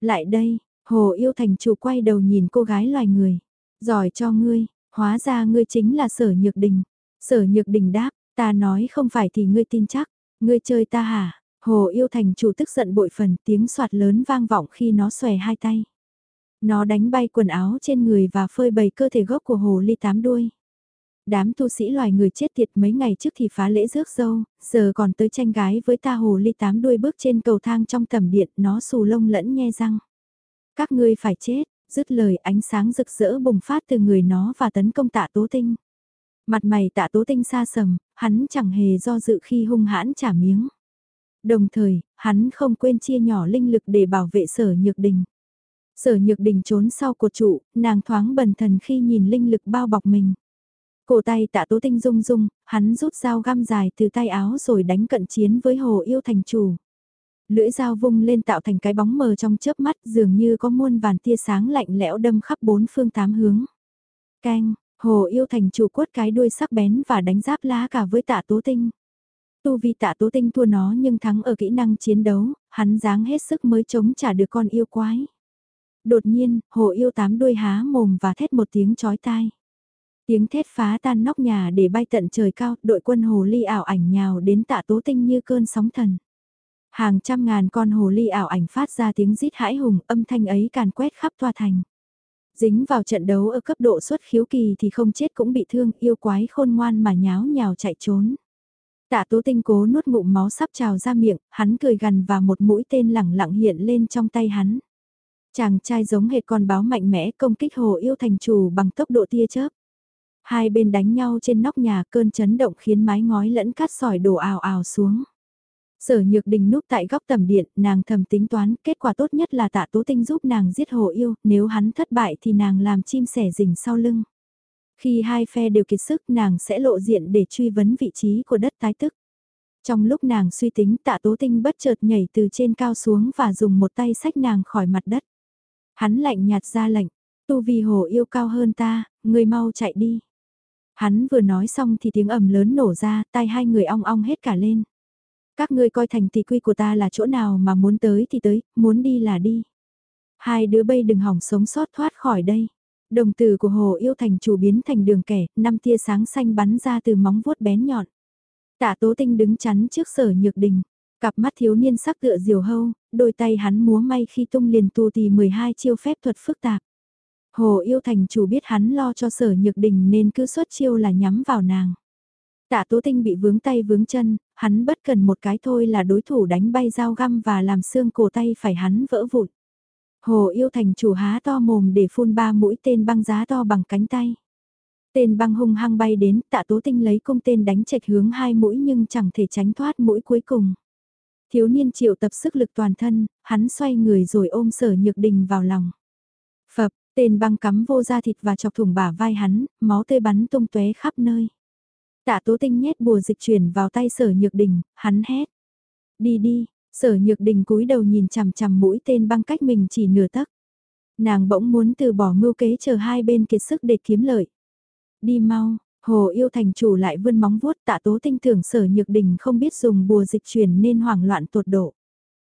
Lại đây, hồ yêu thành chủ quay đầu nhìn cô gái loài người. Giỏi cho ngươi, Hóa ra ngươi chính là sở nhược đình. Sở nhược đình đáp, ta nói không phải thì ngươi tin chắc. Ngươi chơi ta hả? Hồ yêu thành chủ tức giận bội phần tiếng soạt lớn vang vọng khi nó xòe hai tay. Nó đánh bay quần áo trên người và phơi bày cơ thể gốc của hồ ly tám đuôi. Đám tu sĩ loài người chết tiệt mấy ngày trước thì phá lễ rước dâu, giờ còn tới tranh gái với ta hồ ly tám đuôi bước trên cầu thang trong tầm điện, nó xù lông lẫn nhe răng. Các ngươi phải chết, dứt lời ánh sáng rực rỡ bùng phát từ người nó và tấn công tạ tố tinh. Mặt mày tạ tố tinh xa sầm, hắn chẳng hề do dự khi hung hãn trả miếng. Đồng thời, hắn không quên chia nhỏ linh lực để bảo vệ sở nhược đình. Sở nhược đình trốn sau cột trụ, nàng thoáng bần thần khi nhìn linh lực bao bọc mình. Cổ tay tạ tố tinh rung rung, hắn rút dao găm dài từ tay áo rồi đánh cận chiến với hồ yêu thành chủ. Lưỡi dao vung lên tạo thành cái bóng mờ trong chớp mắt dường như có muôn vàn tia sáng lạnh lẽo đâm khắp bốn phương tám hướng. Canh, hồ yêu thành chủ quất cái đuôi sắc bén và đánh giáp lá cả với tạ tố tinh. Tu vi tạ tố tinh thua nó nhưng thắng ở kỹ năng chiến đấu, hắn dáng hết sức mới chống trả được con yêu quái. Đột nhiên, hồ yêu tám đuôi há mồm và thét một tiếng chói tai. Tiếng thét phá tan nóc nhà để bay tận trời cao, đội quân hồ ly ảo ảnh nhào đến tạ tố tinh như cơn sóng thần. Hàng trăm ngàn con hồ ly ảo ảnh phát ra tiếng rít hãi hùng, âm thanh ấy càn quét khắp toa thành. Dính vào trận đấu ở cấp độ xuất khiếu kỳ thì không chết cũng bị thương, yêu quái khôn ngoan mà nháo nhào chạy trốn. Tạ tố tinh cố nuốt ngụm máu sắp trào ra miệng, hắn cười gần và một mũi tên lẳng lặng hiện lên trong tay hắn. Chàng trai giống hệt con báo mạnh mẽ công kích hồ yêu thành chủ bằng tốc độ tia chớp. Hai bên đánh nhau trên nóc nhà cơn chấn động khiến mái ngói lẫn cát sỏi đổ ào ào xuống. Sở nhược đình núp tại góc tầm điện, nàng thầm tính toán, kết quả tốt nhất là tạ tố tinh giúp nàng giết hồ yêu, nếu hắn thất bại thì nàng làm chim sẻ rình sau lưng. Khi hai phe đều kiệt sức nàng sẽ lộ diện để truy vấn vị trí của đất tái tức. Trong lúc nàng suy tính tạ tố tinh bất chợt nhảy từ trên cao xuống và dùng một tay sách nàng khỏi mặt đất. Hắn lạnh nhạt ra lệnh, tu vi hồ yêu cao hơn ta, người mau chạy đi. Hắn vừa nói xong thì tiếng ầm lớn nổ ra, tai hai người ong ong hết cả lên. Các ngươi coi thành tỷ quy của ta là chỗ nào mà muốn tới thì tới, muốn đi là đi. Hai đứa bay đừng hỏng sống sót thoát khỏi đây. Đồng tử của hồ yêu thành chủ biến thành đường kẻ, năm tia sáng xanh bắn ra từ móng vuốt bén nhọn. Tạ tố tinh đứng chắn trước sở nhược đình. Cặp mắt thiếu niên sắc tựa diều hâu, đôi tay hắn múa may khi tung liền tu tì 12 chiêu phép thuật phức tạp. Hồ yêu thành chủ biết hắn lo cho sở nhược đình nên cứ xuất chiêu là nhắm vào nàng. Tạ Tố Tinh bị vướng tay vướng chân, hắn bất cần một cái thôi là đối thủ đánh bay dao găm và làm xương cổ tay phải hắn vỡ vụn. Hồ yêu thành chủ há to mồm để phun ba mũi tên băng giá to bằng cánh tay. Tên băng hung hăng bay đến, tạ tố tinh lấy cung tên đánh chạch hướng hai mũi nhưng chẳng thể tránh thoát mũi cuối cùng. Thiếu niên triệu tập sức lực toàn thân, hắn xoay người rồi ôm sở nhược đình vào lòng. Phập, tên băng cắm vô da thịt và chọc thủng bả vai hắn, máu tê bắn tung tóe khắp nơi. Tạ tố tinh nhét bùa dịch chuyển vào tay sở nhược đình, hắn hét. Đi đi, sở nhược đình cúi đầu nhìn chằm chằm mũi tên băng cách mình chỉ nửa tấc. Nàng bỗng muốn từ bỏ mưu kế chờ hai bên kiệt sức để kiếm lợi. Đi mau, hồ yêu thành chủ lại vươn móng vuốt tạ tố tinh tưởng sở nhược đình không biết dùng bùa dịch chuyển nên hoảng loạn tột độ.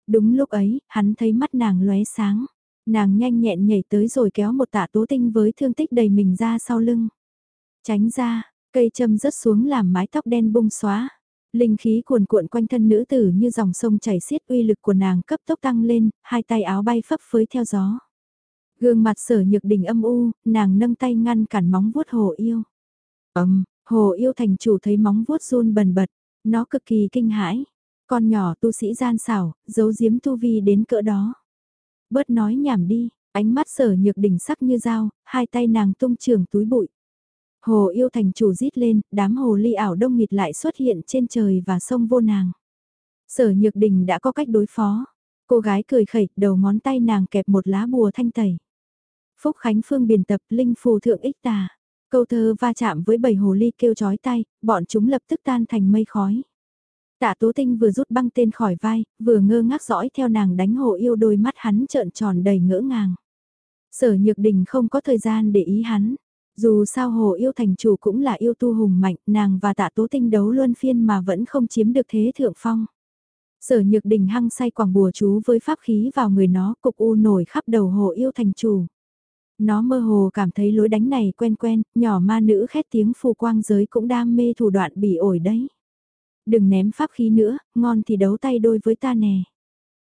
Đúng lúc ấy, hắn thấy mắt nàng lóe sáng. Nàng nhanh nhẹn nhảy tới rồi kéo một tạ tố tinh với thương tích đầy mình ra sau lưng. Tránh ra, Cây châm rớt xuống làm mái tóc đen bung xóa. Linh khí cuồn cuộn quanh thân nữ tử như dòng sông chảy xiết uy lực của nàng cấp tốc tăng lên, hai tay áo bay phấp phới theo gió. Gương mặt sở nhược đỉnh âm u, nàng nâng tay ngăn cản móng vuốt hồ yêu. Ấm, hồ yêu thành chủ thấy móng vuốt run bần bật, nó cực kỳ kinh hãi. Con nhỏ tu sĩ gian xảo, giấu giếm tu vi đến cỡ đó. Bớt nói nhảm đi, ánh mắt sở nhược đỉnh sắc như dao, hai tay nàng tung trường túi bụi. Hồ yêu thành chủ rít lên, đám hồ ly ảo đông nghịt lại xuất hiện trên trời và sông vô nàng. Sở nhược đình đã có cách đối phó. Cô gái cười khẩy, đầu ngón tay nàng kẹp một lá bùa thanh tẩy. Phúc Khánh Phương biển tập linh phù thượng ích tà. Câu thơ va chạm với bầy hồ ly kêu chói tay, bọn chúng lập tức tan thành mây khói. Tạ Tố Tinh vừa rút băng tên khỏi vai, vừa ngơ ngác dõi theo nàng đánh hồ yêu đôi mắt hắn trợn tròn đầy ngỡ ngàng. Sở Nhược Đình không có thời gian để ý hắn, dù sao hồ yêu thành chủ cũng là yêu tu hùng mạnh, nàng và tạ tố tinh đấu luân phiên mà vẫn không chiếm được thế thượng phong. Sở nhược đình hăng say quảng bùa chú với pháp khí vào người nó, cục u nổi khắp đầu hồ yêu thành chủ. Nó mơ hồ cảm thấy lối đánh này quen quen, nhỏ ma nữ khét tiếng phù quang giới cũng đam mê thủ đoạn bị ổi đấy. Đừng ném pháp khí nữa, ngon thì đấu tay đôi với ta nè.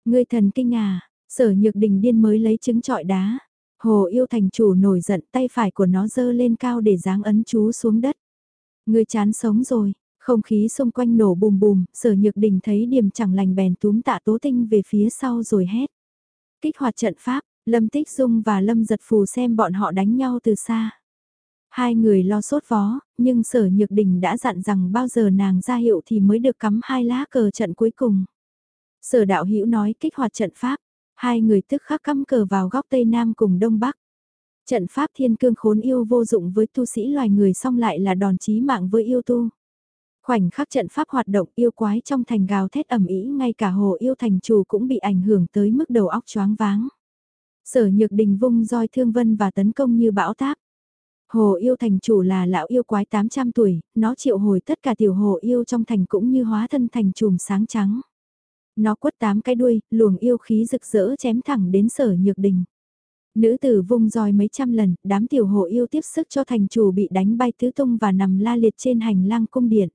Ngươi thần kinh à, sở nhược đình điên mới lấy trứng trọi đá. Hồ yêu thành chủ nổi giận tay phải của nó dơ lên cao để giáng ấn chú xuống đất. Người chán sống rồi, không khí xung quanh nổ bùm bùm, sở nhược đình thấy điểm chẳng lành bèn túm tạ tố tinh về phía sau rồi hét. Kích hoạt trận pháp, Lâm Tích Dung và Lâm Giật Phù xem bọn họ đánh nhau từ xa. Hai người lo sốt vó, nhưng sở nhược đình đã dặn rằng bao giờ nàng ra hiệu thì mới được cắm hai lá cờ trận cuối cùng. Sở đạo hữu nói kích hoạt trận pháp, hai người tức khắc cắm cờ vào góc Tây Nam cùng Đông Bắc. Trận pháp thiên cương khốn yêu vô dụng với tu sĩ loài người song lại là đòn chí mạng với yêu tu. Khoảnh khắc trận pháp hoạt động yêu quái trong thành gào thét ẩm ý ngay cả hồ yêu thành chủ cũng bị ảnh hưởng tới mức đầu óc choáng váng. Sở nhược đình vung roi thương vân và tấn công như bão táp. Hồ yêu thành chủ là lão yêu quái 800 tuổi, nó triệu hồi tất cả tiểu hồ yêu trong thành cũng như hóa thân thành chùm sáng trắng. Nó quất tám cái đuôi, luồng yêu khí rực rỡ chém thẳng đến sở nhược đình. Nữ tử vung roi mấy trăm lần, đám tiểu hồ yêu tiếp sức cho thành chủ bị đánh bay tứ tung và nằm la liệt trên hành lang cung điện.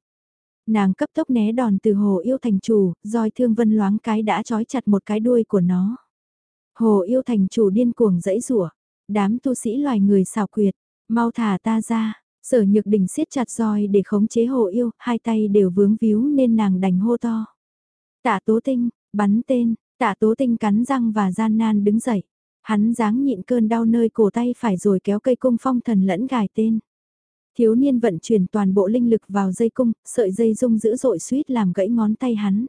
Nàng cấp tốc né đòn từ hồ yêu thành chủ, roi thương vân loáng cái đã trói chặt một cái đuôi của nó. Hồ yêu thành chủ điên cuồng dẫy rủa đám tu sĩ loài người xào quyệt, mau thả ta ra, sở nhược đỉnh siết chặt roi để khống chế hồ yêu, hai tay đều vướng víu nên nàng đành hô to. Tạ tố tinh, bắn tên, tạ tố tinh cắn răng và gian nan đứng dậy. Hắn dáng nhịn cơn đau nơi cổ tay phải rồi kéo cây cung phong thần lẫn gài tên. Thiếu niên vận chuyển toàn bộ linh lực vào dây cung, sợi dây rung dữ dội suýt làm gãy ngón tay hắn.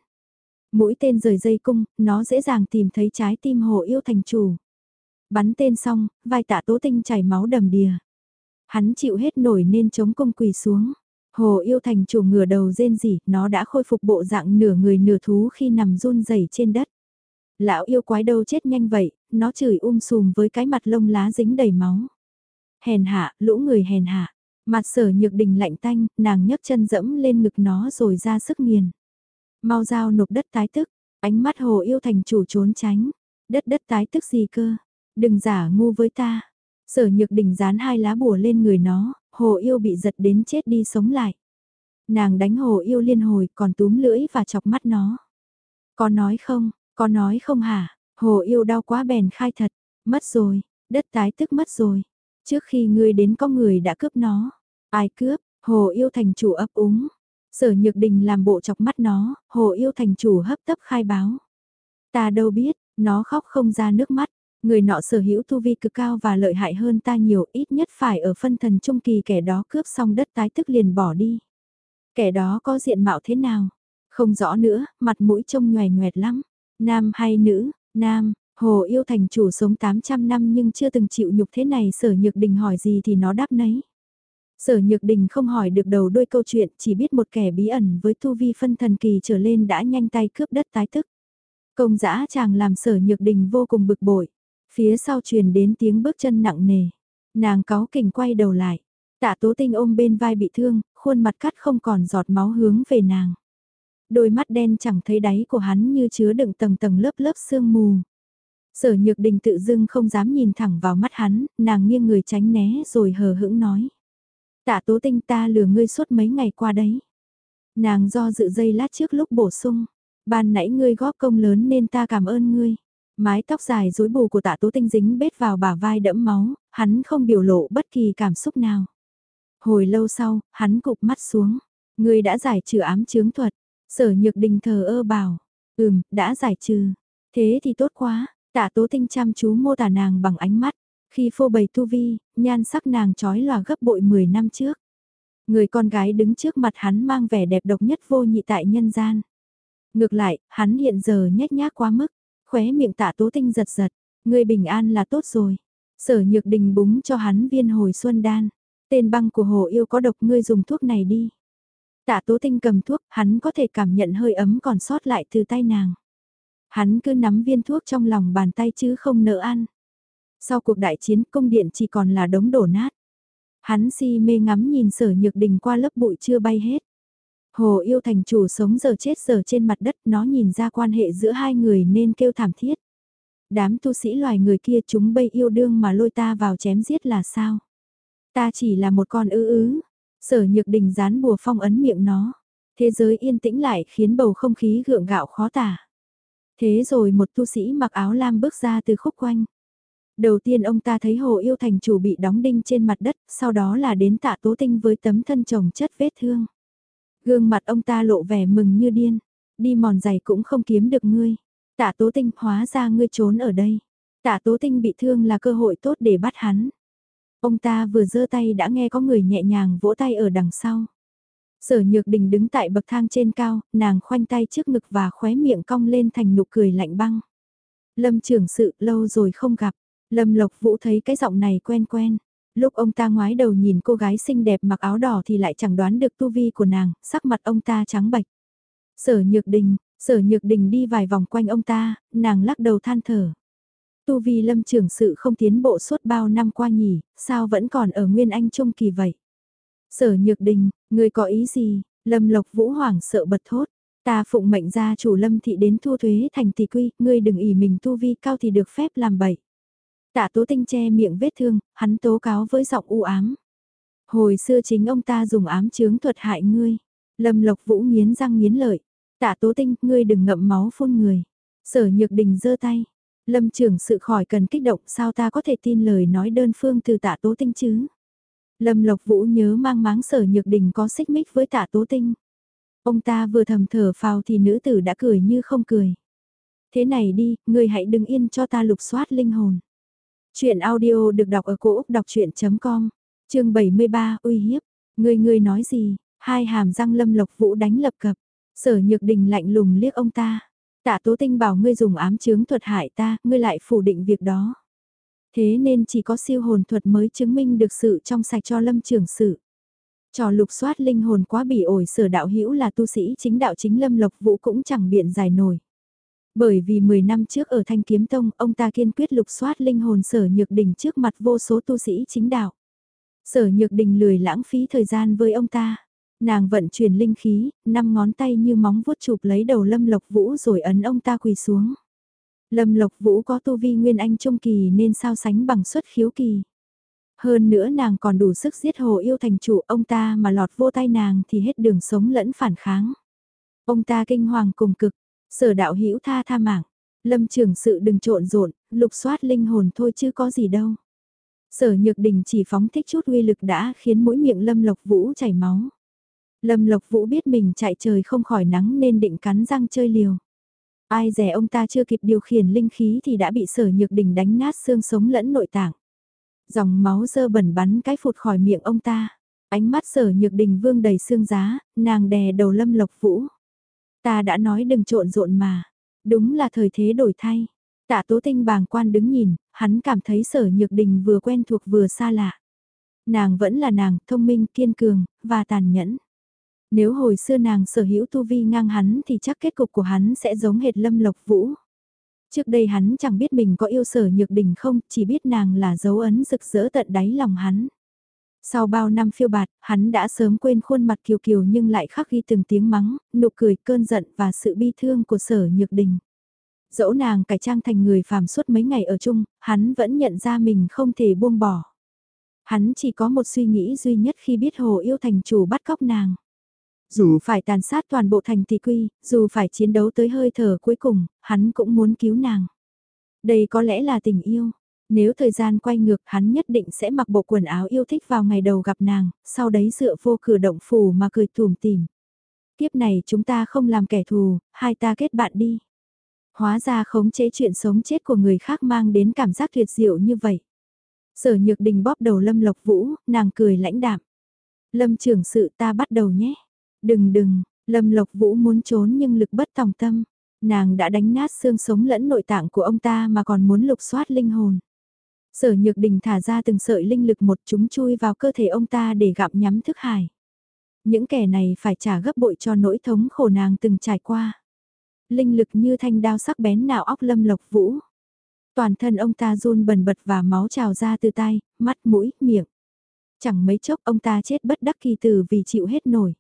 Mũi tên rời dây cung, nó dễ dàng tìm thấy trái tim hồ yêu thành chủ. Bắn tên xong, vai tạ tố tinh chảy máu đầm đìa. Hắn chịu hết nổi nên chống cung quỳ xuống. Hồ yêu thành chủ ngửa đầu rên rỉ, nó đã khôi phục bộ dạng nửa người nửa thú khi nằm run rẩy trên đất. Lão yêu quái đâu chết nhanh vậy, nó chửi um sùm với cái mặt lông lá dính đầy máu. Hèn hạ, lũ người hèn hạ. Mặt sở nhược đình lạnh tanh, nàng nhấc chân dẫm lên ngực nó rồi ra sức nghiền. Mau giao nộp đất tái tức, ánh mắt hồ yêu thành chủ trốn tránh. Đất đất tái tức gì cơ, đừng giả ngu với ta. Sở nhược đình dán hai lá bùa lên người nó, hồ yêu bị giật đến chết đi sống lại. Nàng đánh hồ yêu liên hồi còn túm lưỡi và chọc mắt nó. Có nói không, có nói không hả, hồ yêu đau quá bèn khai thật, mất rồi, đất tái tức mất rồi. Trước khi ngươi đến có người đã cướp nó, ai cướp, hồ yêu thành chủ ấp úng. Sở Nhược Đình làm bộ chọc mắt nó, hồ yêu thành chủ hấp tấp khai báo. Ta đâu biết, nó khóc không ra nước mắt, người nọ sở hữu tu vi cực cao và lợi hại hơn ta nhiều ít nhất phải ở phân thần trung kỳ kẻ đó cướp xong đất tái tức liền bỏ đi. Kẻ đó có diện mạo thế nào? Không rõ nữa, mặt mũi trông nhòe nhoẹt lắm. Nam hay nữ? Nam, hồ yêu thành chủ sống 800 năm nhưng chưa từng chịu nhục thế này sở nhược đình hỏi gì thì nó đáp nấy. Sở Nhược Đình không hỏi được đầu đuôi câu chuyện, chỉ biết một kẻ bí ẩn với tu vi phân thần kỳ trở lên đã nhanh tay cướp đất tái tức. Công giã chàng làm Sở Nhược Đình vô cùng bực bội. Phía sau truyền đến tiếng bước chân nặng nề. Nàng cáo kình quay đầu lại. Tạ Tố Tinh ôm bên vai bị thương, khuôn mặt cắt không còn giọt máu hướng về nàng. Đôi mắt đen chẳng thấy đáy của hắn như chứa đựng tầng tầng lớp lớp sương mù. Sở Nhược Đình tự dưng không dám nhìn thẳng vào mắt hắn, nàng nghiêng người tránh né rồi hờ hững nói. Tạ tố tinh ta lừa ngươi suốt mấy ngày qua đấy. Nàng do dự dây lát trước lúc bổ sung. Ban nãy ngươi góp công lớn nên ta cảm ơn ngươi. Mái tóc dài rối bù của tạ tố tinh dính bết vào bả vai đẫm máu, hắn không biểu lộ bất kỳ cảm xúc nào. Hồi lâu sau, hắn cụp mắt xuống. người đã giải trừ ám chướng thuật. Sở nhược đình thờ ơ bảo. Ừm, đã giải trừ. Thế thì tốt quá. Tạ tố tinh chăm chú mô tả nàng bằng ánh mắt. Khi phô bày tu vi, nhan sắc nàng trói lòa gấp bội 10 năm trước. Người con gái đứng trước mặt hắn mang vẻ đẹp độc nhất vô nhị tại nhân gian. Ngược lại, hắn hiện giờ nhét nhác quá mức, khóe miệng tạ tố tinh giật giật, người bình an là tốt rồi. Sở nhược đình búng cho hắn viên hồi xuân đan. Tên băng của hồ yêu có độc ngươi dùng thuốc này đi. Tạ tố tinh cầm thuốc, hắn có thể cảm nhận hơi ấm còn sót lại từ tay nàng. Hắn cứ nắm viên thuốc trong lòng bàn tay chứ không nỡ ăn. Sau cuộc đại chiến cung điện chỉ còn là đống đổ nát. Hắn si mê ngắm nhìn sở nhược đình qua lớp bụi chưa bay hết. Hồ yêu thành chủ sống giờ chết giờ trên mặt đất nó nhìn ra quan hệ giữa hai người nên kêu thảm thiết. Đám tu sĩ loài người kia chúng bây yêu đương mà lôi ta vào chém giết là sao? Ta chỉ là một con ư ứ. Sở nhược đình dán bùa phong ấn miệng nó. Thế giới yên tĩnh lại khiến bầu không khí gượng gạo khó tả. Thế rồi một tu sĩ mặc áo lam bước ra từ khúc quanh. Đầu tiên ông ta thấy hồ yêu thành chủ bị đóng đinh trên mặt đất, sau đó là đến tạ tố tinh với tấm thân chồng chất vết thương. Gương mặt ông ta lộ vẻ mừng như điên, đi mòn giày cũng không kiếm được ngươi. Tạ tố tinh hóa ra ngươi trốn ở đây. Tạ tố tinh bị thương là cơ hội tốt để bắt hắn. Ông ta vừa giơ tay đã nghe có người nhẹ nhàng vỗ tay ở đằng sau. Sở nhược đình đứng tại bậc thang trên cao, nàng khoanh tay trước ngực và khóe miệng cong lên thành nụ cười lạnh băng. Lâm trưởng sự lâu rồi không gặp, Lâm Lộc Vũ thấy cái giọng này quen quen. Lúc ông ta ngoái đầu nhìn cô gái xinh đẹp mặc áo đỏ thì lại chẳng đoán được tu vi của nàng, sắc mặt ông ta trắng bệch. Sở Nhược Đình, Sở Nhược Đình đi vài vòng quanh ông ta, nàng lắc đầu than thở. Tu vi Lâm trưởng sự không tiến bộ suốt bao năm qua nhỉ, sao vẫn còn ở Nguyên Anh Trung kỳ vậy? Sở Nhược Đình, người có ý gì? Lâm Lộc Vũ hoảng sợ bật thốt. Ta phụng mệnh gia chủ Lâm thị đến thu thuế thành tỷ quy, ngươi đừng ỉ mình tu vi cao thì được phép làm bậy. Tạ tố tinh che miệng vết thương, hắn tố cáo với giọng u ám. Hồi xưa chính ông ta dùng ám chướng thuật hại ngươi. Lâm Lộc Vũ nghiến răng nghiến lợi. Tạ tố tinh, ngươi đừng ngậm máu phun người. Sở nhược đình giơ tay. Lâm trưởng sự khỏi cần kích động sao ta có thể tin lời nói đơn phương từ tạ tố tinh chứ. Lâm Lộc Vũ nhớ mang máng sở nhược đình có xích mích với tạ tố tinh. Ông ta vừa thầm thở phào thì nữ tử đã cười như không cười. Thế này đi, ngươi hãy đứng yên cho ta lục soát linh hồn. Chuyện audio được đọc ở cổ Úc đọc chuyện.com, chương 73 uy hiếp, người người nói gì, hai hàm răng lâm lộc vũ đánh lập cập, sở nhược đình lạnh lùng liếc ông ta. Tạ tố tinh bảo ngươi dùng ám chướng thuật hại ta, ngươi lại phủ định việc đó. Thế nên chỉ có siêu hồn thuật mới chứng minh được sự trong sạch cho lâm trường sự. Trò lục soát linh hồn quá bỉ ổi sở đạo hữu là tu sĩ chính đạo chính lâm lộc vũ cũng chẳng biện giải nổi. Bởi vì 10 năm trước ở Thanh Kiếm Tông, ông ta kiên quyết lục soát linh hồn sở nhược đình trước mặt vô số tu sĩ chính đạo. Sở nhược đình lười lãng phí thời gian với ông ta. Nàng vận chuyển linh khí, năm ngón tay như móng vuốt chụp lấy đầu Lâm Lộc Vũ rồi ấn ông ta quỳ xuống. Lâm Lộc Vũ có tu vi nguyên anh trung kỳ nên sao sánh bằng xuất khiếu kỳ. Hơn nữa nàng còn đủ sức giết hồ yêu thành chủ ông ta mà lọt vô tay nàng thì hết đường sống lẫn phản kháng. Ông ta kinh hoàng cùng cực, Sở đạo hữu tha tha mạng, lâm trường sự đừng trộn rộn, lục soát linh hồn thôi chứ có gì đâu. Sở nhược đình chỉ phóng thích chút uy lực đã khiến mũi miệng lâm lộc vũ chảy máu. Lâm lộc vũ biết mình chạy trời không khỏi nắng nên định cắn răng chơi liều. Ai dè ông ta chưa kịp điều khiển linh khí thì đã bị sở nhược đình đánh nát xương sống lẫn nội tạng. Dòng máu dơ bẩn bắn cái phụt khỏi miệng ông ta. Ánh mắt sở nhược đình vương đầy xương giá, nàng đè đầu lâm lộc vũ. Ta đã nói đừng trộn rộn mà. Đúng là thời thế đổi thay. Tạ tố tinh bàng quan đứng nhìn, hắn cảm thấy sở nhược đình vừa quen thuộc vừa xa lạ. Nàng vẫn là nàng, thông minh, kiên cường, và tàn nhẫn. Nếu hồi xưa nàng sở hữu tu vi ngang hắn thì chắc kết cục của hắn sẽ giống hệt lâm lộc vũ. Trước đây hắn chẳng biết mình có yêu sở nhược đình không, chỉ biết nàng là dấu ấn rực rỡ tận đáy lòng hắn. Sau bao năm phiêu bạt, hắn đã sớm quên khuôn mặt kiều kiều nhưng lại khắc ghi từng tiếng mắng, nụ cười, cơn giận và sự bi thương của sở nhược đình. Dẫu nàng cải trang thành người phàm suốt mấy ngày ở chung, hắn vẫn nhận ra mình không thể buông bỏ. Hắn chỉ có một suy nghĩ duy nhất khi biết hồ yêu thành chủ bắt cóc nàng. Dù phải tàn sát toàn bộ thành thị quy, dù phải chiến đấu tới hơi thở cuối cùng, hắn cũng muốn cứu nàng. Đây có lẽ là tình yêu. Nếu thời gian quay ngược hắn nhất định sẽ mặc bộ quần áo yêu thích vào ngày đầu gặp nàng, sau đấy dựa vô cửa động phủ mà cười tùm tìm. Kiếp này chúng ta không làm kẻ thù, hai ta kết bạn đi. Hóa ra khống chế chuyện sống chết của người khác mang đến cảm giác tuyệt diệu như vậy. Sở nhược đình bóp đầu Lâm Lộc Vũ, nàng cười lãnh đạm. Lâm trưởng sự ta bắt đầu nhé. Đừng đừng, Lâm Lộc Vũ muốn trốn nhưng lực bất tòng tâm. Nàng đã đánh nát xương sống lẫn nội tạng của ông ta mà còn muốn lục soát linh hồn. Sở nhược đình thả ra từng sợi linh lực một chúng chui vào cơ thể ông ta để gặm nhắm thức hải. Những kẻ này phải trả gấp bội cho nỗi thống khổ nàng từng trải qua. Linh lực như thanh đao sắc bén nào óc lâm lộc vũ. Toàn thân ông ta run bần bật và máu trào ra từ tay, mắt, mũi, miệng. Chẳng mấy chốc ông ta chết bất đắc kỳ từ vì chịu hết nổi.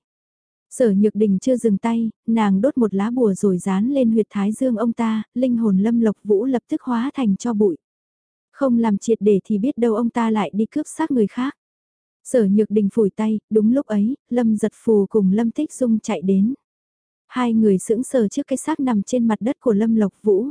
Sở Nhược Đình chưa dừng tay, nàng đốt một lá bùa rồi dán lên huyệt thái dương ông ta, linh hồn lâm lộc vũ lập tức hóa thành cho bụi. Không làm triệt để thì biết đâu ông ta lại đi cướp xác người khác. Sở Nhược Đình phủi tay, đúng lúc ấy, Lâm Giật Phù cùng Lâm Tích Dung chạy đến. Hai người sững sờ trước cái xác nằm trên mặt đất của Lâm Lộc Vũ.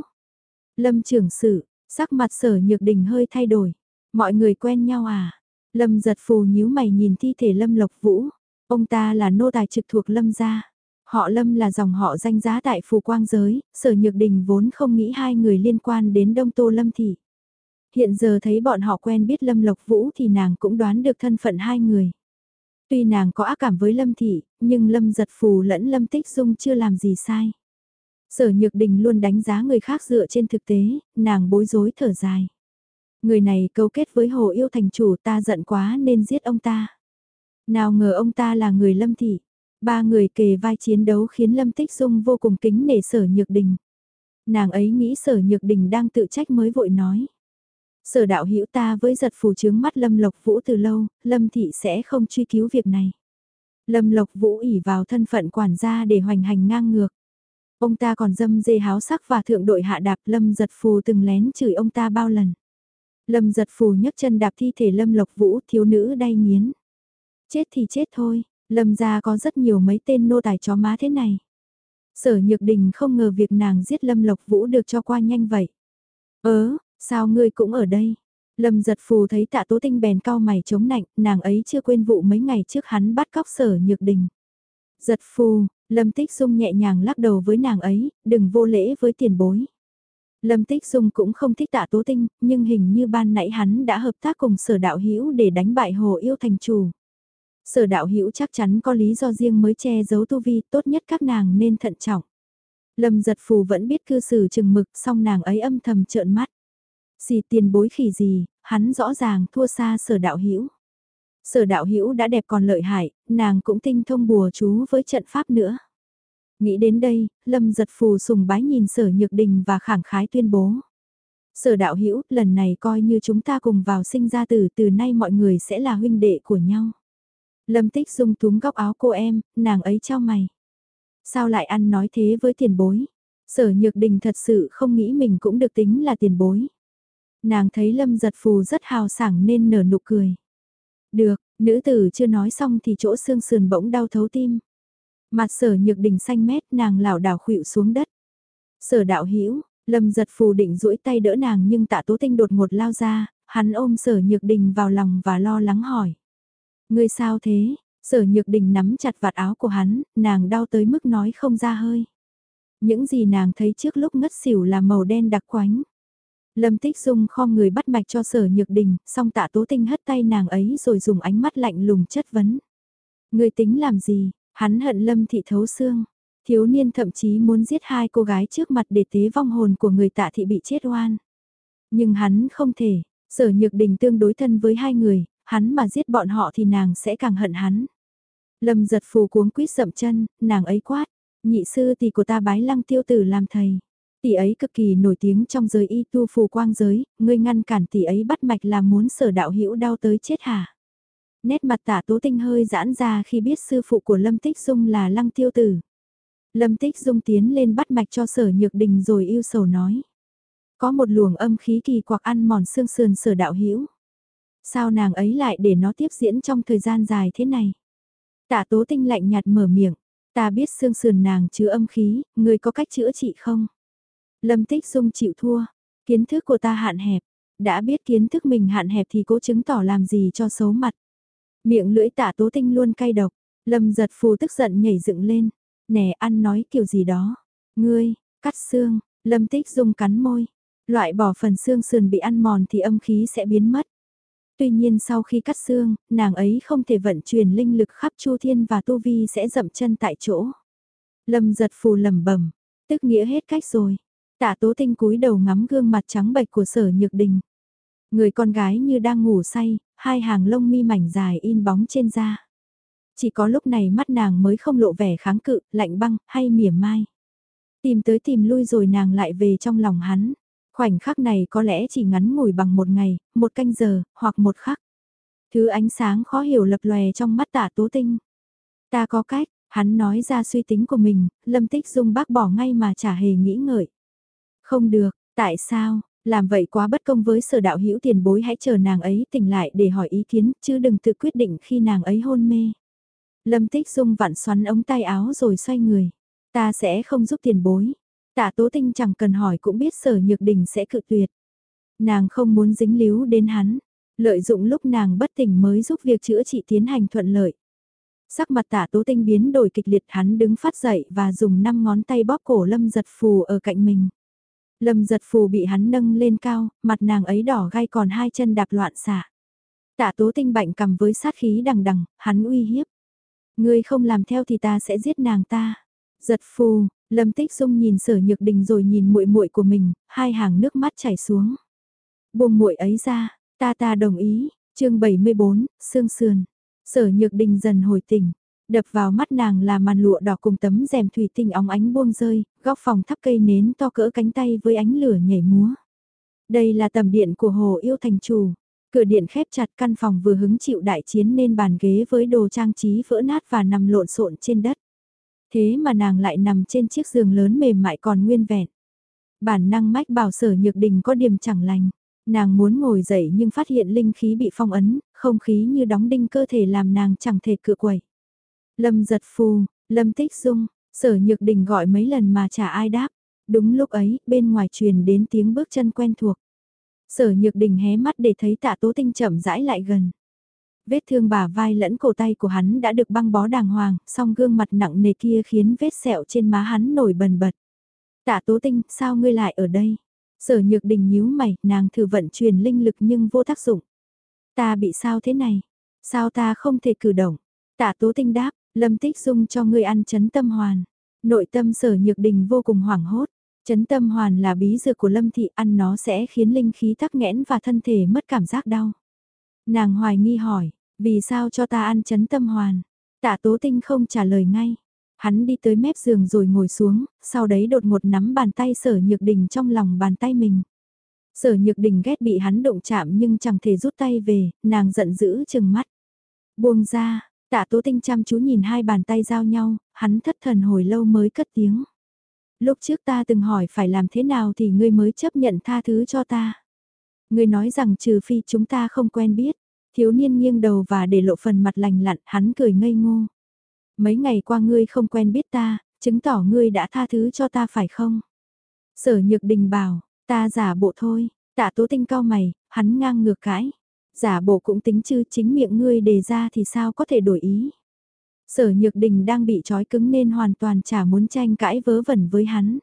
Lâm trưởng sự, sắc mặt Sở Nhược Đình hơi thay đổi. Mọi người quen nhau à? Lâm Giật Phù nhíu mày nhìn thi thể Lâm Lộc Vũ. Ông ta là nô tài trực thuộc Lâm gia. Họ Lâm là dòng họ danh giá tại Phù Quang Giới, Sở Nhược Đình vốn không nghĩ hai người liên quan đến Đông Tô Lâm Thị. Hiện giờ thấy bọn họ quen biết Lâm Lộc Vũ thì nàng cũng đoán được thân phận hai người. Tuy nàng có ác cảm với Lâm Thị, nhưng Lâm Giật Phù lẫn Lâm Tích Dung chưa làm gì sai. Sở Nhược Đình luôn đánh giá người khác dựa trên thực tế, nàng bối rối thở dài. Người này cấu kết với Hồ Yêu Thành chủ ta giận quá nên giết ông ta. Nào ngờ ông ta là người Lâm Thị. Ba người kề vai chiến đấu khiến Lâm Tích Dung vô cùng kính nể Sở Nhược Đình. Nàng ấy nghĩ Sở Nhược Đình đang tự trách mới vội nói. Sở đạo hữu ta với giật phù chướng mắt Lâm Lộc Vũ từ lâu, Lâm Thị sẽ không truy cứu việc này. Lâm Lộc Vũ ỉ vào thân phận quản gia để hoành hành ngang ngược. Ông ta còn dâm dê háo sắc và thượng đội hạ đạp Lâm giật phù từng lén chửi ông ta bao lần. Lâm giật phù nhấc chân đạp thi thể Lâm Lộc Vũ thiếu nữ đay nghiến. Chết thì chết thôi, Lâm gia có rất nhiều mấy tên nô tài chó má thế này. Sở Nhược Đình không ngờ việc nàng giết Lâm Lộc Vũ được cho qua nhanh vậy. Ớ, sao ngươi cũng ở đây? Lâm giật phù thấy tạ tố tinh bèn cao mày chống nạnh, nàng ấy chưa quên vụ mấy ngày trước hắn bắt cóc sở nhược đình. Giật phù, Lâm Tích Dung nhẹ nhàng lắc đầu với nàng ấy, đừng vô lễ với tiền bối. Lâm Tích Dung cũng không thích tạ tố tinh, nhưng hình như ban nãy hắn đã hợp tác cùng sở đạo hữu để đánh bại hồ yêu thành chủ. Sở đạo hữu chắc chắn có lý do riêng mới che giấu tu vi, tốt nhất các nàng nên thận trọng. Lâm giật phù vẫn biết cư xử chừng mực, song nàng ấy âm thầm trợn mắt. Xì tiền bối khỉ gì, hắn rõ ràng thua xa sở đạo hữu Sở đạo hữu đã đẹp còn lợi hại, nàng cũng tinh thông bùa chú với trận pháp nữa. Nghĩ đến đây, Lâm giật phù sùng bái nhìn sở nhược đình và khẳng khái tuyên bố. Sở đạo hữu lần này coi như chúng ta cùng vào sinh ra từ từ nay mọi người sẽ là huynh đệ của nhau. Lâm tích dung túm góc áo cô em, nàng ấy trao mày. Sao lại ăn nói thế với tiền bối? Sở nhược đình thật sự không nghĩ mình cũng được tính là tiền bối. Nàng thấy lâm giật phù rất hào sảng nên nở nụ cười. Được, nữ tử chưa nói xong thì chỗ xương sườn bỗng đau thấu tim. Mặt sở nhược đình xanh mét nàng lảo đảo khuỵu xuống đất. Sở đạo hữu lâm giật phù định duỗi tay đỡ nàng nhưng tạ tố tinh đột ngột lao ra, hắn ôm sở nhược đình vào lòng và lo lắng hỏi. Ngươi sao thế? Sở nhược đình nắm chặt vạt áo của hắn, nàng đau tới mức nói không ra hơi. Những gì nàng thấy trước lúc ngất xỉu là màu đen đặc quánh. Lâm Tích Dung khom người bắt mạch cho sở nhược đình, song tạ tố tinh hất tay nàng ấy rồi dùng ánh mắt lạnh lùng chất vấn. Người tính làm gì, hắn hận Lâm Thị thấu xương. Thiếu niên thậm chí muốn giết hai cô gái trước mặt để tế vong hồn của người tạ thị bị chết oan. Nhưng hắn không thể, sở nhược đình tương đối thân với hai người, hắn mà giết bọn họ thì nàng sẽ càng hận hắn. Lâm giật phù cuống quýt dậm chân, nàng ấy quát, nhị sư tỷ của ta bái lăng tiêu tử làm thầy. Tỷ ấy cực kỳ nổi tiếng trong giới y tu phù quang giới, ngươi ngăn cản tỷ ấy bắt mạch là muốn sở đạo hữu đau tới chết hả? Nét mặt tả tố tinh hơi giãn ra khi biết sư phụ của Lâm Tích Dung là lăng tiêu tử. Lâm Tích Dung tiến lên bắt mạch cho sở nhược đình rồi yêu sầu nói. Có một luồng âm khí kỳ quặc ăn mòn xương sườn sở đạo hữu Sao nàng ấy lại để nó tiếp diễn trong thời gian dài thế này? Tạ tố tinh lạnh nhạt mở miệng. Ta biết xương sườn nàng chứa âm khí, người có cách chữa trị không? Lâm Tích Dung chịu thua, kiến thức của ta hạn hẹp, đã biết kiến thức mình hạn hẹp thì cố chứng tỏ làm gì cho xấu mặt. Miệng lưỡi tạ tố tinh luôn cay độc, Lâm giật phù tức giận nhảy dựng lên, nè ăn nói kiểu gì đó, ngươi, cắt xương, Lâm Tích Dung cắn môi, loại bỏ phần xương sườn bị ăn mòn thì âm khí sẽ biến mất. Tuy nhiên sau khi cắt xương, nàng ấy không thể vận chuyển linh lực khắp chu thiên và tu vi sẽ dậm chân tại chỗ. Lâm giật phù lầm bẩm tức nghĩa hết cách rồi. Tạ tố tinh cúi đầu ngắm gương mặt trắng bệch của sở nhược đình. Người con gái như đang ngủ say, hai hàng lông mi mảnh dài in bóng trên da. Chỉ có lúc này mắt nàng mới không lộ vẻ kháng cự, lạnh băng, hay mỉa mai. Tìm tới tìm lui rồi nàng lại về trong lòng hắn. Khoảnh khắc này có lẽ chỉ ngắn ngủi bằng một ngày, một canh giờ, hoặc một khắc. Thứ ánh sáng khó hiểu lập lòe trong mắt Tạ tố tinh. Ta có cách, hắn nói ra suy tính của mình, lâm tích dung bác bỏ ngay mà chả hề nghĩ ngợi. Không được, tại sao, Làm vậy quá bất công với sở đạo hữu tiền bối hãy chờ nàng ấy tỉnh lại để hỏi ý kiến, chứ đừng tự quyết định khi nàng ấy hôn mê. Lâm Tích Dung vặn xoắn ống tay áo rồi xoay người. Ta sẽ không giúp tiền bối. Tạ Tố Tinh chẳng cần hỏi cũng biết sở nhược đình sẽ cự tuyệt. Nàng không muốn dính líu đến hắn. Lợi dụng lúc nàng bất tỉnh mới giúp việc chữa trị tiến hành thuận lợi. Sắc mặt tạ tố tinh biến đổi kịch liệt hắn đứng phát dậy và dùng 5 ngón tay bóp cổ lâm giật phù ở cạnh mình. Lâm giật phù bị hắn nâng lên cao, mặt nàng ấy đỏ gai còn hai chân đạp loạn xả. Tạ tố tinh bạnh cầm với sát khí đằng đằng, hắn uy hiếp. Ngươi không làm theo thì ta sẽ giết nàng ta. Giật phù, lâm tích dung nhìn sở nhược đình rồi nhìn muội muội của mình, hai hàng nước mắt chảy xuống. Buông muội ấy ra, ta ta đồng ý, chương 74, sương sườn. Sở nhược đình dần hồi tỉnh, đập vào mắt nàng là màn lụa đỏ cùng tấm rèm thủy tinh óng ánh buông rơi, góc phòng thắp cây nến to cỡ cánh tay với ánh lửa nhảy múa. Đây là tầm điện của Hồ Yêu Thành Chủ. Cửa điện khép chặt căn phòng vừa hứng chịu đại chiến nên bàn ghế với đồ trang trí vỡ nát và nằm lộn xộn trên đất. Thế mà nàng lại nằm trên chiếc giường lớn mềm mại còn nguyên vẹn. Bản năng mách bảo sở nhược đình có điểm chẳng lành. Nàng muốn ngồi dậy nhưng phát hiện linh khí bị phong ấn, không khí như đóng đinh cơ thể làm nàng chẳng thể cựa quẩy. Lâm giật phù, lâm tích dung, sở nhược đình gọi mấy lần mà chả ai đáp. Đúng lúc ấy, bên ngoài truyền đến tiếng bước chân quen thuộc. Sở nhược đình hé mắt để thấy tạ tố tinh chậm rãi lại gần. Vết thương bà vai lẫn cổ tay của hắn đã được băng bó đàng hoàng, song gương mặt nặng nề kia khiến vết sẹo trên má hắn nổi bần bật. Tạ tố tinh, sao ngươi lại ở đây? Sở nhược đình nhíu mày, nàng thử vận truyền linh lực nhưng vô tác dụng. Ta bị sao thế này? Sao ta không thể cử động? Tạ tố tinh đáp, lâm tích dung cho ngươi ăn chấn tâm hoàn. Nội tâm sở nhược đình vô cùng hoảng hốt. Chấn tâm hoàn là bí dược của lâm thị ăn nó sẽ khiến linh khí tắc nghẽn và thân thể mất cảm giác đau. Nàng hoài nghi hỏi, vì sao cho ta ăn chấn tâm hoàn? Tạ tố tinh không trả lời ngay. Hắn đi tới mép giường rồi ngồi xuống, sau đấy đột ngột nắm bàn tay sở nhược đình trong lòng bàn tay mình. Sở nhược đình ghét bị hắn động chạm nhưng chẳng thể rút tay về, nàng giận dữ chừng mắt. Buông ra, tạ tố tinh chăm chú nhìn hai bàn tay giao nhau, hắn thất thần hồi lâu mới cất tiếng. Lúc trước ta từng hỏi phải làm thế nào thì ngươi mới chấp nhận tha thứ cho ta. Ngươi nói rằng trừ phi chúng ta không quen biết, thiếu niên nghiêng đầu và để lộ phần mặt lành lặn, hắn cười ngây ngô mấy ngày qua ngươi không quen biết ta, chứng tỏ ngươi đã tha thứ cho ta phải không? Sở nhược đình bảo, ta giả bộ thôi, tạ tố tinh cao mày, hắn ngang ngược cãi. Giả bộ cũng tính chứ, chính miệng ngươi đề ra thì sao có thể đổi ý. Sở nhược đình đang bị trói cứng nên hoàn toàn chả muốn tranh cãi vớ vẩn với hắn.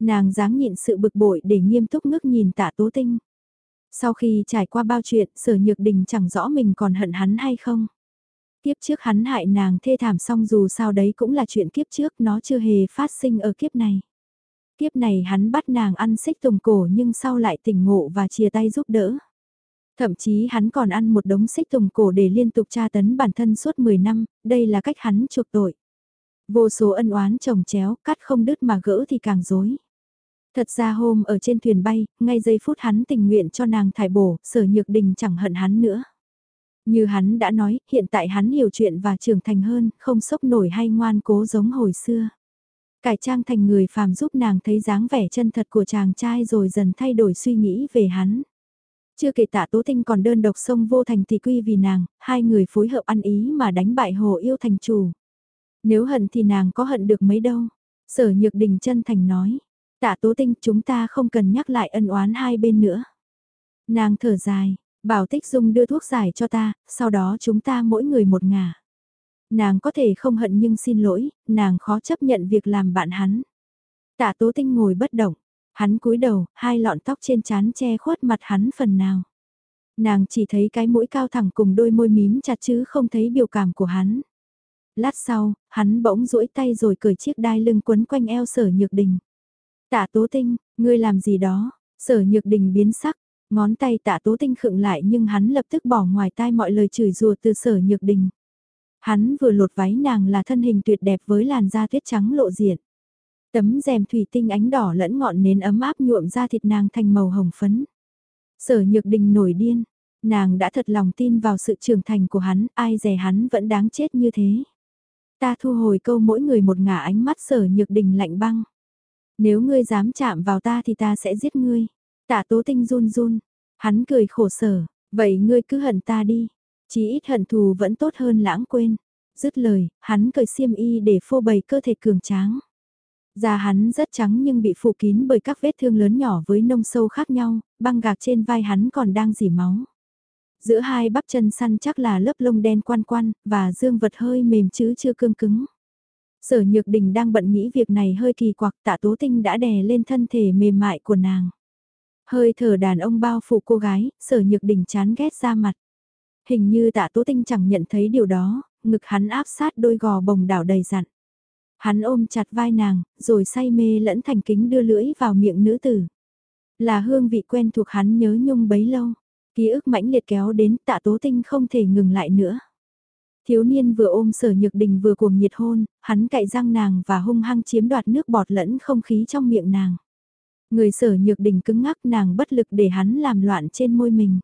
Nàng dáng nhịn sự bực bội để nghiêm túc ngước nhìn tạ tố tinh. Sau khi trải qua bao chuyện, sở nhược đình chẳng rõ mình còn hận hắn hay không. Kiếp trước hắn hại nàng thê thảm xong dù sao đấy cũng là chuyện kiếp trước, nó chưa hề phát sinh ở kiếp này. Kiếp này hắn bắt nàng ăn xích tùng cổ nhưng sau lại tỉnh ngộ và chia tay giúp đỡ. Thậm chí hắn còn ăn một đống xích tùng cổ để liên tục tra tấn bản thân suốt 10 năm, đây là cách hắn chuộc tội. Vô số ân oán chồng chéo, cắt không đứt mà gỡ thì càng dối. Thật ra hôm ở trên thuyền bay, ngay giây phút hắn tình nguyện cho nàng thải bổ, sở nhược đình chẳng hận hắn nữa. Như hắn đã nói, hiện tại hắn hiểu chuyện và trưởng thành hơn, không sốc nổi hay ngoan cố giống hồi xưa. Cải trang thành người phàm giúp nàng thấy dáng vẻ chân thật của chàng trai rồi dần thay đổi suy nghĩ về hắn. Chưa kể tạ tố tinh còn đơn độc sông vô thành thì quy vì nàng, hai người phối hợp ăn ý mà đánh bại hồ yêu thành chủ. Nếu hận thì nàng có hận được mấy đâu. Sở nhược đình chân thành nói. Tạ tố tinh chúng ta không cần nhắc lại ân oán hai bên nữa. Nàng thở dài, Bảo Tích Dung đưa thuốc giải cho ta, sau đó chúng ta mỗi người một ngả. Nàng có thể không hận nhưng xin lỗi, nàng khó chấp nhận việc làm bạn hắn. Tạ Tố Tinh ngồi bất động, hắn cúi đầu, hai lọn tóc trên trán che khuất mặt hắn phần nào. Nàng chỉ thấy cái mũi cao thẳng cùng đôi môi mím chặt chứ không thấy biểu cảm của hắn. Lát sau, hắn bỗng duỗi tay rồi cởi chiếc đai lưng quấn quanh eo sở nhược đình. Tạ Tố Tinh, ngươi làm gì đó? Sở nhược đình biến sắc, Ngón tay tạ tố tinh khựng lại nhưng hắn lập tức bỏ ngoài tai mọi lời chửi rùa từ sở nhược đình. Hắn vừa lột váy nàng là thân hình tuyệt đẹp với làn da tuyết trắng lộ diện. Tấm rèm thủy tinh ánh đỏ lẫn ngọn nến ấm áp nhuộm da thịt nàng thành màu hồng phấn. Sở nhược đình nổi điên, nàng đã thật lòng tin vào sự trưởng thành của hắn, ai dè hắn vẫn đáng chết như thế. Ta thu hồi câu mỗi người một ngả ánh mắt sở nhược đình lạnh băng. Nếu ngươi dám chạm vào ta thì ta sẽ giết ngươi. Tạ tố tinh run run, hắn cười khổ sở, vậy ngươi cứ hận ta đi, chí ít hận thù vẫn tốt hơn lãng quên. Dứt lời, hắn cởi xiêm y để phô bày cơ thể cường tráng. Da hắn rất trắng nhưng bị phủ kín bởi các vết thương lớn nhỏ với nông sâu khác nhau, băng gạc trên vai hắn còn đang dỉ máu. Giữa hai bắp chân săn chắc là lớp lông đen quan quan, và dương vật hơi mềm chứ chưa cương cứng. Sở Nhược Đình đang bận nghĩ việc này hơi kỳ quặc tạ tố tinh đã đè lên thân thể mềm mại của nàng. Hơi thở đàn ông bao phủ cô gái, sở Nhược Đình chán ghét ra mặt. Hình như tạ tố tinh chẳng nhận thấy điều đó, ngực hắn áp sát đôi gò bồng đảo đầy dặn. Hắn ôm chặt vai nàng, rồi say mê lẫn thành kính đưa lưỡi vào miệng nữ tử. Là hương vị quen thuộc hắn nhớ nhung bấy lâu. Ký ức mãnh liệt kéo đến tạ tố tinh không thể ngừng lại nữa. Thiếu niên vừa ôm sở nhược đình vừa cuồng nhiệt hôn, hắn cạy răng nàng và hung hăng chiếm đoạt nước bọt lẫn không khí trong miệng nàng. Người sở nhược đình cứng ngắc nàng bất lực để hắn làm loạn trên môi mình.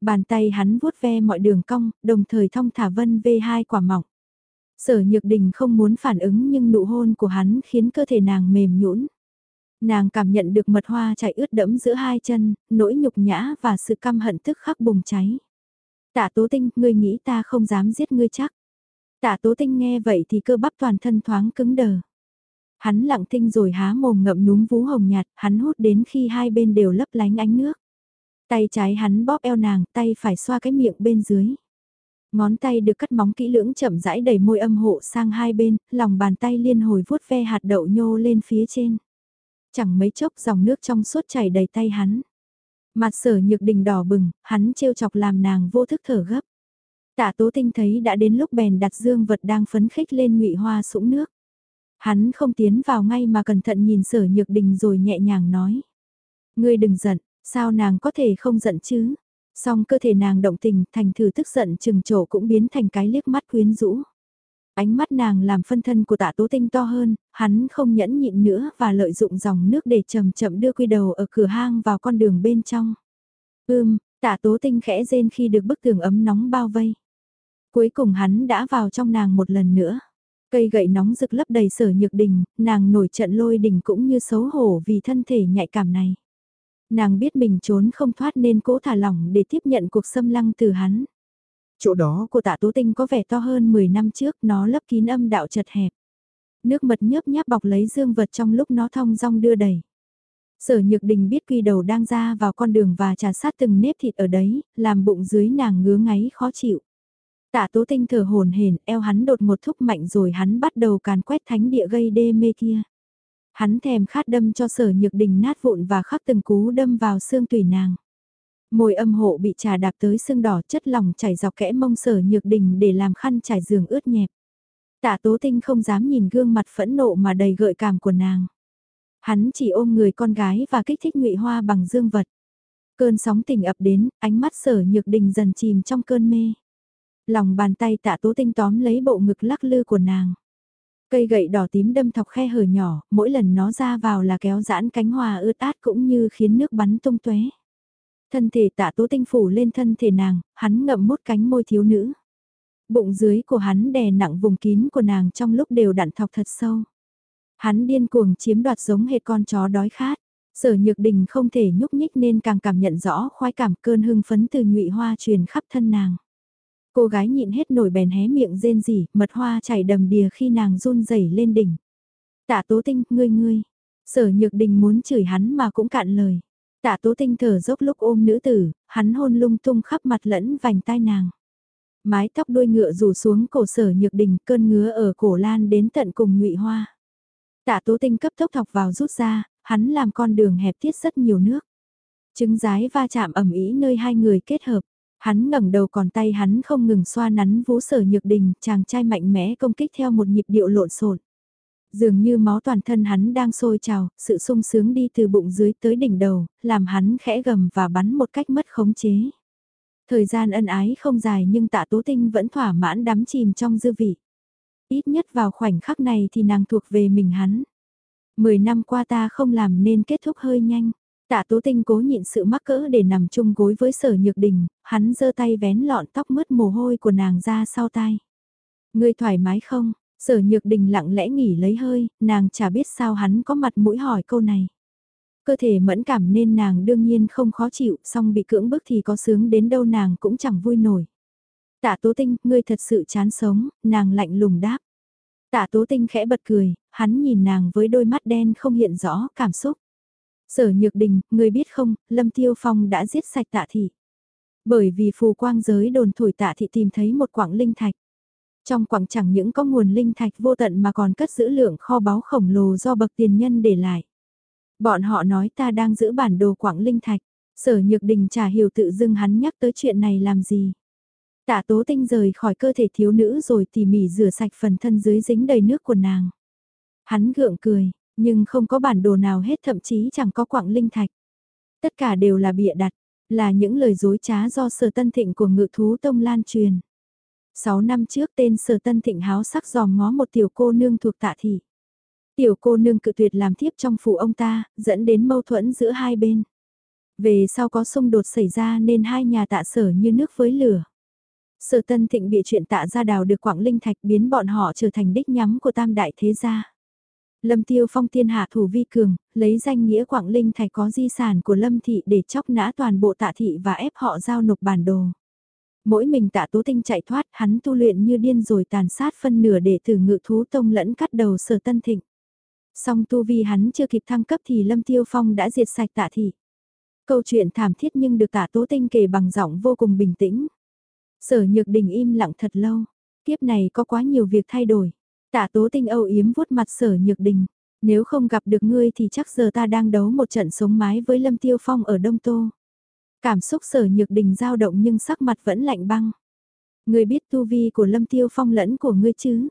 Bàn tay hắn vuốt ve mọi đường cong, đồng thời thong thả vân vê hai quả mỏng. Sở nhược đình không muốn phản ứng nhưng nụ hôn của hắn khiến cơ thể nàng mềm nhũn. Nàng cảm nhận được mật hoa chảy ướt đẫm giữa hai chân, nỗi nhục nhã và sự căm hận tức khắc bùng cháy. Tạ tố tinh, ngươi nghĩ ta không dám giết ngươi chắc. Tạ tố tinh nghe vậy thì cơ bắp toàn thân thoáng cứng đờ. Hắn lặng tinh rồi há mồm ngậm núm vú hồng nhạt, hắn hút đến khi hai bên đều lấp lánh ánh nước. Tay trái hắn bóp eo nàng, tay phải xoa cái miệng bên dưới. Ngón tay được cắt móng kỹ lưỡng chậm rãi đẩy môi âm hộ sang hai bên, lòng bàn tay liên hồi vuốt ve hạt đậu nhô lên phía trên. Chẳng mấy chốc dòng nước trong suốt chảy đầy tay hắn. Mặt sở nhược đình đỏ bừng, hắn trêu chọc làm nàng vô thức thở gấp. Tạ tố tinh thấy đã đến lúc bèn đặt dương vật đang phấn khích lên ngụy hoa sũng nước. Hắn không tiến vào ngay mà cẩn thận nhìn sở nhược đình rồi nhẹ nhàng nói. Ngươi đừng giận, sao nàng có thể không giận chứ? Song cơ thể nàng động tình thành thử tức giận chừng trổ cũng biến thành cái liếc mắt quyến rũ. Ánh mắt nàng làm phân thân của tạ tố tinh to hơn, hắn không nhẫn nhịn nữa và lợi dụng dòng nước để chậm chậm đưa quy đầu ở cửa hang vào con đường bên trong. Ưm, tạ tố tinh khẽ rên khi được bức tường ấm nóng bao vây. Cuối cùng hắn đã vào trong nàng một lần nữa. Cây gậy nóng rực lấp đầy sở nhược đình, nàng nổi trận lôi đình cũng như xấu hổ vì thân thể nhạy cảm này. Nàng biết mình trốn không thoát nên cố thả lỏng để tiếp nhận cuộc xâm lăng từ hắn. Chỗ đó của tạ tố tinh có vẻ to hơn 10 năm trước, nó lấp kín âm đạo chật hẹp. Nước mật nhớp nháp bọc lấy dương vật trong lúc nó thong dong đưa đẩy. Sở Nhược Đình biết quy đầu đang ra vào con đường và trà sát từng nếp thịt ở đấy, làm bụng dưới nàng ngứa ngáy khó chịu. Tạ tố tinh thở hồn hển, eo hắn đột một thúc mạnh rồi hắn bắt đầu càn quét thánh địa gây đê mê kia. Hắn thèm khát đâm cho sở nhược đình nát vụn và khắc từng cú đâm vào xương tùy nàng. Môi âm hộ bị trà đạp tới xương đỏ chất lỏng chảy dọc kẽ mông sở nhược đình để làm khăn trải giường ướt nhẹp. Tạ tố tinh không dám nhìn gương mặt phẫn nộ mà đầy gợi cảm của nàng. Hắn chỉ ôm người con gái và kích thích ngụy hoa bằng dương vật. Cơn sóng tình ập đến, ánh mắt sở nhược đình dần chìm trong cơn mê. Lòng bàn tay tạ tố tinh tóm lấy bộ ngực lắc lư của nàng. Cây gậy đỏ tím đâm thọc khe hở nhỏ, mỗi lần nó ra vào là kéo giãn cánh hoa ướt át cũng như khiến nước bắn tung tóe. Thân thể tạ tố tinh phủ lên thân thể nàng, hắn ngậm mút cánh môi thiếu nữ. Bụng dưới của hắn đè nặng vùng kín của nàng trong lúc đều đặn thọc thật sâu. Hắn điên cuồng chiếm đoạt giống hệt con chó đói khát. Sở nhược đình không thể nhúc nhích nên càng cảm nhận rõ khoái cảm cơn hưng phấn từ nhụy hoa truyền khắp thân nàng. Cô gái nhịn hết nổi bèn hé miệng rên rỉ, mật hoa chảy đầm đìa khi nàng run rẩy lên đỉnh. Tạ tố tinh, ngươi ngươi. Sở nhược đình muốn chửi hắn mà cũng cạn lời. Tạ tố tinh thở dốc lúc ôm nữ tử, hắn hôn lung tung khắp mặt lẫn vành tai nàng. Mái tóc đuôi ngựa rủ xuống cổ sở nhược đình, cơn ngứa ở cổ lan đến tận cùng nhụy hoa. Tạ tố tinh cấp tốc thọc vào rút ra, hắn làm con đường hẹp tiết rất nhiều nước. Trứng rái va chạm ẩm ý nơi hai người kết hợp. Hắn ngẩng đầu còn tay hắn không ngừng xoa nắn vú sở nhược đình, chàng trai mạnh mẽ công kích theo một nhịp điệu lộn xộn. Dường như máu toàn thân hắn đang sôi trào, sự sung sướng đi từ bụng dưới tới đỉnh đầu, làm hắn khẽ gầm và bắn một cách mất khống chế. Thời gian ân ái không dài nhưng tạ tố tinh vẫn thỏa mãn đắm chìm trong dư vị. Ít nhất vào khoảnh khắc này thì nàng thuộc về mình hắn. Mười năm qua ta không làm nên kết thúc hơi nhanh. Tạ Tố Tinh cố nhịn sự mắc cỡ để nằm chung gối với sở nhược đình, hắn giơ tay vén lọn tóc mướt mồ hôi của nàng ra sau tai. Ngươi thoải mái không? Sở nhược đình lặng lẽ nghỉ lấy hơi, nàng chả biết sao hắn có mặt mũi hỏi câu này. Cơ thể mẫn cảm nên nàng đương nhiên không khó chịu, song bị cưỡng bức thì có sướng đến đâu nàng cũng chẳng vui nổi. Tạ tố tinh, ngươi thật sự chán sống, nàng lạnh lùng đáp. Tạ tố tinh khẽ bật cười, hắn nhìn nàng với đôi mắt đen không hiện rõ cảm xúc. Sở nhược đình, người biết không, Lâm Tiêu Phong đã giết sạch tạ thị. Bởi vì phù quang giới đồn thổi tạ thị tìm thấy một quảng linh thạch. Trong quảng chẳng những có nguồn linh thạch vô tận mà còn cất giữ lượng kho báu khổng lồ do bậc tiền nhân để lại. Bọn họ nói ta đang giữ bản đồ quảng linh thạch. Sở nhược đình trả hiểu tự dưng hắn nhắc tới chuyện này làm gì. Tạ tố tinh rời khỏi cơ thể thiếu nữ rồi tỉ mỉ rửa sạch phần thân dưới dính đầy nước của nàng. Hắn gượng cười, nhưng không có bản đồ nào hết thậm chí chẳng có quặng linh thạch. Tất cả đều là bịa đặt, là những lời dối trá do sở tân thịnh của ngự thú tông lan truyền. Sáu năm trước tên sở tân thịnh háo sắc dòm ngó một tiểu cô nương thuộc tạ thị. Tiểu cô nương cự tuyệt làm thiếp trong phủ ông ta, dẫn đến mâu thuẫn giữa hai bên. Về sau có xung đột xảy ra nên hai nhà tạ sở như nước với lửa. Sở Tân Thịnh bị chuyện tạ ra đào được Quảng Linh Thạch biến bọn họ trở thành đích nhắm của tam đại thế gia. Lâm Tiêu Phong tiên hạ thủ vi cường, lấy danh nghĩa Quảng Linh Thạch có di sản của Lâm Thị để chóc nã toàn bộ tạ thị và ép họ giao nộp bản đồ. Mỗi mình tạ tố tinh chạy thoát, hắn tu luyện như điên rồi tàn sát phân nửa để từ ngự thú tông lẫn cắt đầu sở tân thịnh. Song tu vi hắn chưa kịp thăng cấp thì Lâm Tiêu Phong đã diệt sạch tạ thị. Câu chuyện thảm thiết nhưng được tạ tố tinh kể bằng giọng vô cùng bình tĩnh. Sở nhược đình im lặng thật lâu. Kiếp này có quá nhiều việc thay đổi. Tạ tố tinh âu yếm vuốt mặt sở nhược đình. Nếu không gặp được ngươi thì chắc giờ ta đang đấu một trận sống mái với Lâm Tiêu Phong ở Đông Tô. Cảm xúc sở nhược đình dao động nhưng sắc mặt vẫn lạnh băng. Ngươi biết tu vi của Lâm Tiêu Phong lẫn của ngươi chứ?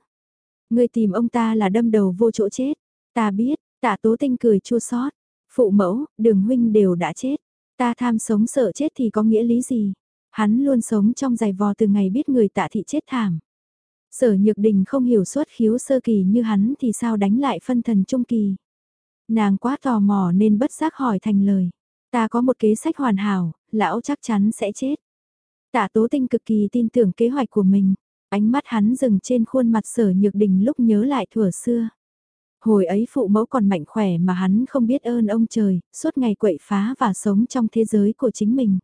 Ngươi tìm ông ta là đâm đầu vô chỗ chết. Ta biết, tạ tố tinh cười chua xót Phụ mẫu, đường huynh đều đã chết. Ta tham sống sợ chết thì có nghĩa lý gì? Hắn luôn sống trong giày vò từ ngày biết người tạ thị chết thảm. Sở Nhược Đình không hiểu suốt khiếu sơ kỳ như hắn thì sao đánh lại phân thần trung kỳ. Nàng quá tò mò nên bất giác hỏi thành lời. Ta có một kế sách hoàn hảo, lão chắc chắn sẽ chết. Tạ Tố Tinh cực kỳ tin tưởng kế hoạch của mình. Ánh mắt hắn dừng trên khuôn mặt sở nhược đình lúc nhớ lại thuở xưa. Hồi ấy phụ mẫu còn mạnh khỏe mà hắn không biết ơn ông trời, suốt ngày quậy phá và sống trong thế giới của chính mình.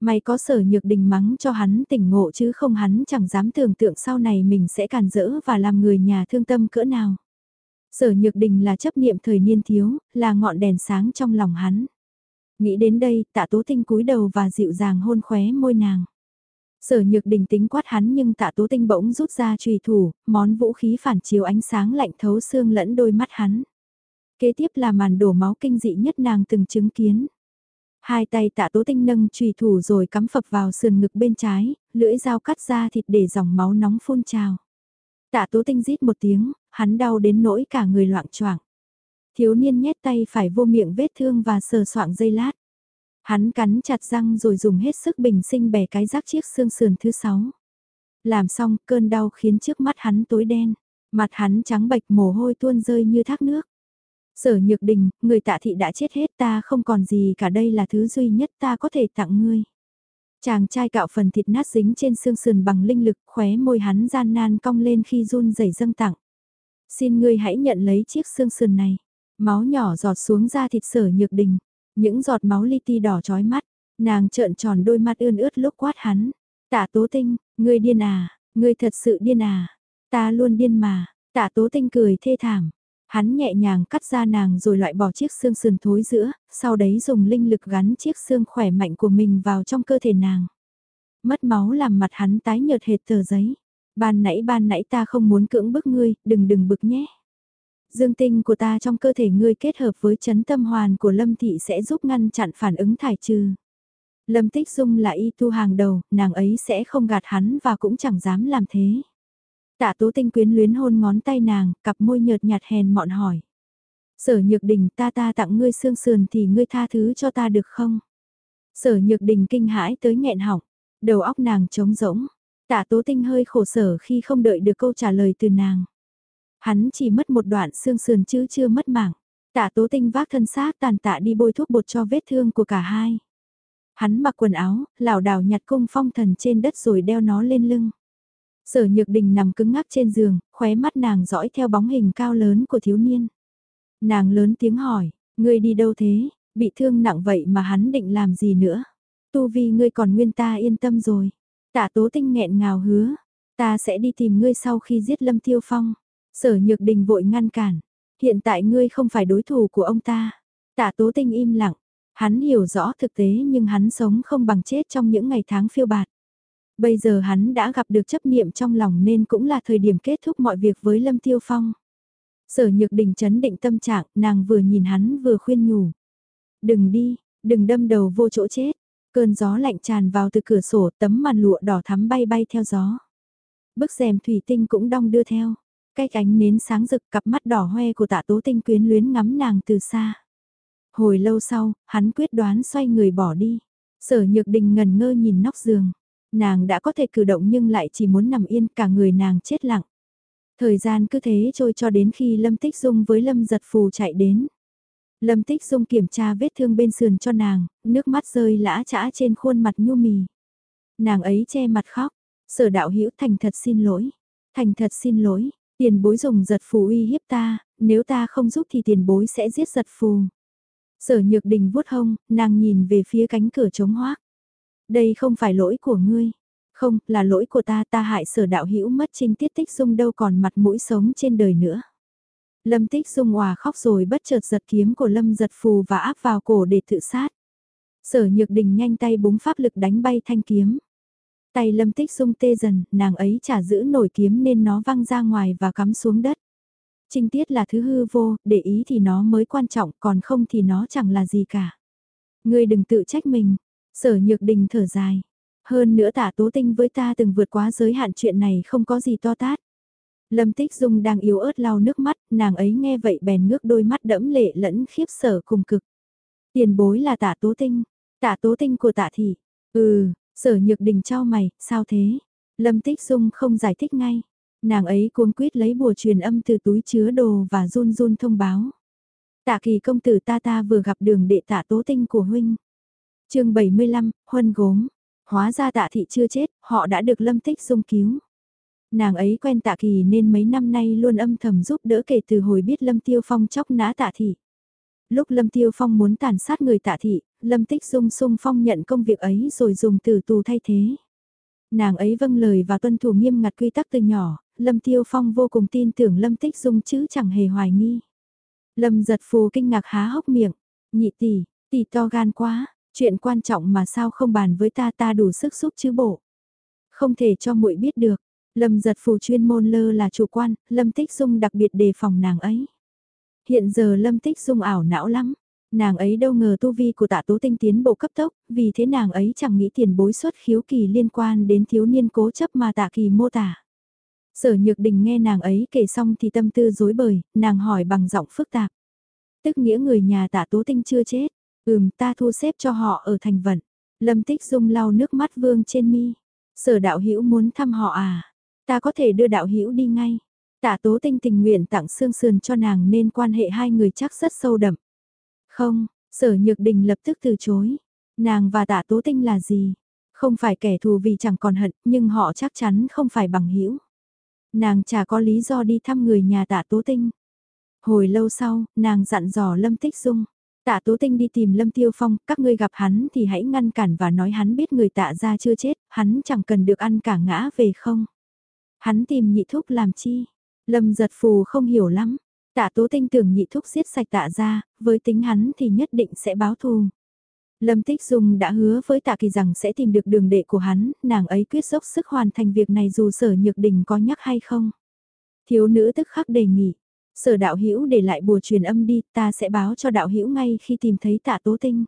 May có sở nhược đình mắng cho hắn tỉnh ngộ chứ không hắn chẳng dám tưởng tượng sau này mình sẽ càn rỡ và làm người nhà thương tâm cỡ nào. Sở nhược đình là chấp niệm thời niên thiếu, là ngọn đèn sáng trong lòng hắn. Nghĩ đến đây, tạ tố tinh cúi đầu và dịu dàng hôn khóe môi nàng. Sở nhược đình tính quát hắn nhưng tạ tố tinh bỗng rút ra trùy thủ, món vũ khí phản chiếu ánh sáng lạnh thấu xương lẫn đôi mắt hắn. Kế tiếp là màn đổ máu kinh dị nhất nàng từng chứng kiến. Hai tay tạ tố tinh nâng trùy thủ rồi cắm phập vào sườn ngực bên trái, lưỡi dao cắt ra thịt để dòng máu nóng phun trào. Tạ tố tinh rít một tiếng, hắn đau đến nỗi cả người loạn choạng. Thiếu niên nhét tay phải vô miệng vết thương và sờ soạng dây lát. Hắn cắn chặt răng rồi dùng hết sức bình sinh bẻ cái rác chiếc xương sườn thứ sáu. Làm xong, cơn đau khiến trước mắt hắn tối đen, mặt hắn trắng bệch mồ hôi tuôn rơi như thác nước. Sở nhược đình, người tạ thị đã chết hết ta không còn gì cả đây là thứ duy nhất ta có thể tặng ngươi. Chàng trai cạo phần thịt nát dính trên xương sườn bằng linh lực khóe môi hắn gian nan cong lên khi run rẩy dâng tặng. Xin ngươi hãy nhận lấy chiếc xương sườn này. Máu nhỏ giọt xuống da thịt sở nhược đình. Những giọt máu li ti đỏ chói mắt. Nàng trợn tròn đôi mắt ươn ướt lúc quát hắn. Tạ tố tinh, ngươi điên à, ngươi thật sự điên à. Ta luôn điên mà. Tạ tố tinh cười thê thảm. Hắn nhẹ nhàng cắt ra nàng rồi loại bỏ chiếc xương sườn thối giữa, sau đấy dùng linh lực gắn chiếc xương khỏe mạnh của mình vào trong cơ thể nàng. Mất máu làm mặt hắn tái nhợt hệt tờ giấy. Ban nãy ban nãy ta không muốn cưỡng bức ngươi, đừng đừng bực nhé. Dương tinh của ta trong cơ thể ngươi kết hợp với chấn tâm hoàn của Lâm Thị sẽ giúp ngăn chặn phản ứng thải trừ. Lâm Tích Dung là y tu hàng đầu, nàng ấy sẽ không gạt hắn và cũng chẳng dám làm thế. Tạ tố tinh quyến luyến hôn ngón tay nàng, cặp môi nhợt nhạt hèn mọn hỏi. Sở nhược đình ta ta tặng ngươi xương sườn thì ngươi tha thứ cho ta được không? Sở nhược đình kinh hãi tới nghẹn họng, đầu óc nàng trống rỗng. Tạ tố tinh hơi khổ sở khi không đợi được câu trả lời từ nàng. Hắn chỉ mất một đoạn xương sườn chứ chưa mất mạng. Tạ tố tinh vác thân xác tàn tạ đi bôi thuốc bột cho vết thương của cả hai. Hắn mặc quần áo, lảo đảo nhặt cung phong thần trên đất rồi đeo nó lên lưng. Sở Nhược Đình nằm cứng ngắc trên giường, khóe mắt nàng dõi theo bóng hình cao lớn của thiếu niên. Nàng lớn tiếng hỏi, Ngươi đi đâu thế, bị thương nặng vậy mà hắn định làm gì nữa. Tu vi ngươi còn nguyên ta yên tâm rồi. Tạ tố tinh nghẹn ngào hứa, ta sẽ đi tìm ngươi sau khi giết Lâm Tiêu Phong. Sở Nhược Đình vội ngăn cản, hiện tại ngươi không phải đối thủ của ông ta. Tạ tố tinh im lặng, hắn hiểu rõ thực tế nhưng hắn sống không bằng chết trong những ngày tháng phiêu bạt. Bây giờ hắn đã gặp được chấp niệm trong lòng nên cũng là thời điểm kết thúc mọi việc với Lâm Tiêu Phong. Sở Nhược Đình chấn định tâm trạng, nàng vừa nhìn hắn vừa khuyên nhủ. Đừng đi, đừng đâm đầu vô chỗ chết. Cơn gió lạnh tràn vào từ cửa sổ tấm màn lụa đỏ thắm bay bay theo gió. Bức rèm thủy tinh cũng đong đưa theo. Cái ánh nến sáng rực cặp mắt đỏ hoe của tạ tố tinh quyến luyến ngắm nàng từ xa. Hồi lâu sau, hắn quyết đoán xoay người bỏ đi. Sở nhược đình ngần ngơ nhìn nóc giường. Nàng đã có thể cử động nhưng lại chỉ muốn nằm yên cả người nàng chết lặng. Thời gian cứ thế trôi cho đến khi Lâm Tích Dung với Lâm Giật Phù chạy đến. Lâm Tích Dung kiểm tra vết thương bên sườn cho nàng, nước mắt rơi lã chã trên khuôn mặt nhu mì. Nàng ấy che mặt khóc, sở đạo hữu thành thật xin lỗi, thành thật xin lỗi, tiền bối dùng giật phù uy hiếp ta, nếu ta không giúp thì tiền bối sẽ giết giật phù. Sở nhược đình vuốt hông, nàng nhìn về phía cánh cửa trống hoác. Đây không phải lỗi của ngươi, không, là lỗi của ta ta hại sở đạo hữu mất trinh tiết tích dung đâu còn mặt mũi sống trên đời nữa. Lâm Tích Dung hòa khóc rồi bất chợt giật kiếm của Lâm giật phù và áp vào cổ để tự sát. Sở Nhược Đình nhanh tay búng pháp lực đánh bay thanh kiếm. Tay Lâm Tích Dung tê dần, nàng ấy chả giữ nổi kiếm nên nó văng ra ngoài và cắm xuống đất. Trinh tiết là thứ hư vô, để ý thì nó mới quan trọng, còn không thì nó chẳng là gì cả. Ngươi đừng tự trách mình. Sở Nhược Đình thở dài. Hơn nữa tả tố tinh với ta từng vượt quá giới hạn chuyện này không có gì to tát. Lâm Tích Dung đang yếu ớt lau nước mắt, nàng ấy nghe vậy bèn ngước đôi mắt đẫm lệ lẫn khiếp sở cùng cực. Tiền bối là tạ tố tinh, tạ tố tinh của tạ thị. Ừ, sở nhược đình trao mày, sao thế? Lâm Tích Dung không giải thích ngay. Nàng ấy cuống quýt lấy bùa truyền âm từ túi chứa đồ và run run thông báo. Tạ kỳ công tử ta ta vừa gặp đường đệ tạ tố tinh của huynh chương 75, huân gốm. Hóa ra tạ thị chưa chết, họ đã được lâm tích dung cứu. Nàng ấy quen tạ kỳ nên mấy năm nay luôn âm thầm giúp đỡ kể từ hồi biết Lâm Tiêu Phong chóc nã tạ thị. Lúc Lâm Tiêu Phong muốn tàn sát người tạ thị, Lâm Tích Dung sung phong nhận công việc ấy rồi dùng tử tù thay thế. Nàng ấy vâng lời và tuân thủ nghiêm ngặt quy tắc từ nhỏ, Lâm Tiêu Phong vô cùng tin tưởng Lâm Tích Dung chứ chẳng hề hoài nghi. Lâm giật phù kinh ngạc há hốc miệng, nhị tỷ, tỷ to gan quá, chuyện quan trọng mà sao không bàn với ta ta đủ sức giúp chứ bộ. Không thể cho muội biết được, Lâm giật phù chuyên môn lơ là chủ quan, Lâm Tích Dung đặc biệt đề phòng nàng ấy. Hiện giờ Lâm Tích Dung ảo não lắm, nàng ấy đâu ngờ tu vi của tạ tố tinh tiến bộ cấp tốc, vì thế nàng ấy chẳng nghĩ tiền bối xuất khiếu kỳ liên quan đến thiếu niên cố chấp mà tạ kỳ mô tả. Sở nhược đình nghe nàng ấy kể xong thì tâm tư dối bời, nàng hỏi bằng giọng phức tạp. Tức nghĩa người nhà tạ tố tinh chưa chết, ừm ta thu xếp cho họ ở thành vận. Lâm Tích Dung lau nước mắt vương trên mi. Sở đạo hữu muốn thăm họ à? Ta có thể đưa đạo hữu đi ngay. Tạ tố tinh tình nguyện tặng xương sườn cho nàng nên quan hệ hai người chắc rất sâu đậm. Không, sở nhược đình lập tức từ chối. Nàng và tạ tố tinh là gì? Không phải kẻ thù vì chẳng còn hận, nhưng họ chắc chắn không phải bằng hữu Nàng chả có lý do đi thăm người nhà tạ tố tinh. Hồi lâu sau, nàng dặn dò Lâm Tích Dung. Tạ Tố Tinh đi tìm Lâm Tiêu Phong, các ngươi gặp hắn thì hãy ngăn cản và nói hắn biết người tạ ra chưa chết, hắn chẳng cần được ăn cả ngã về không. Hắn tìm nhị thúc làm chi? Lâm giật phù không hiểu lắm. Tạ tố tinh tưởng nhị thúc giết sạch tạ ra, với tính hắn thì nhất định sẽ báo thù. Lâm Tích Dung đã hứa với Tạ Kỳ rằng sẽ tìm được đường đệ của hắn, nàng ấy quyết dốc sức hoàn thành việc này dù sở nhược đình có nhắc hay không. Thiếu nữ tức khắc đề nghị, sở đạo hữu để lại bùa truyền âm đi, ta sẽ báo cho đạo hữu ngay khi tìm thấy tạ tố tinh.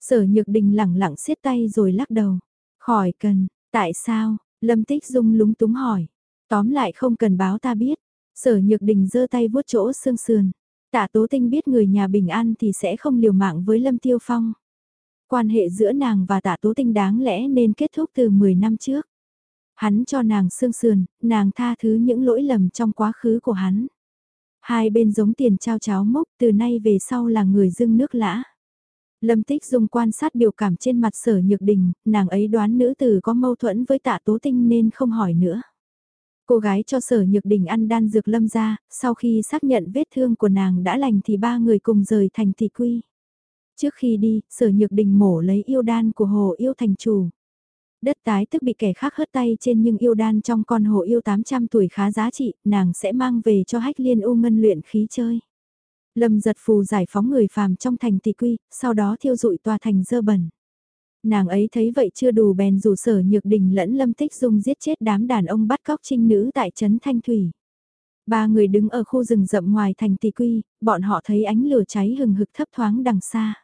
Sở nhược đình lẳng lặng siết tay rồi lắc đầu, khỏi cần, tại sao, Lâm Tích Dung lúng túng hỏi, Tóm lại không cần báo ta biết. Sở nhược đình giơ tay vuốt chỗ xương sườn. Tạ tố tinh biết người nhà bình an thì sẽ không liều mạng với Lâm Tiêu Phong. Quan hệ giữa nàng và tạ tố tinh đáng lẽ nên kết thúc từ 10 năm trước. Hắn cho nàng xương sườn, nàng tha thứ những lỗi lầm trong quá khứ của hắn. Hai bên giống tiền trao cháo mốc từ nay về sau là người dưng nước lã. Lâm Tích Dung quan sát biểu cảm trên mặt sở nhược đình, nàng ấy đoán nữ tử có mâu thuẫn với tạ tố tinh nên không hỏi nữa. Cô gái cho sở nhược đình ăn đan dược lâm ra, sau khi xác nhận vết thương của nàng đã lành thì ba người cùng rời thành thị quy. Trước khi đi, sở nhược đình mổ lấy yêu đan của hồ yêu thành chủ. Đất tái tức bị kẻ khác hớt tay trên nhưng yêu đan trong con hồ yêu 800 tuổi khá giá trị, nàng sẽ mang về cho hách liên u ngân luyện khí chơi. Lâm giật phù giải phóng người phàm trong thành tỷ quy, sau đó thiêu dụi tòa thành dơ bẩn. Nàng ấy thấy vậy chưa đủ bèn rủ sở nhược đình lẫn lâm tích dung giết chết đám đàn ông bắt cóc trinh nữ tại trấn Thanh Thủy. Ba người đứng ở khu rừng rậm ngoài thành tỷ quy, bọn họ thấy ánh lửa cháy hừng hực thấp thoáng đằng xa.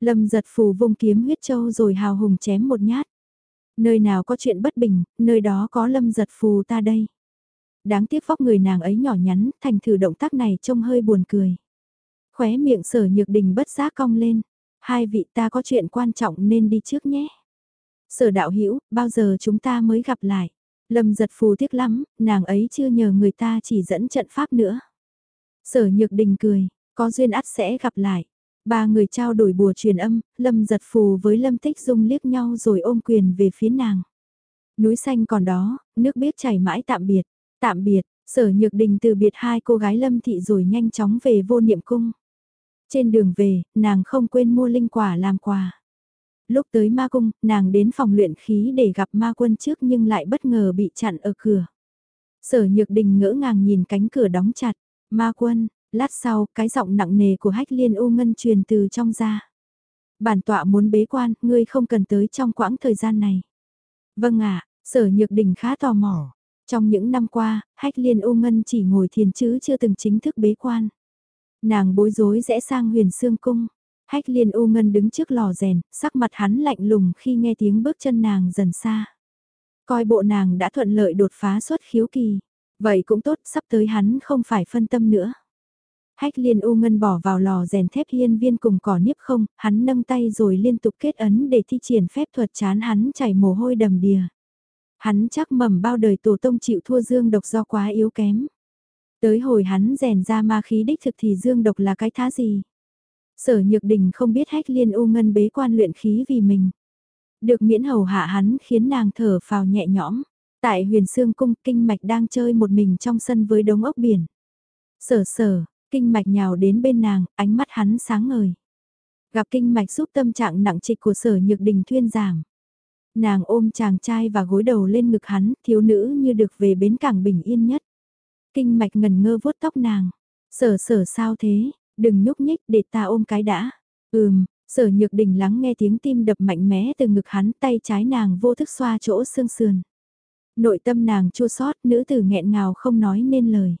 Lâm giật phù vung kiếm huyết châu rồi hào hùng chém một nhát. Nơi nào có chuyện bất bình, nơi đó có lâm giật phù ta đây. Đáng tiếc vóc người nàng ấy nhỏ nhắn, thành thử động tác này trông hơi buồn cười. Khóe miệng sở nhược đình bất giác cong lên. Hai vị ta có chuyện quan trọng nên đi trước nhé. Sở đạo hữu bao giờ chúng ta mới gặp lại? Lâm giật phù tiếc lắm, nàng ấy chưa nhờ người ta chỉ dẫn trận pháp nữa. Sở nhược đình cười, có duyên ắt sẽ gặp lại. Ba người trao đổi bùa truyền âm, Lâm giật phù với Lâm tích dung liếc nhau rồi ôm quyền về phía nàng. Núi xanh còn đó, nước biết chảy mãi tạm biệt, tạm biệt, sở nhược đình từ biệt hai cô gái Lâm thị rồi nhanh chóng về vô niệm cung. Trên đường về, nàng không quên mua linh quả làm quà. Lúc tới ma cung, nàng đến phòng luyện khí để gặp ma quân trước nhưng lại bất ngờ bị chặn ở cửa. Sở nhược đình ngỡ ngàng nhìn cánh cửa đóng chặt. Ma quân, lát sau, cái giọng nặng nề của hách liên u ngân truyền từ trong ra. Bản tọa muốn bế quan, ngươi không cần tới trong quãng thời gian này. Vâng ạ, sở nhược đình khá tò mò. Trong những năm qua, hách liên u ngân chỉ ngồi thiền chứ chưa từng chính thức bế quan. Nàng bối rối rẽ sang huyền xương cung. Hách liên u ngân đứng trước lò rèn, sắc mặt hắn lạnh lùng khi nghe tiếng bước chân nàng dần xa. Coi bộ nàng đã thuận lợi đột phá xuất khiếu kỳ. Vậy cũng tốt, sắp tới hắn không phải phân tâm nữa. Hách liên u ngân bỏ vào lò rèn thép hiên viên cùng cỏ niếp không, hắn nâng tay rồi liên tục kết ấn để thi triển phép thuật chán hắn chảy mồ hôi đầm đìa. Hắn chắc mầm bao đời tổ tông chịu thua dương độc do quá yếu kém. Tới hồi hắn rèn ra ma khí đích thực thì dương độc là cái thá gì? Sở Nhược Đình không biết hách liên u ngân bế quan luyện khí vì mình. Được miễn hầu hạ hắn khiến nàng thở phào nhẹ nhõm. Tại huyền xương cung kinh mạch đang chơi một mình trong sân với đống ốc biển. Sở sở, kinh mạch nhào đến bên nàng, ánh mắt hắn sáng ngời. Gặp kinh mạch giúp tâm trạng nặng trịch của sở nhược đình thuyên giảm. Nàng ôm chàng trai và gối đầu lên ngực hắn, thiếu nữ như được về bến cảng bình yên nhất. Kinh mạch ngần ngơ vuốt tóc nàng. Sở sở sao thế, đừng nhúc nhích để ta ôm cái đã. Ừm, sở nhược đình lắng nghe tiếng tim đập mạnh mẽ từ ngực hắn tay trái nàng vô thức xoa chỗ xương sườn. Nội tâm nàng chua xót nữ tử nghẹn ngào không nói nên lời.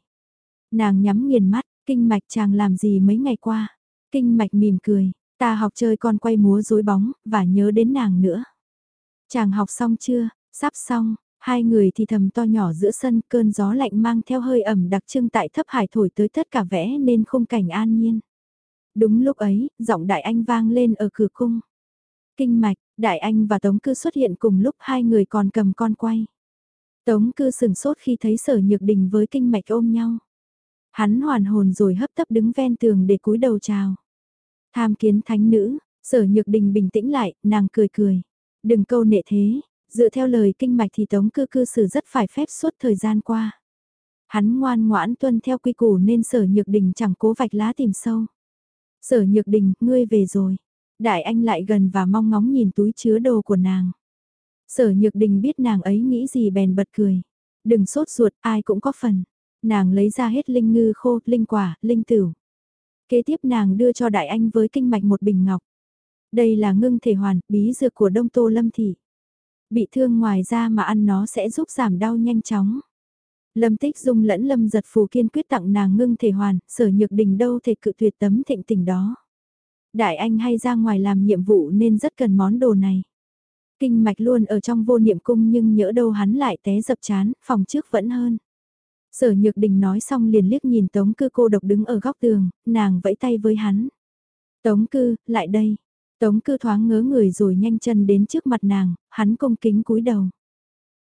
Nàng nhắm nghiền mắt, kinh mạch chàng làm gì mấy ngày qua. Kinh mạch mỉm cười, ta học chơi con quay múa rối bóng, và nhớ đến nàng nữa. Chàng học xong chưa, sắp xong, Hai người thì thầm to nhỏ giữa sân, cơn gió lạnh mang theo hơi ẩm đặc trưng tại thấp hải thổi tới tất cả vẽ nên khung cảnh an nhiên. Đúng lúc ấy, giọng đại anh vang lên ở cửa cung. Kinh mạch, đại anh và tống cư xuất hiện cùng lúc hai người còn cầm con quay. Tống cư sừng sốt khi thấy sở nhược đình với kinh mạch ôm nhau. Hắn hoàn hồn rồi hấp tấp đứng ven tường để cúi đầu chào. Tham kiến thánh nữ, sở nhược đình bình tĩnh lại, nàng cười cười. Đừng câu nệ thế, Dựa theo lời kinh mạch thì Tống cư cư xử rất phải phép suốt thời gian qua. Hắn ngoan ngoãn tuân theo quy củ nên sở nhược đình chẳng cố vạch lá tìm sâu. Sở nhược đình, ngươi về rồi. Đại anh lại gần và mong ngóng nhìn túi chứa đồ của nàng. Sở nhược đình biết nàng ấy nghĩ gì bèn bật cười. Đừng sốt ruột, ai cũng có phần. Nàng lấy ra hết linh ngư khô, linh quả, linh tửu. Kế tiếp nàng đưa cho đại anh với kinh mạch một bình ngọc. Đây là ngưng thể hoàn, bí dược của Đông Tô Lâm Thị. Bị thương ngoài ra mà ăn nó sẽ giúp giảm đau nhanh chóng. Lâm Tích Dung lẫn Lâm giật phù kiên quyết tặng nàng ngưng thể hoàn, sở nhược đình đâu thể cự tuyệt tấm thịnh tình đó. Đại Anh hay ra ngoài làm nhiệm vụ nên rất cần món đồ này. Kinh mạch luôn ở trong vô niệm cung nhưng nhỡ đâu hắn lại té dập chán, phòng trước vẫn hơn. Sở Nhược Đình nói xong liền liếc nhìn Tống Cư cô độc đứng ở góc tường, nàng vẫy tay với hắn. Tống Cư, lại đây. Tống cư thoáng ngớ người rồi nhanh chân đến trước mặt nàng, hắn cung kính cúi đầu.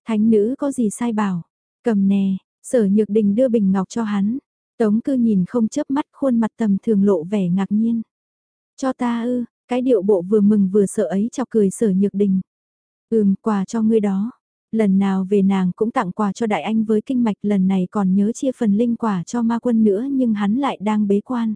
Thánh nữ có gì sai bảo, cầm nè, sở nhược đình đưa bình ngọc cho hắn. Tống cư nhìn không chớp mắt khuôn mặt tầm thường lộ vẻ ngạc nhiên. Cho ta ư, cái điệu bộ vừa mừng vừa sợ ấy chọc cười sở nhược đình. Ừm, quà cho ngươi đó. Lần nào về nàng cũng tặng quà cho đại anh với kinh mạch lần này còn nhớ chia phần linh quả cho ma quân nữa nhưng hắn lại đang bế quan.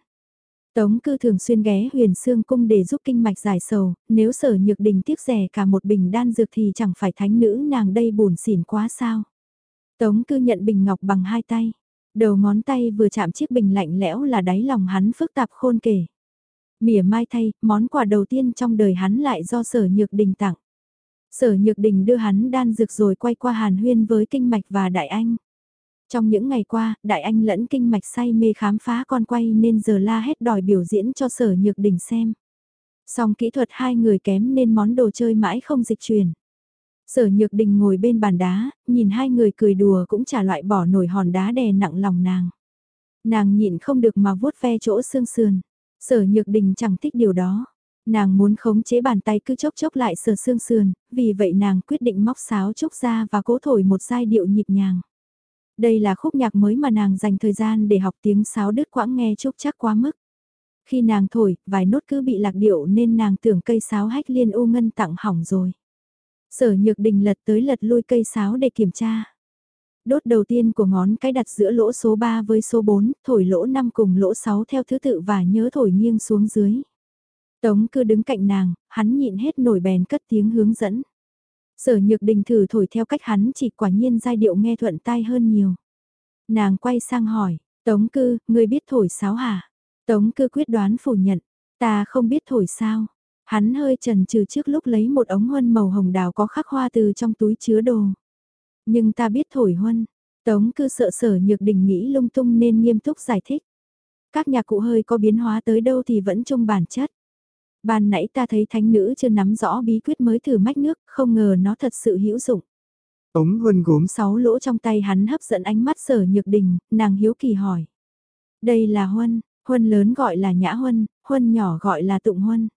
Tống cư thường xuyên ghé huyền xương cung để giúp kinh mạch giải sầu, nếu sở nhược đình tiếc rẻ cả một bình đan dược thì chẳng phải thánh nữ nàng đây buồn xỉn quá sao. Tống cư nhận bình ngọc bằng hai tay, đầu ngón tay vừa chạm chiếc bình lạnh lẽo là đáy lòng hắn phức tạp khôn kể. Mỉa mai thay, món quà đầu tiên trong đời hắn lại do sở nhược đình tặng. Sở nhược đình đưa hắn đan dược rồi quay qua hàn huyên với kinh mạch và đại anh. Trong những ngày qua, Đại Anh lẫn kinh mạch say mê khám phá con quay nên giờ la hét đòi biểu diễn cho sở nhược đình xem. Song kỹ thuật hai người kém nên món đồ chơi mãi không dịch chuyển. Sở nhược đình ngồi bên bàn đá, nhìn hai người cười đùa cũng trả loại bỏ nổi hòn đá đè nặng lòng nàng. Nàng nhịn không được mà vuốt ve chỗ xương sườn. Sở nhược đình chẳng thích điều đó. Nàng muốn khống chế bàn tay cứ chốc chốc lại sờ xương sườn, vì vậy nàng quyết định móc sáo trúc ra và cố thổi một giai điệu nhịp nhàng. Đây là khúc nhạc mới mà nàng dành thời gian để học tiếng sáo đứt quãng nghe chúc chắc quá mức. Khi nàng thổi, vài nốt cứ bị lạc điệu nên nàng tưởng cây sáo hách liên u ngân tặng hỏng rồi. Sở nhược đình lật tới lật lui cây sáo để kiểm tra. Đốt đầu tiên của ngón cái đặt giữa lỗ số 3 với số 4, thổi lỗ 5 cùng lỗ 6 theo thứ tự và nhớ thổi nghiêng xuống dưới. Tống cứ đứng cạnh nàng, hắn nhịn hết nổi bèn cất tiếng hướng dẫn. Sở nhược đình thử thổi theo cách hắn chỉ quả nhiên giai điệu nghe thuận tai hơn nhiều. Nàng quay sang hỏi, Tống cư, ngươi biết thổi sáo hả? Tống cư quyết đoán phủ nhận, ta không biết thổi sao. Hắn hơi trần trừ trước lúc lấy một ống huân màu hồng đào có khắc hoa từ trong túi chứa đồ. Nhưng ta biết thổi huân. Tống cư sợ sở nhược đình nghĩ lung tung nên nghiêm túc giải thích. Các nhạc cụ hơi có biến hóa tới đâu thì vẫn trong bản chất. Ban nãy ta thấy thánh nữ chưa nắm rõ bí quyết mới thử mách nước, không ngờ nó thật sự hữu dụng. Ống huân gốm sáu lỗ trong tay hắn hấp dẫn ánh mắt sở nhược đình, nàng hiếu kỳ hỏi. Đây là huân, huân lớn gọi là nhã huân, huân nhỏ gọi là tụng huân.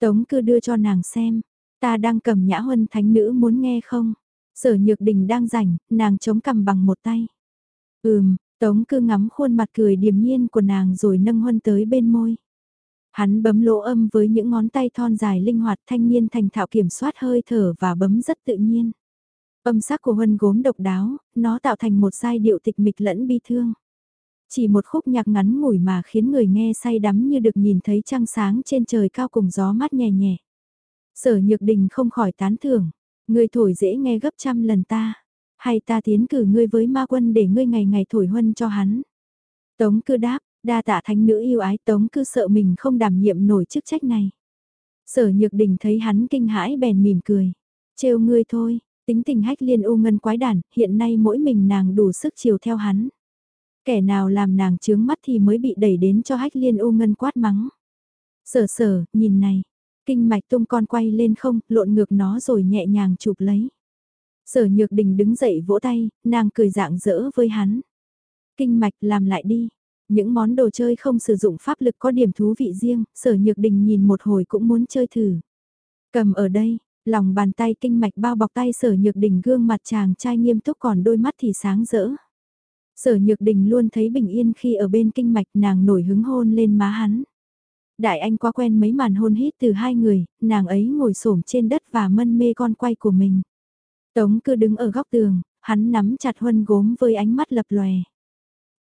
Tống cư đưa cho nàng xem, ta đang cầm nhã huân thánh nữ muốn nghe không? Sở nhược đình đang rảnh, nàng chống cầm bằng một tay. Ừm, tống cư ngắm khuôn mặt cười điềm nhiên của nàng rồi nâng huân tới bên môi. Hắn bấm lỗ âm với những ngón tay thon dài linh hoạt thanh niên thành thạo kiểm soát hơi thở và bấm rất tự nhiên. Âm sắc của huân gốm độc đáo, nó tạo thành một giai điệu tịch mịch lẫn bi thương. Chỉ một khúc nhạc ngắn ngủi mà khiến người nghe say đắm như được nhìn thấy trăng sáng trên trời cao cùng gió mát nhẹ nhẹ. Sở nhược đình không khỏi tán thưởng, người thổi dễ nghe gấp trăm lần ta, hay ta tiến cử ngươi với ma quân để ngươi ngày ngày thổi huân cho hắn. Tống cư đáp, Đa tạ thánh nữ yêu ái tống cứ sợ mình không đảm nhiệm nổi chức trách này. Sở nhược đình thấy hắn kinh hãi bèn mỉm cười. Trêu ngươi thôi, tính tình hách liên u ngân quái đản, hiện nay mỗi mình nàng đủ sức chiều theo hắn. Kẻ nào làm nàng chướng mắt thì mới bị đẩy đến cho hách liên u ngân quát mắng. Sở sở, nhìn này, kinh mạch tung con quay lên không, lộn ngược nó rồi nhẹ nhàng chụp lấy. Sở nhược đình đứng dậy vỗ tay, nàng cười dạng dỡ với hắn. Kinh mạch làm lại đi, những món đồ chơi không sử dụng pháp lực có điểm thú vị riêng, sở nhược đình nhìn một hồi cũng muốn chơi thử. Cầm ở đây, lòng bàn tay kinh mạch bao bọc tay sở nhược đình gương mặt chàng trai nghiêm túc còn đôi mắt thì sáng rỡ. Sở nhược đình luôn thấy bình yên khi ở bên kinh mạch nàng nổi hứng hôn lên má hắn. Đại anh quá quen mấy màn hôn hít từ hai người, nàng ấy ngồi xổm trên đất và mân mê con quay của mình. Tống cứ đứng ở góc tường, hắn nắm chặt huân gốm với ánh mắt lập lòe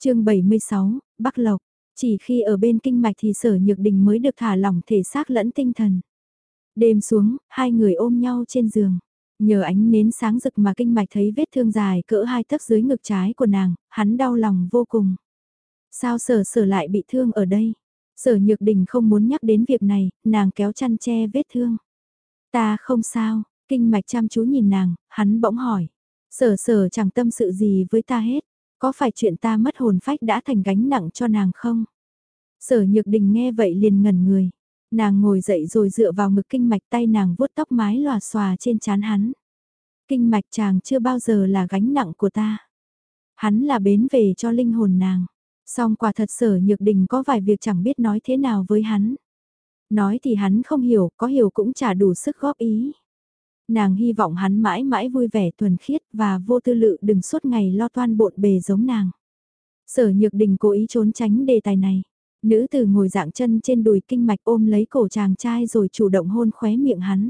chương 76, Bắc Lộc. Chỉ khi ở bên kinh mạch thì sở nhược đình mới được thả lỏng thể xác lẫn tinh thần. Đêm xuống, hai người ôm nhau trên giường. Nhờ ánh nến sáng rực mà kinh mạch thấy vết thương dài cỡ hai tấc dưới ngực trái của nàng, hắn đau lòng vô cùng. Sao sở sở lại bị thương ở đây? Sở nhược đình không muốn nhắc đến việc này, nàng kéo chăn che vết thương. Ta không sao, kinh mạch chăm chú nhìn nàng, hắn bỗng hỏi. Sở sở chẳng tâm sự gì với ta hết. Có phải chuyện ta mất hồn phách đã thành gánh nặng cho nàng không? Sở nhược đình nghe vậy liền ngẩn người. Nàng ngồi dậy rồi dựa vào ngực kinh mạch tay nàng vuốt tóc mái lòa xòa trên chán hắn. Kinh mạch chàng chưa bao giờ là gánh nặng của ta. Hắn là bến về cho linh hồn nàng. Song quả thật sở nhược đình có vài việc chẳng biết nói thế nào với hắn. Nói thì hắn không hiểu, có hiểu cũng chả đủ sức góp ý. Nàng hy vọng hắn mãi mãi vui vẻ thuần khiết và vô tư lự đừng suốt ngày lo toan bộn bề giống nàng. Sở nhược đình cố ý trốn tránh đề tài này. Nữ tử ngồi dạng chân trên đùi kinh mạch ôm lấy cổ chàng trai rồi chủ động hôn khóe miệng hắn.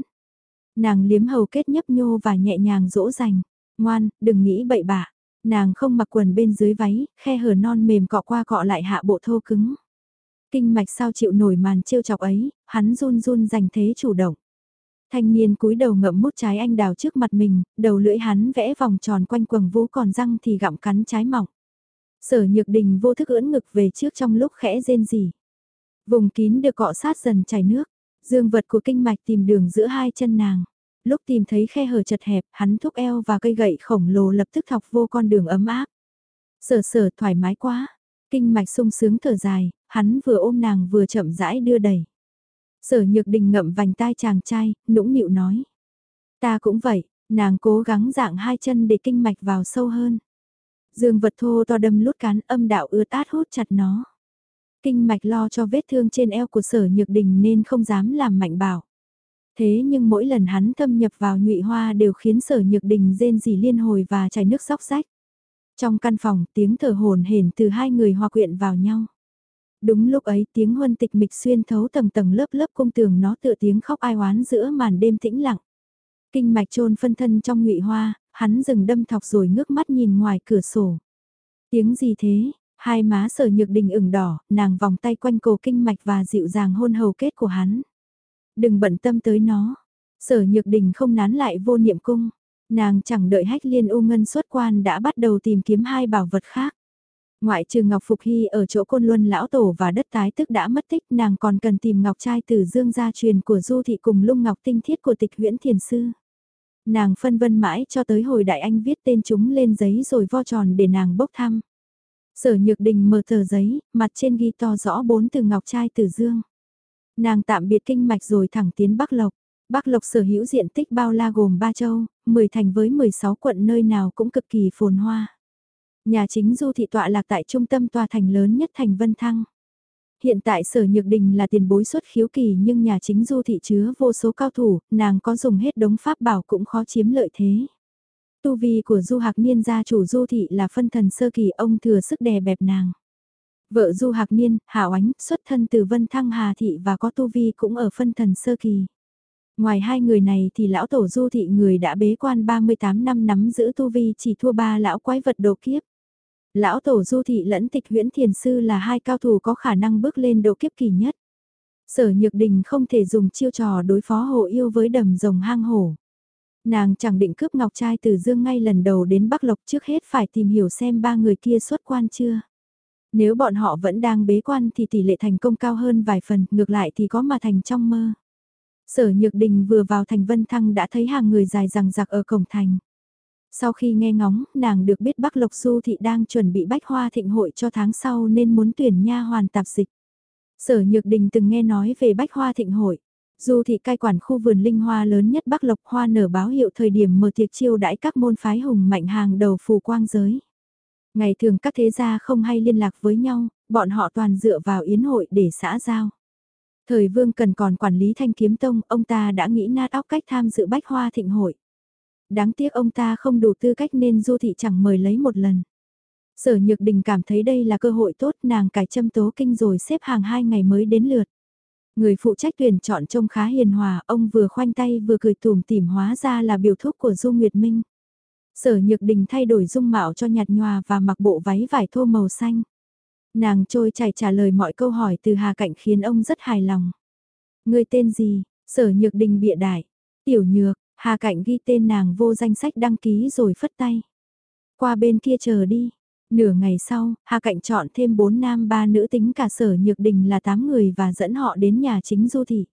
Nàng liếm hầu kết nhấp nhô và nhẹ nhàng dỗ dành. Ngoan, đừng nghĩ bậy bạ. Nàng không mặc quần bên dưới váy, khe hở non mềm cọ qua cọ lại hạ bộ thô cứng. Kinh mạch sao chịu nổi màn trêu chọc ấy, hắn run run giành thế chủ động. Thanh niên cúi đầu ngậm mút trái anh đào trước mặt mình, đầu lưỡi hắn vẽ vòng tròn quanh quầng vú còn răng thì gặm cắn trái mỏng. Sở nhược đình vô thức ưỡn ngực về trước trong lúc khẽ rên rỉ. Vùng kín được cọ sát dần chảy nước, dương vật của kinh mạch tìm đường giữa hai chân nàng. Lúc tìm thấy khe hở chật hẹp, hắn thúc eo và cây gậy khổng lồ lập tức thọc vô con đường ấm áp. Sở sở thoải mái quá, kinh mạch sung sướng thở dài, hắn vừa ôm nàng vừa chậm rãi đưa đẩy. Sở nhược đình ngậm vành tai chàng trai, nũng nịu nói. Ta cũng vậy, nàng cố gắng dạng hai chân để kinh mạch vào sâu hơn. Dương vật thô to đâm lút cán âm đạo ướt át hút chặt nó. Kinh mạch lo cho vết thương trên eo của sở nhược đình nên không dám làm mạnh bảo. Thế nhưng mỗi lần hắn thâm nhập vào nhụy hoa đều khiến sở nhược đình rên rỉ liên hồi và chảy nước sóc rách. Trong căn phòng tiếng thở hồn hển từ hai người hòa quyện vào nhau. Đúng lúc ấy tiếng huân tịch mịch xuyên thấu tầng tầng lớp lớp cung tường nó tựa tiếng khóc ai oán giữa màn đêm tĩnh lặng. Kinh mạch trôn phân thân trong ngụy hoa, hắn dừng đâm thọc rồi ngước mắt nhìn ngoài cửa sổ. Tiếng gì thế? Hai má sở nhược đình ửng đỏ, nàng vòng tay quanh cổ kinh mạch và dịu dàng hôn hầu kết của hắn. Đừng bận tâm tới nó. Sở nhược đình không nán lại vô niệm cung. Nàng chẳng đợi hách liên ô ngân xuất quan đã bắt đầu tìm kiếm hai bảo vật khác. Ngoại trừ Ngọc Phục Hy ở chỗ côn luân lão tổ và đất tái tức đã mất tích nàng còn cần tìm ngọc trai từ dương gia truyền của du thị cùng lung ngọc tinh thiết của tịch huyễn thiền sư. Nàng phân vân mãi cho tới hồi đại anh viết tên chúng lên giấy rồi vo tròn để nàng bốc thăm. Sở nhược đình mở tờ giấy, mặt trên ghi to rõ bốn từ ngọc trai từ dương. Nàng tạm biệt kinh mạch rồi thẳng tiến Bắc Lộc. Bắc Lộc sở hữu diện tích bao la gồm ba châu, 10 thành với 16 quận nơi nào cũng cực kỳ phồn hoa. Nhà chính du thị tọa lạc tại trung tâm tòa thành lớn nhất thành Vân Thăng. Hiện tại sở nhược đình là tiền bối xuất khiếu kỳ nhưng nhà chính du thị chứa vô số cao thủ, nàng có dùng hết đống pháp bảo cũng khó chiếm lợi thế. Tu vi của du hạc niên gia chủ du thị là phân thần sơ kỳ ông thừa sức đè bẹp nàng. Vợ du hạc niên, hảo ánh, xuất thân từ vân thăng hà thị và có tu vi cũng ở phân thần sơ kỳ. Ngoài hai người này thì lão tổ du thị người đã bế quan 38 năm nắm giữ tu vi chỉ thua ba lão quái vật đồ kiếp. Lão Tổ Du Thị lẫn tịch huyễn thiền sư là hai cao thủ có khả năng bước lên độ kiếp kỳ nhất. Sở Nhược Đình không thể dùng chiêu trò đối phó hồ yêu với đầm rồng hang hổ. Nàng chẳng định cướp ngọc trai từ dương ngay lần đầu đến Bắc Lộc trước hết phải tìm hiểu xem ba người kia xuất quan chưa. Nếu bọn họ vẫn đang bế quan thì tỷ lệ thành công cao hơn vài phần, ngược lại thì có mà thành trong mơ. Sở Nhược Đình vừa vào thành Vân Thăng đã thấy hàng người dài rằng giặc ở cổng thành. Sau khi nghe ngóng, nàng được biết Bắc Lộc Du Thị đang chuẩn bị bách hoa thịnh hội cho tháng sau nên muốn tuyển nha hoàn tạp dịch. Sở Nhược Đình từng nghe nói về bách hoa thịnh hội. Du Thị cai quản khu vườn linh hoa lớn nhất Bắc Lộc hoa nở báo hiệu thời điểm mở tiệc chiêu đãi các môn phái hùng mạnh hàng đầu phù quang giới. Ngày thường các thế gia không hay liên lạc với nhau, bọn họ toàn dựa vào yến hội để xã giao. Thời vương cần còn quản lý thanh kiếm tông, ông ta đã nghĩ nát óc cách tham dự bách hoa thịnh hội. Đáng tiếc ông ta không đủ tư cách nên Du Thị chẳng mời lấy một lần. Sở Nhược Đình cảm thấy đây là cơ hội tốt nàng cải châm tố kinh rồi xếp hàng hai ngày mới đến lượt. Người phụ trách tuyển chọn trông khá hiền hòa, ông vừa khoanh tay vừa cười tùm tìm hóa ra là biểu thúc của Du Nguyệt Minh. Sở Nhược Đình thay đổi dung mạo cho nhạt nhòa và mặc bộ váy vải thô màu xanh. Nàng trôi chảy trả lời mọi câu hỏi từ Hà Cạnh khiến ông rất hài lòng. Người tên gì? Sở Nhược Đình bịa đại. Tiểu Nhược, Hà Cạnh ghi tên nàng vô danh sách đăng ký rồi phất tay. Qua bên kia chờ đi. Nửa ngày sau, Hà Cạnh chọn thêm 4 nam 3 nữ tính cả sở nhược đình là 8 người và dẫn họ đến nhà chính du thị.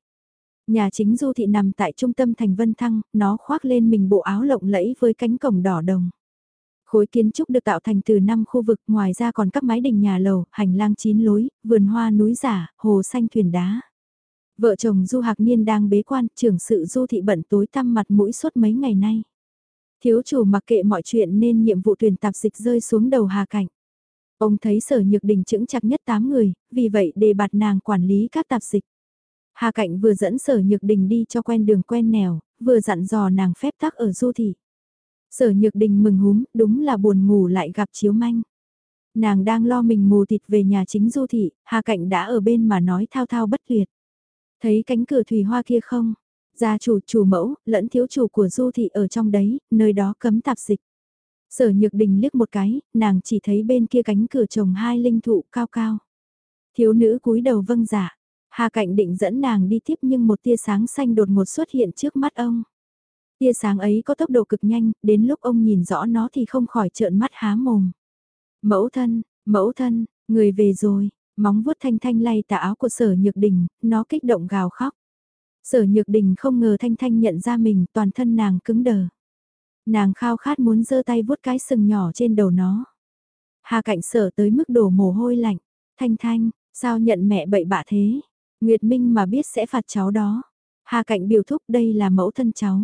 Nhà chính du thị nằm tại trung tâm thành Vân Thăng, nó khoác lên mình bộ áo lộng lẫy với cánh cổng đỏ đồng. Khối kiến trúc được tạo thành từ 5 khu vực, ngoài ra còn các mái đình nhà lầu, hành lang chín lối, vườn hoa núi giả, hồ xanh thuyền đá. Vợ chồng Du Hạc Niên đang bế quan, trưởng sự Du Thị bận tối tăm mặt mũi suốt mấy ngày nay. Thiếu chủ mặc kệ mọi chuyện nên nhiệm vụ tuyển tạp dịch rơi xuống đầu Hà Cảnh. Ông thấy sở nhược đình chững chặt nhất 8 người, vì vậy đề bạt nàng quản lý các tạp dịch. Hà Cảnh vừa dẫn sở nhược đình đi cho quen đường quen nẻo, vừa dặn dò nàng phép tắc ở du thị. Sở nhược đình mừng húm, đúng là buồn ngủ lại gặp chiếu manh. Nàng đang lo mình mù thịt về nhà chính du thị, Hà Cảnh đã ở bên mà nói thao thao bất tuyệt. Thấy cánh cửa thủy hoa kia không? Gia chủ, chủ mẫu, lẫn thiếu chủ của du thị ở trong đấy, nơi đó cấm tạp dịch. Sở Nhược Đình liếc một cái, nàng chỉ thấy bên kia cánh cửa trồng hai linh thụ cao cao. Thiếu nữ cúi đầu vâng giả. Hà Cạnh định dẫn nàng đi tiếp nhưng một tia sáng xanh đột ngột xuất hiện trước mắt ông. Tia sáng ấy có tốc độ cực nhanh, đến lúc ông nhìn rõ nó thì không khỏi trợn mắt há mồm. Mẫu thân, mẫu thân, người về rồi, móng vuốt thanh thanh lay tà áo của sở nhược đình, nó kích động gào khóc. Sở nhược đình không ngờ thanh thanh nhận ra mình, toàn thân nàng cứng đờ. Nàng khao khát muốn giơ tay vuốt cái sừng nhỏ trên đầu nó. Hà cạnh sở tới mức đổ mồ hôi lạnh. Thanh thanh, sao nhận mẹ bậy bạ thế? Nguyệt Minh mà biết sẽ phạt cháu đó. Hà cạnh biểu thúc đây là mẫu thân cháu.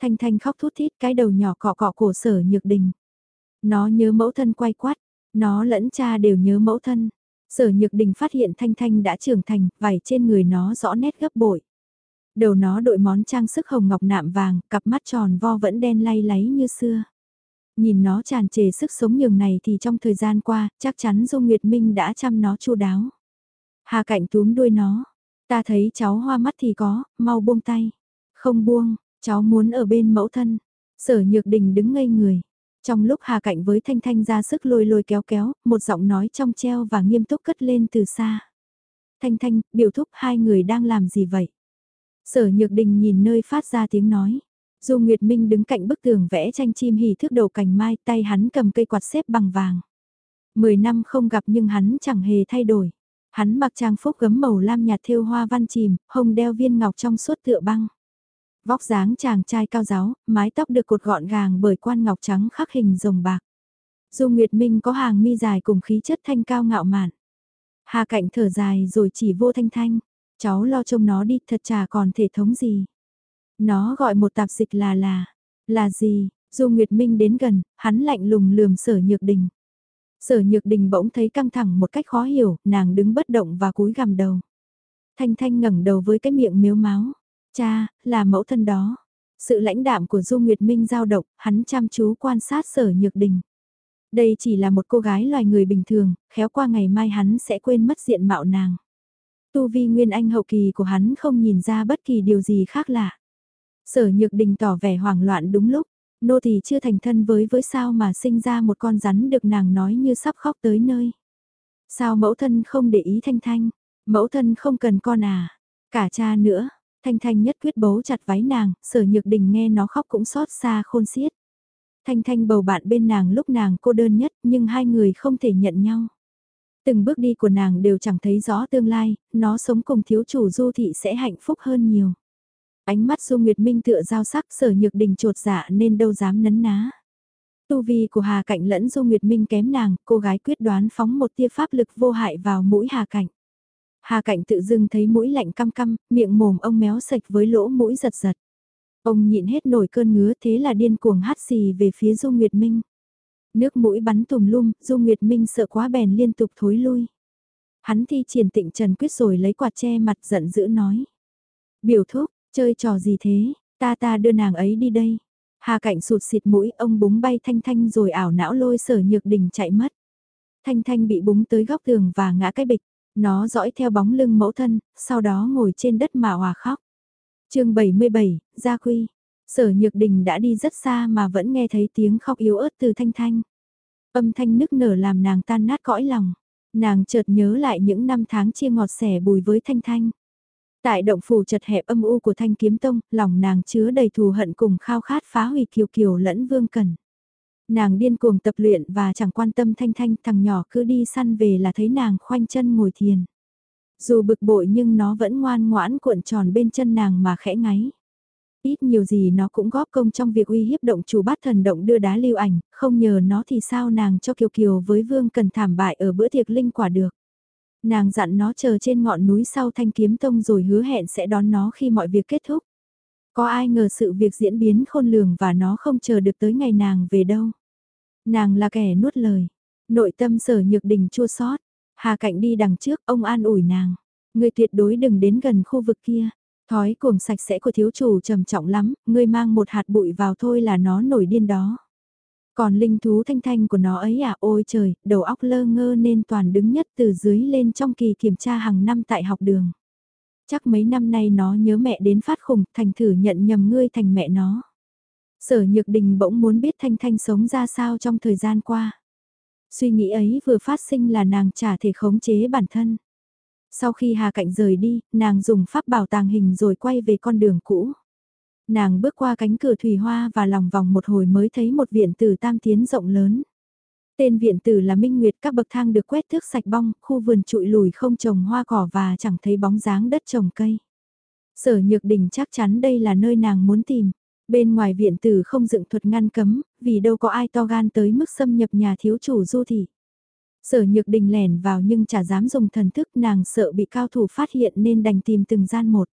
Thanh thanh khóc thút thít cái đầu nhỏ cọ cọ cổ sở nhược đình. Nó nhớ mẫu thân quay quát. Nó lẫn cha đều nhớ mẫu thân. Sở nhược đình phát hiện thanh thanh đã trưởng thành, vảy trên người nó rõ nét gấp bội. Đầu nó đội món trang sức hồng ngọc nạm vàng, cặp mắt tròn vo vẫn đen lay láy như xưa. Nhìn nó tràn trề sức sống nhường này thì trong thời gian qua, chắc chắn Dung Nguyệt Minh đã chăm nó chu đáo. Hà cạnh túm đuôi nó. Ta thấy cháu hoa mắt thì có, mau buông tay. Không buông, cháu muốn ở bên mẫu thân. Sở Nhược Đình đứng ngây người. Trong lúc Hà Cạnh với Thanh Thanh ra sức lôi lôi kéo kéo, một giọng nói trong treo và nghiêm túc cất lên từ xa. Thanh Thanh, biểu thúc hai người đang làm gì vậy? Sở Nhược Đình nhìn nơi phát ra tiếng nói. Du Nguyệt Minh đứng cạnh bức tường vẽ tranh chim hỉ thước đầu cành mai, tay hắn cầm cây quạt xếp bằng vàng. Mười năm không gặp nhưng hắn chẳng hề thay đổi. Hắn mặc trang phúc gấm màu lam nhạt thêu hoa văn chìm, hồng đeo viên ngọc trong suốt tựa băng. Vóc dáng chàng trai cao giáo, mái tóc được cột gọn gàng bởi quan ngọc trắng khắc hình rồng bạc. Du Nguyệt Minh có hàng mi dài cùng khí chất thanh cao ngạo mạn. Hà cạnh thở dài rồi chỉ vô thanh thanh. Cháu lo trông nó đi thật chả còn thể thống gì. Nó gọi một tạp dịch là là, là gì, Du Nguyệt Minh đến gần, hắn lạnh lùng lườm sở nhược đình. Sở nhược đình bỗng thấy căng thẳng một cách khó hiểu, nàng đứng bất động và cúi gằm đầu. Thanh Thanh ngẩng đầu với cái miệng miếu máu. Cha, là mẫu thân đó. Sự lãnh đạm của Du Nguyệt Minh giao động, hắn chăm chú quan sát sở nhược đình. Đây chỉ là một cô gái loài người bình thường, khéo qua ngày mai hắn sẽ quên mất diện mạo nàng. Tu vi nguyên anh hậu kỳ của hắn không nhìn ra bất kỳ điều gì khác lạ. Sở nhược đình tỏ vẻ hoảng loạn đúng lúc, nô thì chưa thành thân với với sao mà sinh ra một con rắn được nàng nói như sắp khóc tới nơi. Sao mẫu thân không để ý thanh thanh, mẫu thân không cần con à, cả cha nữa, thanh thanh nhất quyết bấu chặt váy nàng, sở nhược đình nghe nó khóc cũng xót xa khôn xiết. Thanh thanh bầu bạn bên nàng lúc nàng cô đơn nhất nhưng hai người không thể nhận nhau. Từng bước đi của nàng đều chẳng thấy rõ tương lai, nó sống cùng thiếu chủ du thị sẽ hạnh phúc hơn nhiều. Ánh mắt Du Nguyệt Minh tựa giao sắc sở nhược đình trột dạ nên đâu dám nấn ná. Tu vi của Hà Cạnh lẫn Du Nguyệt Minh kém nàng, cô gái quyết đoán phóng một tia pháp lực vô hại vào mũi Hà Cạnh. Hà Cạnh tự dưng thấy mũi lạnh căm căm, miệng mồm ông méo sạch với lỗ mũi giật giật. Ông nhịn hết nổi cơn ngứa thế là điên cuồng hát xì về phía Du Nguyệt Minh. Nước mũi bắn tùm lum, Du Nguyệt Minh sợ quá bèn liên tục thối lui. Hắn thi triển tịnh trần quyết rồi lấy quạt che mặt giận dữ nói. Biểu thúc, chơi trò gì thế, ta ta đưa nàng ấy đi đây. Hà cạnh sụt xịt mũi ông búng bay Thanh Thanh rồi ảo não lôi sở nhược đình chạy mất. Thanh Thanh bị búng tới góc tường và ngã cái bịch. Nó dõi theo bóng lưng mẫu thân, sau đó ngồi trên đất mà hòa khóc. chương 77, Gia Quy. Sở Nhược Đình đã đi rất xa mà vẫn nghe thấy tiếng khóc yếu ớt từ Thanh Thanh. Âm thanh nức nở làm nàng tan nát cõi lòng. Nàng chợt nhớ lại những năm tháng chia ngọt sẻ bùi với Thanh Thanh. Tại động phủ chật hẹp âm u của Thanh Kiếm Tông, lòng nàng chứa đầy thù hận cùng khao khát phá hủy Kiều Kiều lẫn Vương Cần. Nàng điên cuồng tập luyện và chẳng quan tâm Thanh Thanh thằng nhỏ cứ đi săn về là thấy nàng khoanh chân ngồi thiền. Dù bực bội nhưng nó vẫn ngoan ngoãn cuộn tròn bên chân nàng mà khẽ ngáy. Ít nhiều gì nó cũng góp công trong việc uy hiếp động chủ bát thần động đưa đá lưu ảnh, không nhờ nó thì sao nàng cho Kiều Kiều với Vương cần thảm bại ở bữa tiệc linh quả được. Nàng dặn nó chờ trên ngọn núi sau thanh kiếm tông rồi hứa hẹn sẽ đón nó khi mọi việc kết thúc. Có ai ngờ sự việc diễn biến khôn lường và nó không chờ được tới ngày nàng về đâu. Nàng là kẻ nuốt lời. Nội tâm sở nhược đình chua sót. Hà cạnh đi đằng trước ông an ủi nàng. Người tuyệt đối đừng đến gần khu vực kia. Thói cuồng sạch sẽ của thiếu chủ trầm trọng lắm, ngươi mang một hạt bụi vào thôi là nó nổi điên đó. Còn linh thú thanh thanh của nó ấy à ôi trời, đầu óc lơ ngơ nên toàn đứng nhất từ dưới lên trong kỳ kiểm tra hàng năm tại học đường. Chắc mấy năm nay nó nhớ mẹ đến phát khủng thành thử nhận nhầm ngươi thành mẹ nó. Sở Nhược Đình bỗng muốn biết Thanh Thanh sống ra sao trong thời gian qua. Suy nghĩ ấy vừa phát sinh là nàng trả thể khống chế bản thân. Sau khi Hà Cạnh rời đi, nàng dùng pháp bảo tàng hình rồi quay về con đường cũ. Nàng bước qua cánh cửa thủy hoa và lòng vòng một hồi mới thấy một viện tử tam tiến rộng lớn. Tên viện tử là Minh Nguyệt các bậc thang được quét thước sạch bong, khu vườn trụi lùi không trồng hoa cỏ và chẳng thấy bóng dáng đất trồng cây. Sở Nhược Đình chắc chắn đây là nơi nàng muốn tìm. Bên ngoài viện tử không dựng thuật ngăn cấm, vì đâu có ai to gan tới mức xâm nhập nhà thiếu chủ du thị. Sở Nhược Đình lẻn vào nhưng chả dám dùng thần thức nàng sợ bị cao thủ phát hiện nên đành tìm từng gian một.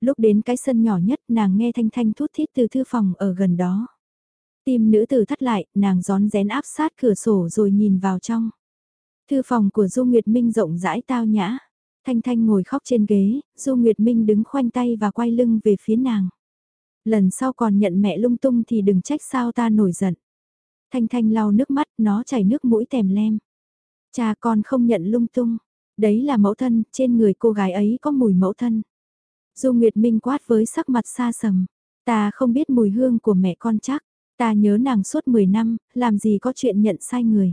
Lúc đến cái sân nhỏ nhất nàng nghe thanh thanh thút thít từ thư phòng ở gần đó. Tim nữ tử thắt lại, nàng gión rén áp sát cửa sổ rồi nhìn vào trong. Thư phòng của Du Nguyệt Minh rộng rãi tao nhã. Thanh Thanh ngồi khóc trên ghế, Du Nguyệt Minh đứng khoanh tay và quay lưng về phía nàng. Lần sau còn nhận mẹ lung tung thì đừng trách sao ta nổi giận. Thanh Thanh lau nước mắt, nó chảy nước mũi tèm lem. Cha con không nhận lung tung. Đấy là mẫu thân, trên người cô gái ấy có mùi mẫu thân. Du Nguyệt Minh quát với sắc mặt xa sầm. Ta không biết mùi hương của mẹ con chắc. Ta nhớ nàng suốt 10 năm, làm gì có chuyện nhận sai người.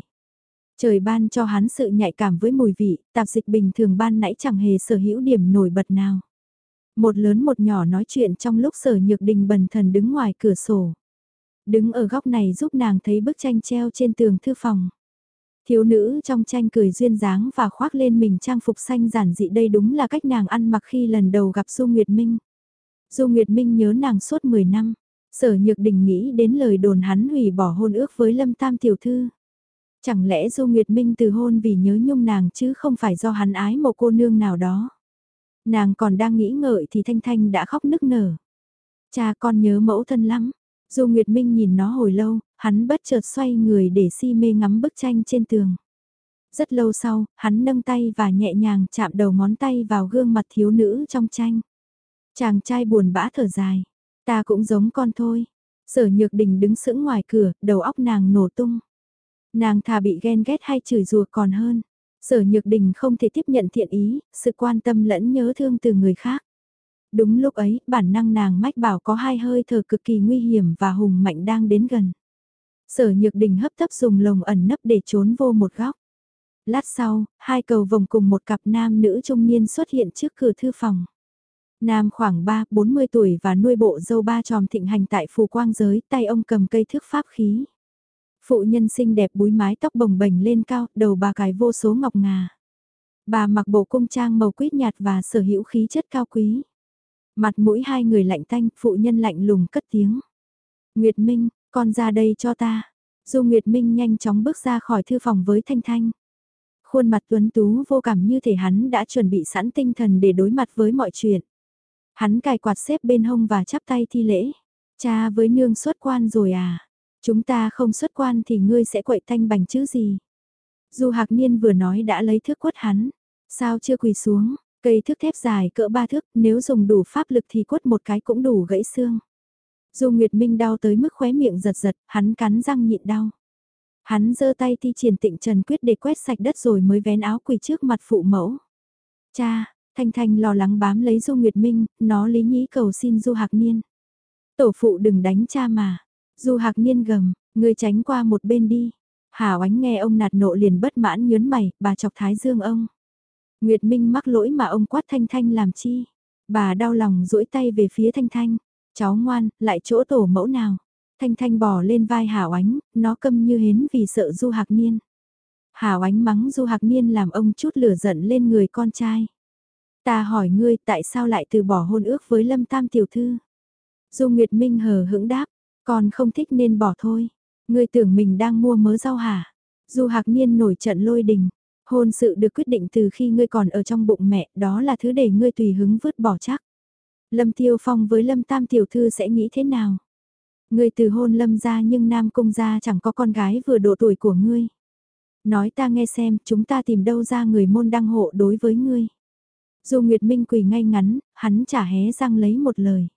Trời ban cho hắn sự nhạy cảm với mùi vị, tạp dịch bình thường ban nãy chẳng hề sở hữu điểm nổi bật nào. Một lớn một nhỏ nói chuyện trong lúc sở nhược đình bần thần đứng ngoài cửa sổ. Đứng ở góc này giúp nàng thấy bức tranh treo trên tường thư phòng. Thiếu nữ trong tranh cười duyên dáng và khoác lên mình trang phục xanh giản dị đây đúng là cách nàng ăn mặc khi lần đầu gặp Du Nguyệt Minh. Du Nguyệt Minh nhớ nàng suốt 10 năm, sở nhược đình nghĩ đến lời đồn hắn hủy bỏ hôn ước với Lâm Tam Tiểu Thư. Chẳng lẽ Du Nguyệt Minh từ hôn vì nhớ nhung nàng chứ không phải do hắn ái một cô nương nào đó. Nàng còn đang nghĩ ngợi thì Thanh Thanh đã khóc nức nở. Cha con nhớ mẫu thân lắm. dù Nguyệt Minh nhìn nó hồi lâu, hắn bất chợt xoay người để si mê ngắm bức tranh trên tường. Rất lâu sau, hắn nâng tay và nhẹ nhàng chạm đầu ngón tay vào gương mặt thiếu nữ trong tranh. Chàng trai buồn bã thở dài. Ta cũng giống con thôi. Sở Nhược Đình đứng sững ngoài cửa, đầu óc nàng nổ tung. Nàng thà bị ghen ghét hay chửi rủa còn hơn. Sở Nhược Đình không thể tiếp nhận thiện ý, sự quan tâm lẫn nhớ thương từ người khác. Đúng lúc ấy, bản năng nàng mách bảo có hai hơi thở cực kỳ nguy hiểm và hùng mạnh đang đến gần. Sở Nhược Đình hấp tấp dùng lồng ẩn nấp để trốn vô một góc. Lát sau, hai cầu vòng cùng một cặp nam nữ trung niên xuất hiện trước cửa thư phòng. Nam khoảng 3-40 tuổi và nuôi bộ dâu ba tròm thịnh hành tại phù quang giới, tay ông cầm cây thước pháp khí. Phụ nhân xinh đẹp búi mái tóc bồng bềnh lên cao, đầu bà cài vô số ngọc ngà. Bà mặc bộ cung trang màu quýt nhạt và sở hữu khí chất cao quý. Mặt mũi hai người lạnh tanh, phụ nhân lạnh lùng cất tiếng. Nguyệt Minh, con ra đây cho ta. Du Nguyệt Minh nhanh chóng bước ra khỏi thư phòng với Thanh Thanh. Khuôn mặt tuấn tú vô cảm như thể hắn đã chuẩn bị sẵn tinh thần để đối mặt với mọi chuyện. Hắn cài quạt xếp bên hông và chắp tay thi lễ. Cha với nương xuất quan rồi à? Chúng ta không xuất quan thì ngươi sẽ quậy thanh bành chứ gì? Du Hạc Niên vừa nói đã lấy thước quất hắn. Sao chưa quỳ xuống? Cây thước thép dài cỡ ba thước, nếu dùng đủ pháp lực thì quất một cái cũng đủ gãy xương. Du Nguyệt Minh đau tới mức khóe miệng giật giật, hắn cắn răng nhịn đau. Hắn giơ tay thi triển tịnh trần quyết để quét sạch đất rồi mới vén áo quỳ trước mặt phụ mẫu. Cha, Thanh Thanh lo lắng bám lấy Du Nguyệt Minh, nó lý nhí cầu xin Du Hạc Niên. Tổ phụ đừng đánh cha mà. Du Hạc Niên gầm, ngươi tránh qua một bên đi. Hà oánh nghe ông nạt nộ liền bất mãn nhớn mày, bà chọc thái dương ông. Nguyệt Minh mắc lỗi mà ông quát Thanh Thanh làm chi. Bà đau lòng duỗi tay về phía Thanh Thanh. Cháu ngoan, lại chỗ tổ mẫu nào. Thanh Thanh bò lên vai Hà oánh, nó câm như hến vì sợ Du Hạc Niên. Hà oánh mắng Du Hạc Niên làm ông chút lửa giận lên người con trai. Ta hỏi ngươi tại sao lại từ bỏ hôn ước với Lâm Tam Tiểu Thư? Du Nguyệt Minh hờ hững đáp, con không thích nên bỏ thôi. Ngươi tưởng mình đang mua mớ rau hả? Du Hạc Niên nổi trận lôi đình. Hôn sự được quyết định từ khi ngươi còn ở trong bụng mẹ, đó là thứ để ngươi tùy hứng vứt bỏ chắc. Lâm Tiêu Phong với Lâm Tam Tiểu Thư sẽ nghĩ thế nào? Ngươi từ hôn Lâm ra nhưng Nam Cung ra chẳng có con gái vừa độ tuổi của ngươi. Nói ta nghe xem, chúng ta tìm đâu ra người môn đăng hộ đối với ngươi. Dù Nguyệt Minh quỳ ngay ngắn, hắn chả hé răng lấy một lời.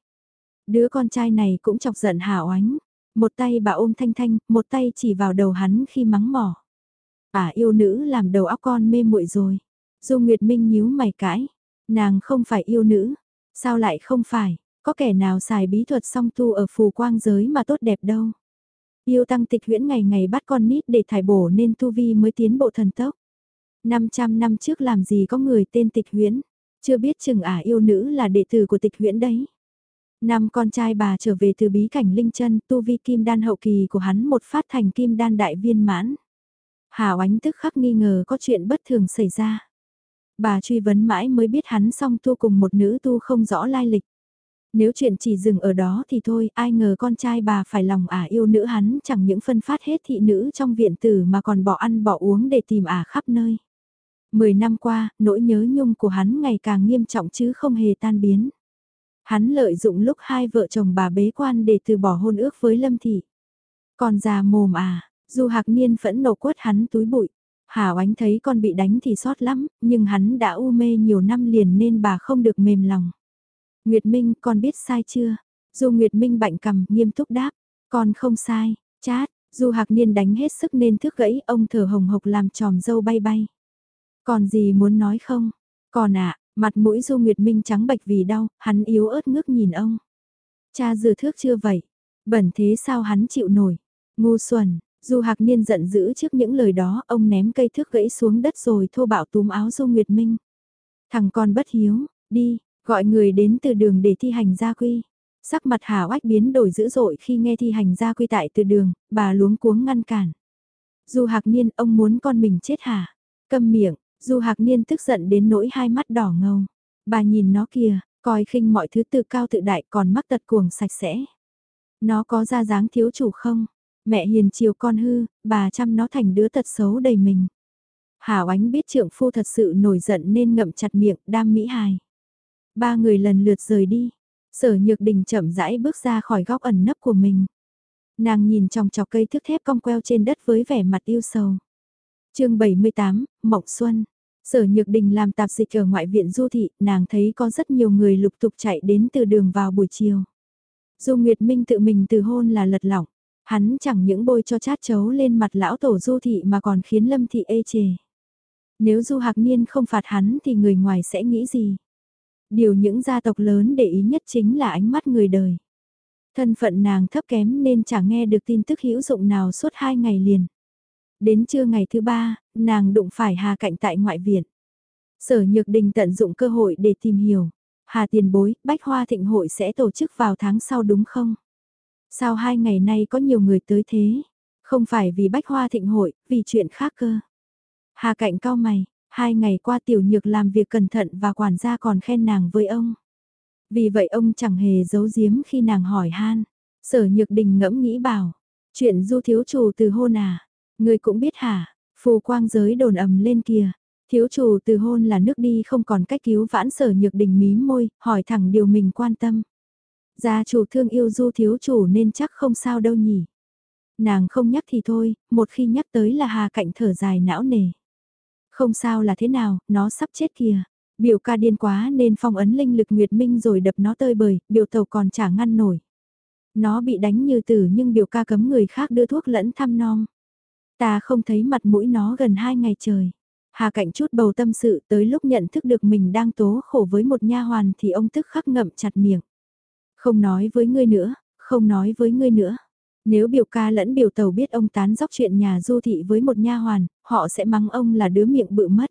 Đứa con trai này cũng chọc giận hảo oánh. Một tay bà ôm thanh thanh, một tay chỉ vào đầu hắn khi mắng mỏ. À yêu nữ làm đầu óc con mê muội rồi. Du Nguyệt Minh nhíu mày cãi. Nàng không phải yêu nữ. Sao lại không phải? Có kẻ nào xài bí thuật song tu ở phù quang giới mà tốt đẹp đâu. Yêu tăng tịch huyễn ngày ngày bắt con nít để thải bổ nên tu vi mới tiến bộ thần tốc. 500 năm trước làm gì có người tên tịch huyễn, chưa biết chừng ả yêu nữ là đệ tử của tịch huyễn đấy. Năm con trai bà trở về từ bí cảnh linh chân, tu vi kim đan hậu kỳ của hắn một phát thành kim đan đại viên mãn. Hảo ánh tức khắc nghi ngờ có chuyện bất thường xảy ra. Bà truy vấn mãi mới biết hắn song tu cùng một nữ tu không rõ lai lịch. Nếu chuyện chỉ dừng ở đó thì thôi, ai ngờ con trai bà phải lòng ả yêu nữ hắn chẳng những phân phát hết thị nữ trong viện tử mà còn bỏ ăn bỏ uống để tìm ả khắp nơi. Mười năm qua, nỗi nhớ nhung của hắn ngày càng nghiêm trọng chứ không hề tan biến. Hắn lợi dụng lúc hai vợ chồng bà bế quan để từ bỏ hôn ước với Lâm Thị. Còn già mồm à, dù hạc niên phẫn nộ quất hắn túi bụi. Hảo ánh thấy con bị đánh thì xót lắm, nhưng hắn đã u mê nhiều năm liền nên bà không được mềm lòng. Nguyệt Minh, con biết sai chưa? Dù Nguyệt Minh bạnh cầm, nghiêm túc đáp. Con không sai, chát, dù hạc niên đánh hết sức nên thước gãy, ông thở hồng hộc làm tròm dâu bay bay. Còn gì muốn nói không? Còn ạ, mặt mũi Du Nguyệt Minh trắng bạch vì đau, hắn yếu ớt ngước nhìn ông. Cha dừa thước chưa vậy? Bẩn thế sao hắn chịu nổi? Ngu xuẩn, Du Hạc Niên giận dữ trước những lời đó, ông ném cây thước gãy xuống đất rồi thô bạo túm áo Du Nguyệt Minh. Thằng con bất hiếu, đi, gọi người đến từ đường để thi hành gia quy. Sắc mặt Hà Oách biến đổi dữ dội khi nghe thi hành gia quy tại từ đường, bà luống cuống ngăn cản. Du Hạc Niên, ông muốn con mình chết hả? Câm miệng, Du Hạc Niên tức giận đến nỗi hai mắt đỏ ngầu. Bà nhìn nó kìa, coi khinh mọi thứ tự cao tự đại còn mắc tật cuồng sạch sẽ. Nó có ra dáng thiếu chủ không? Mẹ hiền chiều con hư, bà chăm nó thành đứa tật xấu đầy mình. Hảo ánh biết trượng phu thật sự nổi giận nên ngậm chặt miệng, đam mỹ hài. Ba người lần lượt rời đi. Sở nhược đình chậm rãi bước ra khỏi góc ẩn nấp của mình. Nàng nhìn trong chọc cây thước thép cong queo trên đất với vẻ mặt yêu sầu. chương 78, Mộng Xuân. Sở Nhược Đình làm tạp dịch ở ngoại viện du thị, nàng thấy có rất nhiều người lục tục chạy đến từ đường vào buổi chiều. Du Nguyệt Minh tự mình từ hôn là lật lỏng, hắn chẳng những bôi cho chát chấu lên mặt lão tổ du thị mà còn khiến lâm thị ê chề. Nếu du hạc niên không phạt hắn thì người ngoài sẽ nghĩ gì? Điều những gia tộc lớn để ý nhất chính là ánh mắt người đời. Thân phận nàng thấp kém nên chẳng nghe được tin tức hữu dụng nào suốt hai ngày liền. Đến trưa ngày thứ ba, nàng đụng phải Hà Cạnh tại ngoại viện. Sở Nhược Đình tận dụng cơ hội để tìm hiểu. Hà tiền bối, Bách Hoa Thịnh Hội sẽ tổ chức vào tháng sau đúng không? Sao hai ngày nay có nhiều người tới thế? Không phải vì Bách Hoa Thịnh Hội, vì chuyện khác cơ. Hà Cạnh cao mày, hai ngày qua tiểu nhược làm việc cẩn thận và quản gia còn khen nàng với ông. Vì vậy ông chẳng hề giấu giếm khi nàng hỏi han. Sở Nhược Đình ngẫm nghĩ bảo, chuyện du thiếu chủ từ hôn à, Người cũng biết hả, phù quang giới đồn ầm lên kìa. Thiếu chủ từ hôn là nước đi không còn cách cứu vãn sở nhược đình mím môi, hỏi thẳng điều mình quan tâm. Gia chủ thương yêu du thiếu chủ nên chắc không sao đâu nhỉ. Nàng không nhắc thì thôi, một khi nhắc tới là hà cạnh thở dài não nề. Không sao là thế nào, nó sắp chết kìa. Biểu ca điên quá nên phong ấn linh lực Nguyệt Minh rồi đập nó tơi bời, biểu tàu còn chả ngăn nổi. Nó bị đánh như tử nhưng biểu ca cấm người khác đưa thuốc lẫn thăm nom. Ta không thấy mặt mũi nó gần hai ngày trời. Hà Cạnh chút bầu tâm sự tới lúc nhận thức được mình đang tố khổ với một nha hoàn thì ông tức khắc ngậm chặt miệng. Không nói với ngươi nữa, không nói với ngươi nữa. Nếu biểu ca lẫn biểu tàu biết ông tán dóc chuyện nhà du thị với một nha hoàn, họ sẽ mắng ông là đứa miệng bự mất.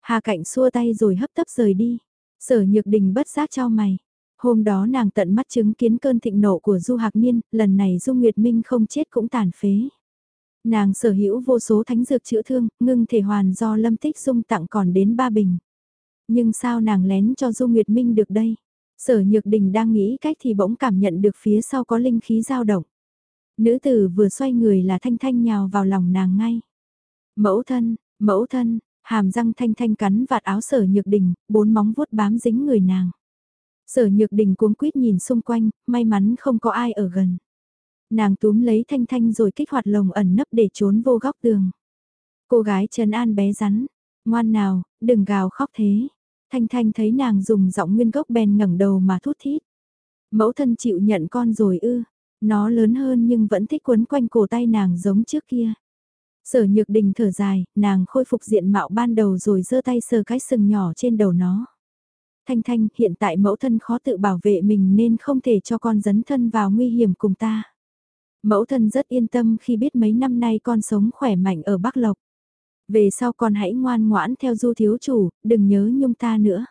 Hà Cạnh xua tay rồi hấp tấp rời đi. Sở Nhược Đình bất giác cho mày. Hôm đó nàng tận mắt chứng kiến cơn thịnh nộ của Du Hạc Niên, lần này Du Nguyệt Minh không chết cũng tàn phế. Nàng sở hữu vô số thánh dược chữa thương, ngưng thể hoàn do lâm tích dung tặng còn đến ba bình. Nhưng sao nàng lén cho Du Nguyệt Minh được đây? Sở Nhược Đình đang nghĩ cách thì bỗng cảm nhận được phía sau có linh khí dao động. Nữ tử vừa xoay người là thanh thanh nhào vào lòng nàng ngay. Mẫu thân, mẫu thân, hàm răng thanh thanh cắn vạt áo sở Nhược Đình, bốn móng vuốt bám dính người nàng. Sở Nhược Đình cuống quýt nhìn xung quanh, may mắn không có ai ở gần nàng túm lấy Thanh Thanh rồi kích hoạt lồng ẩn nấp để trốn vô góc tường. Cô gái trấn an bé rắn, ngoan nào, đừng gào khóc thế. Thanh Thanh thấy nàng dùng giọng nguyên gốc bèn ngẩng đầu mà thút thít. Mẫu thân chịu nhận con rồi ư, nó lớn hơn nhưng vẫn thích quấn quanh cổ tay nàng giống trước kia. Sở nhược đình thở dài, nàng khôi phục diện mạo ban đầu rồi giơ tay sờ cái sừng nhỏ trên đầu nó. Thanh Thanh, hiện tại mẫu thân khó tự bảo vệ mình nên không thể cho con dấn thân vào nguy hiểm cùng ta. Mẫu thân rất yên tâm khi biết mấy năm nay con sống khỏe mạnh ở Bắc Lộc. Về sau con hãy ngoan ngoãn theo du thiếu chủ, đừng nhớ nhung ta nữa.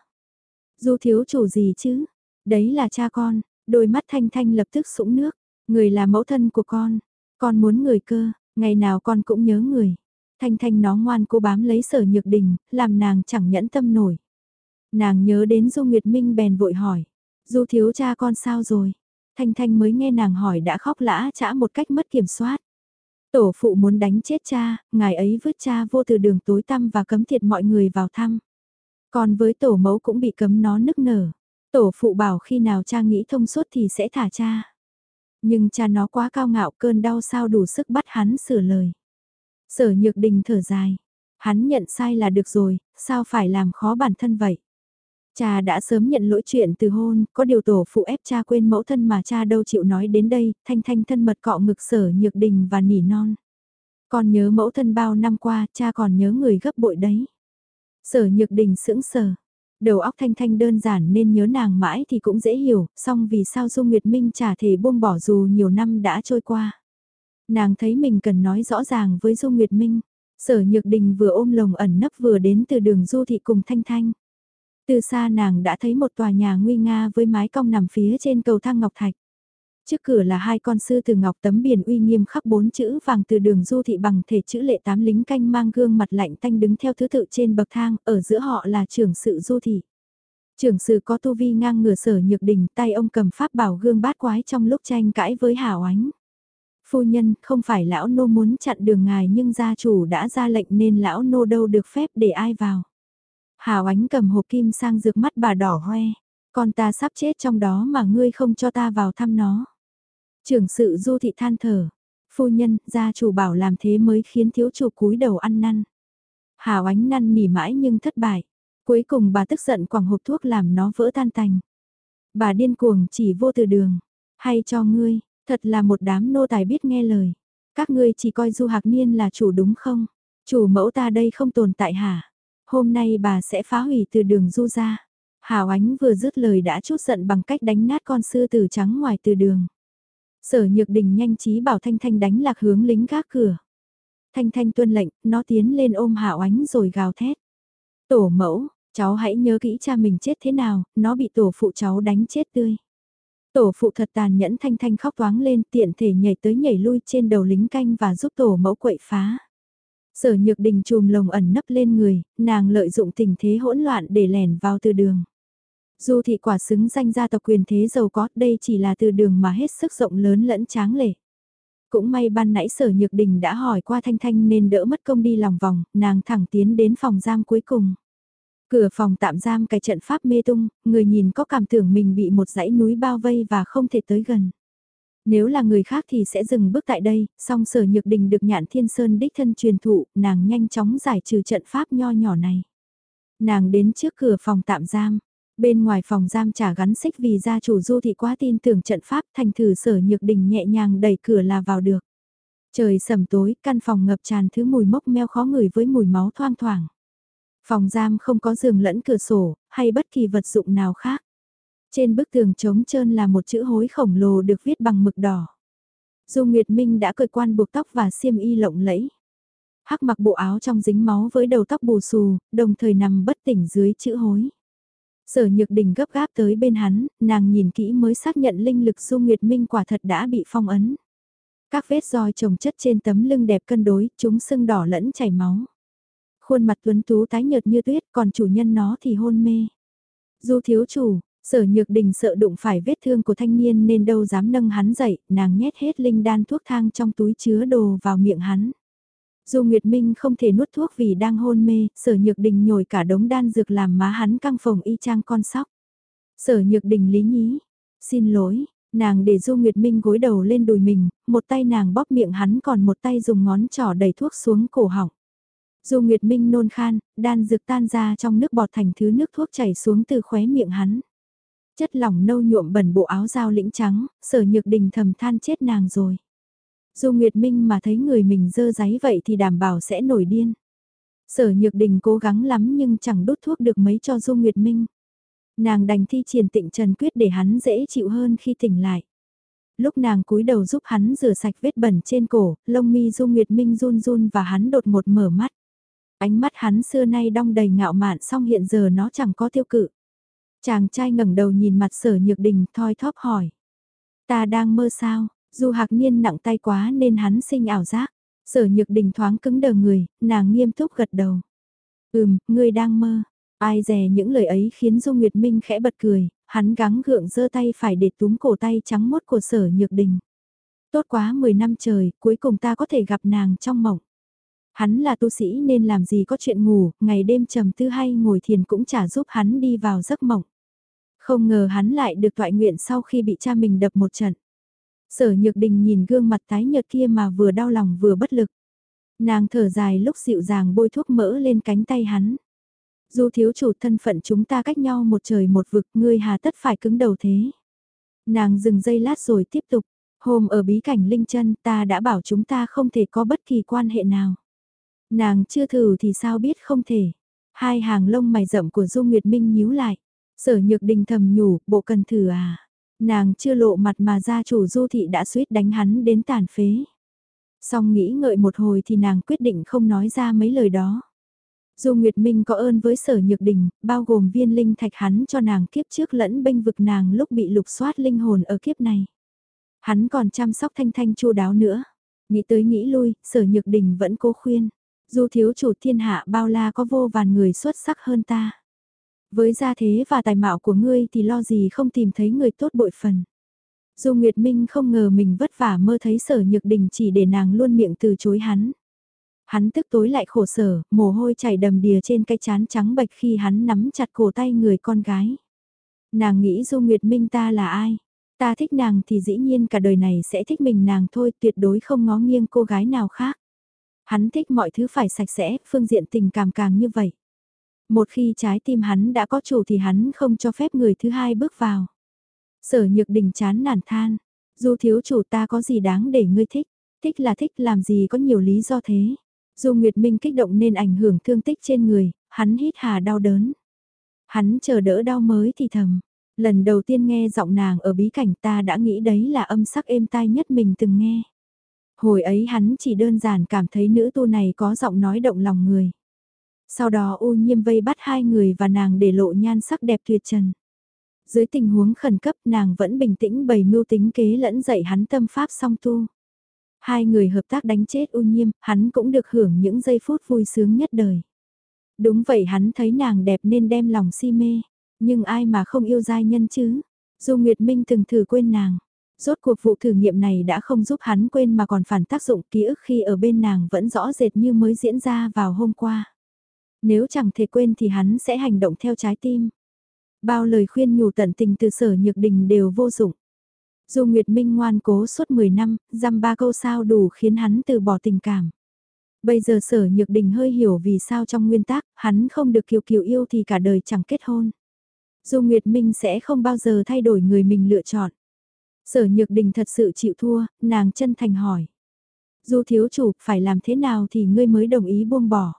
Du thiếu chủ gì chứ? Đấy là cha con, đôi mắt Thanh Thanh lập tức sũng nước. Người là mẫu thân của con, con muốn người cơ, ngày nào con cũng nhớ người. Thanh Thanh nó ngoan cố bám lấy sở nhược đình, làm nàng chẳng nhẫn tâm nổi. Nàng nhớ đến Du Nguyệt Minh bèn vội hỏi, Du thiếu cha con sao rồi? Thanh Thanh mới nghe nàng hỏi đã khóc lã chã một cách mất kiểm soát. Tổ phụ muốn đánh chết cha, ngài ấy vứt cha vô từ đường tối tăm và cấm thiệt mọi người vào thăm. Còn với tổ mẫu cũng bị cấm nó nức nở. Tổ phụ bảo khi nào cha nghĩ thông suốt thì sẽ thả cha. Nhưng cha nó quá cao ngạo cơn đau sao đủ sức bắt hắn sửa lời. Sở nhược đình thở dài. Hắn nhận sai là được rồi, sao phải làm khó bản thân vậy? Cha đã sớm nhận lỗi chuyện từ hôn, có điều tổ phụ ép cha quên mẫu thân mà cha đâu chịu nói đến đây, thanh thanh thân mật cọ ngực sở nhược đình và nỉ non. Còn nhớ mẫu thân bao năm qua, cha còn nhớ người gấp bội đấy. Sở nhược đình sững sờ. Đầu óc thanh thanh đơn giản nên nhớ nàng mãi thì cũng dễ hiểu, song vì sao Dung Nguyệt Minh chả thể buông bỏ dù nhiều năm đã trôi qua. Nàng thấy mình cần nói rõ ràng với Dung Nguyệt Minh. Sở Nhược Đình vừa ôm lồng ẩn nấp vừa đến từ đường Du Thị cùng Thanh Thanh. Từ xa nàng đã thấy một tòa nhà nguy nga với mái cong nằm phía trên cầu thang ngọc thạch. Trước cửa là hai con sư từ ngọc tấm biển uy nghiêm khắc bốn chữ vàng từ đường du thị bằng thể chữ lệ tám lính canh mang gương mặt lạnh tanh đứng theo thứ tự trên bậc thang, ở giữa họ là trưởng sự du thị. Trưởng sự có tu vi ngang ngửa sở nhược đỉnh, tay ông cầm pháp bảo gương bát quái trong lúc tranh cãi với hảo ánh. Phu nhân, không phải lão nô muốn chặn đường ngài nhưng gia chủ đã ra lệnh nên lão nô đâu được phép để ai vào. Hào ánh cầm hộp kim sang dược mắt bà đỏ hoe. Con ta sắp chết trong đó mà ngươi không cho ta vào thăm nó. Trưởng sự du thị than thở. Phu nhân, gia chủ bảo làm thế mới khiến thiếu chủ cúi đầu ăn năn. Hào ánh năn nỉ mãi nhưng thất bại. Cuối cùng bà tức giận quẳng hộp thuốc làm nó vỡ tan tành. Bà điên cuồng chỉ vô từ đường. Hay cho ngươi, thật là một đám nô tài biết nghe lời. Các ngươi chỉ coi du hạc niên là chủ đúng không? Chủ mẫu ta đây không tồn tại hả? Hôm nay bà sẽ phá hủy từ đường du ra. Hảo ánh vừa dứt lời đã chút giận bằng cách đánh nát con sư tử trắng ngoài từ đường. Sở nhược đình nhanh trí bảo Thanh Thanh đánh lạc hướng lính gác cửa. Thanh Thanh tuân lệnh, nó tiến lên ôm Hảo Ánh rồi gào thét. Tổ mẫu, cháu hãy nhớ kỹ cha mình chết thế nào, nó bị tổ phụ cháu đánh chết tươi. Tổ phụ thật tàn nhẫn Thanh Thanh khóc toáng lên tiện thể nhảy tới nhảy lui trên đầu lính canh và giúp tổ mẫu quậy phá. Sở nhược đình chùm lồng ẩn nấp lên người, nàng lợi dụng tình thế hỗn loạn để lẻn vào từ đường. Du thị quả xứng danh gia tộc quyền thế giàu có, đây chỉ là từ đường mà hết sức rộng lớn lẫn tráng lệ. Cũng may ban nãy sở nhược đình đã hỏi qua Thanh Thanh nên đỡ mất công đi lòng vòng, nàng thẳng tiến đến phòng giam cuối cùng. Cửa phòng tạm giam cái trận pháp mê tung, người nhìn có cảm tưởng mình bị một dãy núi bao vây và không thể tới gần. Nếu là người khác thì sẽ dừng bước tại đây, song sở nhược đình được nhạn thiên sơn đích thân truyền thụ, nàng nhanh chóng giải trừ trận pháp nho nhỏ này. Nàng đến trước cửa phòng tạm giam, Bên ngoài phòng giam trả gắn xích vì gia chủ du thị quá tin tưởng trận pháp thành thử sở nhược đình nhẹ nhàng đẩy cửa là vào được. Trời sầm tối, căn phòng ngập tràn thứ mùi mốc meo khó ngửi với mùi máu thoang thoảng. Phòng giam không có giường lẫn cửa sổ, hay bất kỳ vật dụng nào khác. Trên bức tường trống trơn là một chữ hối khổng lồ được viết bằng mực đỏ. Dù Nguyệt Minh đã cởi quan buộc tóc và xiêm y lộng lẫy. Hắc mặc bộ áo trong dính máu với đầu tóc bù xù, đồng thời nằm bất tỉnh dưới chữ hối. Sở Nhược Đình gấp gáp tới bên hắn, nàng nhìn kỹ mới xác nhận linh lực Du Nguyệt Minh quả thật đã bị phong ấn. Các vết roi trồng chất trên tấm lưng đẹp cân đối, chúng sưng đỏ lẫn chảy máu. Khuôn mặt tuấn tú tái nhợt như tuyết, còn chủ nhân nó thì hôn mê. Du thiếu chủ, sở nhược đình sợ đụng phải vết thương của thanh niên nên đâu dám nâng hắn dậy, nàng nhét hết linh đan thuốc thang trong túi chứa đồ vào miệng hắn. Du Nguyệt Minh không thể nuốt thuốc vì đang hôn mê, sở nhược đình nhồi cả đống đan dược làm má hắn căng phồng y chang con sóc. Sở nhược đình lý nhí, xin lỗi, nàng để Du Nguyệt Minh gối đầu lên đùi mình, một tay nàng bóp miệng hắn còn một tay dùng ngón trỏ đẩy thuốc xuống cổ họng. Du Nguyệt Minh nôn khan, đan dược tan ra trong nước bọt thành thứ nước thuốc chảy xuống từ khóe miệng hắn. Chất lỏng nâu nhuộm bẩn bộ áo dao lĩnh trắng, sở nhược đình thầm than chết nàng rồi. Dù Nguyệt Minh mà thấy người mình dơ giấy vậy thì đảm bảo sẽ nổi điên. Sở Nhược Đình cố gắng lắm nhưng chẳng đốt thuốc được mấy cho Du Nguyệt Minh. Nàng đành thi triển tịnh trần quyết để hắn dễ chịu hơn khi tỉnh lại. Lúc nàng cúi đầu giúp hắn rửa sạch vết bẩn trên cổ, lông mi du nguyệt minh run run và hắn đột một mở mắt. Ánh mắt hắn xưa nay đong đầy ngạo mạn song hiện giờ nó chẳng có tiêu cự. Chàng trai ngẩng đầu nhìn mặt sở nhược đình thoi thóp hỏi. Ta đang mơ sao, dù hạc niên nặng tay quá nên hắn sinh ảo giác. Sở nhược đình thoáng cứng đờ người, nàng nghiêm túc gật đầu. Ừm, ngươi đang mơ. Ai dè những lời ấy khiến Du Nguyệt Minh khẽ bật cười, hắn gắng gượng giơ tay phải để túm cổ tay trắng mốt của sở nhược đình. Tốt quá 10 năm trời, cuối cùng ta có thể gặp nàng trong mộng. Hắn là tu sĩ nên làm gì có chuyện ngủ, ngày đêm trầm tư hay ngồi thiền cũng chả giúp hắn đi vào giấc mộng. Không ngờ hắn lại được toại nguyện sau khi bị cha mình đập một trận. Sở Nhược Đình nhìn gương mặt tái nhợt kia mà vừa đau lòng vừa bất lực. Nàng thở dài lúc dịu dàng bôi thuốc mỡ lên cánh tay hắn. Dù thiếu chủ thân phận chúng ta cách nhau một trời một vực, ngươi hà tất phải cứng đầu thế. Nàng dừng giây lát rồi tiếp tục, hôm ở bí cảnh Linh chân ta đã bảo chúng ta không thể có bất kỳ quan hệ nào. Nàng chưa thử thì sao biết không thể. Hai hàng lông mày rậm của Du Nguyệt Minh nhíu lại. Sở nhược đình thầm nhủ, bộ cần thử à. Nàng chưa lộ mặt mà gia chủ Du Thị đã suýt đánh hắn đến tàn phế. Xong nghĩ ngợi một hồi thì nàng quyết định không nói ra mấy lời đó. dù Nguyệt Minh có ơn với sở nhược đình, bao gồm viên linh thạch hắn cho nàng kiếp trước lẫn bênh vực nàng lúc bị lục soát linh hồn ở kiếp này. Hắn còn chăm sóc thanh thanh chu đáo nữa. Nghĩ tới nghĩ lui, sở nhược đình vẫn cố khuyên. dù thiếu chủ thiên hạ bao la có vô vàn người xuất sắc hơn ta. Với gia thế và tài mạo của ngươi thì lo gì không tìm thấy người tốt bội phần. Du Nguyệt Minh không ngờ mình vất vả mơ thấy sở nhược đình chỉ để nàng luôn miệng từ chối hắn. Hắn tức tối lại khổ sở, mồ hôi chảy đầm đìa trên cái chán trắng bạch khi hắn nắm chặt cổ tay người con gái. Nàng nghĩ Du Nguyệt Minh ta là ai? Ta thích nàng thì dĩ nhiên cả đời này sẽ thích mình nàng thôi, tuyệt đối không ngó nghiêng cô gái nào khác. Hắn thích mọi thứ phải sạch sẽ, phương diện tình cảm càng như vậy. Một khi trái tim hắn đã có chủ thì hắn không cho phép người thứ hai bước vào. Sở nhược đình chán nản than, dù thiếu chủ ta có gì đáng để ngươi thích, thích là thích làm gì có nhiều lý do thế. Dù Nguyệt Minh kích động nên ảnh hưởng thương tích trên người, hắn hít hà đau đớn. Hắn chờ đỡ đau mới thì thầm. Lần đầu tiên nghe giọng nàng ở bí cảnh ta đã nghĩ đấy là âm sắc êm tai nhất mình từng nghe. Hồi ấy hắn chỉ đơn giản cảm thấy nữ tu này có giọng nói động lòng người. Sau đó u nhiêm vây bắt hai người và nàng để lộ nhan sắc đẹp tuyệt trần. Dưới tình huống khẩn cấp nàng vẫn bình tĩnh bày mưu tính kế lẫn dạy hắn tâm pháp song tu. Hai người hợp tác đánh chết u nhiêm, hắn cũng được hưởng những giây phút vui sướng nhất đời. Đúng vậy hắn thấy nàng đẹp nên đem lòng si mê, nhưng ai mà không yêu giai nhân chứ. dù Nguyệt Minh từng thử quên nàng, rốt cuộc vụ thử nghiệm này đã không giúp hắn quên mà còn phản tác dụng ký ức khi ở bên nàng vẫn rõ rệt như mới diễn ra vào hôm qua. Nếu chẳng thể quên thì hắn sẽ hành động theo trái tim. Bao lời khuyên nhủ tận tình từ sở nhược đình đều vô dụng. Dù Nguyệt Minh ngoan cố suốt 10 năm, dăm ba câu sao đủ khiến hắn từ bỏ tình cảm. Bây giờ sở nhược đình hơi hiểu vì sao trong nguyên tắc, hắn không được kiều kiều yêu thì cả đời chẳng kết hôn. Dù Nguyệt Minh sẽ không bao giờ thay đổi người mình lựa chọn. Sở nhược đình thật sự chịu thua, nàng chân thành hỏi. Dù thiếu chủ, phải làm thế nào thì ngươi mới đồng ý buông bỏ.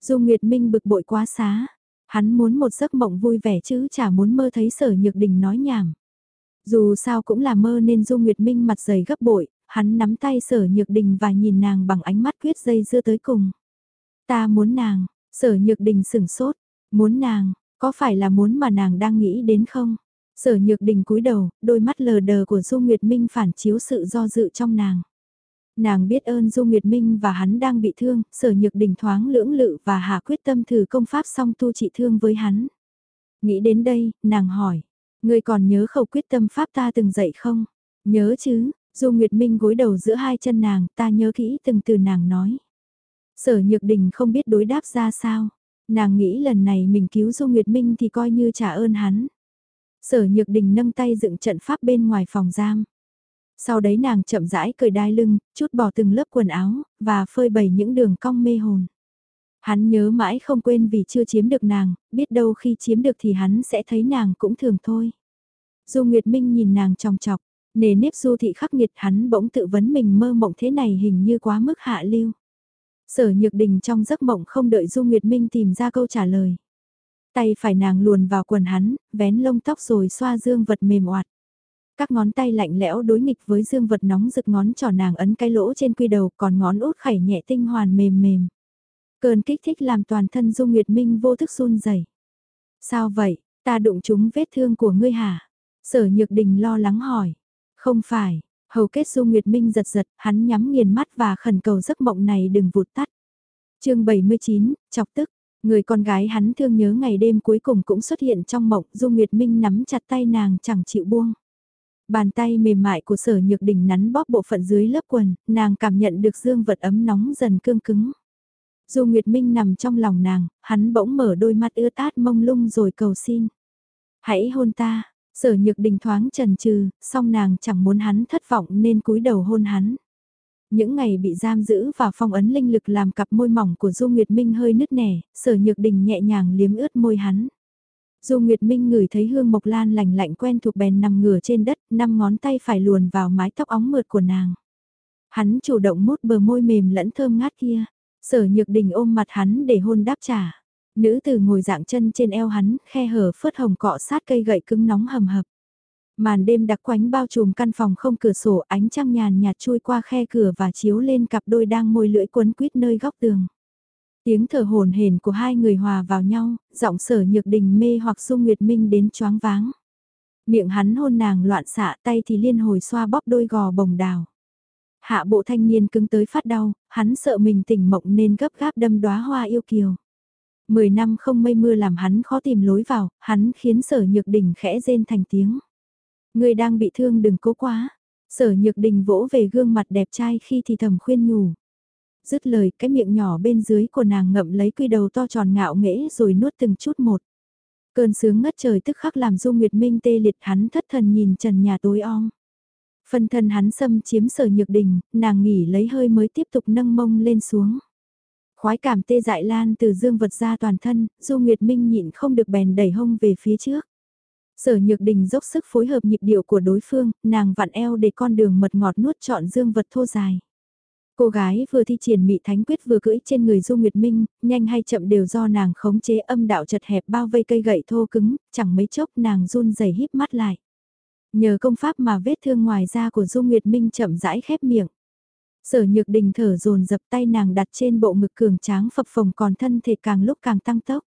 Dù Nguyệt Minh bực bội quá xá. Hắn muốn một giấc mộng vui vẻ chứ chả muốn mơ thấy sở nhược đình nói nhảm. Dù sao cũng là mơ nên Du Nguyệt Minh mặt dày gấp bội, hắn nắm tay sở nhược đình và nhìn nàng bằng ánh mắt quyết dây dưa tới cùng. Ta muốn nàng, sở nhược đình sửng sốt, muốn nàng, có phải là muốn mà nàng đang nghĩ đến không? Sở nhược đình cúi đầu, đôi mắt lờ đờ của Du Nguyệt Minh phản chiếu sự do dự trong nàng. Nàng biết ơn Du Nguyệt Minh và hắn đang bị thương, sở nhược đình thoáng lưỡng lự và hạ quyết tâm thử công pháp song tu trị thương với hắn. Nghĩ đến đây, nàng hỏi, Ngươi còn nhớ khẩu quyết tâm pháp ta từng dạy không? Nhớ chứ, Du Nguyệt Minh gối đầu giữa hai chân nàng, ta nhớ kỹ từng từ nàng nói. Sở Nhược Đình không biết đối đáp ra sao. Nàng nghĩ lần này mình cứu Du Nguyệt Minh thì coi như trả ơn hắn. Sở Nhược Đình nâng tay dựng trận pháp bên ngoài phòng giam. Sau đấy nàng chậm rãi cởi đai lưng, chút bỏ từng lớp quần áo, và phơi bày những đường cong mê hồn. Hắn nhớ mãi không quên vì chưa chiếm được nàng, biết đâu khi chiếm được thì hắn sẽ thấy nàng cũng thường thôi. Du Nguyệt Minh nhìn nàng tròng chọc, nề nếp du thị khắc nghiệt hắn bỗng tự vấn mình mơ mộng thế này hình như quá mức hạ lưu. Sở Nhược Đình trong giấc mộng không đợi Du Nguyệt Minh tìm ra câu trả lời. Tay phải nàng luồn vào quần hắn, vén lông tóc rồi xoa dương vật mềm oạt. Các ngón tay lạnh lẽo đối nghịch với dương vật nóng rực ngón trỏ nàng ấn cái lỗ trên quy đầu còn ngón út khẩy nhẹ tinh hoàn mềm mềm. Cơn kích thích làm toàn thân Dung Nguyệt Minh vô thức run rẩy. Sao vậy, ta đụng chúng vết thương của ngươi hả? Sở Nhược Đình lo lắng hỏi. Không phải, hầu kết Dung Nguyệt Minh giật giật, hắn nhắm nghiền mắt và khẩn cầu giấc mộng này đừng vụt tắt. chương 79, chọc tức, người con gái hắn thương nhớ ngày đêm cuối cùng cũng xuất hiện trong mộng, Dung Nguyệt Minh nắm chặt tay nàng chẳng chịu buông. Bàn tay mềm mại của sở nhược đình nắn bóp bộ phận dưới lớp quần, nàng cảm nhận được dương vật ấm nóng dần cương cứng. Dù Nguyệt Minh nằm trong lòng nàng, hắn bỗng mở đôi mắt ướt át mông lung rồi cầu xin. Hãy hôn ta, sở nhược đình thoáng trần trừ, song nàng chẳng muốn hắn thất vọng nên cúi đầu hôn hắn. Những ngày bị giam giữ và phong ấn linh lực làm cặp môi mỏng của Du Nguyệt Minh hơi nứt nẻ, sở nhược đình nhẹ nhàng liếm ướt môi hắn. Du Nguyệt Minh ngửi thấy hương mộc lan lành lạnh quen thuộc bèn nằm ngửa trên đất, năm ngón tay phải luồn vào mái tóc óng mượt của nàng. Hắn chủ động mút bờ môi mềm lẫn thơm ngát kia. Sở Nhược Đình ôm mặt hắn để hôn đáp trả. Nữ tử ngồi dạng chân trên eo hắn, khe hở phớt hồng cọ sát cây gậy cứng nóng hầm hập. Màn đêm đặc quánh bao trùm căn phòng không cửa sổ ánh trăng nhàn nhạt chui qua khe cửa và chiếu lên cặp đôi đang môi lưỡi quấn quýt nơi góc tường. Tiếng thở hồn hển của hai người hòa vào nhau, giọng sở nhược đình mê hoặc dung nguyệt minh đến choáng váng. Miệng hắn hôn nàng loạn xạ tay thì liên hồi xoa bóp đôi gò bồng đào. Hạ bộ thanh niên cứng tới phát đau, hắn sợ mình tỉnh mộng nên gấp gáp đâm đóa hoa yêu kiều. Mười năm không mây mưa làm hắn khó tìm lối vào, hắn khiến sở nhược đình khẽ rên thành tiếng. Người đang bị thương đừng cố quá. Sở nhược đình vỗ về gương mặt đẹp trai khi thì thầm khuyên nhủ dứt lời cái miệng nhỏ bên dưới của nàng ngậm lấy quy đầu to tròn ngạo nghễ rồi nuốt từng chút một. Cơn sướng ngất trời tức khắc làm Du Nguyệt Minh tê liệt hắn thất thần nhìn trần nhà tối om. phần thân hắn xâm chiếm sở nhược đình, nàng nghỉ lấy hơi mới tiếp tục nâng mông lên xuống. Khoái cảm tê dại lan từ dương vật ra toàn thân, Du Nguyệt Minh nhịn không được bèn đẩy hông về phía trước. Sở Nhược Đình dốc sức phối hợp nhịp điệu của đối phương, nàng vặn eo để con đường mật ngọt nuốt trọn dương vật thô dài. Cô gái vừa thi triển mị thánh quyết vừa cưỡi trên người Du Nguyệt Minh, nhanh hay chậm đều do nàng khống chế âm đạo chật hẹp bao vây cây gậy thô cứng, chẳng mấy chốc nàng run rẩy híp mắt lại. Nhờ công pháp mà vết thương ngoài da của Du Nguyệt Minh chậm rãi khép miệng. Sở nhược đình thở dồn dập tay nàng đặt trên bộ ngực cường tráng phập phồng còn thân thể càng lúc càng tăng tốc.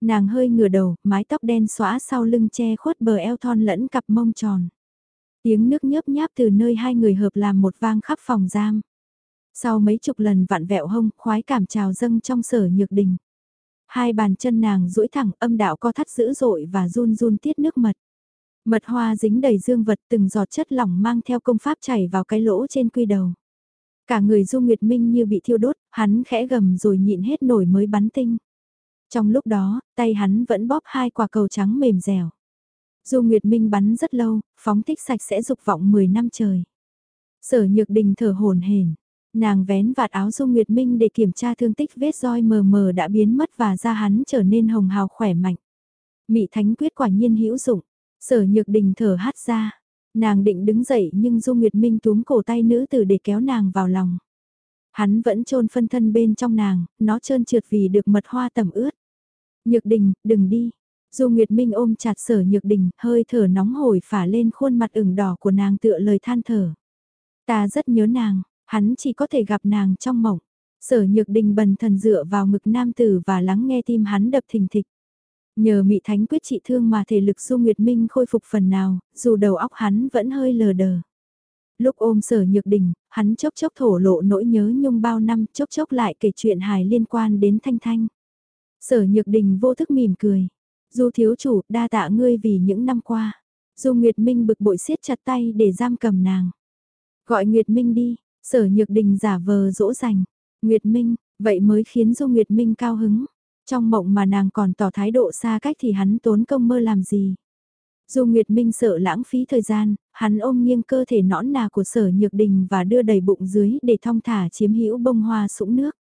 Nàng hơi ngửa đầu, mái tóc đen xóa sau lưng che khuất bờ eo thon lẫn cặp mông tròn. Tiếng nước nhớp nháp từ nơi hai người hợp làm một vang khắp phòng giam. Sau mấy chục lần vặn vẹo hông, khoái cảm trào dâng trong sở nhược đình. Hai bàn chân nàng duỗi thẳng âm đạo co thắt dữ dội và run run tiết nước mật. Mật hoa dính đầy dương vật từng giọt chất lỏng mang theo công pháp chảy vào cái lỗ trên quy đầu. Cả người Du Nguyệt Minh như bị thiêu đốt, hắn khẽ gầm rồi nhịn hết nổi mới bắn tinh. Trong lúc đó, tay hắn vẫn bóp hai quả cầu trắng mềm dẻo. Du Nguyệt Minh bắn rất lâu, phóng thích sạch sẽ dục vọng 10 năm trời. Sở Nhược Đình thở hồn hển, Nàng vén vạt áo Dung Nguyệt Minh để kiểm tra thương tích vết roi mờ mờ đã biến mất và da hắn trở nên hồng hào khỏe mạnh. Mị Thánh quyết quả nhiên hữu dụng. Sở Nhược Đình thở hát ra. Nàng định đứng dậy nhưng Dung Nguyệt Minh túm cổ tay nữ tử để kéo nàng vào lòng. Hắn vẫn trôn phân thân bên trong nàng, nó trơn trượt vì được mật hoa tầm ướt. Nhược Đình, đừng đi. Du Nguyệt Minh ôm chặt sở Nhược Đình, hơi thở nóng hổi phả lên khuôn mặt ửng đỏ của nàng tựa lời than thở. Ta rất nhớ nàng, Hắn chỉ có thể gặp nàng trong mộng. Sở nhược đình bần thần dựa vào ngực nam tử và lắng nghe tim hắn đập thình thịch. Nhờ mị thánh quyết trị thương mà thể lực Du Nguyệt Minh khôi phục phần nào, dù đầu óc hắn vẫn hơi lờ đờ. Lúc ôm sở nhược đình, hắn chốc chốc thổ lộ nỗi nhớ nhung bao năm chốc chốc lại kể chuyện hài liên quan đến Thanh Thanh. Sở nhược đình vô thức mỉm cười. Du thiếu chủ, đa tạ ngươi vì những năm qua. Du Nguyệt Minh bực bội siết chặt tay để giam cầm nàng. Gọi Nguyệt Minh đi, Sở Nhược Đình giả vờ dỗ dành. Nguyệt Minh, vậy mới khiến Du Nguyệt Minh cao hứng. Trong mộng mà nàng còn tỏ thái độ xa cách thì hắn tốn công mơ làm gì. Du Nguyệt Minh sợ lãng phí thời gian, hắn ôm nghiêng cơ thể nõn nà của sở nhược đình và đưa đầy bụng dưới để thong thả chiếm hữu bông hoa sũng nước.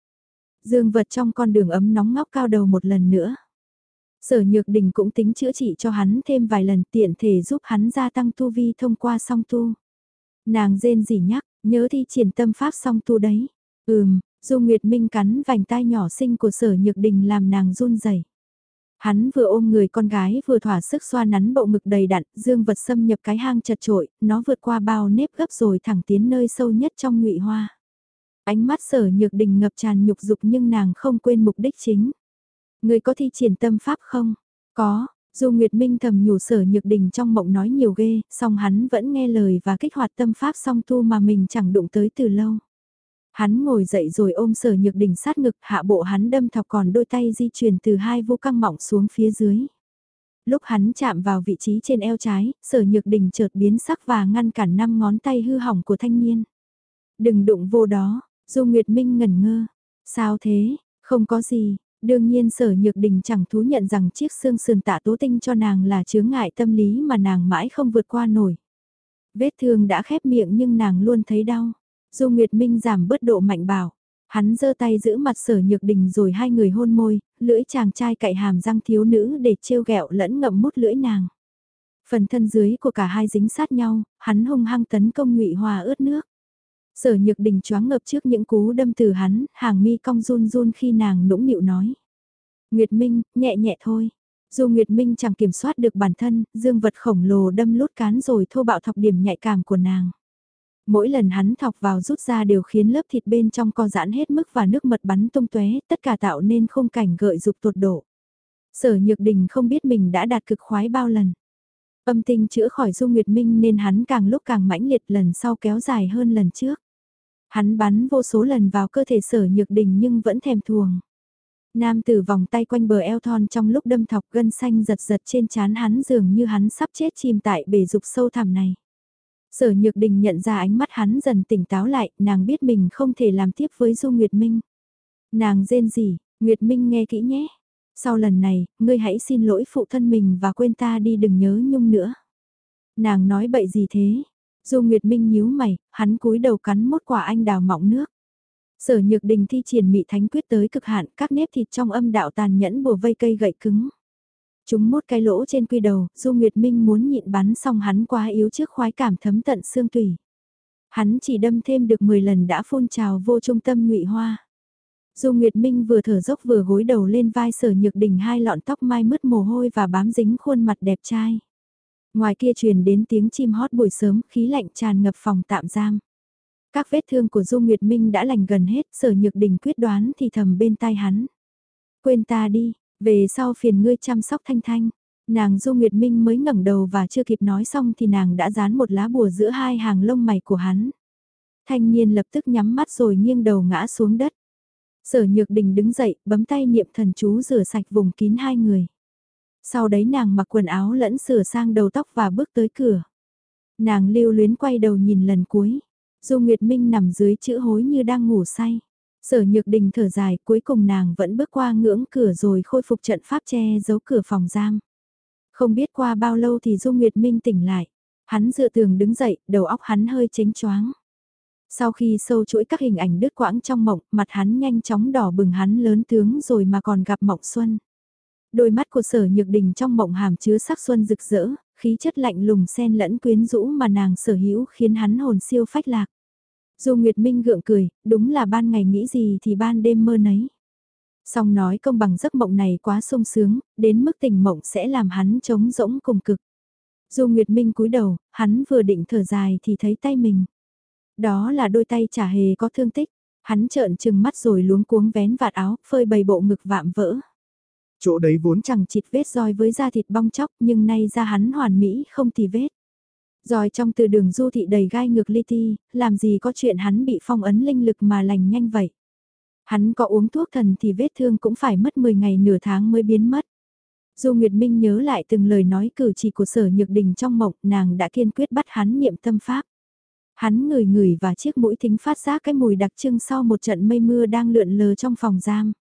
Dương vật trong con đường ấm nóng ngóc cao đầu một lần nữa. Sở nhược đình cũng tính chữa trị cho hắn thêm vài lần tiện thể giúp hắn gia tăng tu vi thông qua song tu. Nàng rên rỉ nhắc, Nhớ thi triển tâm pháp song tu đấy. Ừm, Du Nguyệt Minh cắn vành tai nhỏ xinh của sở nhược đình làm nàng run rẩy. Hắn vừa ôm người con gái vừa thỏa sức xoa nắn bộ ngực đầy đặn, dương vật xâm nhập cái hang chật trội, nó vượt qua bao nếp gấp rồi thẳng tiến nơi sâu nhất trong ngụy hoa. Ánh mắt sở nhược đình ngập tràn nhục dục nhưng nàng không quên mục đích chính. Người có thi triển tâm pháp không? Có, dù Nguyệt Minh thầm nhủ sở nhược đình trong mộng nói nhiều ghê, song hắn vẫn nghe lời và kích hoạt tâm pháp song tu mà mình chẳng đụng tới từ lâu. Hắn ngồi dậy rồi ôm sở nhược đình sát ngực hạ bộ hắn đâm thọc còn đôi tay di chuyển từ hai vô căng mỏng xuống phía dưới. Lúc hắn chạm vào vị trí trên eo trái, sở nhược đình chợt biến sắc và ngăn cản năm ngón tay hư hỏng của thanh niên. Đừng đụng vô đó, Du Nguyệt Minh ngẩn ngơ. Sao thế, không có gì, đương nhiên sở nhược đình chẳng thú nhận rằng chiếc xương sườn tạ tố tinh cho nàng là chướng ngại tâm lý mà nàng mãi không vượt qua nổi. Vết thương đã khép miệng nhưng nàng luôn thấy đau. Du Nguyệt Minh giảm bớt độ mạnh bảo. Hắn giơ tay giữ mặt sở nhược đình rồi hai người hôn môi, lưỡi chàng trai cậy hàm răng thiếu nữ để trêu ghẹo lẫn ngậm mút lưỡi nàng. Phần thân dưới của cả hai dính sát nhau, hắn hung hăng tấn công ngụy Hòa ướt nước. Sở nhược đình choáng ngợp trước những cú đâm từ hắn, hàng mi cong run run khi nàng nũng nịu nói. Nguyệt Minh, nhẹ nhẹ thôi. Dù Nguyệt Minh chẳng kiểm soát được bản thân, dương vật khổng lồ đâm lút cán rồi thô bạo thọc điểm nhạy cảm của nàng. Mỗi lần hắn thọc vào rút ra đều khiến lớp thịt bên trong co giãn hết mức và nước mật bắn tung tóe, tất cả tạo nên khung cảnh gợi dục tột độ. Sở Nhược Đình không biết mình đã đạt cực khoái bao lần. Âm tinh chữa khỏi Du Nguyệt Minh nên hắn càng lúc càng mãnh liệt lần sau kéo dài hơn lần trước. Hắn bắn vô số lần vào cơ thể sở nhược đình nhưng vẫn thèm thuồng. Nam tử vòng tay quanh bờ eo thon trong lúc đâm thọc gân xanh giật giật trên chán hắn dường như hắn sắp chết chìm tại bể dục sâu thẳm này. Sở Nhược Đình nhận ra ánh mắt hắn dần tỉnh táo lại, nàng biết mình không thể làm tiếp với Du Nguyệt Minh. Nàng rên gì, Nguyệt Minh nghe kỹ nhé. Sau lần này, ngươi hãy xin lỗi phụ thân mình và quên ta đi đừng nhớ nhung nữa. Nàng nói bậy gì thế? Du Nguyệt Minh nhíu mày, hắn cúi đầu cắn mốt quả anh đào mọng nước. Sở Nhược Đình thi triển mị thánh quyết tới cực hạn, các nếp thịt trong âm đạo tàn nhẫn bùa vây cây gậy cứng. Chúng mốt cái lỗ trên quy đầu, Du Nguyệt Minh muốn nhịn bắn xong hắn quá yếu trước khoái cảm thấm tận xương tủy. Hắn chỉ đâm thêm được 10 lần đã phun trào vô trung tâm ngụy hoa. Dù Nguyệt Minh vừa thở dốc vừa gối đầu lên vai sở nhược đỉnh hai lọn tóc mai mứt mồ hôi và bám dính khuôn mặt đẹp trai. Ngoài kia truyền đến tiếng chim hót buổi sớm, khí lạnh tràn ngập phòng tạm giam. Các vết thương của Du Nguyệt Minh đã lành gần hết, sở nhược Đình quyết đoán thì thầm bên tai hắn. Quên ta đi, về sau phiền ngươi chăm sóc thanh thanh. Nàng Du Nguyệt Minh mới ngẩng đầu và chưa kịp nói xong thì nàng đã dán một lá bùa giữa hai hàng lông mày của hắn. Thanh niên lập tức nhắm mắt rồi nghiêng đầu ngã xuống đất. Sở Nhược Đình đứng dậy, bấm tay niệm thần chú rửa sạch vùng kín hai người. Sau đấy nàng mặc quần áo lẫn sửa sang đầu tóc và bước tới cửa. Nàng lưu luyến quay đầu nhìn lần cuối. Du Nguyệt Minh nằm dưới chữ hối như đang ngủ say. Sở Nhược Đình thở dài, cuối cùng nàng vẫn bước qua ngưỡng cửa rồi khôi phục trận pháp che giấu cửa phòng giam. Không biết qua bao lâu thì Du Nguyệt Minh tỉnh lại. Hắn dựa tường đứng dậy, đầu óc hắn hơi chánh choáng. Sau khi sâu chuỗi các hình ảnh đứt quãng trong mộng, mặt hắn nhanh chóng đỏ bừng hắn lớn tướng rồi mà còn gặp mộng xuân. Đôi mắt của sở nhược đình trong mộng hàm chứa sắc xuân rực rỡ, khí chất lạnh lùng xen lẫn quyến rũ mà nàng sở hữu khiến hắn hồn siêu phách lạc. Dù Nguyệt Minh gượng cười, đúng là ban ngày nghĩ gì thì ban đêm mơ nấy. Song nói công bằng giấc mộng này quá sung sướng, đến mức tình mộng sẽ làm hắn trống rỗng cùng cực. Dù Nguyệt Minh cúi đầu, hắn vừa định thở dài thì thấy tay mình. Đó là đôi tay chả hề có thương tích. Hắn trợn trừng mắt rồi luống cuống vén vạt áo, phơi bầy bộ ngực vạm vỡ. Chỗ đấy vốn chẳng chịt vết roi với da thịt bong chóc nhưng nay da hắn hoàn mỹ không tì vết. Rồi trong từ đường du thị đầy gai ngược li ti, làm gì có chuyện hắn bị phong ấn linh lực mà lành nhanh vậy. Hắn có uống thuốc thần thì vết thương cũng phải mất 10 ngày nửa tháng mới biến mất. Du Nguyệt Minh nhớ lại từng lời nói cử chỉ của sở nhược đình trong mộng, nàng đã kiên quyết bắt hắn niệm tâm pháp. Hắn ngửi ngửi và chiếc mũi thính phát ra cái mùi đặc trưng sau một trận mây mưa đang lượn lờ trong phòng giam.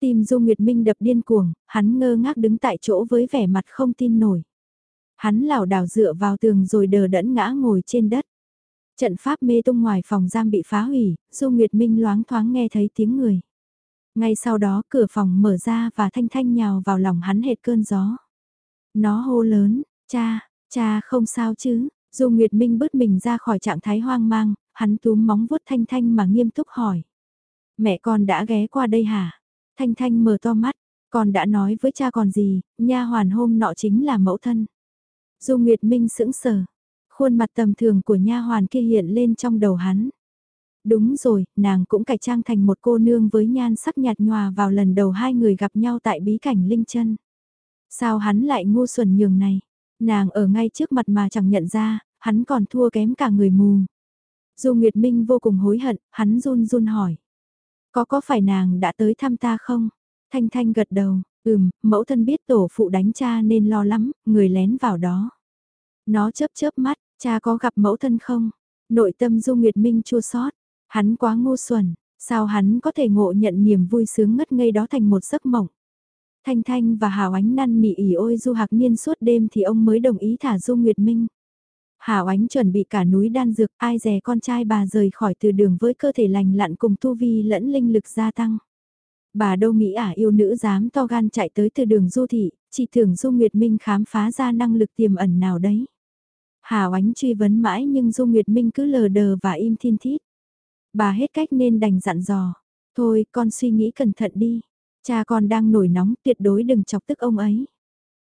Tim Du Nguyệt Minh đập điên cuồng, hắn ngơ ngác đứng tại chỗ với vẻ mặt không tin nổi. Hắn lảo đảo dựa vào tường rồi đờ đẫn ngã ngồi trên đất. Trận pháp mê tung ngoài phòng giam bị phá hủy, Du Nguyệt Minh loáng thoáng nghe thấy tiếng người. Ngay sau đó cửa phòng mở ra và thanh thanh nhào vào lòng hắn hệt cơn gió. Nó hô lớn, cha, cha không sao chứ, dù Nguyệt Minh bớt mình ra khỏi trạng thái hoang mang, hắn túm móng vuốt Thanh Thanh mà nghiêm túc hỏi. Mẹ con đã ghé qua đây hả? Thanh Thanh mở to mắt, Con đã nói với cha còn gì, nha hoàn hôm nọ chính là mẫu thân. Dù Nguyệt Minh sững sờ, khuôn mặt tầm thường của nha hoàn kia hiện lên trong đầu hắn. Đúng rồi, nàng cũng cải trang thành một cô nương với nhan sắc nhạt nhòa vào lần đầu hai người gặp nhau tại bí cảnh Linh chân. Sao hắn lại ngu xuẩn nhường này? Nàng ở ngay trước mặt mà chẳng nhận ra, hắn còn thua kém cả người mù. Dù Nguyệt Minh vô cùng hối hận, hắn run run hỏi. Có có phải nàng đã tới thăm ta không? Thanh Thanh gật đầu, ừm, mẫu thân biết tổ phụ đánh cha nên lo lắm, người lén vào đó. Nó chớp chớp mắt, cha có gặp mẫu thân không? Nội tâm Du Nguyệt Minh chua xót, hắn quá ngu xuẩn, sao hắn có thể ngộ nhận niềm vui sướng ngất ngây đó thành một giấc mộng? Thanh Thanh và Hảo Ánh năn nỉ ỉ ôi Du Hạc Niên suốt đêm thì ông mới đồng ý thả Du Nguyệt Minh. Hảo Ánh chuẩn bị cả núi đan dược, ai dè con trai bà rời khỏi từ đường với cơ thể lành lặn cùng tu vi lẫn linh lực gia tăng. Bà đâu nghĩ ả yêu nữ dám to gan chạy tới từ đường du thị, chỉ tưởng Du Nguyệt Minh khám phá ra năng lực tiềm ẩn nào đấy. Hảo Ánh truy vấn mãi nhưng Du Nguyệt Minh cứ lờ đờ và im thiên thít. Bà hết cách nên đành dặn dò. Thôi con suy nghĩ cẩn thận đi. Cha con đang nổi nóng tuyệt đối đừng chọc tức ông ấy.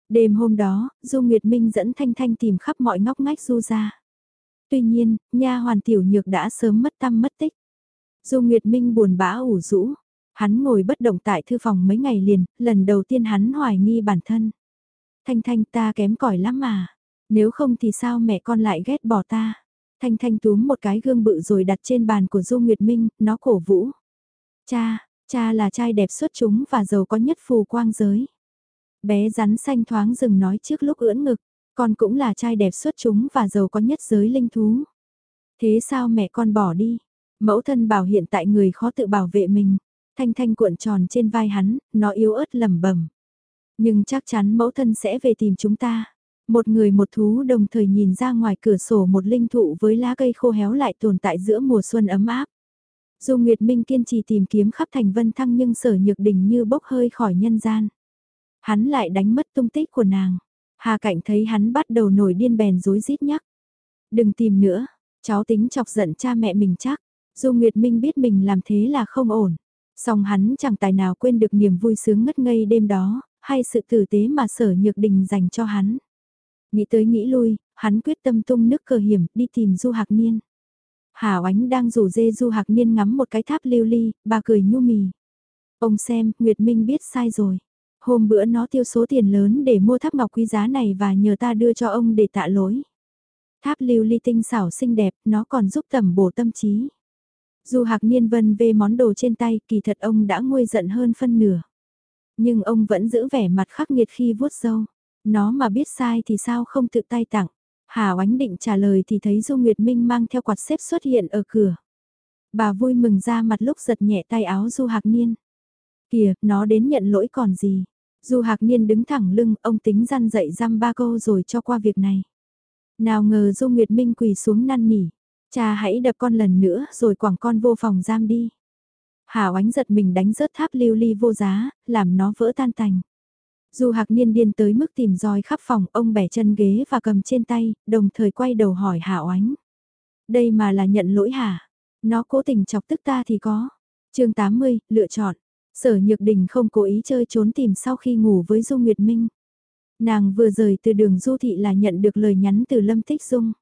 Đêm hôm đó, Du Nguyệt Minh dẫn Thanh Thanh tìm khắp mọi ngóc ngách Du ra. Tuy nhiên, nha hoàn tiểu nhược đã sớm mất tâm mất tích. Du Nguyệt Minh buồn bã ủ rũ. Hắn ngồi bất động tại thư phòng mấy ngày liền, lần đầu tiên hắn hoài nghi bản thân. Thanh Thanh ta kém cỏi lắm mà. Nếu không thì sao mẹ con lại ghét bỏ ta. Thanh Thanh túm một cái gương bự rồi đặt trên bàn của Du Nguyệt Minh, nó cổ vũ. Cha, cha là trai đẹp xuất chúng và giàu có nhất phù quang giới. Bé rắn xanh thoáng dừng nói trước lúc ưỡn ngực, con cũng là trai đẹp xuất chúng và giàu có nhất giới linh thú. Thế sao mẹ con bỏ đi? Mẫu thân bảo hiện tại người khó tự bảo vệ mình. Thanh thanh cuộn tròn trên vai hắn, nó yếu ớt lẩm bẩm Nhưng chắc chắn mẫu thân sẽ về tìm chúng ta. Một người một thú đồng thời nhìn ra ngoài cửa sổ một linh thụ với lá cây khô héo lại tồn tại giữa mùa xuân ấm áp. Dù Nguyệt Minh kiên trì tìm kiếm khắp thành vân thăng nhưng sở nhược đỉnh như bốc hơi khỏi nhân gian. Hắn lại đánh mất tung tích của nàng. Hà Cảnh thấy hắn bắt đầu nổi điên bèn rối rít nhắc. Đừng tìm nữa, cháu tính chọc giận cha mẹ mình chắc. Dù Nguyệt Minh biết mình làm thế là không ổn. Song hắn chẳng tài nào quên được niềm vui sướng ngất ngây đêm đó, hay sự tử tế mà sở nhược đình dành cho hắn. Nghĩ tới nghĩ lui, hắn quyết tâm tung nước cờ hiểm đi tìm Du Hạc Niên. Hà Oánh đang rủ dê Du Hạc Niên ngắm một cái tháp lưu ly, bà cười nhu mì. Ông xem, Nguyệt Minh biết sai rồi. Hôm bữa nó tiêu số tiền lớn để mua tháp ngọc quý giá này và nhờ ta đưa cho ông để tạ lỗi. Tháp lưu ly tinh xảo xinh đẹp, nó còn giúp tầm bổ tâm trí. Dù Hạc Niên vân về món đồ trên tay, kỳ thật ông đã nguôi giận hơn phân nửa. Nhưng ông vẫn giữ vẻ mặt khắc nghiệt khi vuốt râu. Nó mà biết sai thì sao không tự tay tặng. Hà Oánh định trả lời thì thấy Du Nguyệt Minh mang theo quạt xếp xuất hiện ở cửa. Bà vui mừng ra mặt lúc giật nhẹ tay áo Du Hạc Niên. Kìa, nó đến nhận lỗi còn gì. Du Hạc Niên đứng thẳng lưng, ông tính răn dậy răm ba câu rồi cho qua việc này. Nào ngờ Du Nguyệt Minh quỳ xuống năn nỉ. Cha hãy đập con lần nữa rồi quẳng con vô phòng giam đi. Hà Oánh giật mình đánh rớt tháp lưu ly vô giá, làm nó vỡ tan tành. Du Hạc Niên điên tới mức tìm roi khắp phòng, ông bẻ chân ghế và cầm trên tay, đồng thời quay đầu hỏi Hạ Oánh. Đây mà là nhận lỗi hả? Nó cố tình chọc tức ta thì có. chương 80, lựa chọn. Sở Nhược Đình không cố ý chơi trốn tìm sau khi ngủ với Du Nguyệt Minh. Nàng vừa rời từ đường Du Thị là nhận được lời nhắn từ Lâm Tích Dung.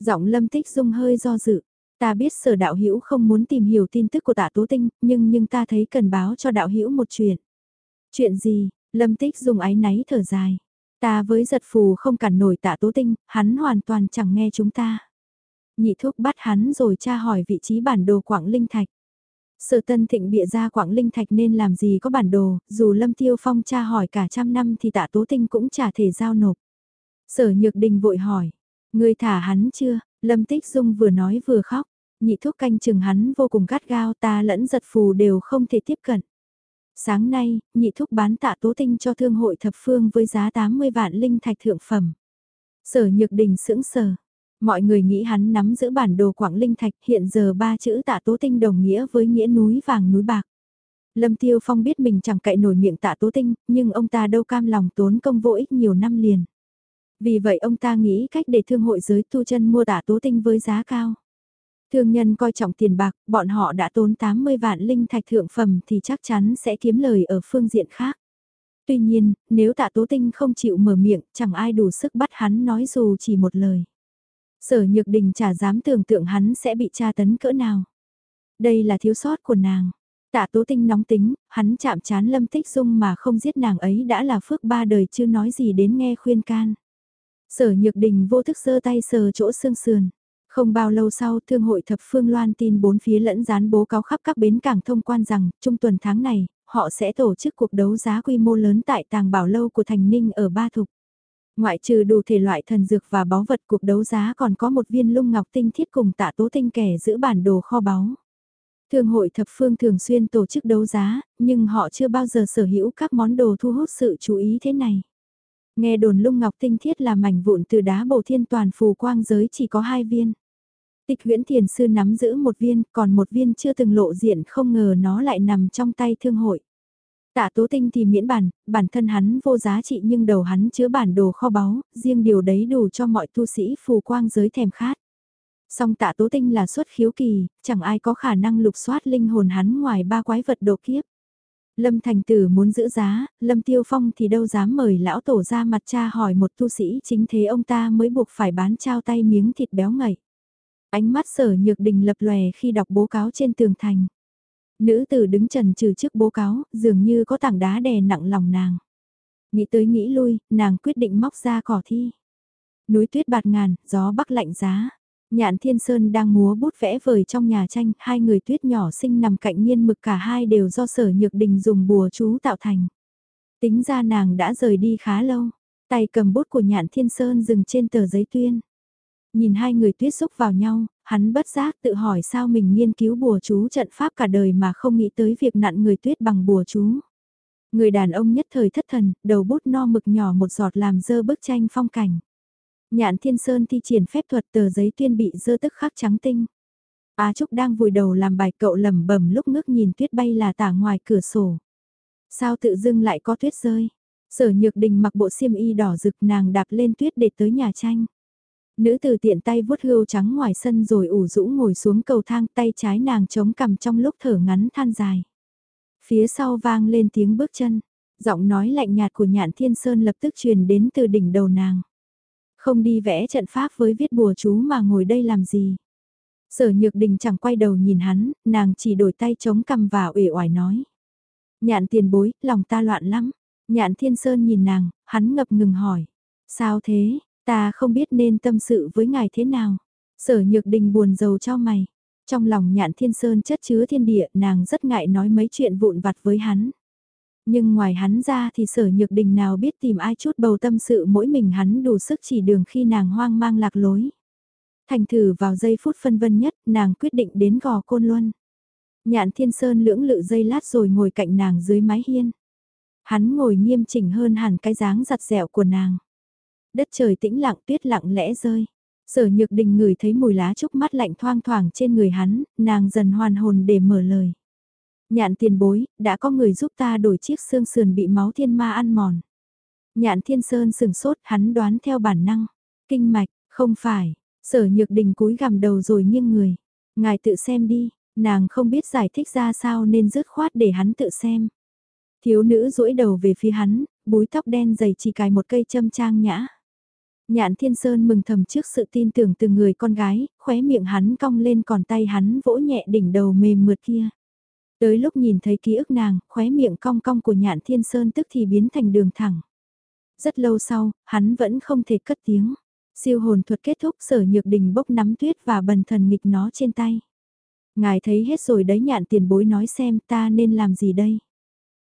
Giọng Lâm Tích Dung hơi do dự. Ta biết sở đạo hữu không muốn tìm hiểu tin tức của tạ Tố Tinh, nhưng nhưng ta thấy cần báo cho đạo hữu một chuyện. Chuyện gì? Lâm Tích Dung áy náy thở dài. Ta với giật phù không cản nổi tạ Tố Tinh, hắn hoàn toàn chẳng nghe chúng ta. Nhị thúc bắt hắn rồi tra hỏi vị trí bản đồ Quảng Linh Thạch. Sở Tân Thịnh bịa ra Quảng Linh Thạch nên làm gì có bản đồ, dù Lâm Tiêu Phong tra hỏi cả trăm năm thì tạ Tố Tinh cũng chả thể giao nộp. Sở Nhược Đình vội hỏi, Người thả hắn chưa? Lâm Tích Dung vừa nói vừa khóc. Nhị thuốc canh chừng hắn vô cùng gắt gao ta lẫn giật phù đều không thể tiếp cận. Sáng nay, nhị thúc bán tạ tố tinh cho thương hội thập phương với giá 80 vạn linh thạch thượng phẩm. Sở nhược đình sững sờ. Mọi người nghĩ hắn nắm giữ bản đồ quảng linh thạch hiện giờ ba chữ tạ tố tinh đồng nghĩa với nghĩa núi vàng núi bạc. Lâm Tiêu Phong biết mình chẳng cậy nổi miệng tạ tố tinh, nhưng ông ta đâu cam lòng tốn công vô ích nhiều năm liền. Vì vậy ông ta nghĩ cách để thương hội giới tu chân mua tạ tố tinh với giá cao. Thương nhân coi trọng tiền bạc, bọn họ đã tốn 80 vạn linh thạch thượng phẩm thì chắc chắn sẽ kiếm lời ở phương diện khác. Tuy nhiên, nếu tạ tố tinh không chịu mở miệng, chẳng ai đủ sức bắt hắn nói dù chỉ một lời. Sở nhược đình chả dám tưởng tượng hắn sẽ bị tra tấn cỡ nào. Đây là thiếu sót của nàng. Tạ tố tinh nóng tính, hắn chạm chán lâm tích dung mà không giết nàng ấy đã là phước ba đời chưa nói gì đến nghe khuyên can. Sở nhược đình vô thức giơ tay sờ chỗ xương sườn. Không bao lâu sau, Thương hội thập phương loan tin bốn phía lẫn dán bố cáo khắp các bến cảng thông quan rằng, trung tuần tháng này, họ sẽ tổ chức cuộc đấu giá quy mô lớn tại tàng bảo lâu của Thành Ninh ở Ba Thục. Ngoại trừ đủ thể loại thần dược và báu vật cuộc đấu giá còn có một viên lung ngọc tinh thiết cùng tạ tố tinh kẻ giữ bản đồ kho báu. Thương hội thập phương thường xuyên tổ chức đấu giá, nhưng họ chưa bao giờ sở hữu các món đồ thu hút sự chú ý thế này. Nghe đồn lung ngọc tinh thiết là mảnh vụn từ đá bổ thiên toàn phù quang giới chỉ có hai viên. Tịch huyễn thiền sư nắm giữ một viên, còn một viên chưa từng lộ diện không ngờ nó lại nằm trong tay thương hội. Tạ tố tinh thì miễn bản, bản thân hắn vô giá trị nhưng đầu hắn chứa bản đồ kho báu, riêng điều đấy đủ cho mọi tu sĩ phù quang giới thèm khát. Song tạ tố tinh là xuất khiếu kỳ, chẳng ai có khả năng lục soát linh hồn hắn ngoài ba quái vật độ kiếp. Lâm Thành Tử muốn giữ giá, Lâm Tiêu Phong thì đâu dám mời lão tổ ra mặt cha hỏi một tu sĩ chính thế ông ta mới buộc phải bán trao tay miếng thịt béo ngậy. Ánh mắt sở nhược đình lập lòe khi đọc bố cáo trên tường thành. Nữ tử đứng trần trừ trước bố cáo, dường như có tảng đá đè nặng lòng nàng. Nghĩ tới nghĩ lui, nàng quyết định móc ra cỏ thi. Núi tuyết bạt ngàn, gió bắc lạnh giá. Nhạn Thiên Sơn đang múa bút vẽ vời trong nhà tranh, hai người tuyết nhỏ sinh nằm cạnh nghiên mực cả hai đều do sở nhược đình dùng bùa chú tạo thành. Tính ra nàng đã rời đi khá lâu, tay cầm bút của Nhạn Thiên Sơn dừng trên tờ giấy tuyên. Nhìn hai người tuyết xúc vào nhau, hắn bất giác tự hỏi sao mình nghiên cứu bùa chú trận pháp cả đời mà không nghĩ tới việc nặn người tuyết bằng bùa chú. Người đàn ông nhất thời thất thần, đầu bút no mực nhỏ một giọt làm dơ bức tranh phong cảnh. Nhạn Thiên Sơn thi triển phép thuật tờ giấy tuyên bị dơ tức khắc trắng tinh. Á Trúc đang vùi đầu làm bài cậu lẩm bẩm lúc ngước nhìn tuyết bay là tả ngoài cửa sổ. Sao tự dưng lại có tuyết rơi? Sở Nhược Đình mặc bộ xiêm y đỏ rực nàng đạp lên tuyết để tới nhà tranh. Nữ từ tiện tay vuốt hươu trắng ngoài sân rồi ủ rũ ngồi xuống cầu thang tay trái nàng chống cằm trong lúc thở ngắn than dài. Phía sau vang lên tiếng bước chân, giọng nói lạnh nhạt của nhạn thiên sơn lập tức truyền đến từ đỉnh đầu nàng. Không đi vẽ trận pháp với viết bùa chú mà ngồi đây làm gì. Sở nhược đình chẳng quay đầu nhìn hắn, nàng chỉ đổi tay chống cằm và uể oải nói. Nhạn tiền bối, lòng ta loạn lắm. Nhạn thiên sơn nhìn nàng, hắn ngập ngừng hỏi. Sao thế, Ta không biết nên tâm sự với ngài thế nào. Sở nhược đình buồn rầu cho mày. Trong lòng nhạn thiên sơn chất chứa thiên địa, nàng rất ngại nói mấy chuyện vụn vặt với hắn. Nhưng ngoài hắn ra thì sở nhược đình nào biết tìm ai chút bầu tâm sự mỗi mình hắn đủ sức chỉ đường khi nàng hoang mang lạc lối. Thành thử vào giây phút phân vân nhất, nàng quyết định đến gò côn luân. Nhạn thiên sơn lưỡng lự dây lát rồi ngồi cạnh nàng dưới mái hiên. Hắn ngồi nghiêm chỉnh hơn hẳn cái dáng giặt dẻo của nàng đất trời tĩnh lặng tuyết lặng lẽ rơi. Sở nhược đình ngửi thấy mùi lá trúc mắt lạnh thoang thoảng trên người hắn, nàng dần hoàn hồn để mở lời. Nhạn tiền bối, đã có người giúp ta đổi chiếc xương sườn bị máu thiên ma ăn mòn. Nhạn thiên sơn sừng sốt hắn đoán theo bản năng. Kinh mạch, không phải, sở nhược đình cúi gằm đầu rồi nghiêng người. Ngài tự xem đi, nàng không biết giải thích ra sao nên dứt khoát để hắn tự xem. Thiếu nữ duỗi đầu về phía hắn, búi tóc đen dày chỉ cài một cây châm trang nhã. Nhạn Thiên Sơn mừng thầm trước sự tin tưởng từ người con gái, khóe miệng hắn cong lên còn tay hắn vỗ nhẹ đỉnh đầu mềm mượt kia. Tới lúc nhìn thấy ký ức nàng, khóe miệng cong cong của Nhạn Thiên Sơn tức thì biến thành đường thẳng. Rất lâu sau, hắn vẫn không thể cất tiếng. Siêu hồn thuật kết thúc sở nhược đình bốc nắm tuyết và bần thần nghịch nó trên tay. Ngài thấy hết rồi đấy nhạn tiền bối nói xem ta nên làm gì đây.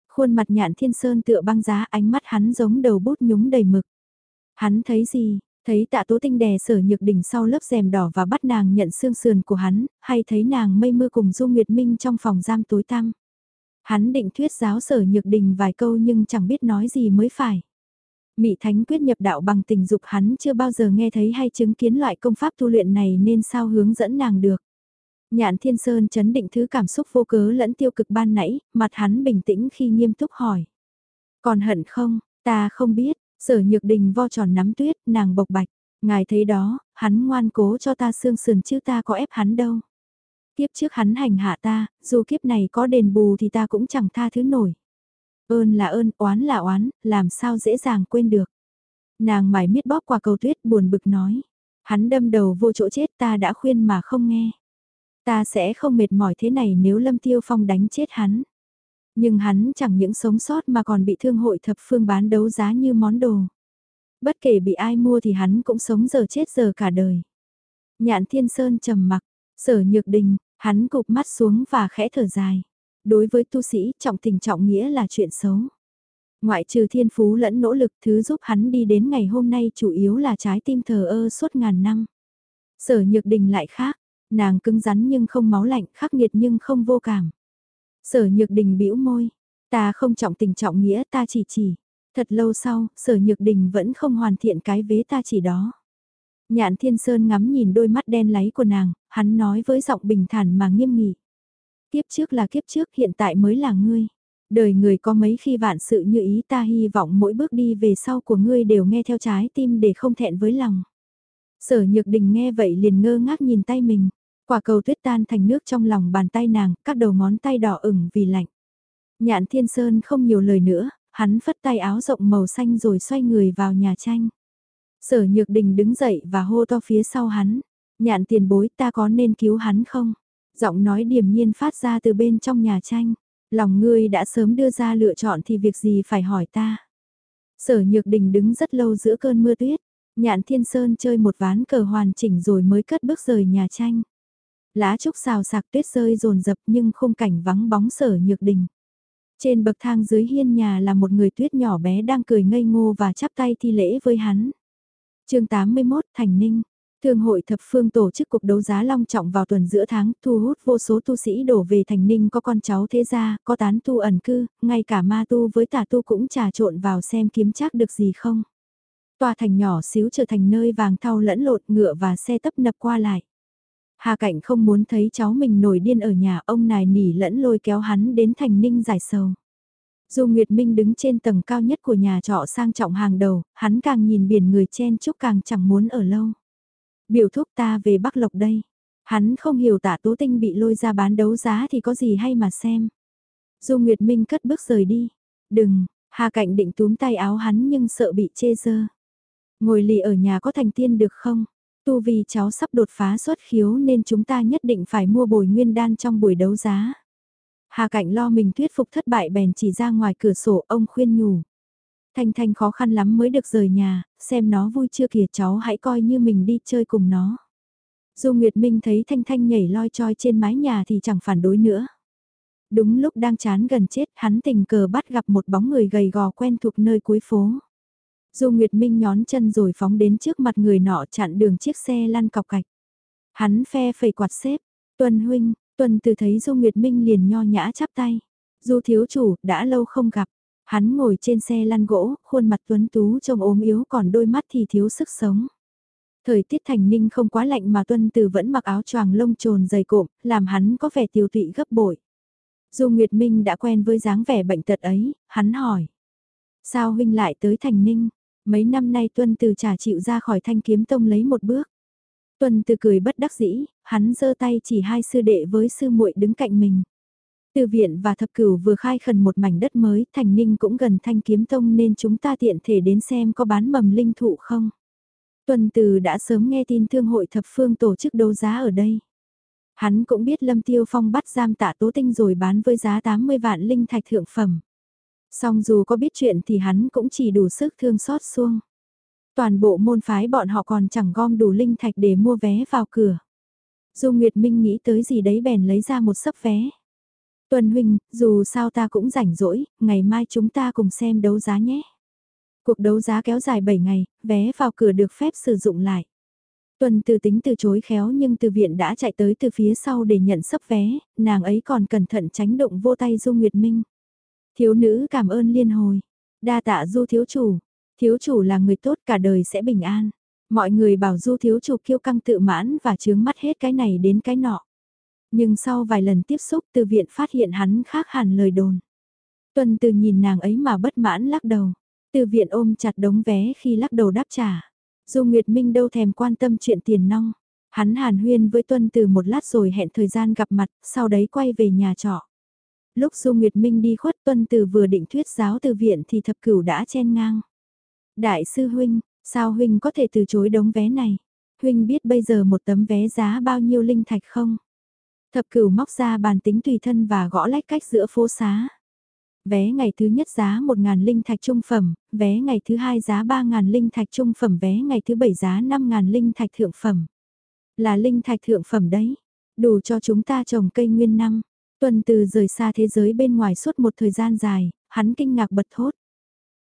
Khuôn mặt nhạn thiên sơn tựa băng giá ánh mắt hắn giống đầu bút nhúng đầy mực. Hắn thấy gì, thấy tạ tố tinh đè sở nhược đỉnh sau lớp rèm đỏ và bắt nàng nhận xương sườn của hắn, hay thấy nàng mây mưa cùng Du Nguyệt Minh trong phòng giam tối tăm. Hắn định thuyết giáo sở nhược đình vài câu nhưng chẳng biết nói gì mới phải. Mị Thánh quyết nhập đạo bằng tình dục hắn chưa bao giờ nghe thấy hay chứng kiến loại công pháp tu luyện này nên sao hướng dẫn nàng được. Nhạn Thiên Sơn chấn định thứ cảm xúc vô cớ lẫn tiêu cực ban nãy, mặt hắn bình tĩnh khi nghiêm túc hỏi. Còn hận không, ta không biết, Sở nhược đình vo tròn nắm tuyết, nàng bộc bạch, ngài thấy đó, hắn ngoan cố cho ta xương sườn chứ ta có ép hắn đâu. Kiếp trước hắn hành hạ ta, dù kiếp này có đền bù thì ta cũng chẳng tha thứ nổi. Ơn là ơn, oán là oán, làm sao dễ dàng quên được. Nàng mải miết bóp qua cầu tuyết buồn bực nói. Hắn đâm đầu vô chỗ chết ta đã khuyên mà không nghe. Ta sẽ không mệt mỏi thế này nếu Lâm Tiêu Phong đánh chết hắn. Nhưng hắn chẳng những sống sót mà còn bị thương hội thập phương bán đấu giá như món đồ. Bất kể bị ai mua thì hắn cũng sống giờ chết giờ cả đời. Nhạn Thiên Sơn trầm mặc, sở nhược đình, hắn cụp mắt xuống và khẽ thở dài. Đối với tu sĩ, trọng tình trọng nghĩa là chuyện xấu. Ngoại trừ thiên phú lẫn nỗ lực thứ giúp hắn đi đến ngày hôm nay chủ yếu là trái tim thờ ơ suốt ngàn năm. Sở nhược đình lại khác, nàng cứng rắn nhưng không máu lạnh, khắc nghiệt nhưng không vô cảm. Sở nhược đình bĩu môi, ta không trọng tình trọng nghĩa ta chỉ chỉ. Thật lâu sau, sở nhược đình vẫn không hoàn thiện cái vế ta chỉ đó. Nhạn thiên sơn ngắm nhìn đôi mắt đen láy của nàng, hắn nói với giọng bình thản mà nghiêm nghị. Kiếp trước là kiếp trước hiện tại mới là ngươi. Đời người có mấy khi vạn sự như ý ta hy vọng mỗi bước đi về sau của ngươi đều nghe theo trái tim để không thẹn với lòng. Sở nhược đình nghe vậy liền ngơ ngác nhìn tay mình. Quả cầu tuyết tan thành nước trong lòng bàn tay nàng, các đầu ngón tay đỏ ửng vì lạnh. Nhạn thiên sơn không nhiều lời nữa, hắn phất tay áo rộng màu xanh rồi xoay người vào nhà tranh. Sở nhược đình đứng dậy và hô to phía sau hắn. Nhạn tiền bối ta có nên cứu hắn không? Giọng nói điềm nhiên phát ra từ bên trong nhà tranh. Lòng ngươi đã sớm đưa ra lựa chọn thì việc gì phải hỏi ta. Sở Nhược Đình đứng rất lâu giữa cơn mưa tuyết. Nhạn Thiên Sơn chơi một ván cờ hoàn chỉnh rồi mới cất bước rời nhà tranh. Lá trúc xào sạc tuyết rơi rồn rập nhưng khung cảnh vắng bóng Sở Nhược Đình. Trên bậc thang dưới hiên nhà là một người tuyết nhỏ bé đang cười ngây ngô và chắp tay thi lễ với hắn. chương 81 Thành Ninh Thương hội thập phương tổ chức cuộc đấu giá long trọng vào tuần giữa tháng, thu hút vô số tu sĩ đổ về thành ninh có con cháu thế gia, có tán tu ẩn cư, ngay cả ma tu với tà tu cũng trà trộn vào xem kiếm chắc được gì không. Tòa thành nhỏ xíu trở thành nơi vàng thau lẫn lộn ngựa và xe tấp nập qua lại. Hà Cảnh không muốn thấy cháu mình nổi điên ở nhà ông nài nỉ lẫn lôi kéo hắn đến thành ninh giải sầu. Dù Nguyệt Minh đứng trên tầng cao nhất của nhà trọ sang trọng hàng đầu, hắn càng nhìn biển người chen chúc càng chẳng muốn ở lâu. Biểu thúc ta về Bắc Lộc đây. Hắn không hiểu tạ tố tinh bị lôi ra bán đấu giá thì có gì hay mà xem. Dù Nguyệt Minh cất bước rời đi. Đừng, Hà Cạnh định túm tay áo hắn nhưng sợ bị chê dơ. Ngồi lì ở nhà có thành tiên được không? Tu vì cháu sắp đột phá xuất khiếu nên chúng ta nhất định phải mua bồi nguyên đan trong buổi đấu giá. Hà Cạnh lo mình thuyết phục thất bại bèn chỉ ra ngoài cửa sổ ông khuyên nhủ. Thanh Thanh khó khăn lắm mới được rời nhà, xem nó vui chưa kìa cháu hãy coi như mình đi chơi cùng nó. Du Nguyệt Minh thấy Thanh Thanh nhảy loi choi trên mái nhà thì chẳng phản đối nữa. Đúng lúc đang chán gần chết hắn tình cờ bắt gặp một bóng người gầy gò quen thuộc nơi cuối phố. Du Nguyệt Minh nhón chân rồi phóng đến trước mặt người nọ chặn đường chiếc xe lăn cọc cạch. Hắn phe phẩy quạt xếp, Tuần huynh, Tuần từ thấy Du Nguyệt Minh liền nho nhã chắp tay. Du thiếu chủ, đã lâu không gặp. Hắn ngồi trên xe lăn gỗ, khuôn mặt tuấn tú trông ốm yếu còn đôi mắt thì thiếu sức sống. Thời tiết thành ninh không quá lạnh mà tuân từ vẫn mặc áo choàng lông trồn dày cộm, làm hắn có vẻ tiêu tụy gấp bội. Dù Nguyệt Minh đã quen với dáng vẻ bệnh tật ấy, hắn hỏi. Sao huynh lại tới thành ninh? Mấy năm nay tuân từ trả chịu ra khỏi thanh kiếm tông lấy một bước. Tuân từ cười bất đắc dĩ, hắn giơ tay chỉ hai sư đệ với sư muội đứng cạnh mình. Từ viện và thập cửu vừa khai khẩn một mảnh đất mới, thành ninh cũng gần thanh kiếm tông nên chúng ta tiện thể đến xem có bán mầm linh thụ không. Tuần từ đã sớm nghe tin thương hội thập phương tổ chức đấu giá ở đây. Hắn cũng biết Lâm Tiêu Phong bắt giam tạ tố tinh rồi bán với giá 80 vạn linh thạch thượng phẩm. Song dù có biết chuyện thì hắn cũng chỉ đủ sức thương xót xuông. Toàn bộ môn phái bọn họ còn chẳng gom đủ linh thạch để mua vé vào cửa. dung Nguyệt Minh nghĩ tới gì đấy bèn lấy ra một sấp vé. Tuần huynh, dù sao ta cũng rảnh rỗi, ngày mai chúng ta cùng xem đấu giá nhé. Cuộc đấu giá kéo dài 7 ngày, vé vào cửa được phép sử dụng lại. Tuần từ tính từ chối khéo nhưng từ viện đã chạy tới từ phía sau để nhận sấp vé, nàng ấy còn cẩn thận tránh động vô tay Du Nguyệt Minh. Thiếu nữ cảm ơn liên hồi. Đa tạ Du thiếu chủ. Thiếu chủ là người tốt cả đời sẽ bình an. Mọi người bảo Du thiếu chủ kiêu căng tự mãn và chướng mắt hết cái này đến cái nọ. Nhưng sau vài lần tiếp xúc từ viện phát hiện hắn khác hẳn lời đồn. Tuần từ nhìn nàng ấy mà bất mãn lắc đầu. Từ viện ôm chặt đống vé khi lắc đầu đáp trả. du Nguyệt Minh đâu thèm quan tâm chuyện tiền nong. Hắn hàn huyên với Tuân từ một lát rồi hẹn thời gian gặp mặt, sau đấy quay về nhà trọ. Lúc Du Nguyệt Minh đi khuất tuân từ vừa định thuyết giáo từ viện thì thập cửu đã chen ngang. Đại sư Huynh, sao Huynh có thể từ chối đống vé này? Huynh biết bây giờ một tấm vé giá bao nhiêu linh thạch không? Thập cửu móc ra bàn tính tùy thân và gõ lách cách giữa phố xá. Vé ngày thứ nhất giá 1.000 linh thạch trung phẩm, vé ngày thứ hai giá 3.000 linh thạch trung phẩm, vé ngày thứ bảy giá 5.000 linh thạch thượng phẩm. Là linh thạch thượng phẩm đấy, đủ cho chúng ta trồng cây nguyên năm. Tuần từ rời xa thế giới bên ngoài suốt một thời gian dài, hắn kinh ngạc bật thốt.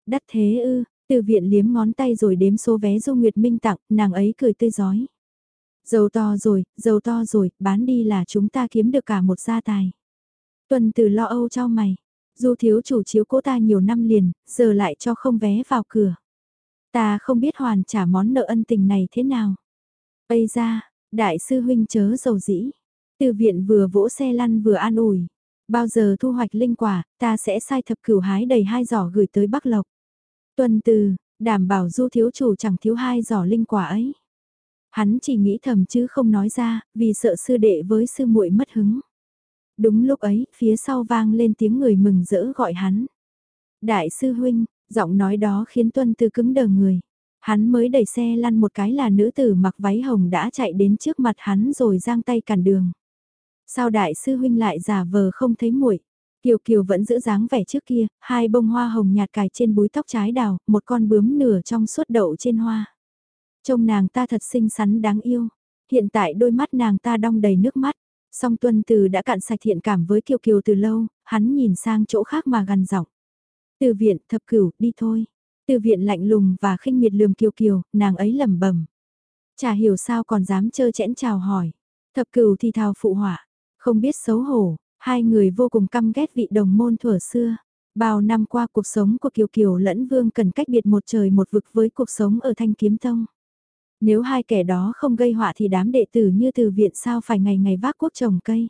Đắt thế ư, từ viện liếm ngón tay rồi đếm số vé Du Nguyệt Minh tặng, nàng ấy cười tươi giói. Dầu to rồi, dầu to rồi, bán đi là chúng ta kiếm được cả một gia tài. Tuần từ lo âu cho mày. Du thiếu chủ chiếu cố ta nhiều năm liền, giờ lại cho không vé vào cửa. Ta không biết hoàn trả món nợ ân tình này thế nào. Bây ra, đại sư huynh chớ dầu dĩ. Từ viện vừa vỗ xe lăn vừa an ủi. Bao giờ thu hoạch linh quả, ta sẽ sai thập cửu hái đầy hai giỏ gửi tới Bắc Lộc. Tuần từ, đảm bảo du thiếu chủ chẳng thiếu hai giỏ linh quả ấy. Hắn chỉ nghĩ thầm chứ không nói ra, vì sợ sư đệ với sư muội mất hứng. Đúng lúc ấy, phía sau vang lên tiếng người mừng rỡ gọi hắn. Đại sư huynh, giọng nói đó khiến tuân từ cứng đờ người. Hắn mới đẩy xe lăn một cái là nữ tử mặc váy hồng đã chạy đến trước mặt hắn rồi giang tay cản đường. Sao đại sư huynh lại giả vờ không thấy muội? Kiều Kiều vẫn giữ dáng vẻ trước kia, hai bông hoa hồng nhạt cài trên búi tóc trái đào, một con bướm nửa trong suốt đậu trên hoa. Trông nàng ta thật xinh xắn đáng yêu. Hiện tại đôi mắt nàng ta đong đầy nước mắt. Song tuân từ đã cạn sạch thiện cảm với Kiều Kiều từ lâu, hắn nhìn sang chỗ khác mà gằn giọng. Từ viện thập cửu, đi thôi. Từ viện lạnh lùng và khinh miệt lườm Kiều Kiều, nàng ấy lẩm bẩm. Chả hiểu sao còn dám chơ chẽn chào hỏi. Thập cửu thì thào phụ họa, không biết xấu hổ, hai người vô cùng căm ghét vị đồng môn thuở xưa. Bao năm qua cuộc sống của Kiều Kiều lẫn Vương cần cách biệt một trời một vực với cuộc sống ở Thanh Kiếm Tông. Nếu hai kẻ đó không gây họa thì đám đệ tử như từ viện sao phải ngày ngày vác quốc trồng cây.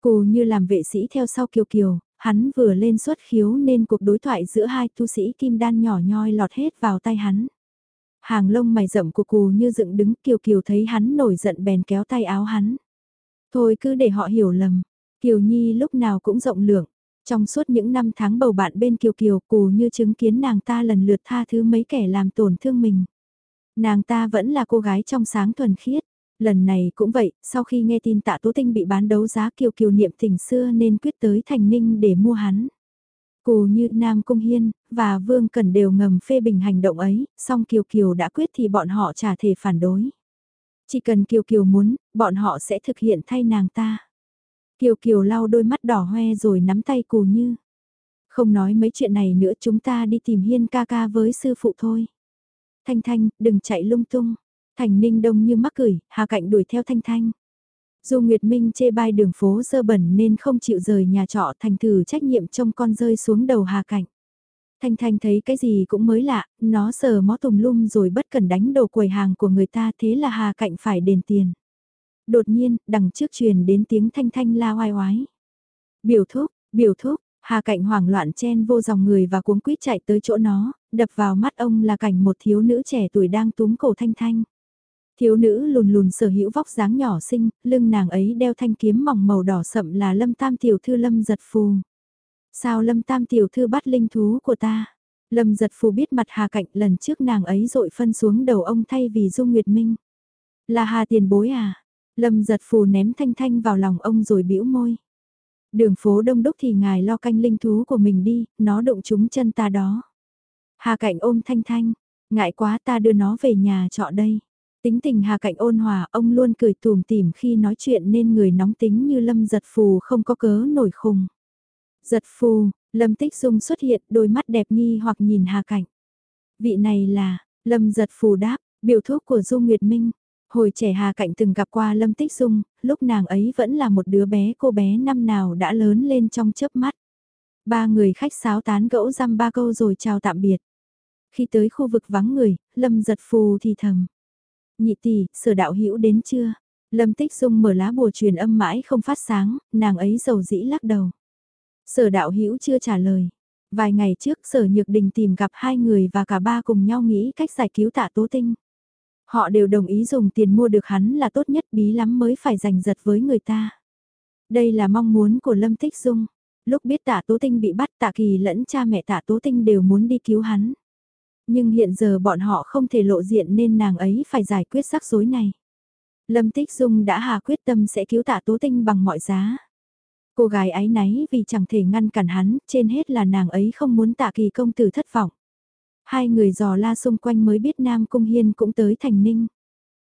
Cù như làm vệ sĩ theo sau Kiều Kiều, hắn vừa lên xuất khiếu nên cuộc đối thoại giữa hai tu sĩ kim đan nhỏ nhoi lọt hết vào tay hắn. Hàng lông mày rậm của cù như dựng đứng Kiều Kiều thấy hắn nổi giận bèn kéo tay áo hắn. Thôi cứ để họ hiểu lầm, Kiều Nhi lúc nào cũng rộng lượng. Trong suốt những năm tháng bầu bạn bên Kiều Kiều cù như chứng kiến nàng ta lần lượt tha thứ mấy kẻ làm tổn thương mình. Nàng ta vẫn là cô gái trong sáng thuần khiết. Lần này cũng vậy, sau khi nghe tin tạ tố tinh bị bán đấu giá kiều kiều niệm tình xưa nên quyết tới thành ninh để mua hắn. Cù như Nam Cung Hiên, và Vương Cần đều ngầm phê bình hành động ấy, song Kiều Kiều đã quyết thì bọn họ chả thể phản đối. Chỉ cần Kiều Kiều muốn, bọn họ sẽ thực hiện thay nàng ta. Kiều Kiều lau đôi mắt đỏ hoe rồi nắm tay Cù Như. Không nói mấy chuyện này nữa chúng ta đi tìm Hiên ca ca với sư phụ thôi. Thanh Thanh, đừng chạy lung tung. Thành Ninh đông như mắc cười, Hà Cạnh đuổi theo Thanh Thanh. Dù Nguyệt Minh chê bai đường phố dơ bẩn nên không chịu rời nhà trọ thành thử trách nhiệm trông con rơi xuống đầu Hà Cạnh. Thanh Thanh thấy cái gì cũng mới lạ, nó sờ mó tùm lum rồi bất cần đánh đổ quầy hàng của người ta thế là Hà Cạnh phải đền tiền. Đột nhiên, đằng trước truyền đến tiếng Thanh Thanh la oai oái. Biểu thúc, biểu thúc, Hà Cạnh hoảng loạn chen vô dòng người và cuống quýt chạy tới chỗ nó, đập vào mắt ông là cảnh một thiếu nữ trẻ tuổi đang túm cổ Thanh Thanh. Thiếu nữ lùn lùn sở hữu vóc dáng nhỏ xinh, lưng nàng ấy đeo thanh kiếm mỏng màu đỏ sậm là Lâm Tam tiểu thư Lâm giật phù. Sao Lâm Tam tiểu thư bắt linh thú của ta? Lâm giật phù biết mặt Hà Cạnh lần trước nàng ấy rội phân xuống đầu ông thay vì Dung Nguyệt Minh. Là Hà tiền bối à? Lâm giật phù ném thanh thanh vào lòng ông rồi bĩu môi. Đường phố đông đúc thì ngài lo canh linh thú của mình đi, nó đụng trúng chân ta đó. Hà Cạnh ôm Thanh Thanh, ngại quá ta đưa nó về nhà trọ đây. Tính tình Hà Cạnh ôn hòa, ông luôn cười tùm tìm khi nói chuyện nên người nóng tính như Lâm Giật Phù không có cớ nổi khùng. Giật Phù, Lâm Tích Dung xuất hiện đôi mắt đẹp nghi hoặc nhìn Hà Cảnh. Vị này là, Lâm Giật Phù đáp, biểu thuốc của Du Nguyệt Minh. Hồi trẻ Hà Cảnh từng gặp qua Lâm Tích Dung, lúc nàng ấy vẫn là một đứa bé cô bé năm nào đã lớn lên trong chớp mắt. Ba người khách sáo tán gẫu răm ba câu rồi chào tạm biệt. Khi tới khu vực vắng người, Lâm giật phù thì thầm. Nhị tỷ, sở đạo hữu đến chưa? Lâm Tích Dung mở lá bùa truyền âm mãi không phát sáng, nàng ấy dầu dĩ lắc đầu. Sở đạo hữu chưa trả lời. Vài ngày trước, sở nhược đình tìm gặp hai người và cả ba cùng nhau nghĩ cách giải cứu tạ tố tinh. Họ đều đồng ý dùng tiền mua được hắn là tốt nhất, bí lắm mới phải giành giật với người ta. Đây là mong muốn của Lâm Tích Dung. Lúc biết tạ tố tinh bị bắt, tạ kỳ lẫn cha mẹ tạ tố tinh đều muốn đi cứu hắn. Nhưng hiện giờ bọn họ không thể lộ diện nên nàng ấy phải giải quyết rắc rối này. Lâm Tích Dung đã hà quyết tâm sẽ cứu tạ tố tinh bằng mọi giá. Cô gái ấy náy vì chẳng thể ngăn cản hắn, trên hết là nàng ấy không muốn tạ kỳ công tử thất vọng. Hai người dò la xung quanh mới biết Nam Cung Hiên cũng tới thành ninh.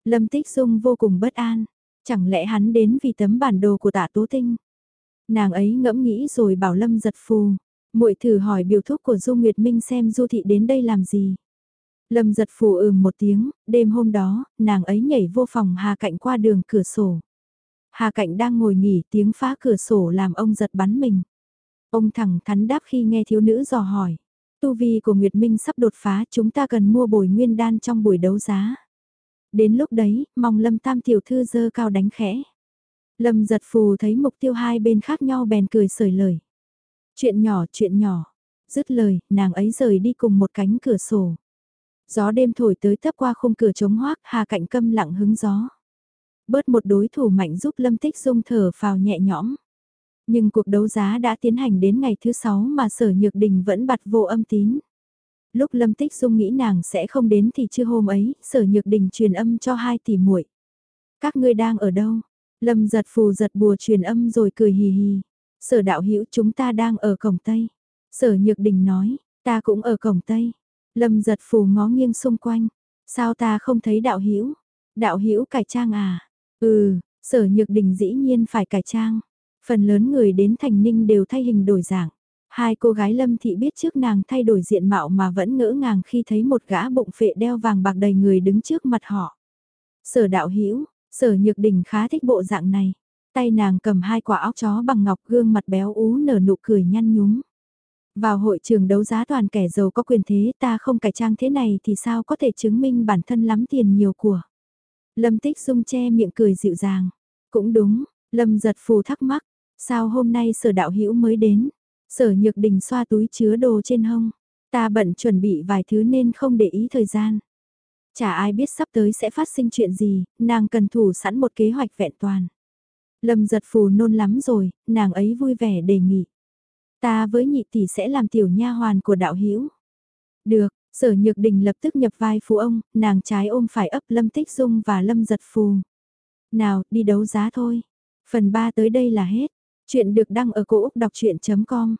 Lâm Tích Dung vô cùng bất an, chẳng lẽ hắn đến vì tấm bản đồ của tạ tố tinh. Nàng ấy ngẫm nghĩ rồi bảo Lâm giật phù, muội thử hỏi biểu thúc của Du Nguyệt Minh xem Du Thị đến đây làm gì. Lâm giật phù ừm một tiếng, đêm hôm đó, nàng ấy nhảy vô phòng Hà Cạnh qua đường cửa sổ. Hà Cạnh đang ngồi nghỉ tiếng phá cửa sổ làm ông giật bắn mình. Ông thẳng thắn đáp khi nghe thiếu nữ dò hỏi. Tu vi của Nguyệt Minh sắp đột phá chúng ta cần mua bồi nguyên đan trong buổi đấu giá. Đến lúc đấy, mong Lâm Tam tiểu thư dơ cao đánh khẽ. Lâm giật phù thấy mục tiêu hai bên khác nhau bèn cười sởi lời. Chuyện nhỏ, chuyện nhỏ. Dứt lời, nàng ấy rời đi cùng một cánh cửa sổ. Gió đêm thổi tới thấp qua khung cửa trống hoác, hà cạnh câm lặng hứng gió. Bớt một đối thủ mạnh giúp Lâm Tích Dung thở phào nhẹ nhõm. Nhưng cuộc đấu giá đã tiến hành đến ngày thứ sáu mà sở nhược đình vẫn bặt vô âm tín. Lúc Lâm Tích Dung nghĩ nàng sẽ không đến thì chưa hôm ấy, sở nhược đình truyền âm cho hai tỷ muội. Các ngươi đang ở đâu? Lâm giật phù giật bùa truyền âm rồi cười hì hì. Sở đạo hữu chúng ta đang ở cổng Tây. Sở nhược đình nói, ta cũng ở cổng Tây. Lâm giật phù ngó nghiêng xung quanh. Sao ta không thấy đạo hữu Đạo hữu cải trang à? Ừ, sở nhược đình dĩ nhiên phải cải trang. Phần lớn người đến thành ninh đều thay hình đổi dạng. Hai cô gái lâm thị biết trước nàng thay đổi diện mạo mà vẫn ngỡ ngàng khi thấy một gã bụng phệ đeo vàng bạc đầy người đứng trước mặt họ. Sở đạo hữu sở nhược đình khá thích bộ dạng này. Tay nàng cầm hai quả óc chó bằng ngọc gương mặt béo ú nở nụ cười nhăn nhúm. Vào hội trường đấu giá toàn kẻ giàu có quyền thế ta không cải trang thế này thì sao có thể chứng minh bản thân lắm tiền nhiều của. Lâm tích dung che miệng cười dịu dàng. Cũng đúng, Lâm giật phù thắc mắc, sao hôm nay sở đạo hữu mới đến. Sở nhược đình xoa túi chứa đồ trên hông. Ta bận chuẩn bị vài thứ nên không để ý thời gian. Chả ai biết sắp tới sẽ phát sinh chuyện gì, nàng cần thủ sẵn một kế hoạch vẹn toàn. Lâm giật phù nôn lắm rồi, nàng ấy vui vẻ đề nghị. Ta với nhị tỷ sẽ làm tiểu nha hoàn của đạo hữu Được, sở nhược đình lập tức nhập vai phú ông, nàng trái ôm phải ấp lâm tích dung và lâm giật phù. Nào, đi đấu giá thôi. Phần 3 tới đây là hết. Chuyện được đăng ở cổ Úc đọc chuyện.com